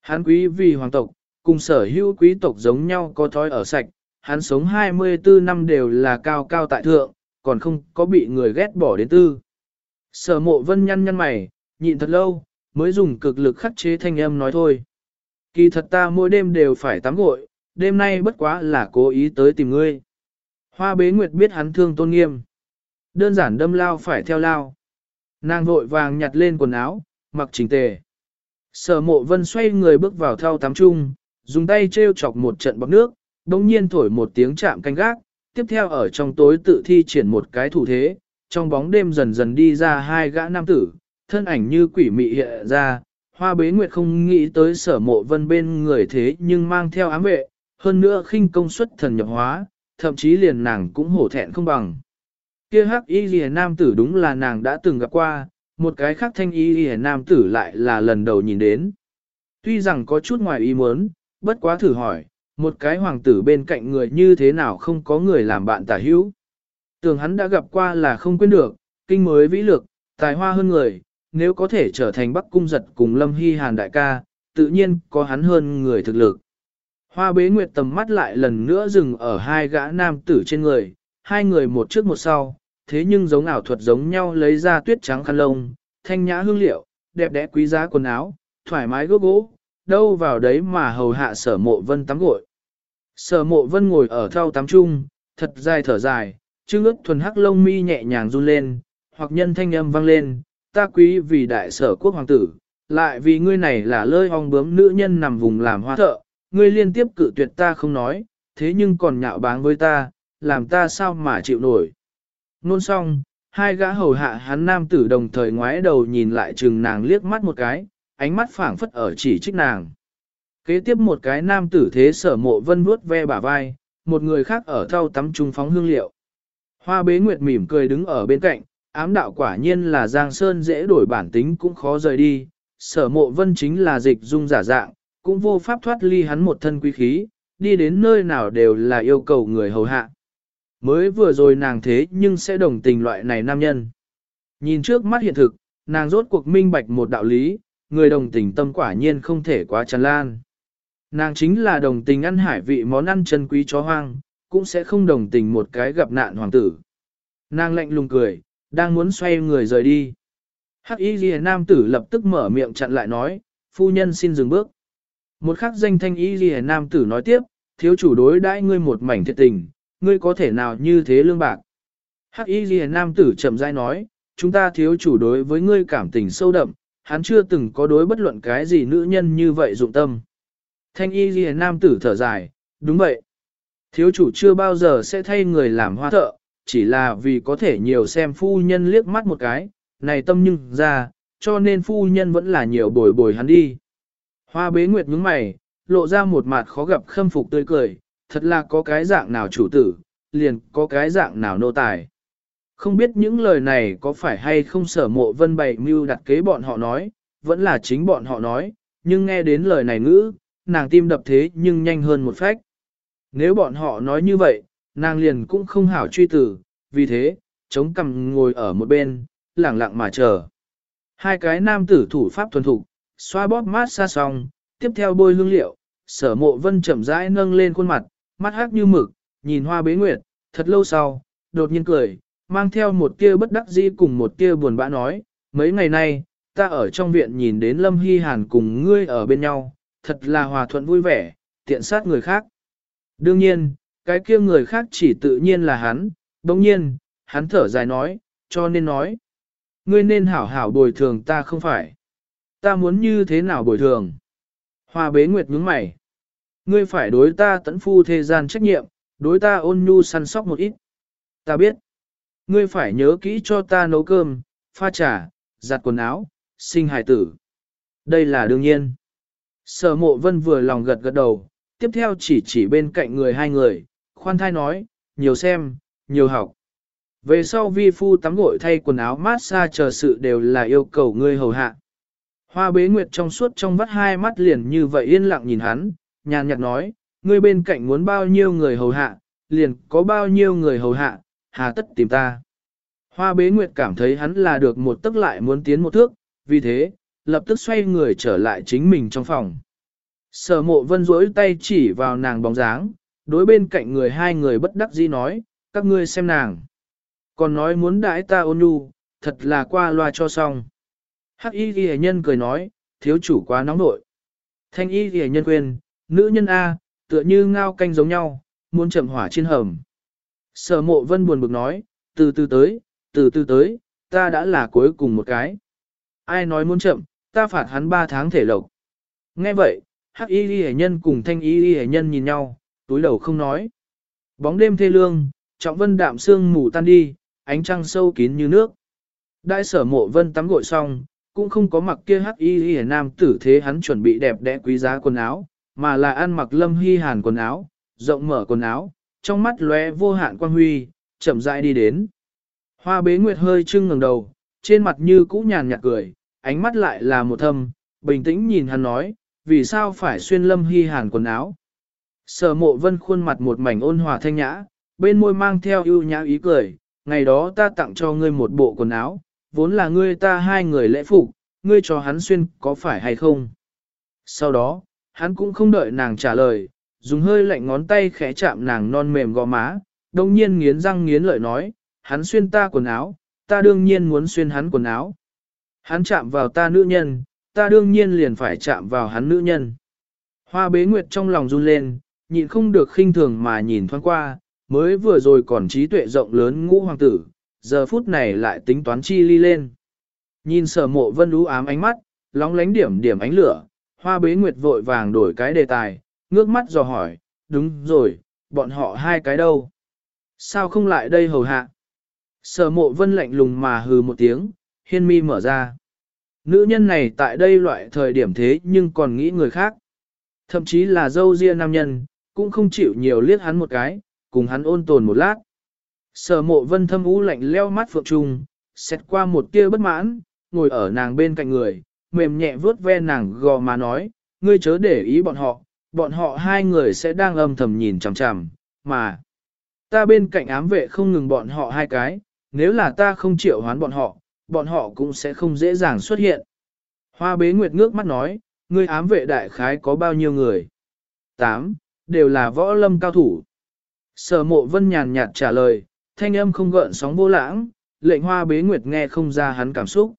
Hắn quý vì hoàng tộc, cùng sở hữu quý tộc giống nhau có thói ở sạch, hắn sống 24 năm đều là cao cao tại thượng, còn không có bị người ghét bỏ đến tư. Sở mộ vân nhăn nhăn mày, nhịn thật lâu, mới dùng cực lực khắc chế thanh âm nói thôi. Kỳ thật ta mỗi đêm đều phải tắm gội, đêm nay bất quá là cố ý tới tìm ngươi. Hoa bế nguyệt biết hắn thương tôn nghiêm. Đơn giản đâm lao phải theo lao. Nàng vội vàng nhặt lên quần áo, mặc chỉnh tề. Sở mộ vân xoay người bước vào thao tắm chung, dùng tay treo chọc một trận bọc nước, đồng nhiên thổi một tiếng chạm canh gác, tiếp theo ở trong tối tự thi triển một cái thủ thế, trong bóng đêm dần dần đi ra hai gã nam tử, thân ảnh như quỷ mị hiện ra, hoa bế nguyệt không nghĩ tới sở mộ vân bên người thế nhưng mang theo ám vệ, hơn nữa khinh công suất thần nhập hóa, thậm chí liền nàng cũng hổ thẹn không bằng. Kia hắc y lìa nam tử đúng là nàng đã từng gặp qua, một cái khác thanh y lìa nam tử lại là lần đầu nhìn đến. Tuy rằng có chút ngoài ý muốn, bất quá thử hỏi, một cái hoàng tử bên cạnh người như thế nào không có người làm bạn tả hữu. Tưởng hắn đã gặp qua là không quên được, kinh mới vĩ lược, tài hoa hơn người, nếu có thể trở thành bắc cung giật cùng lâm hy hàn đại ca, tự nhiên có hắn hơn người thực lực. Hoa bế nguyệt tầm mắt lại lần nữa dừng ở hai gã nam tử trên người, hai người một trước một sau, thế nhưng giống ảo thuật giống nhau lấy ra tuyết trắng khăn lông, thanh nhã hương liệu, đẹp đẽ quý giá quần áo, thoải mái gốc gỗ, đâu vào đấy mà hầu hạ sở mộ vân tắm gội. Sở mộ vân ngồi ở thau tắm chung, thật dài thở dài, chứ ướt thuần hắc lông mi nhẹ nhàng run lên, hoặc nhân thanh âm vang lên, ta quý vì đại sở quốc hoàng tử, lại vì ngươi này là lơi ong bướm nữ nhân nằm vùng làm hoa thợ, ngươi liên tiếp cự tuyệt ta không nói, thế nhưng còn nhạo báng với ta, làm ta sao mà chịu nổi. Nôn xong, hai gã hầu hạ hắn nam tử đồng thời ngoái đầu nhìn lại chừng nàng liếc mắt một cái, ánh mắt phảng phất ở chỉ trích nàng. Kế tiếp một cái nam tử thế sở mộ vân vuốt ve bả vai, một người khác ở thau tắm trung phóng hương liệu. Hoa bế nguyệt mỉm cười đứng ở bên cạnh, ám đạo quả nhiên là Giang Sơn dễ đổi bản tính cũng khó rời đi, sở mộ vân chính là dịch dung giả dạng, cũng vô pháp thoát ly hắn một thân quý khí, đi đến nơi nào đều là yêu cầu người hầu hạ. Mới vừa rồi nàng thế nhưng sẽ đồng tình loại này nam nhân. Nhìn trước mắt hiện thực, nàng rốt cuộc minh bạch một đạo lý, người đồng tình tâm quả nhiên không thể quá tràn lan. Nàng chính là đồng tình ăn hải vị món ăn chân quý chó hoang, cũng sẽ không đồng tình một cái gặp nạn hoàng tử. Nàng lạnh lùng cười, đang muốn xoay người rời đi. Hắc y ghi nam tử lập tức mở miệng chặn lại nói, phu nhân xin dừng bước. Một khắc danh thanh y ghi nam tử nói tiếp, thiếu chủ đối đãi ngươi một mảnh thiệt tình, ngươi có thể nào như thế lương bạc. Hắc y ghi nam tử chậm rãi nói, chúng ta thiếu chủ đối với ngươi cảm tình sâu đậm, hắn chưa từng có đối bất luận cái gì nữ nhân như vậy dụng tâm. Thanh y ghi nam tử thở dài, đúng vậy. Thiếu chủ chưa bao giờ sẽ thay người làm hoa thợ, chỉ là vì có thể nhiều xem phu nhân liếc mắt một cái, này tâm nhưng ra, cho nên phu nhân vẫn là nhiều bồi bồi hắn đi. Hoa bế nguyệt nhướng mày, lộ ra một mặt khó gặp khâm phục tươi cười, thật là có cái dạng nào chủ tử, liền có cái dạng nào nô tài. Không biết những lời này có phải hay không sở mộ vân bày mưu đặt kế bọn họ nói, vẫn là chính bọn họ nói, nhưng nghe đến lời này ngữ, nàng tim đập thế nhưng nhanh hơn một phách. Nếu bọn họ nói như vậy, nàng liền cũng không hảo truy tử, vì thế, chống cằm ngồi ở một bên, lặng lặng mà chờ. Hai cái nam tử thủ pháp thuần thục, xoa bóp mát xa xong, tiếp theo bôi hương liệu, sở mộ vân chậm rãi nâng lên khuôn mặt, mắt hắc như mực, nhìn hoa bế nguyệt, thật lâu sau, đột nhiên cười, mang theo một tia bất đắc dĩ cùng một tia buồn bã nói, mấy ngày nay, ta ở trong viện nhìn đến Lâm Hy Hàn cùng ngươi ở bên nhau, thật là hòa thuận vui vẻ, tiện sát người khác. Đương nhiên, cái kia người khác chỉ tự nhiên là hắn, đồng nhiên, hắn thở dài nói, cho nên nói. Ngươi nên hảo hảo bồi thường ta không phải. Ta muốn như thế nào bồi thường? Hoa bế nguyệt nhướng mày. Ngươi phải đối ta tận phu thế gian trách nhiệm, đối ta ôn nhu săn sóc một ít. Ta biết. Ngươi phải nhớ kỹ cho ta nấu cơm, pha trà, giặt quần áo, sinh hài tử. Đây là đương nhiên. Sở mộ vân vừa lòng gật gật đầu, tiếp theo chỉ chỉ bên cạnh người hai người, khoan thai nói, nhiều xem, nhiều học. Về sau vi phu tắm gội thay quần áo mát xa chờ sự đều là yêu cầu ngươi hầu hạ. Hoa bế nguyệt trong suốt trong vắt hai mắt liền như vậy yên lặng nhìn hắn, nhàn nhạt nói, ngươi bên cạnh muốn bao nhiêu người hầu hạ, liền có bao nhiêu người hầu hạ, hà tất tìm ta. Hoa bế nguyệt cảm thấy hắn là được một tức lại muốn tiến một thước, vì thế, lập tức xoay người trở lại chính mình trong phòng. Sở mộ vân rỗi tay chỉ vào nàng bóng dáng, đối bên cạnh người hai người bất đắc dĩ nói, các ngươi xem nàng. Còn nói muốn đãi ta ôn nhu, thật là qua loa cho xong. Hắc y ghi nhân cười nói, thiếu chủ quá nóng nội. Thanh y ghi nhân quên, nữ nhân A, tựa như ngao canh giống nhau, muốn chậm hỏa trên hầm. Sở mộ vân buồn bực nói, từ từ tới, từ từ tới, ta đã là cuối cùng một cái. Ai nói muốn chậm, ta phạt hắn ba tháng thể lộc. Nghe vậy, hắc y ghi nhân cùng thanh y ghi nhân nhìn nhau, túi đầu không nói. Bóng đêm thê lương, trọng vân đạm sương mù tan đi, ánh trăng sâu kín như nước. Đại sở mộ vân tắm gội xong, cũng không có mặc kia hắc y y nam tử thế hắn chuẩn bị đẹp đẽ quý giá quần áo, mà là ăn mặc lâm hy hàn quần áo, rộng mở quần áo, trong mắt lóe vô hạn quan huy, chậm rãi đi đến. Hoa bế nguyệt hơi trưng ngẩng đầu, trên mặt như cũ nhàn nhạt cười, ánh mắt lại là một thâm, bình tĩnh nhìn hắn nói, vì sao phải xuyên lâm hy hàn quần áo. Sở mộ vân khuôn mặt một mảnh ôn hòa thanh nhã, bên môi mang theo ưu nhã ý cười, ngày đó ta tặng cho ngươi một bộ quần áo, vốn là ngươi ta hai người lễ phục, ngươi cho hắn xuyên có phải hay không? Sau đó, hắn cũng không đợi nàng trả lời, dùng hơi lạnh ngón tay khẽ chạm nàng non mềm gò má, đồng nhiên nghiến răng nghiến lợi nói, hắn xuyên ta quần áo, ta đương nhiên muốn xuyên hắn quần áo. Hắn chạm vào ta nữ nhân, ta đương nhiên liền phải chạm vào hắn nữ nhân. Hoa bế nguyệt trong lòng run lên, nhịn không được khinh thường mà nhìn thoáng qua, mới vừa rồi còn trí tuệ rộng lớn ngũ hoàng tử, giờ phút này lại tính toán chi ly lên. Nhìn sở mộ vân ú ám ánh mắt, lóng lánh điểm điểm ánh lửa, hoa bế nguyệt vội vàng đổi cái đề tài, ngước mắt dò hỏi, đúng rồi, bọn họ hai cái đâu? Sao không lại đây hầu hạ? Sở mộ vân lạnh lùng mà hừ một tiếng, hiên mi mở ra. Nữ nhân này tại đây loại thời điểm thế nhưng còn nghĩ người khác. Thậm chí là dâu riêng nam nhân, cũng không chịu nhiều liếc hắn một cái, cùng hắn ôn tồn một lát. Sở mộ vân thâm u lạnh leo mắt phượng trung, xét qua một tia bất mãn, ngồi ở nàng bên cạnh người, mềm nhẹ vuốt ve nàng gò mà nói, ngươi chớ để ý bọn họ, bọn họ hai người sẽ đang âm thầm nhìn chằm chằm, mà ta bên cạnh ám vệ không ngừng bọn họ hai cái, nếu là ta không chịu hoán bọn họ, bọn họ cũng sẽ không dễ dàng xuất hiện. Hoa bế nguyệt ngước mắt nói, ngươi ám vệ đại khái có bao nhiêu người? Tám, đều là võ lâm cao thủ. Sở mộ vân nhàn nhạt trả lời, thanh âm không gợn sóng vô lãng, lệnh hoa bế nguyệt nghe không ra hắn cảm xúc.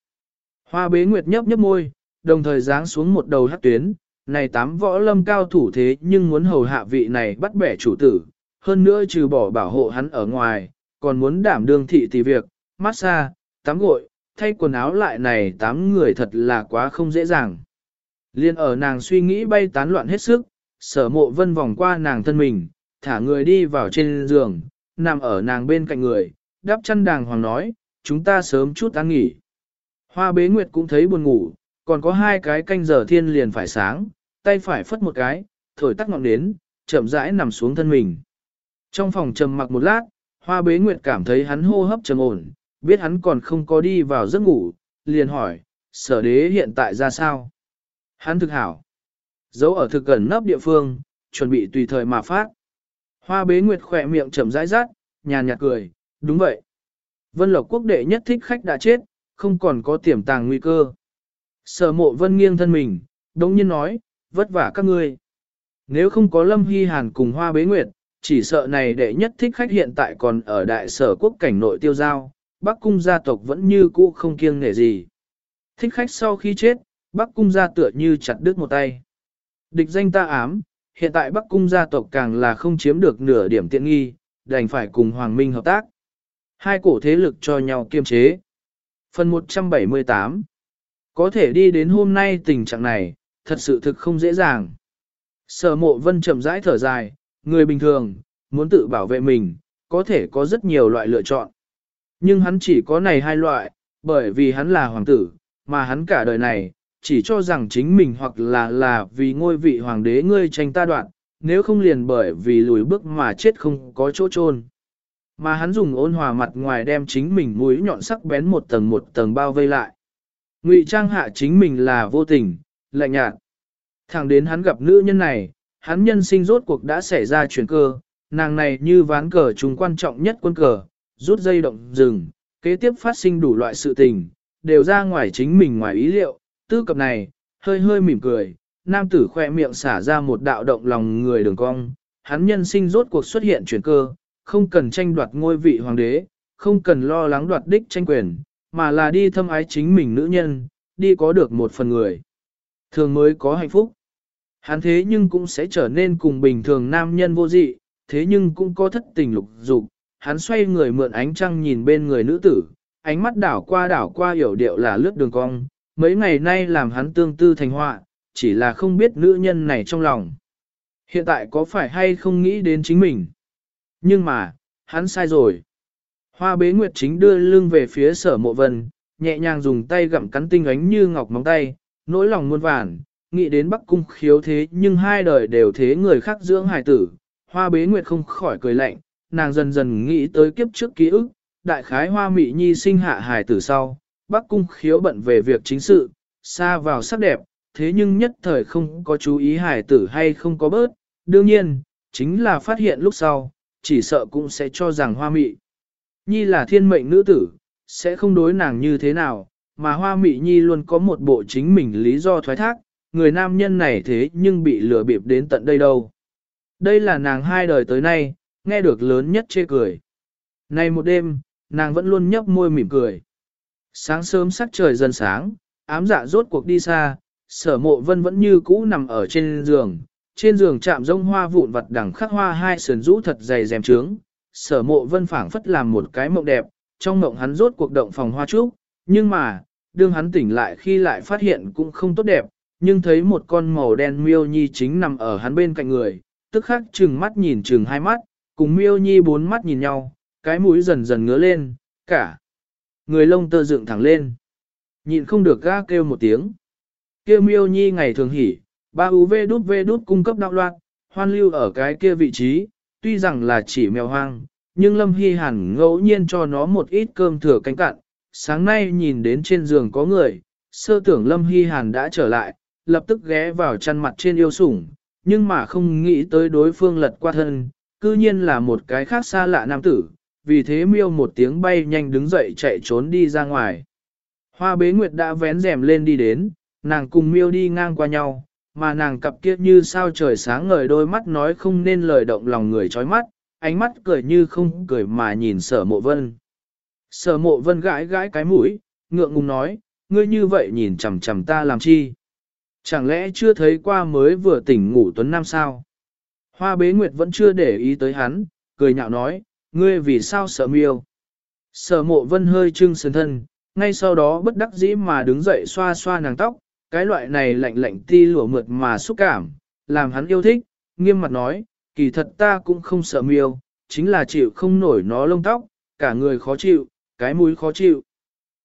Hoa bế nguyệt nhấp nhấp môi, đồng thời giáng xuống một đầu hát tuyến, này tám võ lâm cao thủ thế nhưng muốn hầu hạ vị này bắt bẻ chủ tử, hơn nữa trừ bỏ bảo hộ hắn ở ngoài, còn muốn đảm đương thị tỷ việc, massage, tắm gội, thay quần áo lại này tám người thật là quá không dễ dàng. Liên ở nàng suy nghĩ bay tán loạn hết sức, sở mộ vân vòng qua nàng thân mình, thả người đi vào trên giường, nằm ở nàng bên cạnh người, đắp chăn đàng hoàng nói, chúng ta sớm chút ăn nghỉ. Hoa bế nguyệt cũng thấy buồn ngủ, còn có hai cái canh giờ thiên liền phải sáng, tay phải phất một cái, thổi tắt ngọn nến, chậm rãi nằm xuống thân mình. Trong phòng trầm mặc một lát, hoa bế nguyệt cảm thấy hắn hô hấp trầm ổn, biết hắn còn không có đi vào giấc ngủ, liền hỏi, sở đế hiện tại ra sao? Hắn thực hảo. Giấu ở thực gần nấp địa phương, chuẩn bị tùy thời mà phát. Hoa bế nguyệt khỏe miệng chậm rãi rát, nhàn nhạt cười, đúng vậy. Vân Lộc quốc đệ nhất thích khách đã chết, không còn có tiềm tàng nguy cơ. Sở mộ vân nghiêng thân mình, đống nhiên nói, vất vả các ngươi. Nếu không có Lâm Hy Hàn cùng Hoa Bế Nguyệt, chỉ sợ này đệ nhất thích khách hiện tại còn ở đại sở quốc cảnh nội tiêu giao, Bắc cung gia tộc vẫn như cũ không kiêng nể gì. Thích khách sau khi chết, Bắc cung gia tựa như chặt đứt một tay. Địch danh ta ám, hiện tại Bắc cung gia tộc càng là không chiếm được nửa điểm tiện nghi, đành phải cùng Hoàng Minh hợp tác. Hai cổ thế lực cho nhau kiêm chế. Phần 178 Có thể đi đến hôm nay tình trạng này, thật sự thực không dễ dàng. Sở mộ vân chậm rãi thở dài, người bình thường, muốn tự bảo vệ mình, có thể có rất nhiều loại lựa chọn. Nhưng hắn chỉ có này hai loại, bởi vì hắn là hoàng tử, mà hắn cả đời này, chỉ cho rằng chính mình hoặc là là vì ngôi vị hoàng đế ngươi tranh ta đoạn, nếu không liền bởi vì lùi bước mà chết không có chỗ chôn. Mà hắn dùng ôn hòa mặt ngoài đem chính mình mũi nhọn sắc bén một tầng một tầng bao vây lại. Ngụy trang hạ chính mình là vô tình, lạnh nhạt. Thẳng đến hắn gặp nữ nhân này, hắn nhân sinh rốt cuộc đã xảy ra chuyển cơ, nàng này như ván cờ chúng quan trọng nhất quân cờ, rút dây động rừng, kế tiếp phát sinh đủ loại sự tình, đều ra ngoài chính mình ngoài ý liệu, tư cập này, hơi hơi mỉm cười, nam tử khoe miệng xả ra một đạo động lòng người đường cong, hắn nhân sinh rốt cuộc xuất hiện chuyển cơ, không cần tranh đoạt ngôi vị hoàng đế, không cần lo lắng đoạt đích tranh quyền, mà là đi thâm ái chính mình nữ nhân, đi có được một phần người. Thường mới có hạnh phúc. Hắn thế nhưng cũng sẽ trở nên cùng bình thường nam nhân vô dị, thế nhưng cũng có thất tình lục dục. Hắn xoay người mượn ánh trăng nhìn bên người nữ tử, ánh mắt đảo qua đảo qua hiểu điệu là lướt đường cong. Mấy ngày nay làm hắn tương tư thành họa, chỉ là không biết nữ nhân này trong lòng. Hiện tại có phải hay không nghĩ đến chính mình? Nhưng mà, hắn sai rồi. Hoa bế nguyệt chính đưa lưng về phía sở mộ vân, nhẹ nhàng dùng tay gặm cắn tinh ánh như ngọc móng tay, nỗi lòng muôn vàn, nghĩ đến Bắc Cung khiếu thế nhưng hai đời đều thế người khác dưỡng hài tử. Hoa bế nguyệt không khỏi cười lạnh, nàng dần dần nghĩ tới kiếp trước ký ức, đại khái hoa mị nhi sinh hạ hài tử sau, Bắc Cung khiếu bận về việc chính sự, xa vào sắc đẹp, thế nhưng nhất thời không có chú ý hài tử hay không có bớt, đương nhiên, chính là phát hiện lúc sau, chỉ sợ cũng sẽ cho rằng hoa mị. Nhi là thiên mệnh nữ tử, sẽ không đối nàng như thế nào, mà hoa mị nhi luôn có một bộ chính mình lý do thoái thác, người nam nhân này thế nhưng bị lừa bịp đến tận đây đâu. Đây là nàng hai đời tới nay, nghe được lớn nhất chê cười. Nay một đêm, nàng vẫn luôn nhấp môi mỉm cười. Sáng sớm sắc trời dần sáng, ám dạ rốt cuộc đi xa, sở mộ vân vẫn như cũ nằm ở trên giường. Trên giường chạm rông hoa vụn vặt đằng khắc hoa hai sườn rũ thật dày dèm trướng. Sở mộ vân phảng phất làm một cái mộng đẹp, trong mộng hắn rốt cuộc động phòng hoa trúc, nhưng mà, đương hắn tỉnh lại khi lại phát hiện cũng không tốt đẹp, nhưng thấy một con màu đen miêu nhi chính nằm ở hắn bên cạnh người, tức khắc chừng mắt nhìn chừng hai mắt, cùng miêu nhi bốn mắt nhìn nhau, cái mũi dần dần ngứa lên, cả. Người lông tơ dựng thẳng lên. Nhịn không được ga kêu một tiếng. Kêu miêu nhi ngày thường hỉ, ba UV đút V đút cung cấp đạo loạn, hoan lưu ở cái kia vị trí, tuy rằng là chỉ mèo hoang, nhưng Lâm Hy hẳn ngẫu nhiên cho nó một ít cơm thừa cánh cạn. Sáng nay nhìn đến trên giường có người, sơ tưởng Lâm Hy Hàn đã trở lại, lập tức ghé vào chăn mặt trên yêu sủng, nhưng mà không nghĩ tới đối phương lật qua thân, cư nhiên là một cái khác xa lạ nam tử, vì thế miêu một tiếng bay nhanh đứng dậy chạy trốn đi ra ngoài. Hoa bế nguyệt đã vén rèm lên đi đến, nàng cùng miêu đi ngang qua nhau, mà nàng cặp kia như sao trời sáng ngời đôi mắt nói không nên lời động lòng người chói mắt, ánh mắt cười như không cười mà nhìn sở mộ vân. Sở mộ vân gãi gãi cái mũi, ngượng ngùng nói, ngươi như vậy nhìn chằm chằm ta làm chi? Chẳng lẽ chưa thấy qua mới vừa tỉnh ngủ tuấn năm sao? Hoa bế nguyệt vẫn chưa để ý tới hắn, cười nhạo nói, ngươi vì sao sợ miêu? Sở mộ vân hơi trưng sườn thân, ngay sau đó bất đắc dĩ mà đứng dậy xoa xoa nàng tóc, cái loại này lạnh lạnh ti lụa mượt mà xúc cảm, làm hắn yêu thích, nghiêm mặt nói, kỳ thật ta cũng không sợ miêu, chính là chịu không nổi nó lông tóc, cả người khó chịu, cái mũi khó chịu.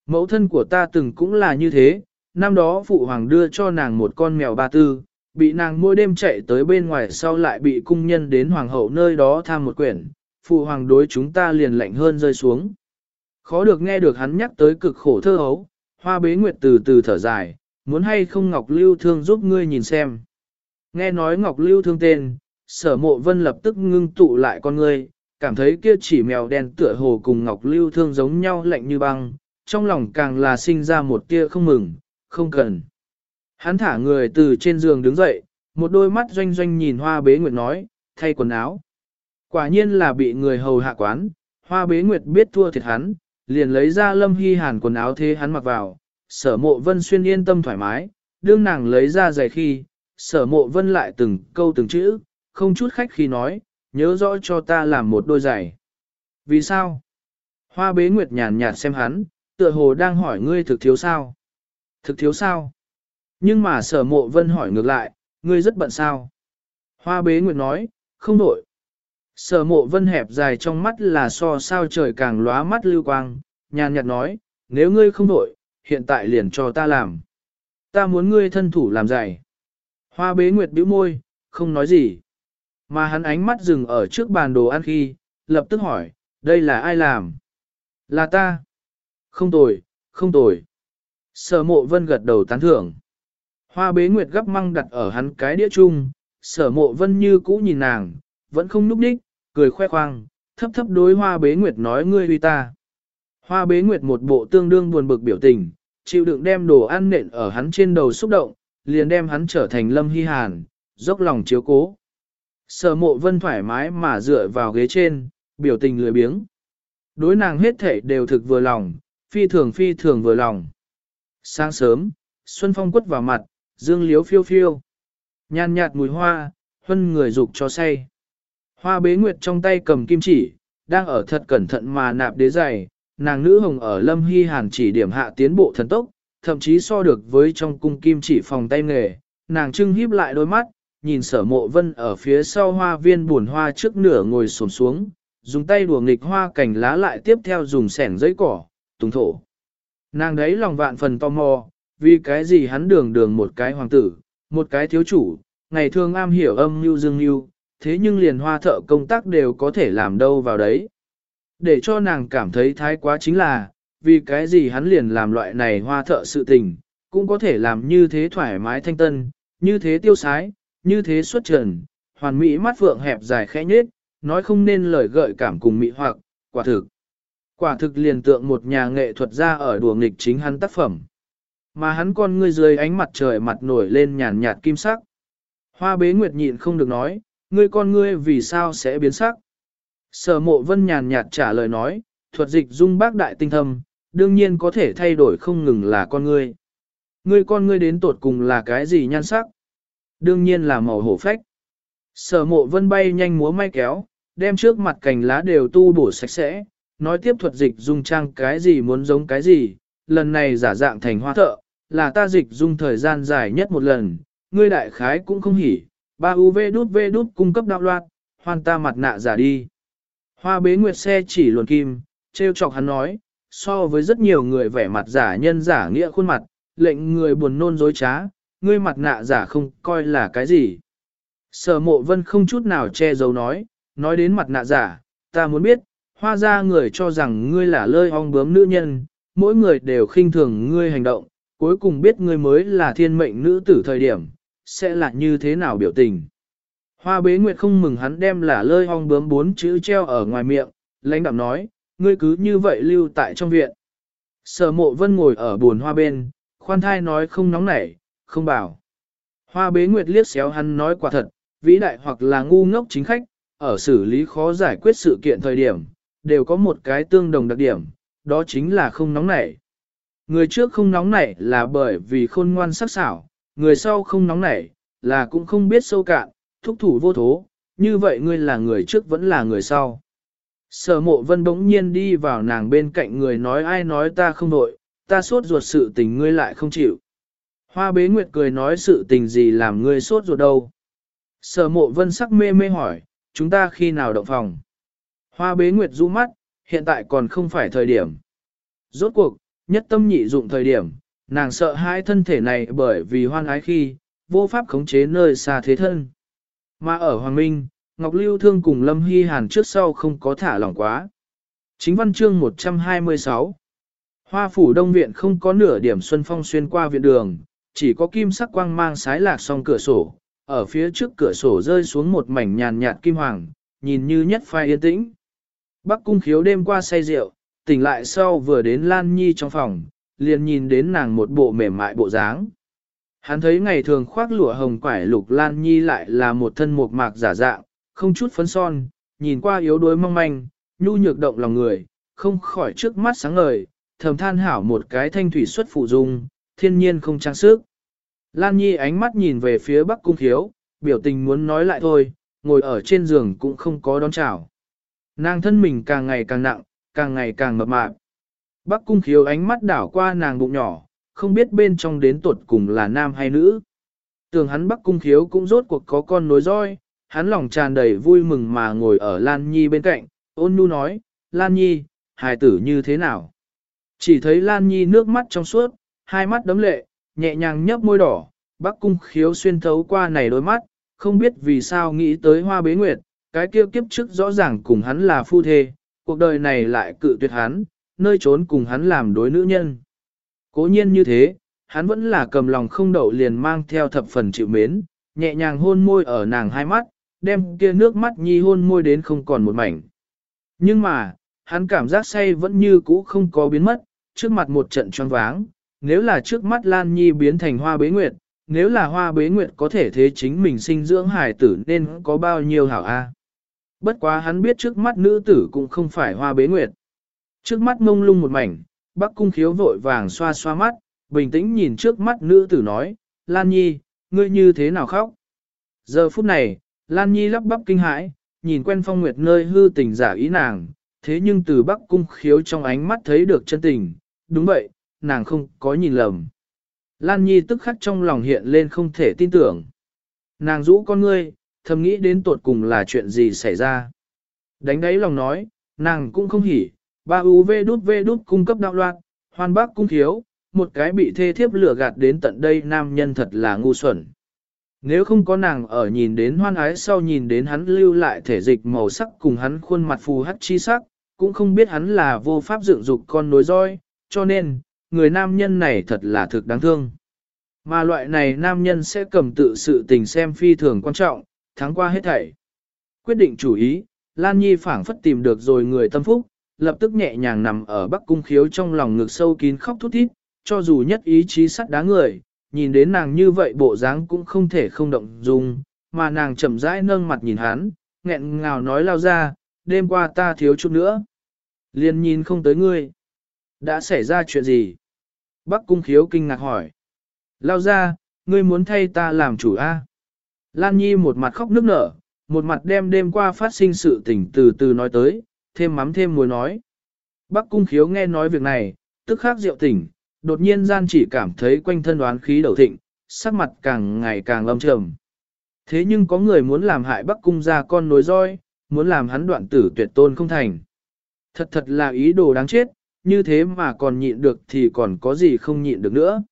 Mẫu thân của ta từng cũng là như thế, năm đó phụ hoàng đưa cho nàng một con mèo ba tư, bị nàng mỗi đêm chạy tới bên ngoài sau lại bị cung nhân đến hoàng hậu nơi đó tham một quyển, phụ hoàng đối chúng ta liền lạnh hơn rơi xuống. Khó được nghe được hắn nhắc tới cực khổ thơ hấu, hoa bế nguyệt từ từ thở dài, muốn hay không Ngọc Lưu Thương giúp ngươi nhìn xem. Nghe nói Ngọc Lưu Thương tên, sở mộ vân lập tức ngưng tụ lại con ngươi, cảm thấy kia chỉ mèo đen tựa hồ cùng Ngọc Lưu Thương giống nhau lạnh như băng, trong lòng càng là sinh ra một tia không mừng, không cần. Hắn thả người từ trên giường đứng dậy, một đôi mắt doanh doanh nhìn hoa bế nguyệt nói, thay quần áo. Quả nhiên là bị người hầu hạ quán, hoa bế nguyệt biết thua thiệt hắn, liền lấy ra lâm hy hàn quần áo thế hắn mặc vào, sở mộ vân xuyên yên tâm thoải mái, đương nàng lấy ra giày khi, sở mộ vân lại từng câu từng chữ, không chút khách khi nói, nhớ rõ cho ta làm một đôi giày. Vì sao? Hoa bế nguyệt nhàn nhạt xem hắn, tựa hồ đang hỏi ngươi thực thiếu sao? Thực thiếu sao? Nhưng mà sở mộ vân hỏi ngược lại, ngươi rất bận sao? Hoa bế nguyệt nói, không đổi. Sở mộ vân hẹp dài trong mắt là so sao trời càng lóa mắt lưu quang, nhàn nhạt nói, nếu ngươi không đổi, hiện tại liền cho ta làm. Ta muốn ngươi thân thủ làm dạy. Hoa bế nguyệt bĩu môi, không nói gì. Mà hắn ánh mắt dừng ở trước bàn đồ ăn khi, lập tức hỏi, đây là ai làm? Là ta. Không tồi, không tồi. Sở mộ vân gật đầu tán thưởng. Hoa bế nguyệt gấp măng đặt ở hắn cái đĩa chung, sở mộ vân như cũ nhìn nàng, vẫn không núp đích, cười khoe khoang, thấp thấp đối hoa bế nguyệt nói ngươi uy ta. Hoa bế nguyệt một bộ tương đương buồn bực biểu tình, chịu đựng đem đồ ăn nện ở hắn trên đầu xúc động, liền đem hắn trở thành lâm hy hàn, dốc lòng chiếu cố. Sở mộ vân thoải mái mà dựa vào ghế trên, biểu tình lười biếng. Đối nàng hết thể đều thực vừa lòng, phi thường phi thường vừa lòng. Sáng sớm, Xuân Phong quất vào mặt, dương liếu phiêu phiêu. Nhàn nhạt mùi hoa, huân người dục cho say. Hoa bế nguyệt trong tay cầm kim chỉ, đang ở thật cẩn thận mà nạp đế giày, nàng nữ hồng ở lâm hy hàn chỉ điểm hạ tiến bộ thần tốc, thậm chí so được với trong cung kim chỉ phòng tay nghề, nàng trưng híp lại đôi mắt, nhìn sở mộ vân ở phía sau hoa viên buồn hoa trước nửa ngồi xổm xuống, dùng tay đùa nghịch hoa cảnh lá lại tiếp theo dùng sẻn giấy cỏ, tùng thổ. Nàng đấy lòng vạn phần tò mò, vì cái gì hắn đường đường một cái hoàng tử, một cái thiếu chủ, ngày thường am hiểu âm mưu dương mưu, thế nhưng liền hoa thợ công tác đều có thể làm đâu vào đấy. Để cho nàng cảm thấy thái quá chính là, vì cái gì hắn liền làm loại này hoa thợ sự tình, cũng có thể làm như thế thoải mái thanh tân, như thế tiêu sái, như thế xuất trần, hoàn mỹ mắt vượng hẹp dài khẽ nhết, nói không nên lời gợi cảm cùng mỹ hoặc, quả thực. Quả thực liền tượng một nhà nghệ thuật ra ở đùa nghịch chính hắn tác phẩm. Mà hắn con ngươi dưới ánh mặt trời mặt nổi lên nhàn nhạt kim sắc. Hoa bế nguyệt nhịn không được nói, ngươi con ngươi vì sao sẽ biến sắc. Sở mộ vân nhàn nhạt trả lời nói, thuật dịch dung bác đại tinh thâm, đương nhiên có thể thay đổi không ngừng là con ngươi. Ngươi con ngươi đến tột cùng là cái gì nhan sắc? Đương nhiên là màu hổ phách. Sở mộ vân bay nhanh múa may kéo, đem trước mặt cành lá đều tu bổ sạch sẽ, nói tiếp thuật dịch dung trang cái gì muốn giống cái gì, lần này giả dạng thành hoa thợ, là ta dịch dung thời gian dài nhất một lần, ngươi đại khái cũng không hỉ, ba UV đút V đút cung cấp đạo loạt, hoàn ta mặt nạ giả đi. Hoa bế nguyệt xe chỉ luồn kim, treo chọc hắn nói, so với rất nhiều người vẻ mặt giả nhân giả nghĩa khuôn mặt, lệnh người buồn nôn dối trá, ngươi mặt nạ giả không coi là cái gì. Sở mộ vân không chút nào che giấu nói, nói đến mặt nạ giả, ta muốn biết, hoa ra người cho rằng ngươi là lơi ong bướm nữ nhân, mỗi người đều khinh thường ngươi hành động, cuối cùng biết ngươi mới là thiên mệnh nữ tử thời điểm, sẽ là như thế nào biểu tình. Hoa bế nguyệt không mừng hắn đem là lơi hong bướm bốn chữ treo ở ngoài miệng, lãnh đạm nói, ngươi cứ như vậy lưu tại trong viện. Sở mộ vân ngồi ở buồn hoa bên, khoan thai nói không nóng nảy, không bảo. Hoa bế nguyệt liếc xéo hắn nói quả thật, vĩ đại hoặc là ngu ngốc chính khách, ở xử lý khó giải quyết sự kiện thời điểm, đều có một cái tương đồng đặc điểm, đó chính là không nóng nảy. Người trước không nóng nảy là bởi vì khôn ngoan sắc sảo, người sau không nóng nảy, là cũng không biết sâu cạn, thúc thủ vô thố, như vậy ngươi là người trước vẫn là người sau. Sở mộ vân bỗng nhiên đi vào nàng bên cạnh người nói ai nói ta không đội, ta sốt ruột sự tình ngươi lại không chịu. Hoa bế nguyệt cười nói sự tình gì làm ngươi sốt ruột đâu. Sở mộ vân sắc mê mê hỏi, chúng ta khi nào động phòng. Hoa bế nguyệt rũ mắt, hiện tại còn không phải thời điểm. Rốt cuộc, nhất tâm nhị dụng thời điểm, nàng sợ hai thân thể này bởi vì hoan ái khi, vô pháp khống chế nơi xa thế thân. Mà ở Hoàng Minh, Ngọc Lưu Thương cùng Lâm Hy Hàn trước sau không có thả lỏng quá. Chính văn chương 126 Hoa phủ đông viện không có nửa điểm xuân phong xuyên qua viện đường, chỉ có kim sắc quang mang sái lạc song cửa sổ, ở phía trước cửa sổ rơi xuống một mảnh nhàn nhạt kim hoàng, nhìn như nhất phai yên tĩnh. Bắc cung khiếu đêm qua say rượu, tỉnh lại sau vừa đến Lan Nhi trong phòng, liền nhìn đến nàng một bộ mềm mại bộ dáng. Hắn thấy ngày thường khoác lụa hồng quải lục Lan Nhi lại là một thân mộc mạc giả dạng, không chút phấn son, nhìn qua yếu đuối mong manh, nhu nhược động lòng người, không khỏi trước mắt sáng ngời, thầm than hảo một cái thanh thủy xuất phụ dung, thiên nhiên không trang sức. Lan Nhi ánh mắt nhìn về phía Bắc Cung Khiếu, biểu tình muốn nói lại thôi, ngồi ở trên giường cũng không có đón chào. Nàng thân mình càng ngày càng nặng, càng ngày càng mập mạp. Bắc Cung Khiếu ánh mắt đảo qua nàng bụng nhỏ, không biết bên trong đến tuột cùng là nam hay nữ. Tưởng hắn Bắc Cung Khiếu cũng rốt cuộc có con nối roi, hắn lòng tràn đầy vui mừng mà ngồi ở Lan Nhi bên cạnh, ôn nhu nói, Lan Nhi, hài tử như thế nào? Chỉ thấy Lan Nhi nước mắt trong suốt, hai mắt đấm lệ, nhẹ nhàng nhấp môi đỏ, Bắc Cung Khiếu xuyên thấu qua này đôi mắt, không biết vì sao nghĩ tới hoa bế nguyệt, cái kia kiếp trước rõ ràng cùng hắn là phu thê, cuộc đời này lại cự tuyệt hắn, nơi trốn cùng hắn làm đối nữ nhân. Cố nhiên như thế, hắn vẫn là cầm lòng không đậu liền mang theo thập phần chịu mến, nhẹ nhàng hôn môi ở nàng hai mắt, đem kia nước mắt nhi hôn môi đến không còn một mảnh. Nhưng mà, hắn cảm giác say vẫn như cũ không có biến mất, trước mặt một trận choáng váng, nếu là trước mắt Lan Nhi biến thành hoa bế nguyệt, nếu là hoa bế nguyệt có thể thế chính mình sinh dưỡng hài tử nên có bao nhiêu hảo a. Bất quá hắn biết trước mắt nữ tử cũng không phải hoa bế nguyệt. Trước mắt mông lung một mảnh, bác cung khiếu vội vàng xoa xoa mắt, bình tĩnh nhìn trước mắt nữ tử nói, Lan Nhi, ngươi như thế nào khóc? Giờ phút này, Lan Nhi lắp bắp kinh hãi, nhìn quen phong nguyệt nơi hư tình giả ý nàng, thế nhưng từ bắc cung khiếu trong ánh mắt thấy được chân tình, đúng vậy, nàng không có nhìn lầm. Lan Nhi tức khắc trong lòng hiện lên không thể tin tưởng. Nàng rũ con ngươi, thầm nghĩ đến tột cùng là chuyện gì xảy ra. Đánh đáy lòng nói, nàng cũng không hỉ, ba UV đút V đút cung cấp đạo loạn, hoan bác cung thiếu, một cái bị thê thiếp lửa gạt đến tận đây nam nhân thật là ngu xuẩn. Nếu không có nàng ở nhìn đến hoan ái sau nhìn đến hắn lưu lại thể dịch màu sắc cùng hắn khuôn mặt phù hắc chi sắc, cũng không biết hắn là vô pháp dựng dục con nối roi, cho nên, người nam nhân này thật là thực đáng thương. Mà loại này nam nhân sẽ cầm tự sự tình xem phi thường quan trọng, thắng qua hết thảy. Quyết định chủ ý, Lan Nhi phảng phất tìm được rồi người tâm phúc, lập tức nhẹ nhàng nằm ở bắc cung khiếu trong lòng ngực sâu kín khóc thút thít, cho dù nhất ý chí sắt đá người, nhìn đến nàng như vậy bộ dáng cũng không thể không động dung, mà nàng chậm rãi nâng mặt nhìn hắn, nghẹn ngào nói lao ra, đêm qua ta thiếu chút nữa. Liền nhìn không tới ngươi. Đã xảy ra chuyện gì? Bắc cung khiếu kinh ngạc hỏi. Lao ra, ngươi muốn thay ta làm chủ a? Lan Nhi một mặt khóc nức nở, một mặt đem đêm qua phát sinh sự tình từ từ nói tới, thêm mắm thêm muối nói. Bắc cung khiếu nghe nói việc này, tức khắc rượu tỉnh, đột nhiên gian chỉ cảm thấy quanh thân đoán khí đầu thịnh, sắc mặt càng ngày càng lâm trầm. Thế nhưng có người muốn làm hại Bắc cung ra con nối roi, muốn làm hắn đoạn tử tuyệt tôn không thành. Thật thật là ý đồ đáng chết, như thế mà còn nhịn được thì còn có gì không nhịn được nữa.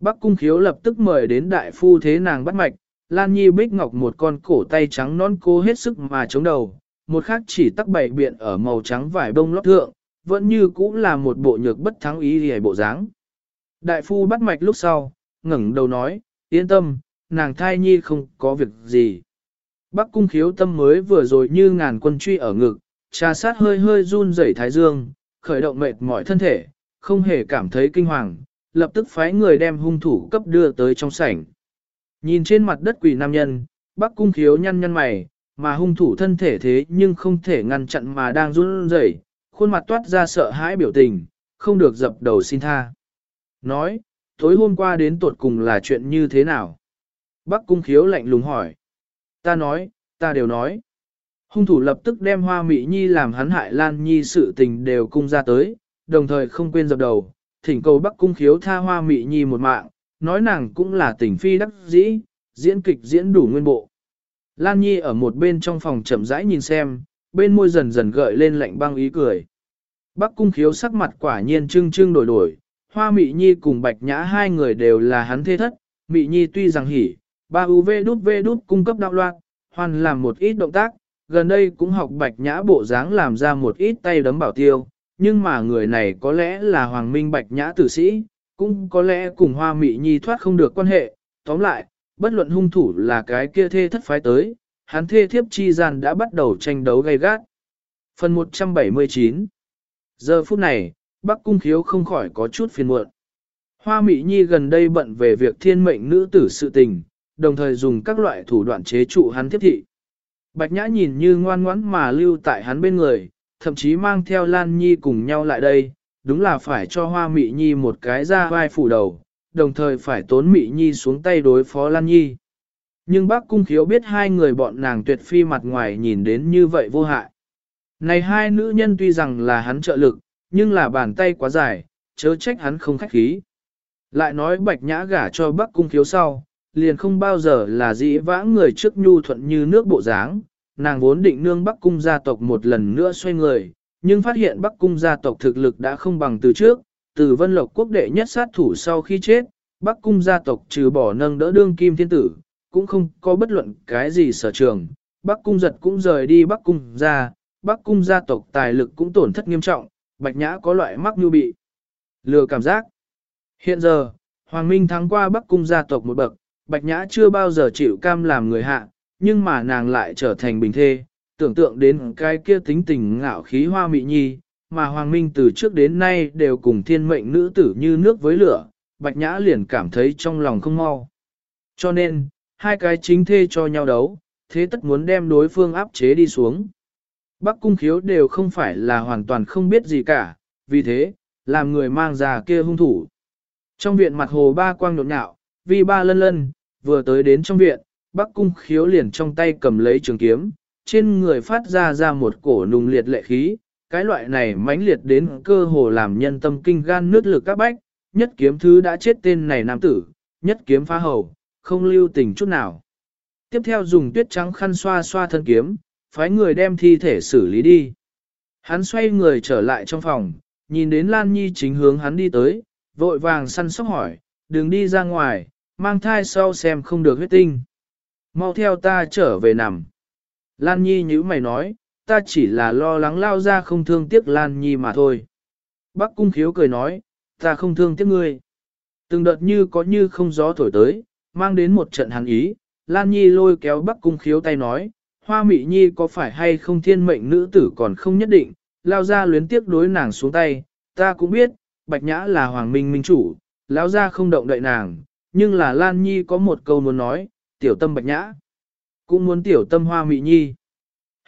Bắc cung khiếu lập tức mời đến đại phu thế nàng bắt mạch, Lan Nhi bích ngọc một con cổ tay trắng non cô hết sức mà chống đầu, một khác chỉ tắc bảy biện ở màu trắng vải bông lót thượng, vẫn như cũng là một bộ nhược bất thắng ý hề bộ dáng. Đại phu bắt mạch lúc sau, ngẩng đầu nói, yên tâm, nàng thai nhi không có việc gì. Bắc cung khiếu tâm mới vừa rồi như ngàn quân truy ở ngực, trà sát hơi hơi run rẩy thái dương, khởi động mệt mỏi thân thể, không hề cảm thấy kinh hoàng, lập tức phái người đem hung thủ cấp đưa tới trong sảnh. Nhìn trên mặt đất quỷ nam nhân, Bắc cung khiếu nhăn nhăn mày, mà hung thủ thân thể thế nhưng không thể ngăn chặn mà đang run rẩy, khuôn mặt toát ra sợ hãi biểu tình, không được dập đầu xin tha. Nói, tối hôm qua đến tuột cùng là chuyện như thế nào? Bắc cung khiếu lạnh lùng hỏi. Ta nói, ta đều nói. Hung thủ lập tức đem hoa mỹ nhi làm hắn hại lan nhi sự tình đều cung ra tới, đồng thời không quên dập đầu, thỉnh cầu Bắc cung khiếu tha hoa mỹ nhi một mạng, nói nàng cũng là tình phi đắc dĩ, diễn kịch diễn đủ nguyên bộ. Lan Nhi ở một bên trong phòng chậm rãi nhìn xem, bên môi dần dần gợi lên lạnh băng ý cười. Bắc cung khiếu sắc mặt quả nhiên trưng trưng đổi đổi, hoa mị nhi cùng bạch nhã hai người đều là hắn thế thất, mị nhi tuy rằng hỉ, ba UV đút V đút cung cấp đạo loạn, hoàn làm một ít động tác, gần đây cũng học bạch nhã bộ dáng làm ra một ít tay đấm bảo tiêu, nhưng mà người này có lẽ là Hoàng Minh bạch nhã tử sĩ, cũng có lẽ cùng Hoa Mị Nhi thoát không được quan hệ, tóm lại, bất luận hung thủ là cái kia thê thất phái tới, hắn thê thiếp chi gian đã bắt đầu tranh đấu gay gắt. Phần 179 Giờ phút này, Bắc Cung Khiếu không khỏi có chút phiền muộn. Hoa Mị Nhi gần đây bận về việc thiên mệnh nữ tử sự tình, đồng thời dùng các loại thủ đoạn chế trụ hắn thiếp thị. Bạch Nhã nhìn như ngoan ngoãn mà lưu tại hắn bên người, thậm chí mang theo Lan Nhi cùng nhau lại đây, đúng là phải cho Hoa Mị Nhi một cái ra vai phủ đầu, đồng thời phải tốn Mị Nhi xuống tay đối phó Lan Nhi. Nhưng bác cung khiếu biết hai người bọn nàng tuyệt phi mặt ngoài nhìn đến như vậy vô hại. Này hai nữ nhân tuy rằng là hắn trợ lực, nhưng là bàn tay quá dài, chớ trách hắn không khách khí. Lại nói bạch nhã gả cho bác cung khiếu sau, liền không bao giờ là dĩ vãng người trước nhu thuận như nước bộ dáng, nàng vốn định nương bắc cung gia tộc một lần nữa xoay người, nhưng phát hiện bắc cung gia tộc thực lực đã không bằng từ trước, từ vân lộc quốc đệ nhất sát thủ sau khi chết, bắc cung gia tộc trừ bỏ nâng đỡ đương kim thiên tử, cũng không có bất luận cái gì sở trường, bắc cung giật cũng rời đi bắc cung gia, bắc cung gia tộc tài lực cũng tổn thất nghiêm trọng, bạch nhã có loại mắc như bị lừa cảm giác. Hiện giờ, Hoàng Minh thắng qua Bắc Cung gia tộc một bậc, Bạch Nhã chưa bao giờ chịu cam làm người hạ, nhưng mà nàng lại trở thành bình thê, tưởng tượng đến cái kia tính tình ngạo khí hoa mị nhi, mà Hoàng Minh từ trước đến nay đều cùng thiên mệnh nữ tử như nước với lửa, Bạch Nhã liền cảm thấy trong lòng không mau. Cho nên, hai cái chính thê cho nhau đấu, thế tất muốn đem đối phương áp chế đi xuống. Bắc cung khiếu đều không phải là hoàn toàn không biết gì cả, vì thế, làm người mang ra kia hung thủ. Trong viện mặt hồ ba quang nhộn nhạo, vì ba lân lân, vừa tới đến trong viện, Bắc cung khiếu liền trong tay cầm lấy trường kiếm, trên người phát ra ra một cổ nùng liệt lệ khí, cái loại này mãnh liệt đến cơ hồ làm nhân tâm kinh gan nước lực các bách, nhất kiếm thứ đã chết tên này nam tử, nhất kiếm phá hầu, không lưu tình chút nào. Tiếp theo dùng tuyết trắng khăn xoa xoa thân kiếm, phái người đem thi thể xử lý đi. Hắn xoay người trở lại trong phòng, nhìn đến Lan Nhi chính hướng hắn đi tới, vội vàng săn sóc hỏi, đừng đi ra ngoài, mang thai sau xem không được huyết tinh. Mau theo ta trở về nằm. Lan Nhi nhữ mày nói, ta chỉ là lo lắng lao ra không thương tiếc Lan Nhi mà thôi. Bác cung khiếu cười nói, ta không thương tiếc ngươi. Từng đợt như có như không gió thổi tới, mang đến một trận hàn ý, Lan Nhi lôi kéo Bắc cung khiếu tay nói, Hoa Mị Nhi có phải hay không thiên mệnh nữ tử còn không nhất định, lao ra luyến tiếc đối nàng xuống tay, ta cũng biết, Bạch Nhã là Hoàng Minh Minh chủ, lão ra không động đậy nàng, nhưng là Lan Nhi có một câu muốn nói, tiểu tâm Bạch Nhã, cũng muốn tiểu tâm Hoa Mị Nhi.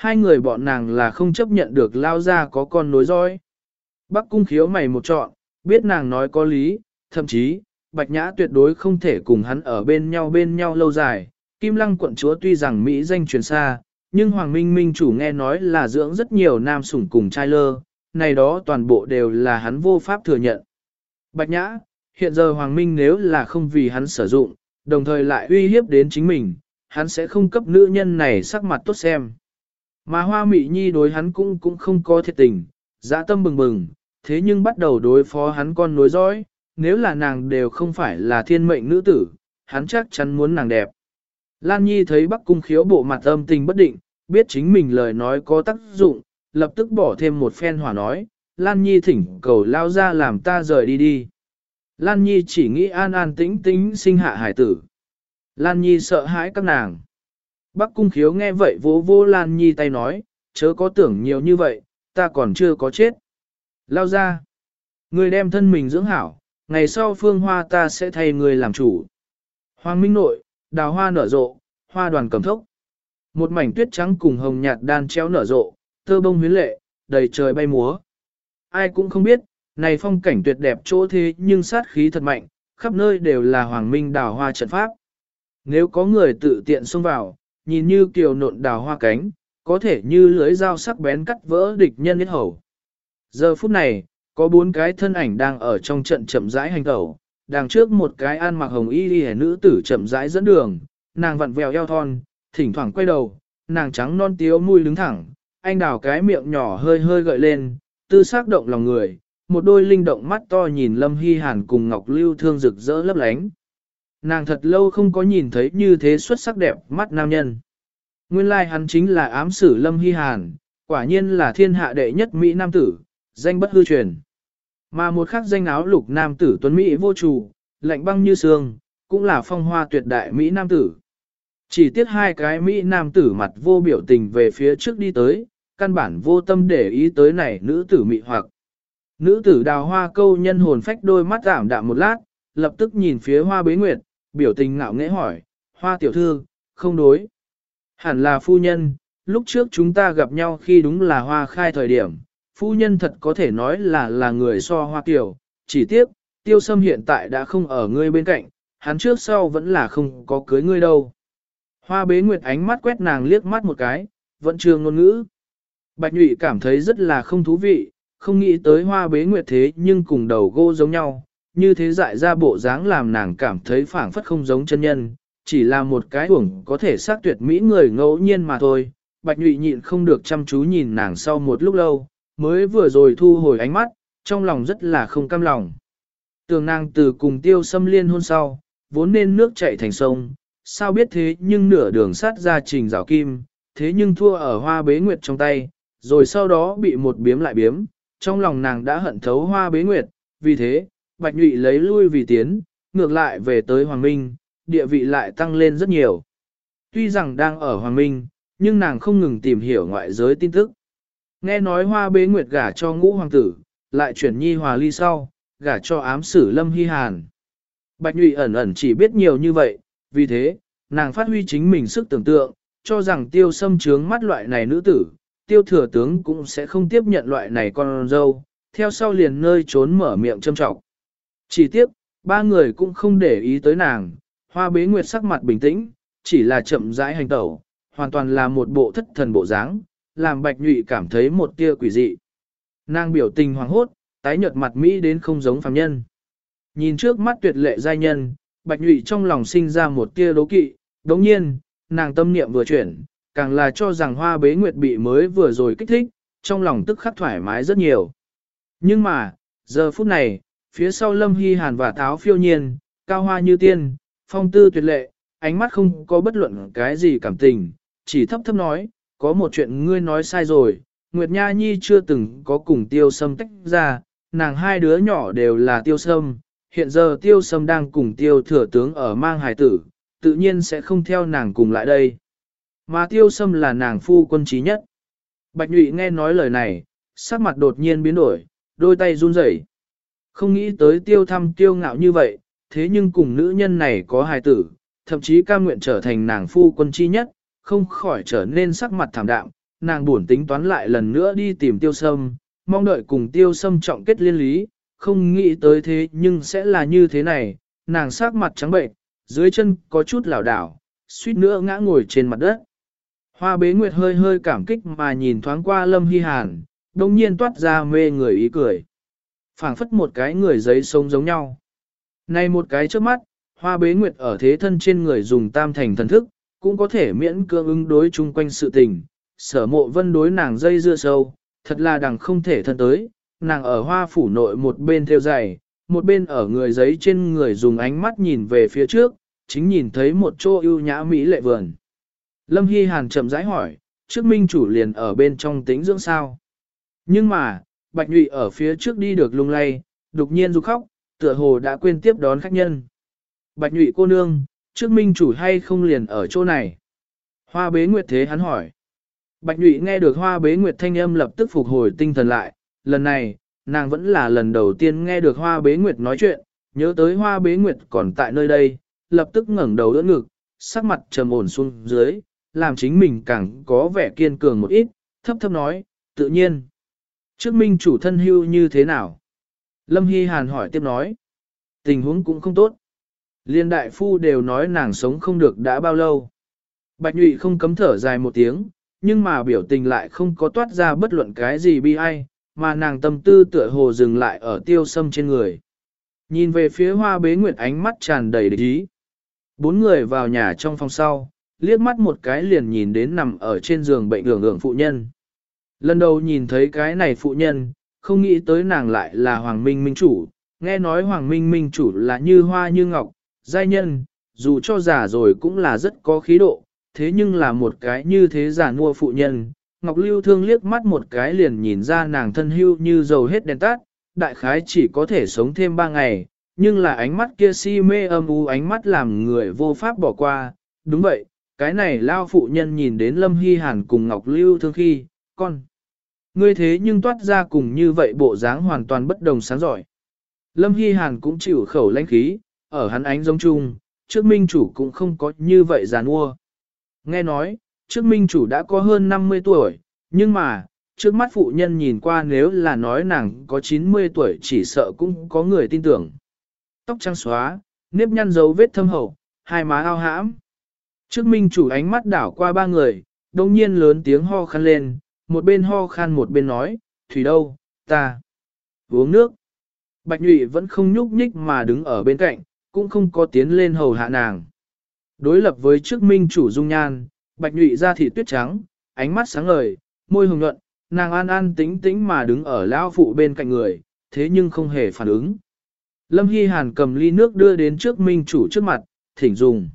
Hai người bọn nàng là không chấp nhận được lao ra có con nối dõi. Bắc cung khiếu mày một chọn, biết nàng nói có lý, thậm chí, Bạch Nhã tuyệt đối không thể cùng hắn ở bên nhau bên nhau lâu dài. Kim Lăng quận chúa tuy rằng Mỹ danh truyền xa, nhưng Hoàng Minh Minh chủ nghe nói là dưỡng rất nhiều nam sủng cùng trai lơ, này đó toàn bộ đều là hắn vô pháp thừa nhận. Bạch Nhã, hiện giờ Hoàng Minh nếu là không vì hắn sử dụng, đồng thời lại uy hiếp đến chính mình, hắn sẽ không cấp nữ nhân này sắc mặt tốt xem. Mà Hoa Mị Nhi đối hắn cũng cũng không có thiệt tình, dã tâm bừng bừng, thế nhưng bắt đầu đối phó hắn con nối dõi, nếu là nàng đều không phải là thiên mệnh nữ tử, hắn chắc chắn muốn nàng đẹp. Lan Nhi thấy Bắc Cung khiếu bộ mặt âm tình bất định, biết chính mình lời nói có tác dụng, lập tức bỏ thêm một phen hỏa nói, Lan Nhi thỉnh cầu lao ra làm ta rời đi đi. Lan Nhi chỉ nghĩ an an tĩnh tĩnh sinh hạ hải tử. Lan Nhi sợ hãi các nàng. Bắc cung khiếu nghe vậy vỗ vô Lan Nhi tay nói, chớ có tưởng nhiều như vậy, ta còn chưa có chết. Lao ra. Người đem thân mình dưỡng hảo, ngày sau phương hoa ta sẽ thay người làm chủ. Hoàng Minh Nội, đào hoa nở rộ, hoa đoàn cầm thốc. Một mảnh tuyết trắng cùng hồng nhạt đan treo nở rộ, tơ bông huyến lệ, đầy trời bay múa. Ai cũng không biết, này phong cảnh tuyệt đẹp chỗ thế nhưng sát khí thật mạnh, khắp nơi đều là hoàng minh đào hoa trận pháp. Nếu có người tự tiện xông vào, nhìn như kiều nộn đào hoa cánh, có thể như lưới dao sắc bén cắt vỡ địch nhân nhất hầu. Giờ phút này, có bốn cái thân ảnh đang ở trong trận chậm rãi hành tẩu, đằng trước một cái an mặc hồng y y nữ tử chậm rãi dẫn đường, nàng vặn vẹo eo thon, thỉnh thoảng quay đầu, nàng trắng non tiếu mũi đứng thẳng, anh đào cái miệng nhỏ hơi hơi gợi lên, tư sắc động lòng người, một đôi linh động mắt to nhìn Lâm Hy Hàn cùng Ngọc Lưu Thương rực rỡ lấp lánh. Nàng thật lâu không có nhìn thấy như thế xuất sắc đẹp mắt nam nhân. Nguyên lai like hắn chính là ám sử Lâm Hy Hàn, quả nhiên là thiên hạ đệ nhất Mỹ Nam tử, danh bất hư truyền. Mà một khắc danh áo lục Nam tử tuấn Mỹ vô chủ, lạnh băng như sương, cũng là phong hoa tuyệt đại Mỹ Nam tử. Chỉ tiếc hai cái Mỹ Nam tử mặt vô biểu tình về phía trước đi tới, căn bản vô tâm để ý tới này nữ tử mị hoặc. Nữ tử đào hoa câu nhân hồn phách đôi mắt giảm đạm một lát, lập tức nhìn phía hoa bế nguyệt, biểu tình ngạo nghễ hỏi, hoa tiểu thư, không đối. Hẳn là phu nhân, lúc trước chúng ta gặp nhau khi đúng là hoa khai thời điểm, phu nhân thật có thể nói là là người so hoa tiểu, chỉ tiếc, tiêu sâm hiện tại đã không ở ngươi bên cạnh, hắn trước sau vẫn là không có cưới ngươi đâu. Hoa bế nguyệt ánh mắt quét nàng liếc mắt một cái, vẫn chưa ngôn ngữ. Bạch nhụy cảm thấy rất là không thú vị, không nghĩ tới hoa bế nguyệt thế nhưng cùng đầu gô giống nhau, như thế dại ra bộ dáng làm nàng cảm thấy phảng phất không giống chân nhân, chỉ là một cái uổng có thể xác tuyệt mỹ người ngẫu nhiên mà thôi. Bạch nhụy nhịn không được chăm chú nhìn nàng sau một lúc lâu, mới vừa rồi thu hồi ánh mắt, trong lòng rất là không cam lòng. Tường nàng từ cùng tiêu xâm liên hôn sau, vốn nên nước chảy thành sông, sao biết thế nhưng nửa đường sát ra trình rào kim, thế nhưng thua ở hoa bế nguyệt trong tay, rồi sau đó bị một biếm lại biếm, trong lòng nàng đã hận thấu hoa bế nguyệt, vì thế, bạch nhụy lấy lui vì tiến, ngược lại về tới Hoàng Minh, địa vị lại tăng lên rất nhiều. Tuy rằng đang ở Hoàng Minh, nhưng nàng không ngừng tìm hiểu ngoại giới tin tức. Nghe nói hoa bế nguyệt gả cho ngũ hoàng tử, lại chuyển nhi hòa ly sau, gả cho ám sử lâm hy hàn. Bạch nhụy ẩn ẩn chỉ biết nhiều như vậy, vì thế, nàng phát huy chính mình sức tưởng tượng, cho rằng tiêu xâm trướng mắt loại này nữ tử, tiêu thừa tướng cũng sẽ không tiếp nhận loại này con dâu, theo sau liền nơi trốn mở miệng châm trọng. Chỉ tiếc, ba người cũng không để ý tới nàng, hoa bế nguyệt sắc mặt bình tĩnh, chỉ là chậm rãi hành tẩu, hoàn toàn là một bộ thất thần bộ dáng, làm bạch nhụy cảm thấy một tia quỷ dị. Nàng biểu tình hoàng hốt, tái nhợt mặt Mỹ đến không giống phàm nhân. Nhìn trước mắt tuyệt lệ giai nhân, bạch nhụy trong lòng sinh ra một tia đố kỵ, đống nhiên, nàng tâm niệm vừa chuyển, càng là cho rằng hoa bế nguyệt bị mới vừa rồi kích thích, trong lòng tức khắc thoải mái rất nhiều. Nhưng mà, giờ phút này, phía sau lâm hy hàn và táo phiêu nhiên, cao hoa như tiên, phong tư tuyệt lệ, ánh mắt không có bất luận cái gì cảm tình, chỉ thấp thấp nói, có một chuyện ngươi nói sai rồi, Nguyệt Nha Nhi chưa từng có cùng tiêu sâm tách ra, nàng hai đứa nhỏ đều là tiêu sâm, hiện giờ tiêu sâm đang cùng tiêu thừa tướng ở mang hải tử, tự nhiên sẽ không theo nàng cùng lại đây. Mà tiêu sâm là nàng phu quân trí nhất. Bạch nhụy nghe nói lời này, sắc mặt đột nhiên biến đổi, đôi tay run rẩy. Không nghĩ tới tiêu thăm tiêu ngạo như vậy, thế nhưng cùng nữ nhân này có hài tử, thậm chí cam nguyện trở thành nàng phu quân chi nhất, không khỏi trở nên sắc mặt thảm đạm, nàng buồn tính toán lại lần nữa đi tìm tiêu sâm, mong đợi cùng tiêu sâm trọng kết liên lý, không nghĩ tới thế nhưng sẽ là như thế này, nàng sắc mặt trắng bệnh, dưới chân có chút lảo đảo, suýt nữa ngã ngồi trên mặt đất. Hoa bế nguyệt hơi hơi cảm kích mà nhìn thoáng qua lâm hy hàn, đồng nhiên toát ra mê người ý cười phảng phất một cái người giấy sống giống nhau. Này một cái trước mắt, hoa bế nguyệt ở thế thân trên người dùng tam thành thần thức, cũng có thể miễn cưỡng ứng đối chung quanh sự tình. Sở mộ vân đối nàng dây dưa sâu, thật là đằng không thể thân tới, nàng ở hoa phủ nội một bên theo dày, một bên ở người giấy trên người dùng ánh mắt nhìn về phía trước, chính nhìn thấy một chỗ ưu nhã mỹ lệ vườn. Lâm Hy Hàn chậm rãi hỏi, trước minh chủ liền ở bên trong tính dưỡng sao. Nhưng mà, Bạch Nhụy ở phía trước đi được lung lay, đột nhiên rục khóc, tựa hồ đã quên tiếp đón khách nhân. Bạch Nhụy cô nương, trước minh chủ hay không liền ở chỗ này? Hoa bế nguyệt thế hắn hỏi. Bạch Nhụy nghe được hoa bế nguyệt thanh âm lập tức phục hồi tinh thần lại, lần này, nàng vẫn là lần đầu tiên nghe được hoa bế nguyệt nói chuyện, nhớ tới hoa bế nguyệt còn tại nơi đây, lập tức ngẩng đầu đỡ ngực, sắc mặt trầm ổn xuống dưới, làm chính mình càng có vẻ kiên cường một ít, thấp thấp nói, tự nhiên. Trước minh chủ thân hưu như thế nào? Lâm Hy Hàn hỏi tiếp nói. Tình huống cũng không tốt. Liên đại phu đều nói nàng sống không được đã bao lâu. Bạch nhụy không cấm thở dài một tiếng, nhưng mà biểu tình lại không có toát ra bất luận cái gì bi ai, mà nàng tâm tư tựa hồ dừng lại ở tiêu sâm trên người. Nhìn về phía hoa bế nguyệt ánh mắt tràn đầy địch ý. Bốn người vào nhà trong phòng sau, liếc mắt một cái liền nhìn đến nằm ở trên giường bệnh hưởng hưởng phụ nhân. Lần đầu nhìn thấy cái này phụ nhân, không nghĩ tới nàng lại là Hoàng Minh Minh Chủ, nghe nói Hoàng Minh Minh Chủ là như hoa như ngọc, giai nhân, dù cho già rồi cũng là rất có khí độ, thế nhưng là một cái như thế giả mua phụ nhân. Ngọc Lưu Thương liếc mắt một cái liền nhìn ra nàng thân hưu như dầu hết đèn tắt, đại khái chỉ có thể sống thêm ba ngày, nhưng là ánh mắt kia si mê âm u ánh mắt làm người vô pháp bỏ qua. Đúng vậy, cái này lao phụ nhân nhìn đến Lâm Hy Hàn cùng Ngọc Lưu Thương khi, con. Ngươi thế nhưng toát ra cùng như vậy bộ dáng hoàn toàn bất đồng sáng giỏi. Lâm Hy Hàn cũng chịu khẩu lãnh khí, ở hắn ánh giống chung, trước minh chủ cũng không có như vậy giàn ua. Nghe nói, trước minh chủ đã có hơn 50 tuổi, nhưng mà, trước mắt phụ nhân nhìn qua nếu là nói nàng có 90 tuổi chỉ sợ cũng có người tin tưởng. Tóc trắng xóa, nếp nhăn dấu vết thâm hậu, hai má ao hãm. Trước minh chủ ánh mắt đảo qua ba người, đồng nhiên lớn tiếng ho khăn lên, một bên ho khan một bên nói, thủy đâu, ta, uống nước. Bạch nhụy vẫn không nhúc nhích mà đứng ở bên cạnh, cũng không có tiến lên hầu hạ nàng. Đối lập với trước minh chủ dung nhan, bạch nhụy da thị tuyết trắng, ánh mắt sáng ngời, môi hồng nhuận, nàng an an tĩnh tĩnh mà đứng ở lao phụ bên cạnh người, thế nhưng không hề phản ứng. Lâm Hy Hàn cầm ly nước đưa đến trước minh chủ trước mặt, thỉnh dùng.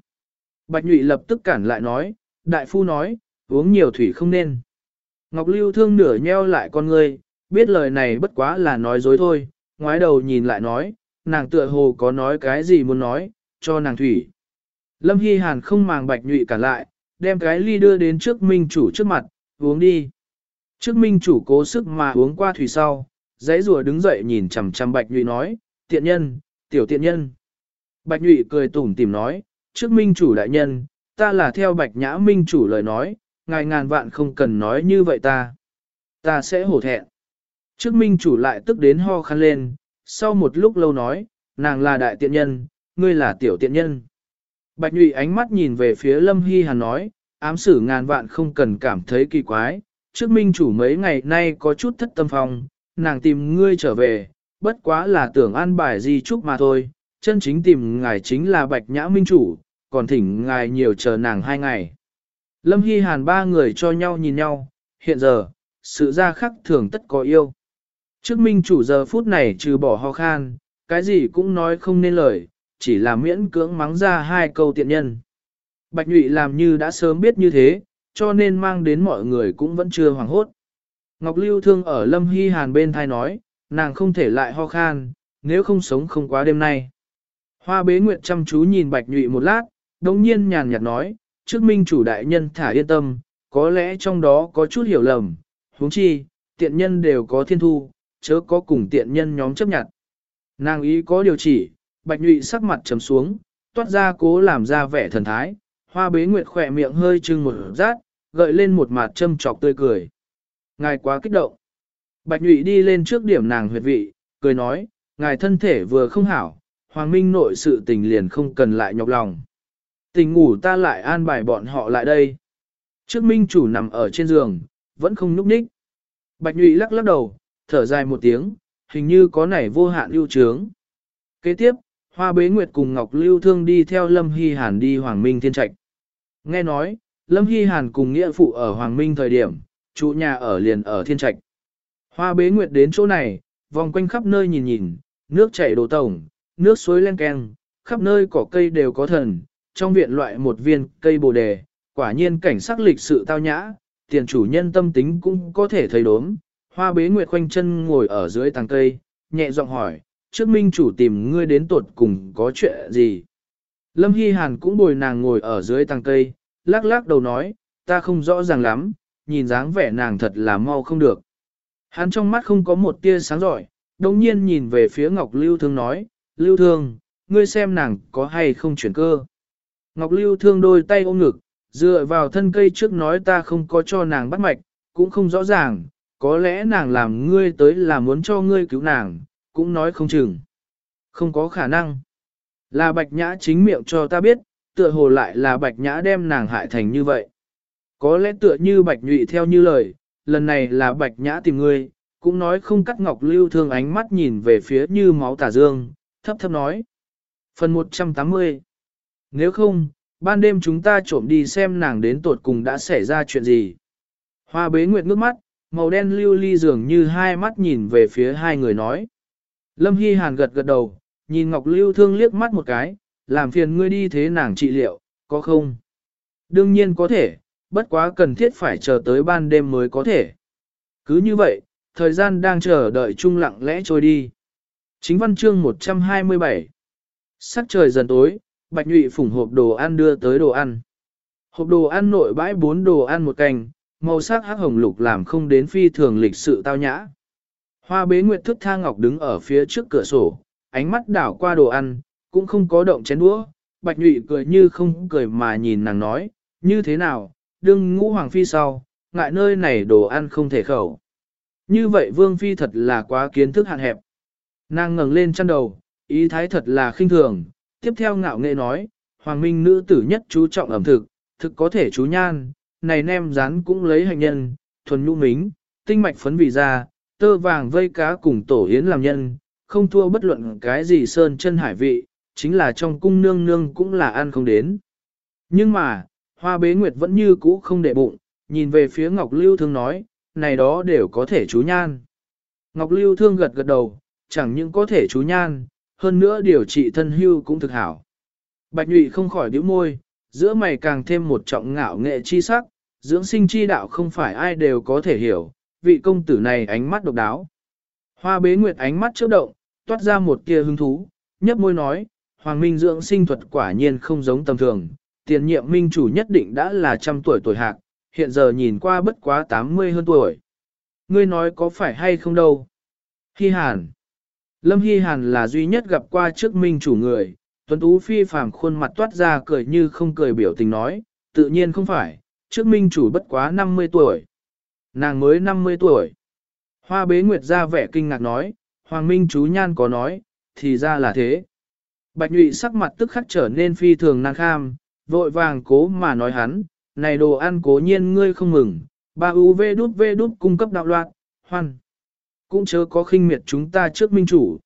Bạch nhụy lập tức cản lại nói, đại phu nói, uống nhiều thủy không nên. Ngọc Lưu thương nửa nheo lại con ngươi, biết lời này bất quá là nói dối thôi, ngoái đầu nhìn lại nói, nàng tựa hồ có nói cái gì muốn nói, cho nàng thủy. Lâm Hy Hàn không màng bạch nhụy cả lại, đem cái ly đưa đến trước minh chủ trước mặt, uống đi. Trước minh chủ cố sức mà uống qua thủy sau, dãy rùa đứng dậy nhìn chằm chằm bạch nhụy nói, tiện nhân, tiểu tiện nhân. Bạch nhụy cười tủm tìm nói, trước minh chủ đại nhân, ta là theo bạch nhã minh chủ lời nói, ngài ngàn vạn không cần nói như vậy ta. Ta sẽ hổ thẹn. Trước minh chủ lại tức đến ho khăn lên, sau một lúc lâu nói, nàng là đại tiện nhân, ngươi là tiểu tiện nhân. Bạch nhụy ánh mắt nhìn về phía Lâm Hy Hàn nói, ám sử ngàn vạn không cần cảm thấy kỳ quái, trước minh chủ mấy ngày nay có chút thất tâm phong, nàng tìm ngươi trở về, bất quá là tưởng an bài di trúc mà thôi, chân chính tìm ngài chính là bạch nhã minh chủ, còn thỉnh ngài nhiều chờ nàng hai ngày. Lâm Hy Hàn ba người cho nhau nhìn nhau, hiện giờ, sự ra khắc thường tất có yêu. Trước minh chủ giờ phút này trừ bỏ ho khan, cái gì cũng nói không nên lời, chỉ là miễn cưỡng mắng ra hai câu tiện nhân. Bạch nhụy làm như đã sớm biết như thế, cho nên mang đến mọi người cũng vẫn chưa hoảng hốt. Ngọc Lưu Thương ở Lâm Hy Hàn bên thai nói, nàng không thể lại ho khan, nếu không sống không quá đêm nay. Hoa bế nguyệt chăm chú nhìn bạch nhụy một lát, đồng nhiên nhàn nhạt nói, trước minh chủ đại nhân thả yên tâm, có lẽ trong đó có chút hiểu lầm, huống chi, tiện nhân đều có thiên thu, chớ có cùng tiện nhân nhóm chấp nhận. Nàng ý có điều chỉ, bạch nhụy sắc mặt trầm xuống, toát ra cố làm ra vẻ thần thái, hoa bế nguyệt khỏe miệng hơi trưng một rát, gợi lên một mặt châm trọc tươi cười. Ngài quá kích động. Bạch nhụy đi lên trước điểm nàng huyệt vị, cười nói, ngài thân thể vừa không hảo, hoàng minh nội sự tình liền không cần lại nhọc lòng. Tình ngủ ta lại an bài bọn họ lại đây. Trước minh chủ nằm ở trên giường, vẫn không nhúc nhích. Bạch nhụy lắc lắc đầu, thở dài một tiếng, hình như có nảy vô hạn lưu trướng. Kế tiếp, Hoa Bế Nguyệt cùng Ngọc Lưu Thương đi theo Lâm Hy Hàn đi Hoàng Minh Thiên Trạch. Nghe nói, Lâm Hy Hàn cùng nghĩa phụ ở Hoàng Minh thời điểm, chủ nhà ở liền ở Thiên Trạch. Hoa Bế Nguyệt đến chỗ này, vòng quanh khắp nơi nhìn nhìn, nước chảy đổ tổng, nước suối len keng, khắp nơi cỏ cây đều có thần, trong viện loại một viên cây bồ đề, quả nhiên cảnh sắc lịch sự tao nhã, tiền chủ nhân tâm tính cũng có thể thấy đốm. Hoa bế nguyệt khoanh chân ngồi ở dưới tàng cây, nhẹ giọng hỏi, trước minh chủ tìm ngươi đến tuột cùng có chuyện gì? Lâm Hy Hàn cũng bồi nàng ngồi ở dưới tàng cây, lắc lắc đầu nói, ta không rõ ràng lắm, nhìn dáng vẻ nàng thật là mau không được. Hắn trong mắt không có một tia sáng giỏi, đồng nhiên nhìn về phía Ngọc Lưu Thương nói, Lưu Thương, ngươi xem nàng có hay không chuyển cơ. Ngọc Lưu Thương đôi tay ôm ngực, dựa vào thân cây trước nói ta không có cho nàng bắt mạch, cũng không rõ ràng, có lẽ nàng làm ngươi tới là muốn cho ngươi cứu nàng, cũng nói không chừng. Không có khả năng. Là bạch nhã chính miệng cho ta biết, tựa hồ lại là bạch nhã đem nàng hại thành như vậy. Có lẽ tựa như bạch nhụy theo như lời, lần này là bạch nhã tìm ngươi, cũng nói không cắt ngọc lưu thương ánh mắt nhìn về phía như máu tả dương, thấp thấp nói. Phần 180 nếu không, ban đêm chúng ta trộm đi xem nàng đến tột cùng đã xảy ra chuyện gì. Hoa bế nguyệt ngước mắt, màu đen lưu ly dường như hai mắt nhìn về phía hai người nói. Lâm Hy Hàn gật gật đầu, nhìn Ngọc Lưu Thương liếc mắt một cái, làm phiền ngươi đi thế nàng trị liệu, có không? Đương nhiên có thể, bất quá cần thiết phải chờ tới ban đêm mới có thể. Cứ như vậy, thời gian đang chờ đợi chung lặng lẽ trôi đi. Chính văn chương 127 Sắc trời dần tối, Bạch Nhụy phủng hộp đồ ăn đưa tới đồ ăn. Hộp đồ ăn nội bãi bốn đồ ăn một cành, màu sắc hắc hồng lục làm không đến phi thường lịch sự tao nhã. Hoa bế nguyệt thức tha ngọc đứng ở phía trước cửa sổ, ánh mắt đảo qua đồ ăn, cũng không có động chén đũa. Bạch nhụy cười như không cười mà nhìn nàng nói, như thế nào, đừng ngũ hoàng phi sau, ngại nơi này đồ ăn không thể khẩu. Như vậy vương phi thật là quá kiến thức hạn hẹp. Nàng ngẩng lên chăn đầu, ý thái thật là khinh thường, tiếp theo ngạo nghệ nói, hoàng minh nữ tử nhất chú trọng ẩm thực, thực có thể chú nhan, này nem rán cũng lấy hành nhân, thuần nhũ mính, tinh mạch phấn vị ra, tơ vàng vây cá cùng tổ yến làm nhân, không thua bất luận cái gì sơn chân hải vị, chính là trong cung nương nương cũng là ăn không đến. Nhưng mà, hoa bế nguyệt vẫn như cũ không để bụng, nhìn về phía Ngọc Lưu Thương nói, này đó đều có thể chú nhan. Ngọc Lưu Thương gật gật đầu, chẳng những có thể chú nhan, hơn nữa điều trị thân hưu cũng thực hảo. Bạch nhụy không khỏi điếu môi, giữa mày càng thêm một trọng ngạo nghệ chi sắc, dưỡng sinh chi đạo không phải ai đều có thể hiểu, vị công tử này ánh mắt độc đáo. Hoa bế nguyệt ánh mắt chớp động, toát ra một kia hứng thú, nhấp môi nói, Hoàng Minh dưỡng sinh thuật quả nhiên không giống tầm thường, tiền nhiệm minh chủ nhất định đã là trăm tuổi tuổi hạc, hiện giờ nhìn qua bất quá 80 hơn tuổi. Ngươi nói có phải hay không đâu? Hi Hàn Lâm Hi Hàn là duy nhất gặp qua trước minh chủ người, Tuấn Tú phi phàm khuôn mặt toát ra cười như không cười biểu tình nói, tự nhiên không phải, trước minh chủ bất quá 50 tuổi. Nàng mới 50 tuổi. Hoa bế nguyệt ra vẻ kinh ngạc nói, Hoàng Minh chú nhan có nói, thì ra là thế. Bạch nhụy sắc mặt tức khắc trở nên phi thường năng kham, vội vàng cố mà nói hắn, này đồ ăn cố nhiên ngươi không mừng, ba vê đút vê đút cung cấp đạo loạn, hoan. Cũng chớ có khinh miệt chúng ta trước minh chủ.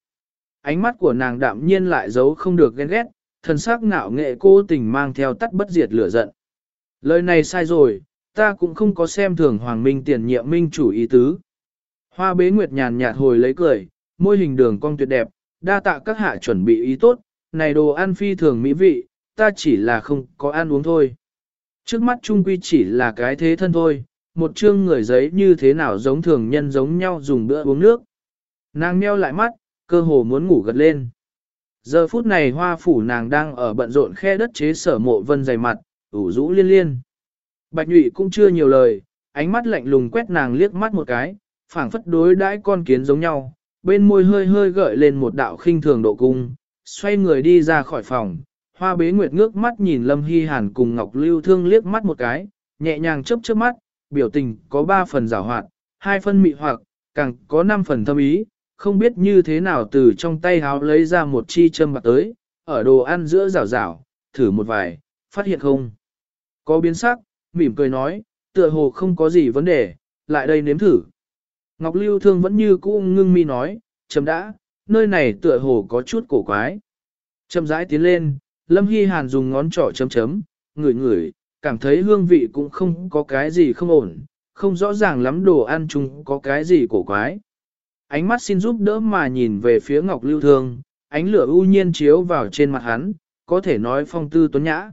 Ánh mắt của nàng đạm nhiên lại giấu không được ghen ghét, thần sắc ngạo nghệ cô tình mang theo tắt bất diệt lửa giận. Lời này sai rồi, ta cũng không có xem thường hoàng minh tiền nhiệm minh chủ ý tứ. Hoa bế nguyệt nhàn nhạt hồi lấy cười, môi hình đường cong tuyệt đẹp, đa tạ các hạ chuẩn bị ý tốt, này đồ ăn phi thường mỹ vị, ta chỉ là không có ăn uống thôi. Trước mắt trung quy chỉ là cái thế thân thôi, một chương người giấy như thế nào giống thường nhân giống nhau dùng bữa uống nước. Nàng nheo lại mắt, cơ hồ muốn ngủ gật lên. Giờ phút này hoa phủ nàng đang ở bận rộn khe đất chế sở mộ vân dày mặt, ủ rũ liên liên. Bạch nhụy cũng chưa nhiều lời, ánh mắt lạnh lùng quét nàng liếc mắt một cái, phảng phất đối đãi con kiến giống nhau, bên môi hơi hơi gợi lên một đạo khinh thường độ cung, xoay người đi ra khỏi phòng. Hoa bế nguyệt ngước mắt nhìn Lâm Hy Hàn cùng Ngọc Lưu Thương liếc mắt một cái, nhẹ nhàng chớp chớp mắt, biểu tình có ba phần giảo hoạt, hai phần mị hoặc, càng có năm phần thâm ý, không biết như thế nào từ trong tay háo lấy ra một chi châm bạc tới, ở đồ ăn giữa rào rào, thử một vài, phát hiện không. Có biến sắc, mỉm cười nói, tựa hồ không có gì vấn đề, lại đây nếm thử. Ngọc Lưu Thương vẫn như cũ ngưng mi nói, chấm đã, nơi này tựa hồ có chút cổ quái. Châm rãi tiến lên, Lâm Hy Hàn dùng ngón trỏ chấm chấm, ngửi ngửi, cảm thấy hương vị cũng không có cái gì không ổn, không rõ ràng lắm đồ ăn chung có cái gì cổ quái. Ánh mắt xin giúp đỡ mà nhìn về phía Ngọc Lưu Thương, ánh lửa ưu nhiên chiếu vào trên mặt hắn, có thể nói phong tư tuấn nhã.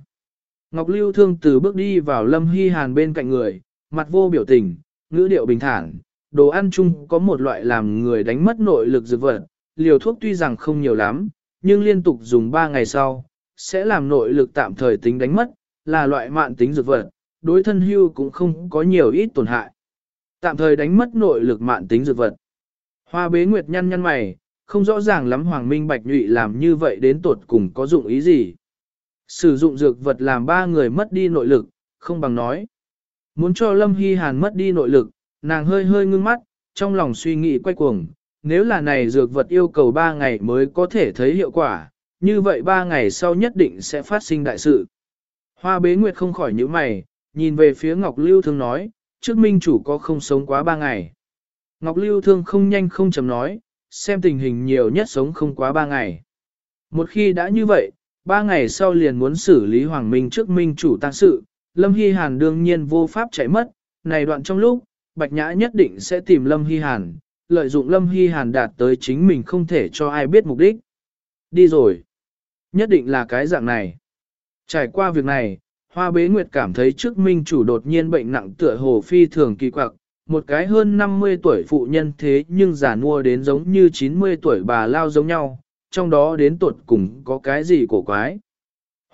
Ngọc Lưu Thương từ bước đi vào Lâm Hy Hàn bên cạnh người, mặt vô biểu tình, ngữ điệu bình thản, đồ ăn chung có một loại làm người đánh mất nội lực dược vật, liều thuốc tuy rằng không nhiều lắm, nhưng liên tục dùng 3 ngày sau, sẽ làm nội lực tạm thời tính đánh mất, là loại mạn tính dược vật, đối thân hưu cũng không có nhiều ít tổn hại. Tạm thời đánh mất nội lực mạn tính dược vật. Hoa bế nguyệt nhăn nhăn mày, không rõ ràng lắm Hoàng Minh Bạch Nhụy làm như vậy đến tột cùng có dụng ý gì. Sử dụng dược vật làm ba người mất đi nội lực, không bằng nói. Muốn cho Lâm Hy Hàn mất đi nội lực, nàng hơi hơi ngưng mắt, trong lòng suy nghĩ quay cuồng, nếu là này dược vật yêu cầu 3 ngày mới có thể thấy hiệu quả, như vậy 3 ngày sau nhất định sẽ phát sinh đại sự. Hoa bế nguyệt không khỏi những mày, nhìn về phía Ngọc Lưu Thương nói, trước minh chủ có không sống quá ba ngày. Ngọc Lưu Thương không nhanh không chậm nói, xem tình hình nhiều nhất sống không quá ba ngày. Một khi đã như vậy, ba ngày sau liền muốn xử lý Hoàng Minh trước minh chủ tăng sự, Lâm Hy Hàn đương nhiên vô pháp chạy mất, này đoạn trong lúc, Bạch Nhã nhất định sẽ tìm Lâm Hy Hàn, lợi dụng Lâm Hy Hàn đạt tới chính mình không thể cho ai biết mục đích. Đi rồi. nhất định là cái dạng này. Trải qua việc này, Hoa Bế Nguyệt cảm thấy trước minh chủ đột nhiên bệnh nặng tựa hồ phi thường kỳ quặc, một cái hơn 50 tuổi phụ nhân thế nhưng giả mua đến giống như 90 tuổi bà lao giống nhau, trong đó đến tuột cùng có cái gì cổ quái.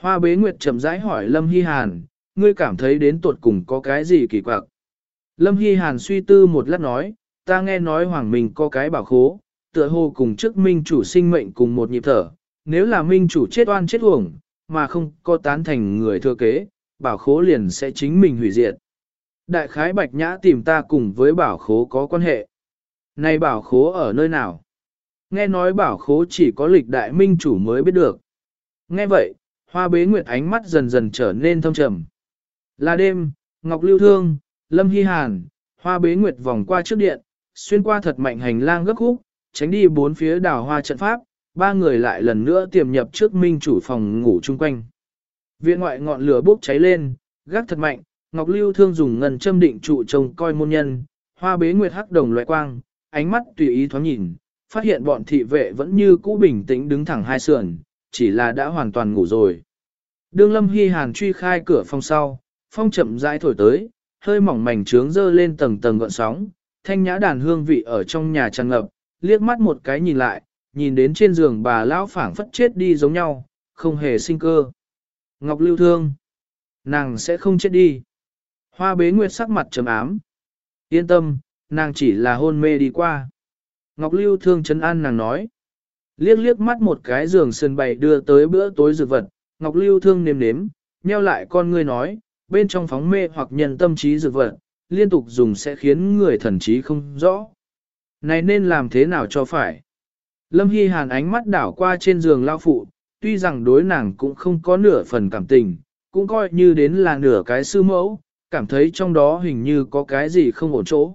Hoa Bế Nguyệt chậm rãi hỏi Lâm Hy Hàn, ngươi cảm thấy đến tuột cùng có cái gì kỳ quặc. Lâm Hy Hàn suy tư một lát nói, ta nghe nói Hoàng Minh có cái bảo khố, tựa hồ cùng trước minh chủ sinh mệnh cùng một nhịp thở, nếu là minh chủ chết oan chết uổng, mà không có tán thành người thừa kế, bảo khố liền sẽ chính mình hủy diệt. Đại khái bạch nhã tìm ta cùng với bảo khố có quan hệ. Này bảo khố ở nơi nào? Nghe nói bảo khố chỉ có lịch đại minh chủ mới biết được. Nghe vậy, hoa bế nguyệt ánh mắt dần dần trở nên thâm trầm. Là đêm, Ngọc Lưu Thương, Lâm Hy Hàn, hoa bế nguyệt vòng qua trước điện, xuyên qua thật mạnh hành lang gấp khúc, tránh đi bốn phía đảo hoa trận pháp, ba người lại lần nữa tiềm nhập trước minh chủ phòng ngủ chung quanh. Viện ngoại ngọn lửa bốc cháy lên, gác thật mạnh, Ngọc Lưu Thương dùng ngân châm định trụ trông coi môn nhân, hoa bế nguyệt hắc đồng loại quang, ánh mắt tùy ý thoáng nhìn, phát hiện bọn thị vệ vẫn như cũ bình tĩnh đứng thẳng hai sườn, chỉ là đã hoàn toàn ngủ rồi. Đương Lâm Hy Hàn truy khai cửa phòng sau, phong chậm rãi thổi tới, hơi mỏng mảnh trướng dơ lên tầng tầng gọn sóng, thanh nhã đàn hương vị ở trong nhà tràn ngập, liếc mắt một cái nhìn lại, nhìn đến trên giường bà lão phảng phất chết đi giống nhau, không hề sinh cơ. Ngọc Lưu Thương, nàng sẽ không chết đi. Hoa bế nguyệt sắc mặt trầm ám. Yên tâm, nàng chỉ là hôn mê đi qua. Ngọc Lưu Thương chấn an nàng nói. Liếc liếc mắt một cái giường sân bày đưa tới bữa tối dược vật, Ngọc Lưu Thương nếm nếm, nheo lại con ngươi nói, bên trong phóng mê hoặc nhân tâm trí dược vật, liên tục dùng sẽ khiến người thần trí không rõ. Này nên làm thế nào cho phải? Lâm Hy Hàn ánh mắt đảo qua trên giường lao phụ, tuy rằng đối nàng cũng không có nửa phần cảm tình, cũng coi như đến là nửa cái sư mẫu, cảm thấy trong đó hình như có cái gì không ổn chỗ.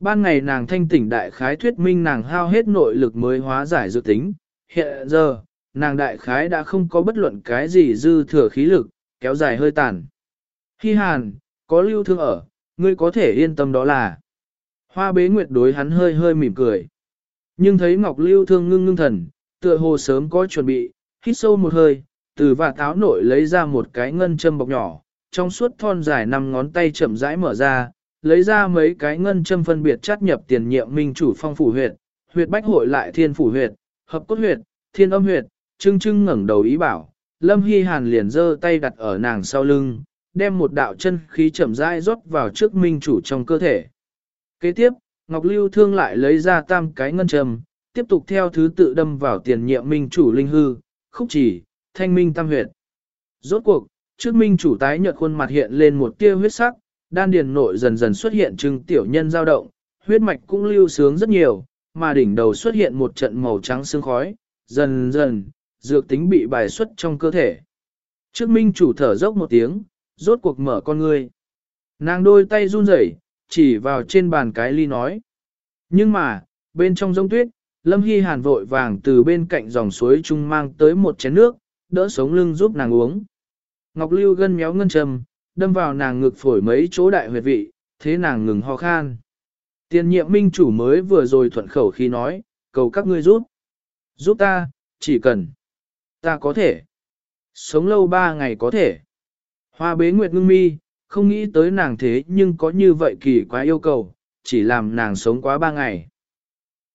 Ban ngày nàng thanh tỉnh đại khái thuyết minh nàng hao hết nội lực mới hóa giải dự tính, hiện giờ, nàng đại khái đã không có bất luận cái gì dư thừa khí lực, kéo dài hơi tàn. Hy hàn, có lưu thương ở, ngươi có thể yên tâm đó là. Hoa bế nguyệt đối hắn hơi hơi mỉm cười. Nhưng thấy Ngọc Lưu thương ngưng ngưng thần, tựa hồ sớm có chuẩn bị, hít sâu một hơi, từ và táo nội lấy ra một cái ngân châm bọc nhỏ, trong suốt thon dài năm ngón tay chậm rãi mở ra, lấy ra mấy cái ngân châm phân biệt chắt nhập tiền nhiệm minh chủ phong phủ huyệt, huyệt bách hội lại thiên phủ huyệt, hợp cốt huyệt, thiên âm huyệt, trưng trưng ngẩng đầu ý bảo, Lâm Hy Hàn liền giơ tay đặt ở nàng sau lưng, đem một đạo chân khí chậm rãi rót vào trước minh chủ trong cơ thể. Kế tiếp, Ngọc Lưu Thương lại lấy ra tam cái ngân trầm, tiếp tục theo thứ tự đâm vào tiền nhiệm minh chủ linh hư, khúc chỉ, thanh minh tam huyệt. Rốt cuộc, trước minh chủ tái nhợt khuôn mặt hiện lên một tia huyết sắc, đan điền nội dần dần xuất hiện trưng tiểu nhân dao động, huyết mạch cũng lưu sướng rất nhiều, mà đỉnh đầu xuất hiện một trận màu trắng sương khói, dần dần, dược tính bị bài xuất trong cơ thể. Trước minh chủ thở dốc một tiếng, rốt cuộc mở con ngươi. Nàng đôi tay run rẩy, chỉ vào trên bàn cái ly nói. Nhưng mà, bên trong giống tuyết, Lâm Hy Hàn vội vàng từ bên cạnh dòng suối trung mang tới một chén nước, đỡ sống lưng giúp nàng uống. Ngọc Lưu gân méo ngân trầm, đâm vào nàng ngực phổi mấy chỗ đại huyệt vị, thế nàng ngừng ho khan. Tiền nhiệm minh chủ mới vừa rồi thuận khẩu khi nói, cầu các ngươi giúp. Giúp ta, chỉ cần. Ta có thể. Sống lâu ba ngày có thể. Hoa bế nguyệt ngưng mi, không nghĩ tới nàng thế nhưng có như vậy kỳ quá yêu cầu, chỉ làm nàng sống quá ba ngày.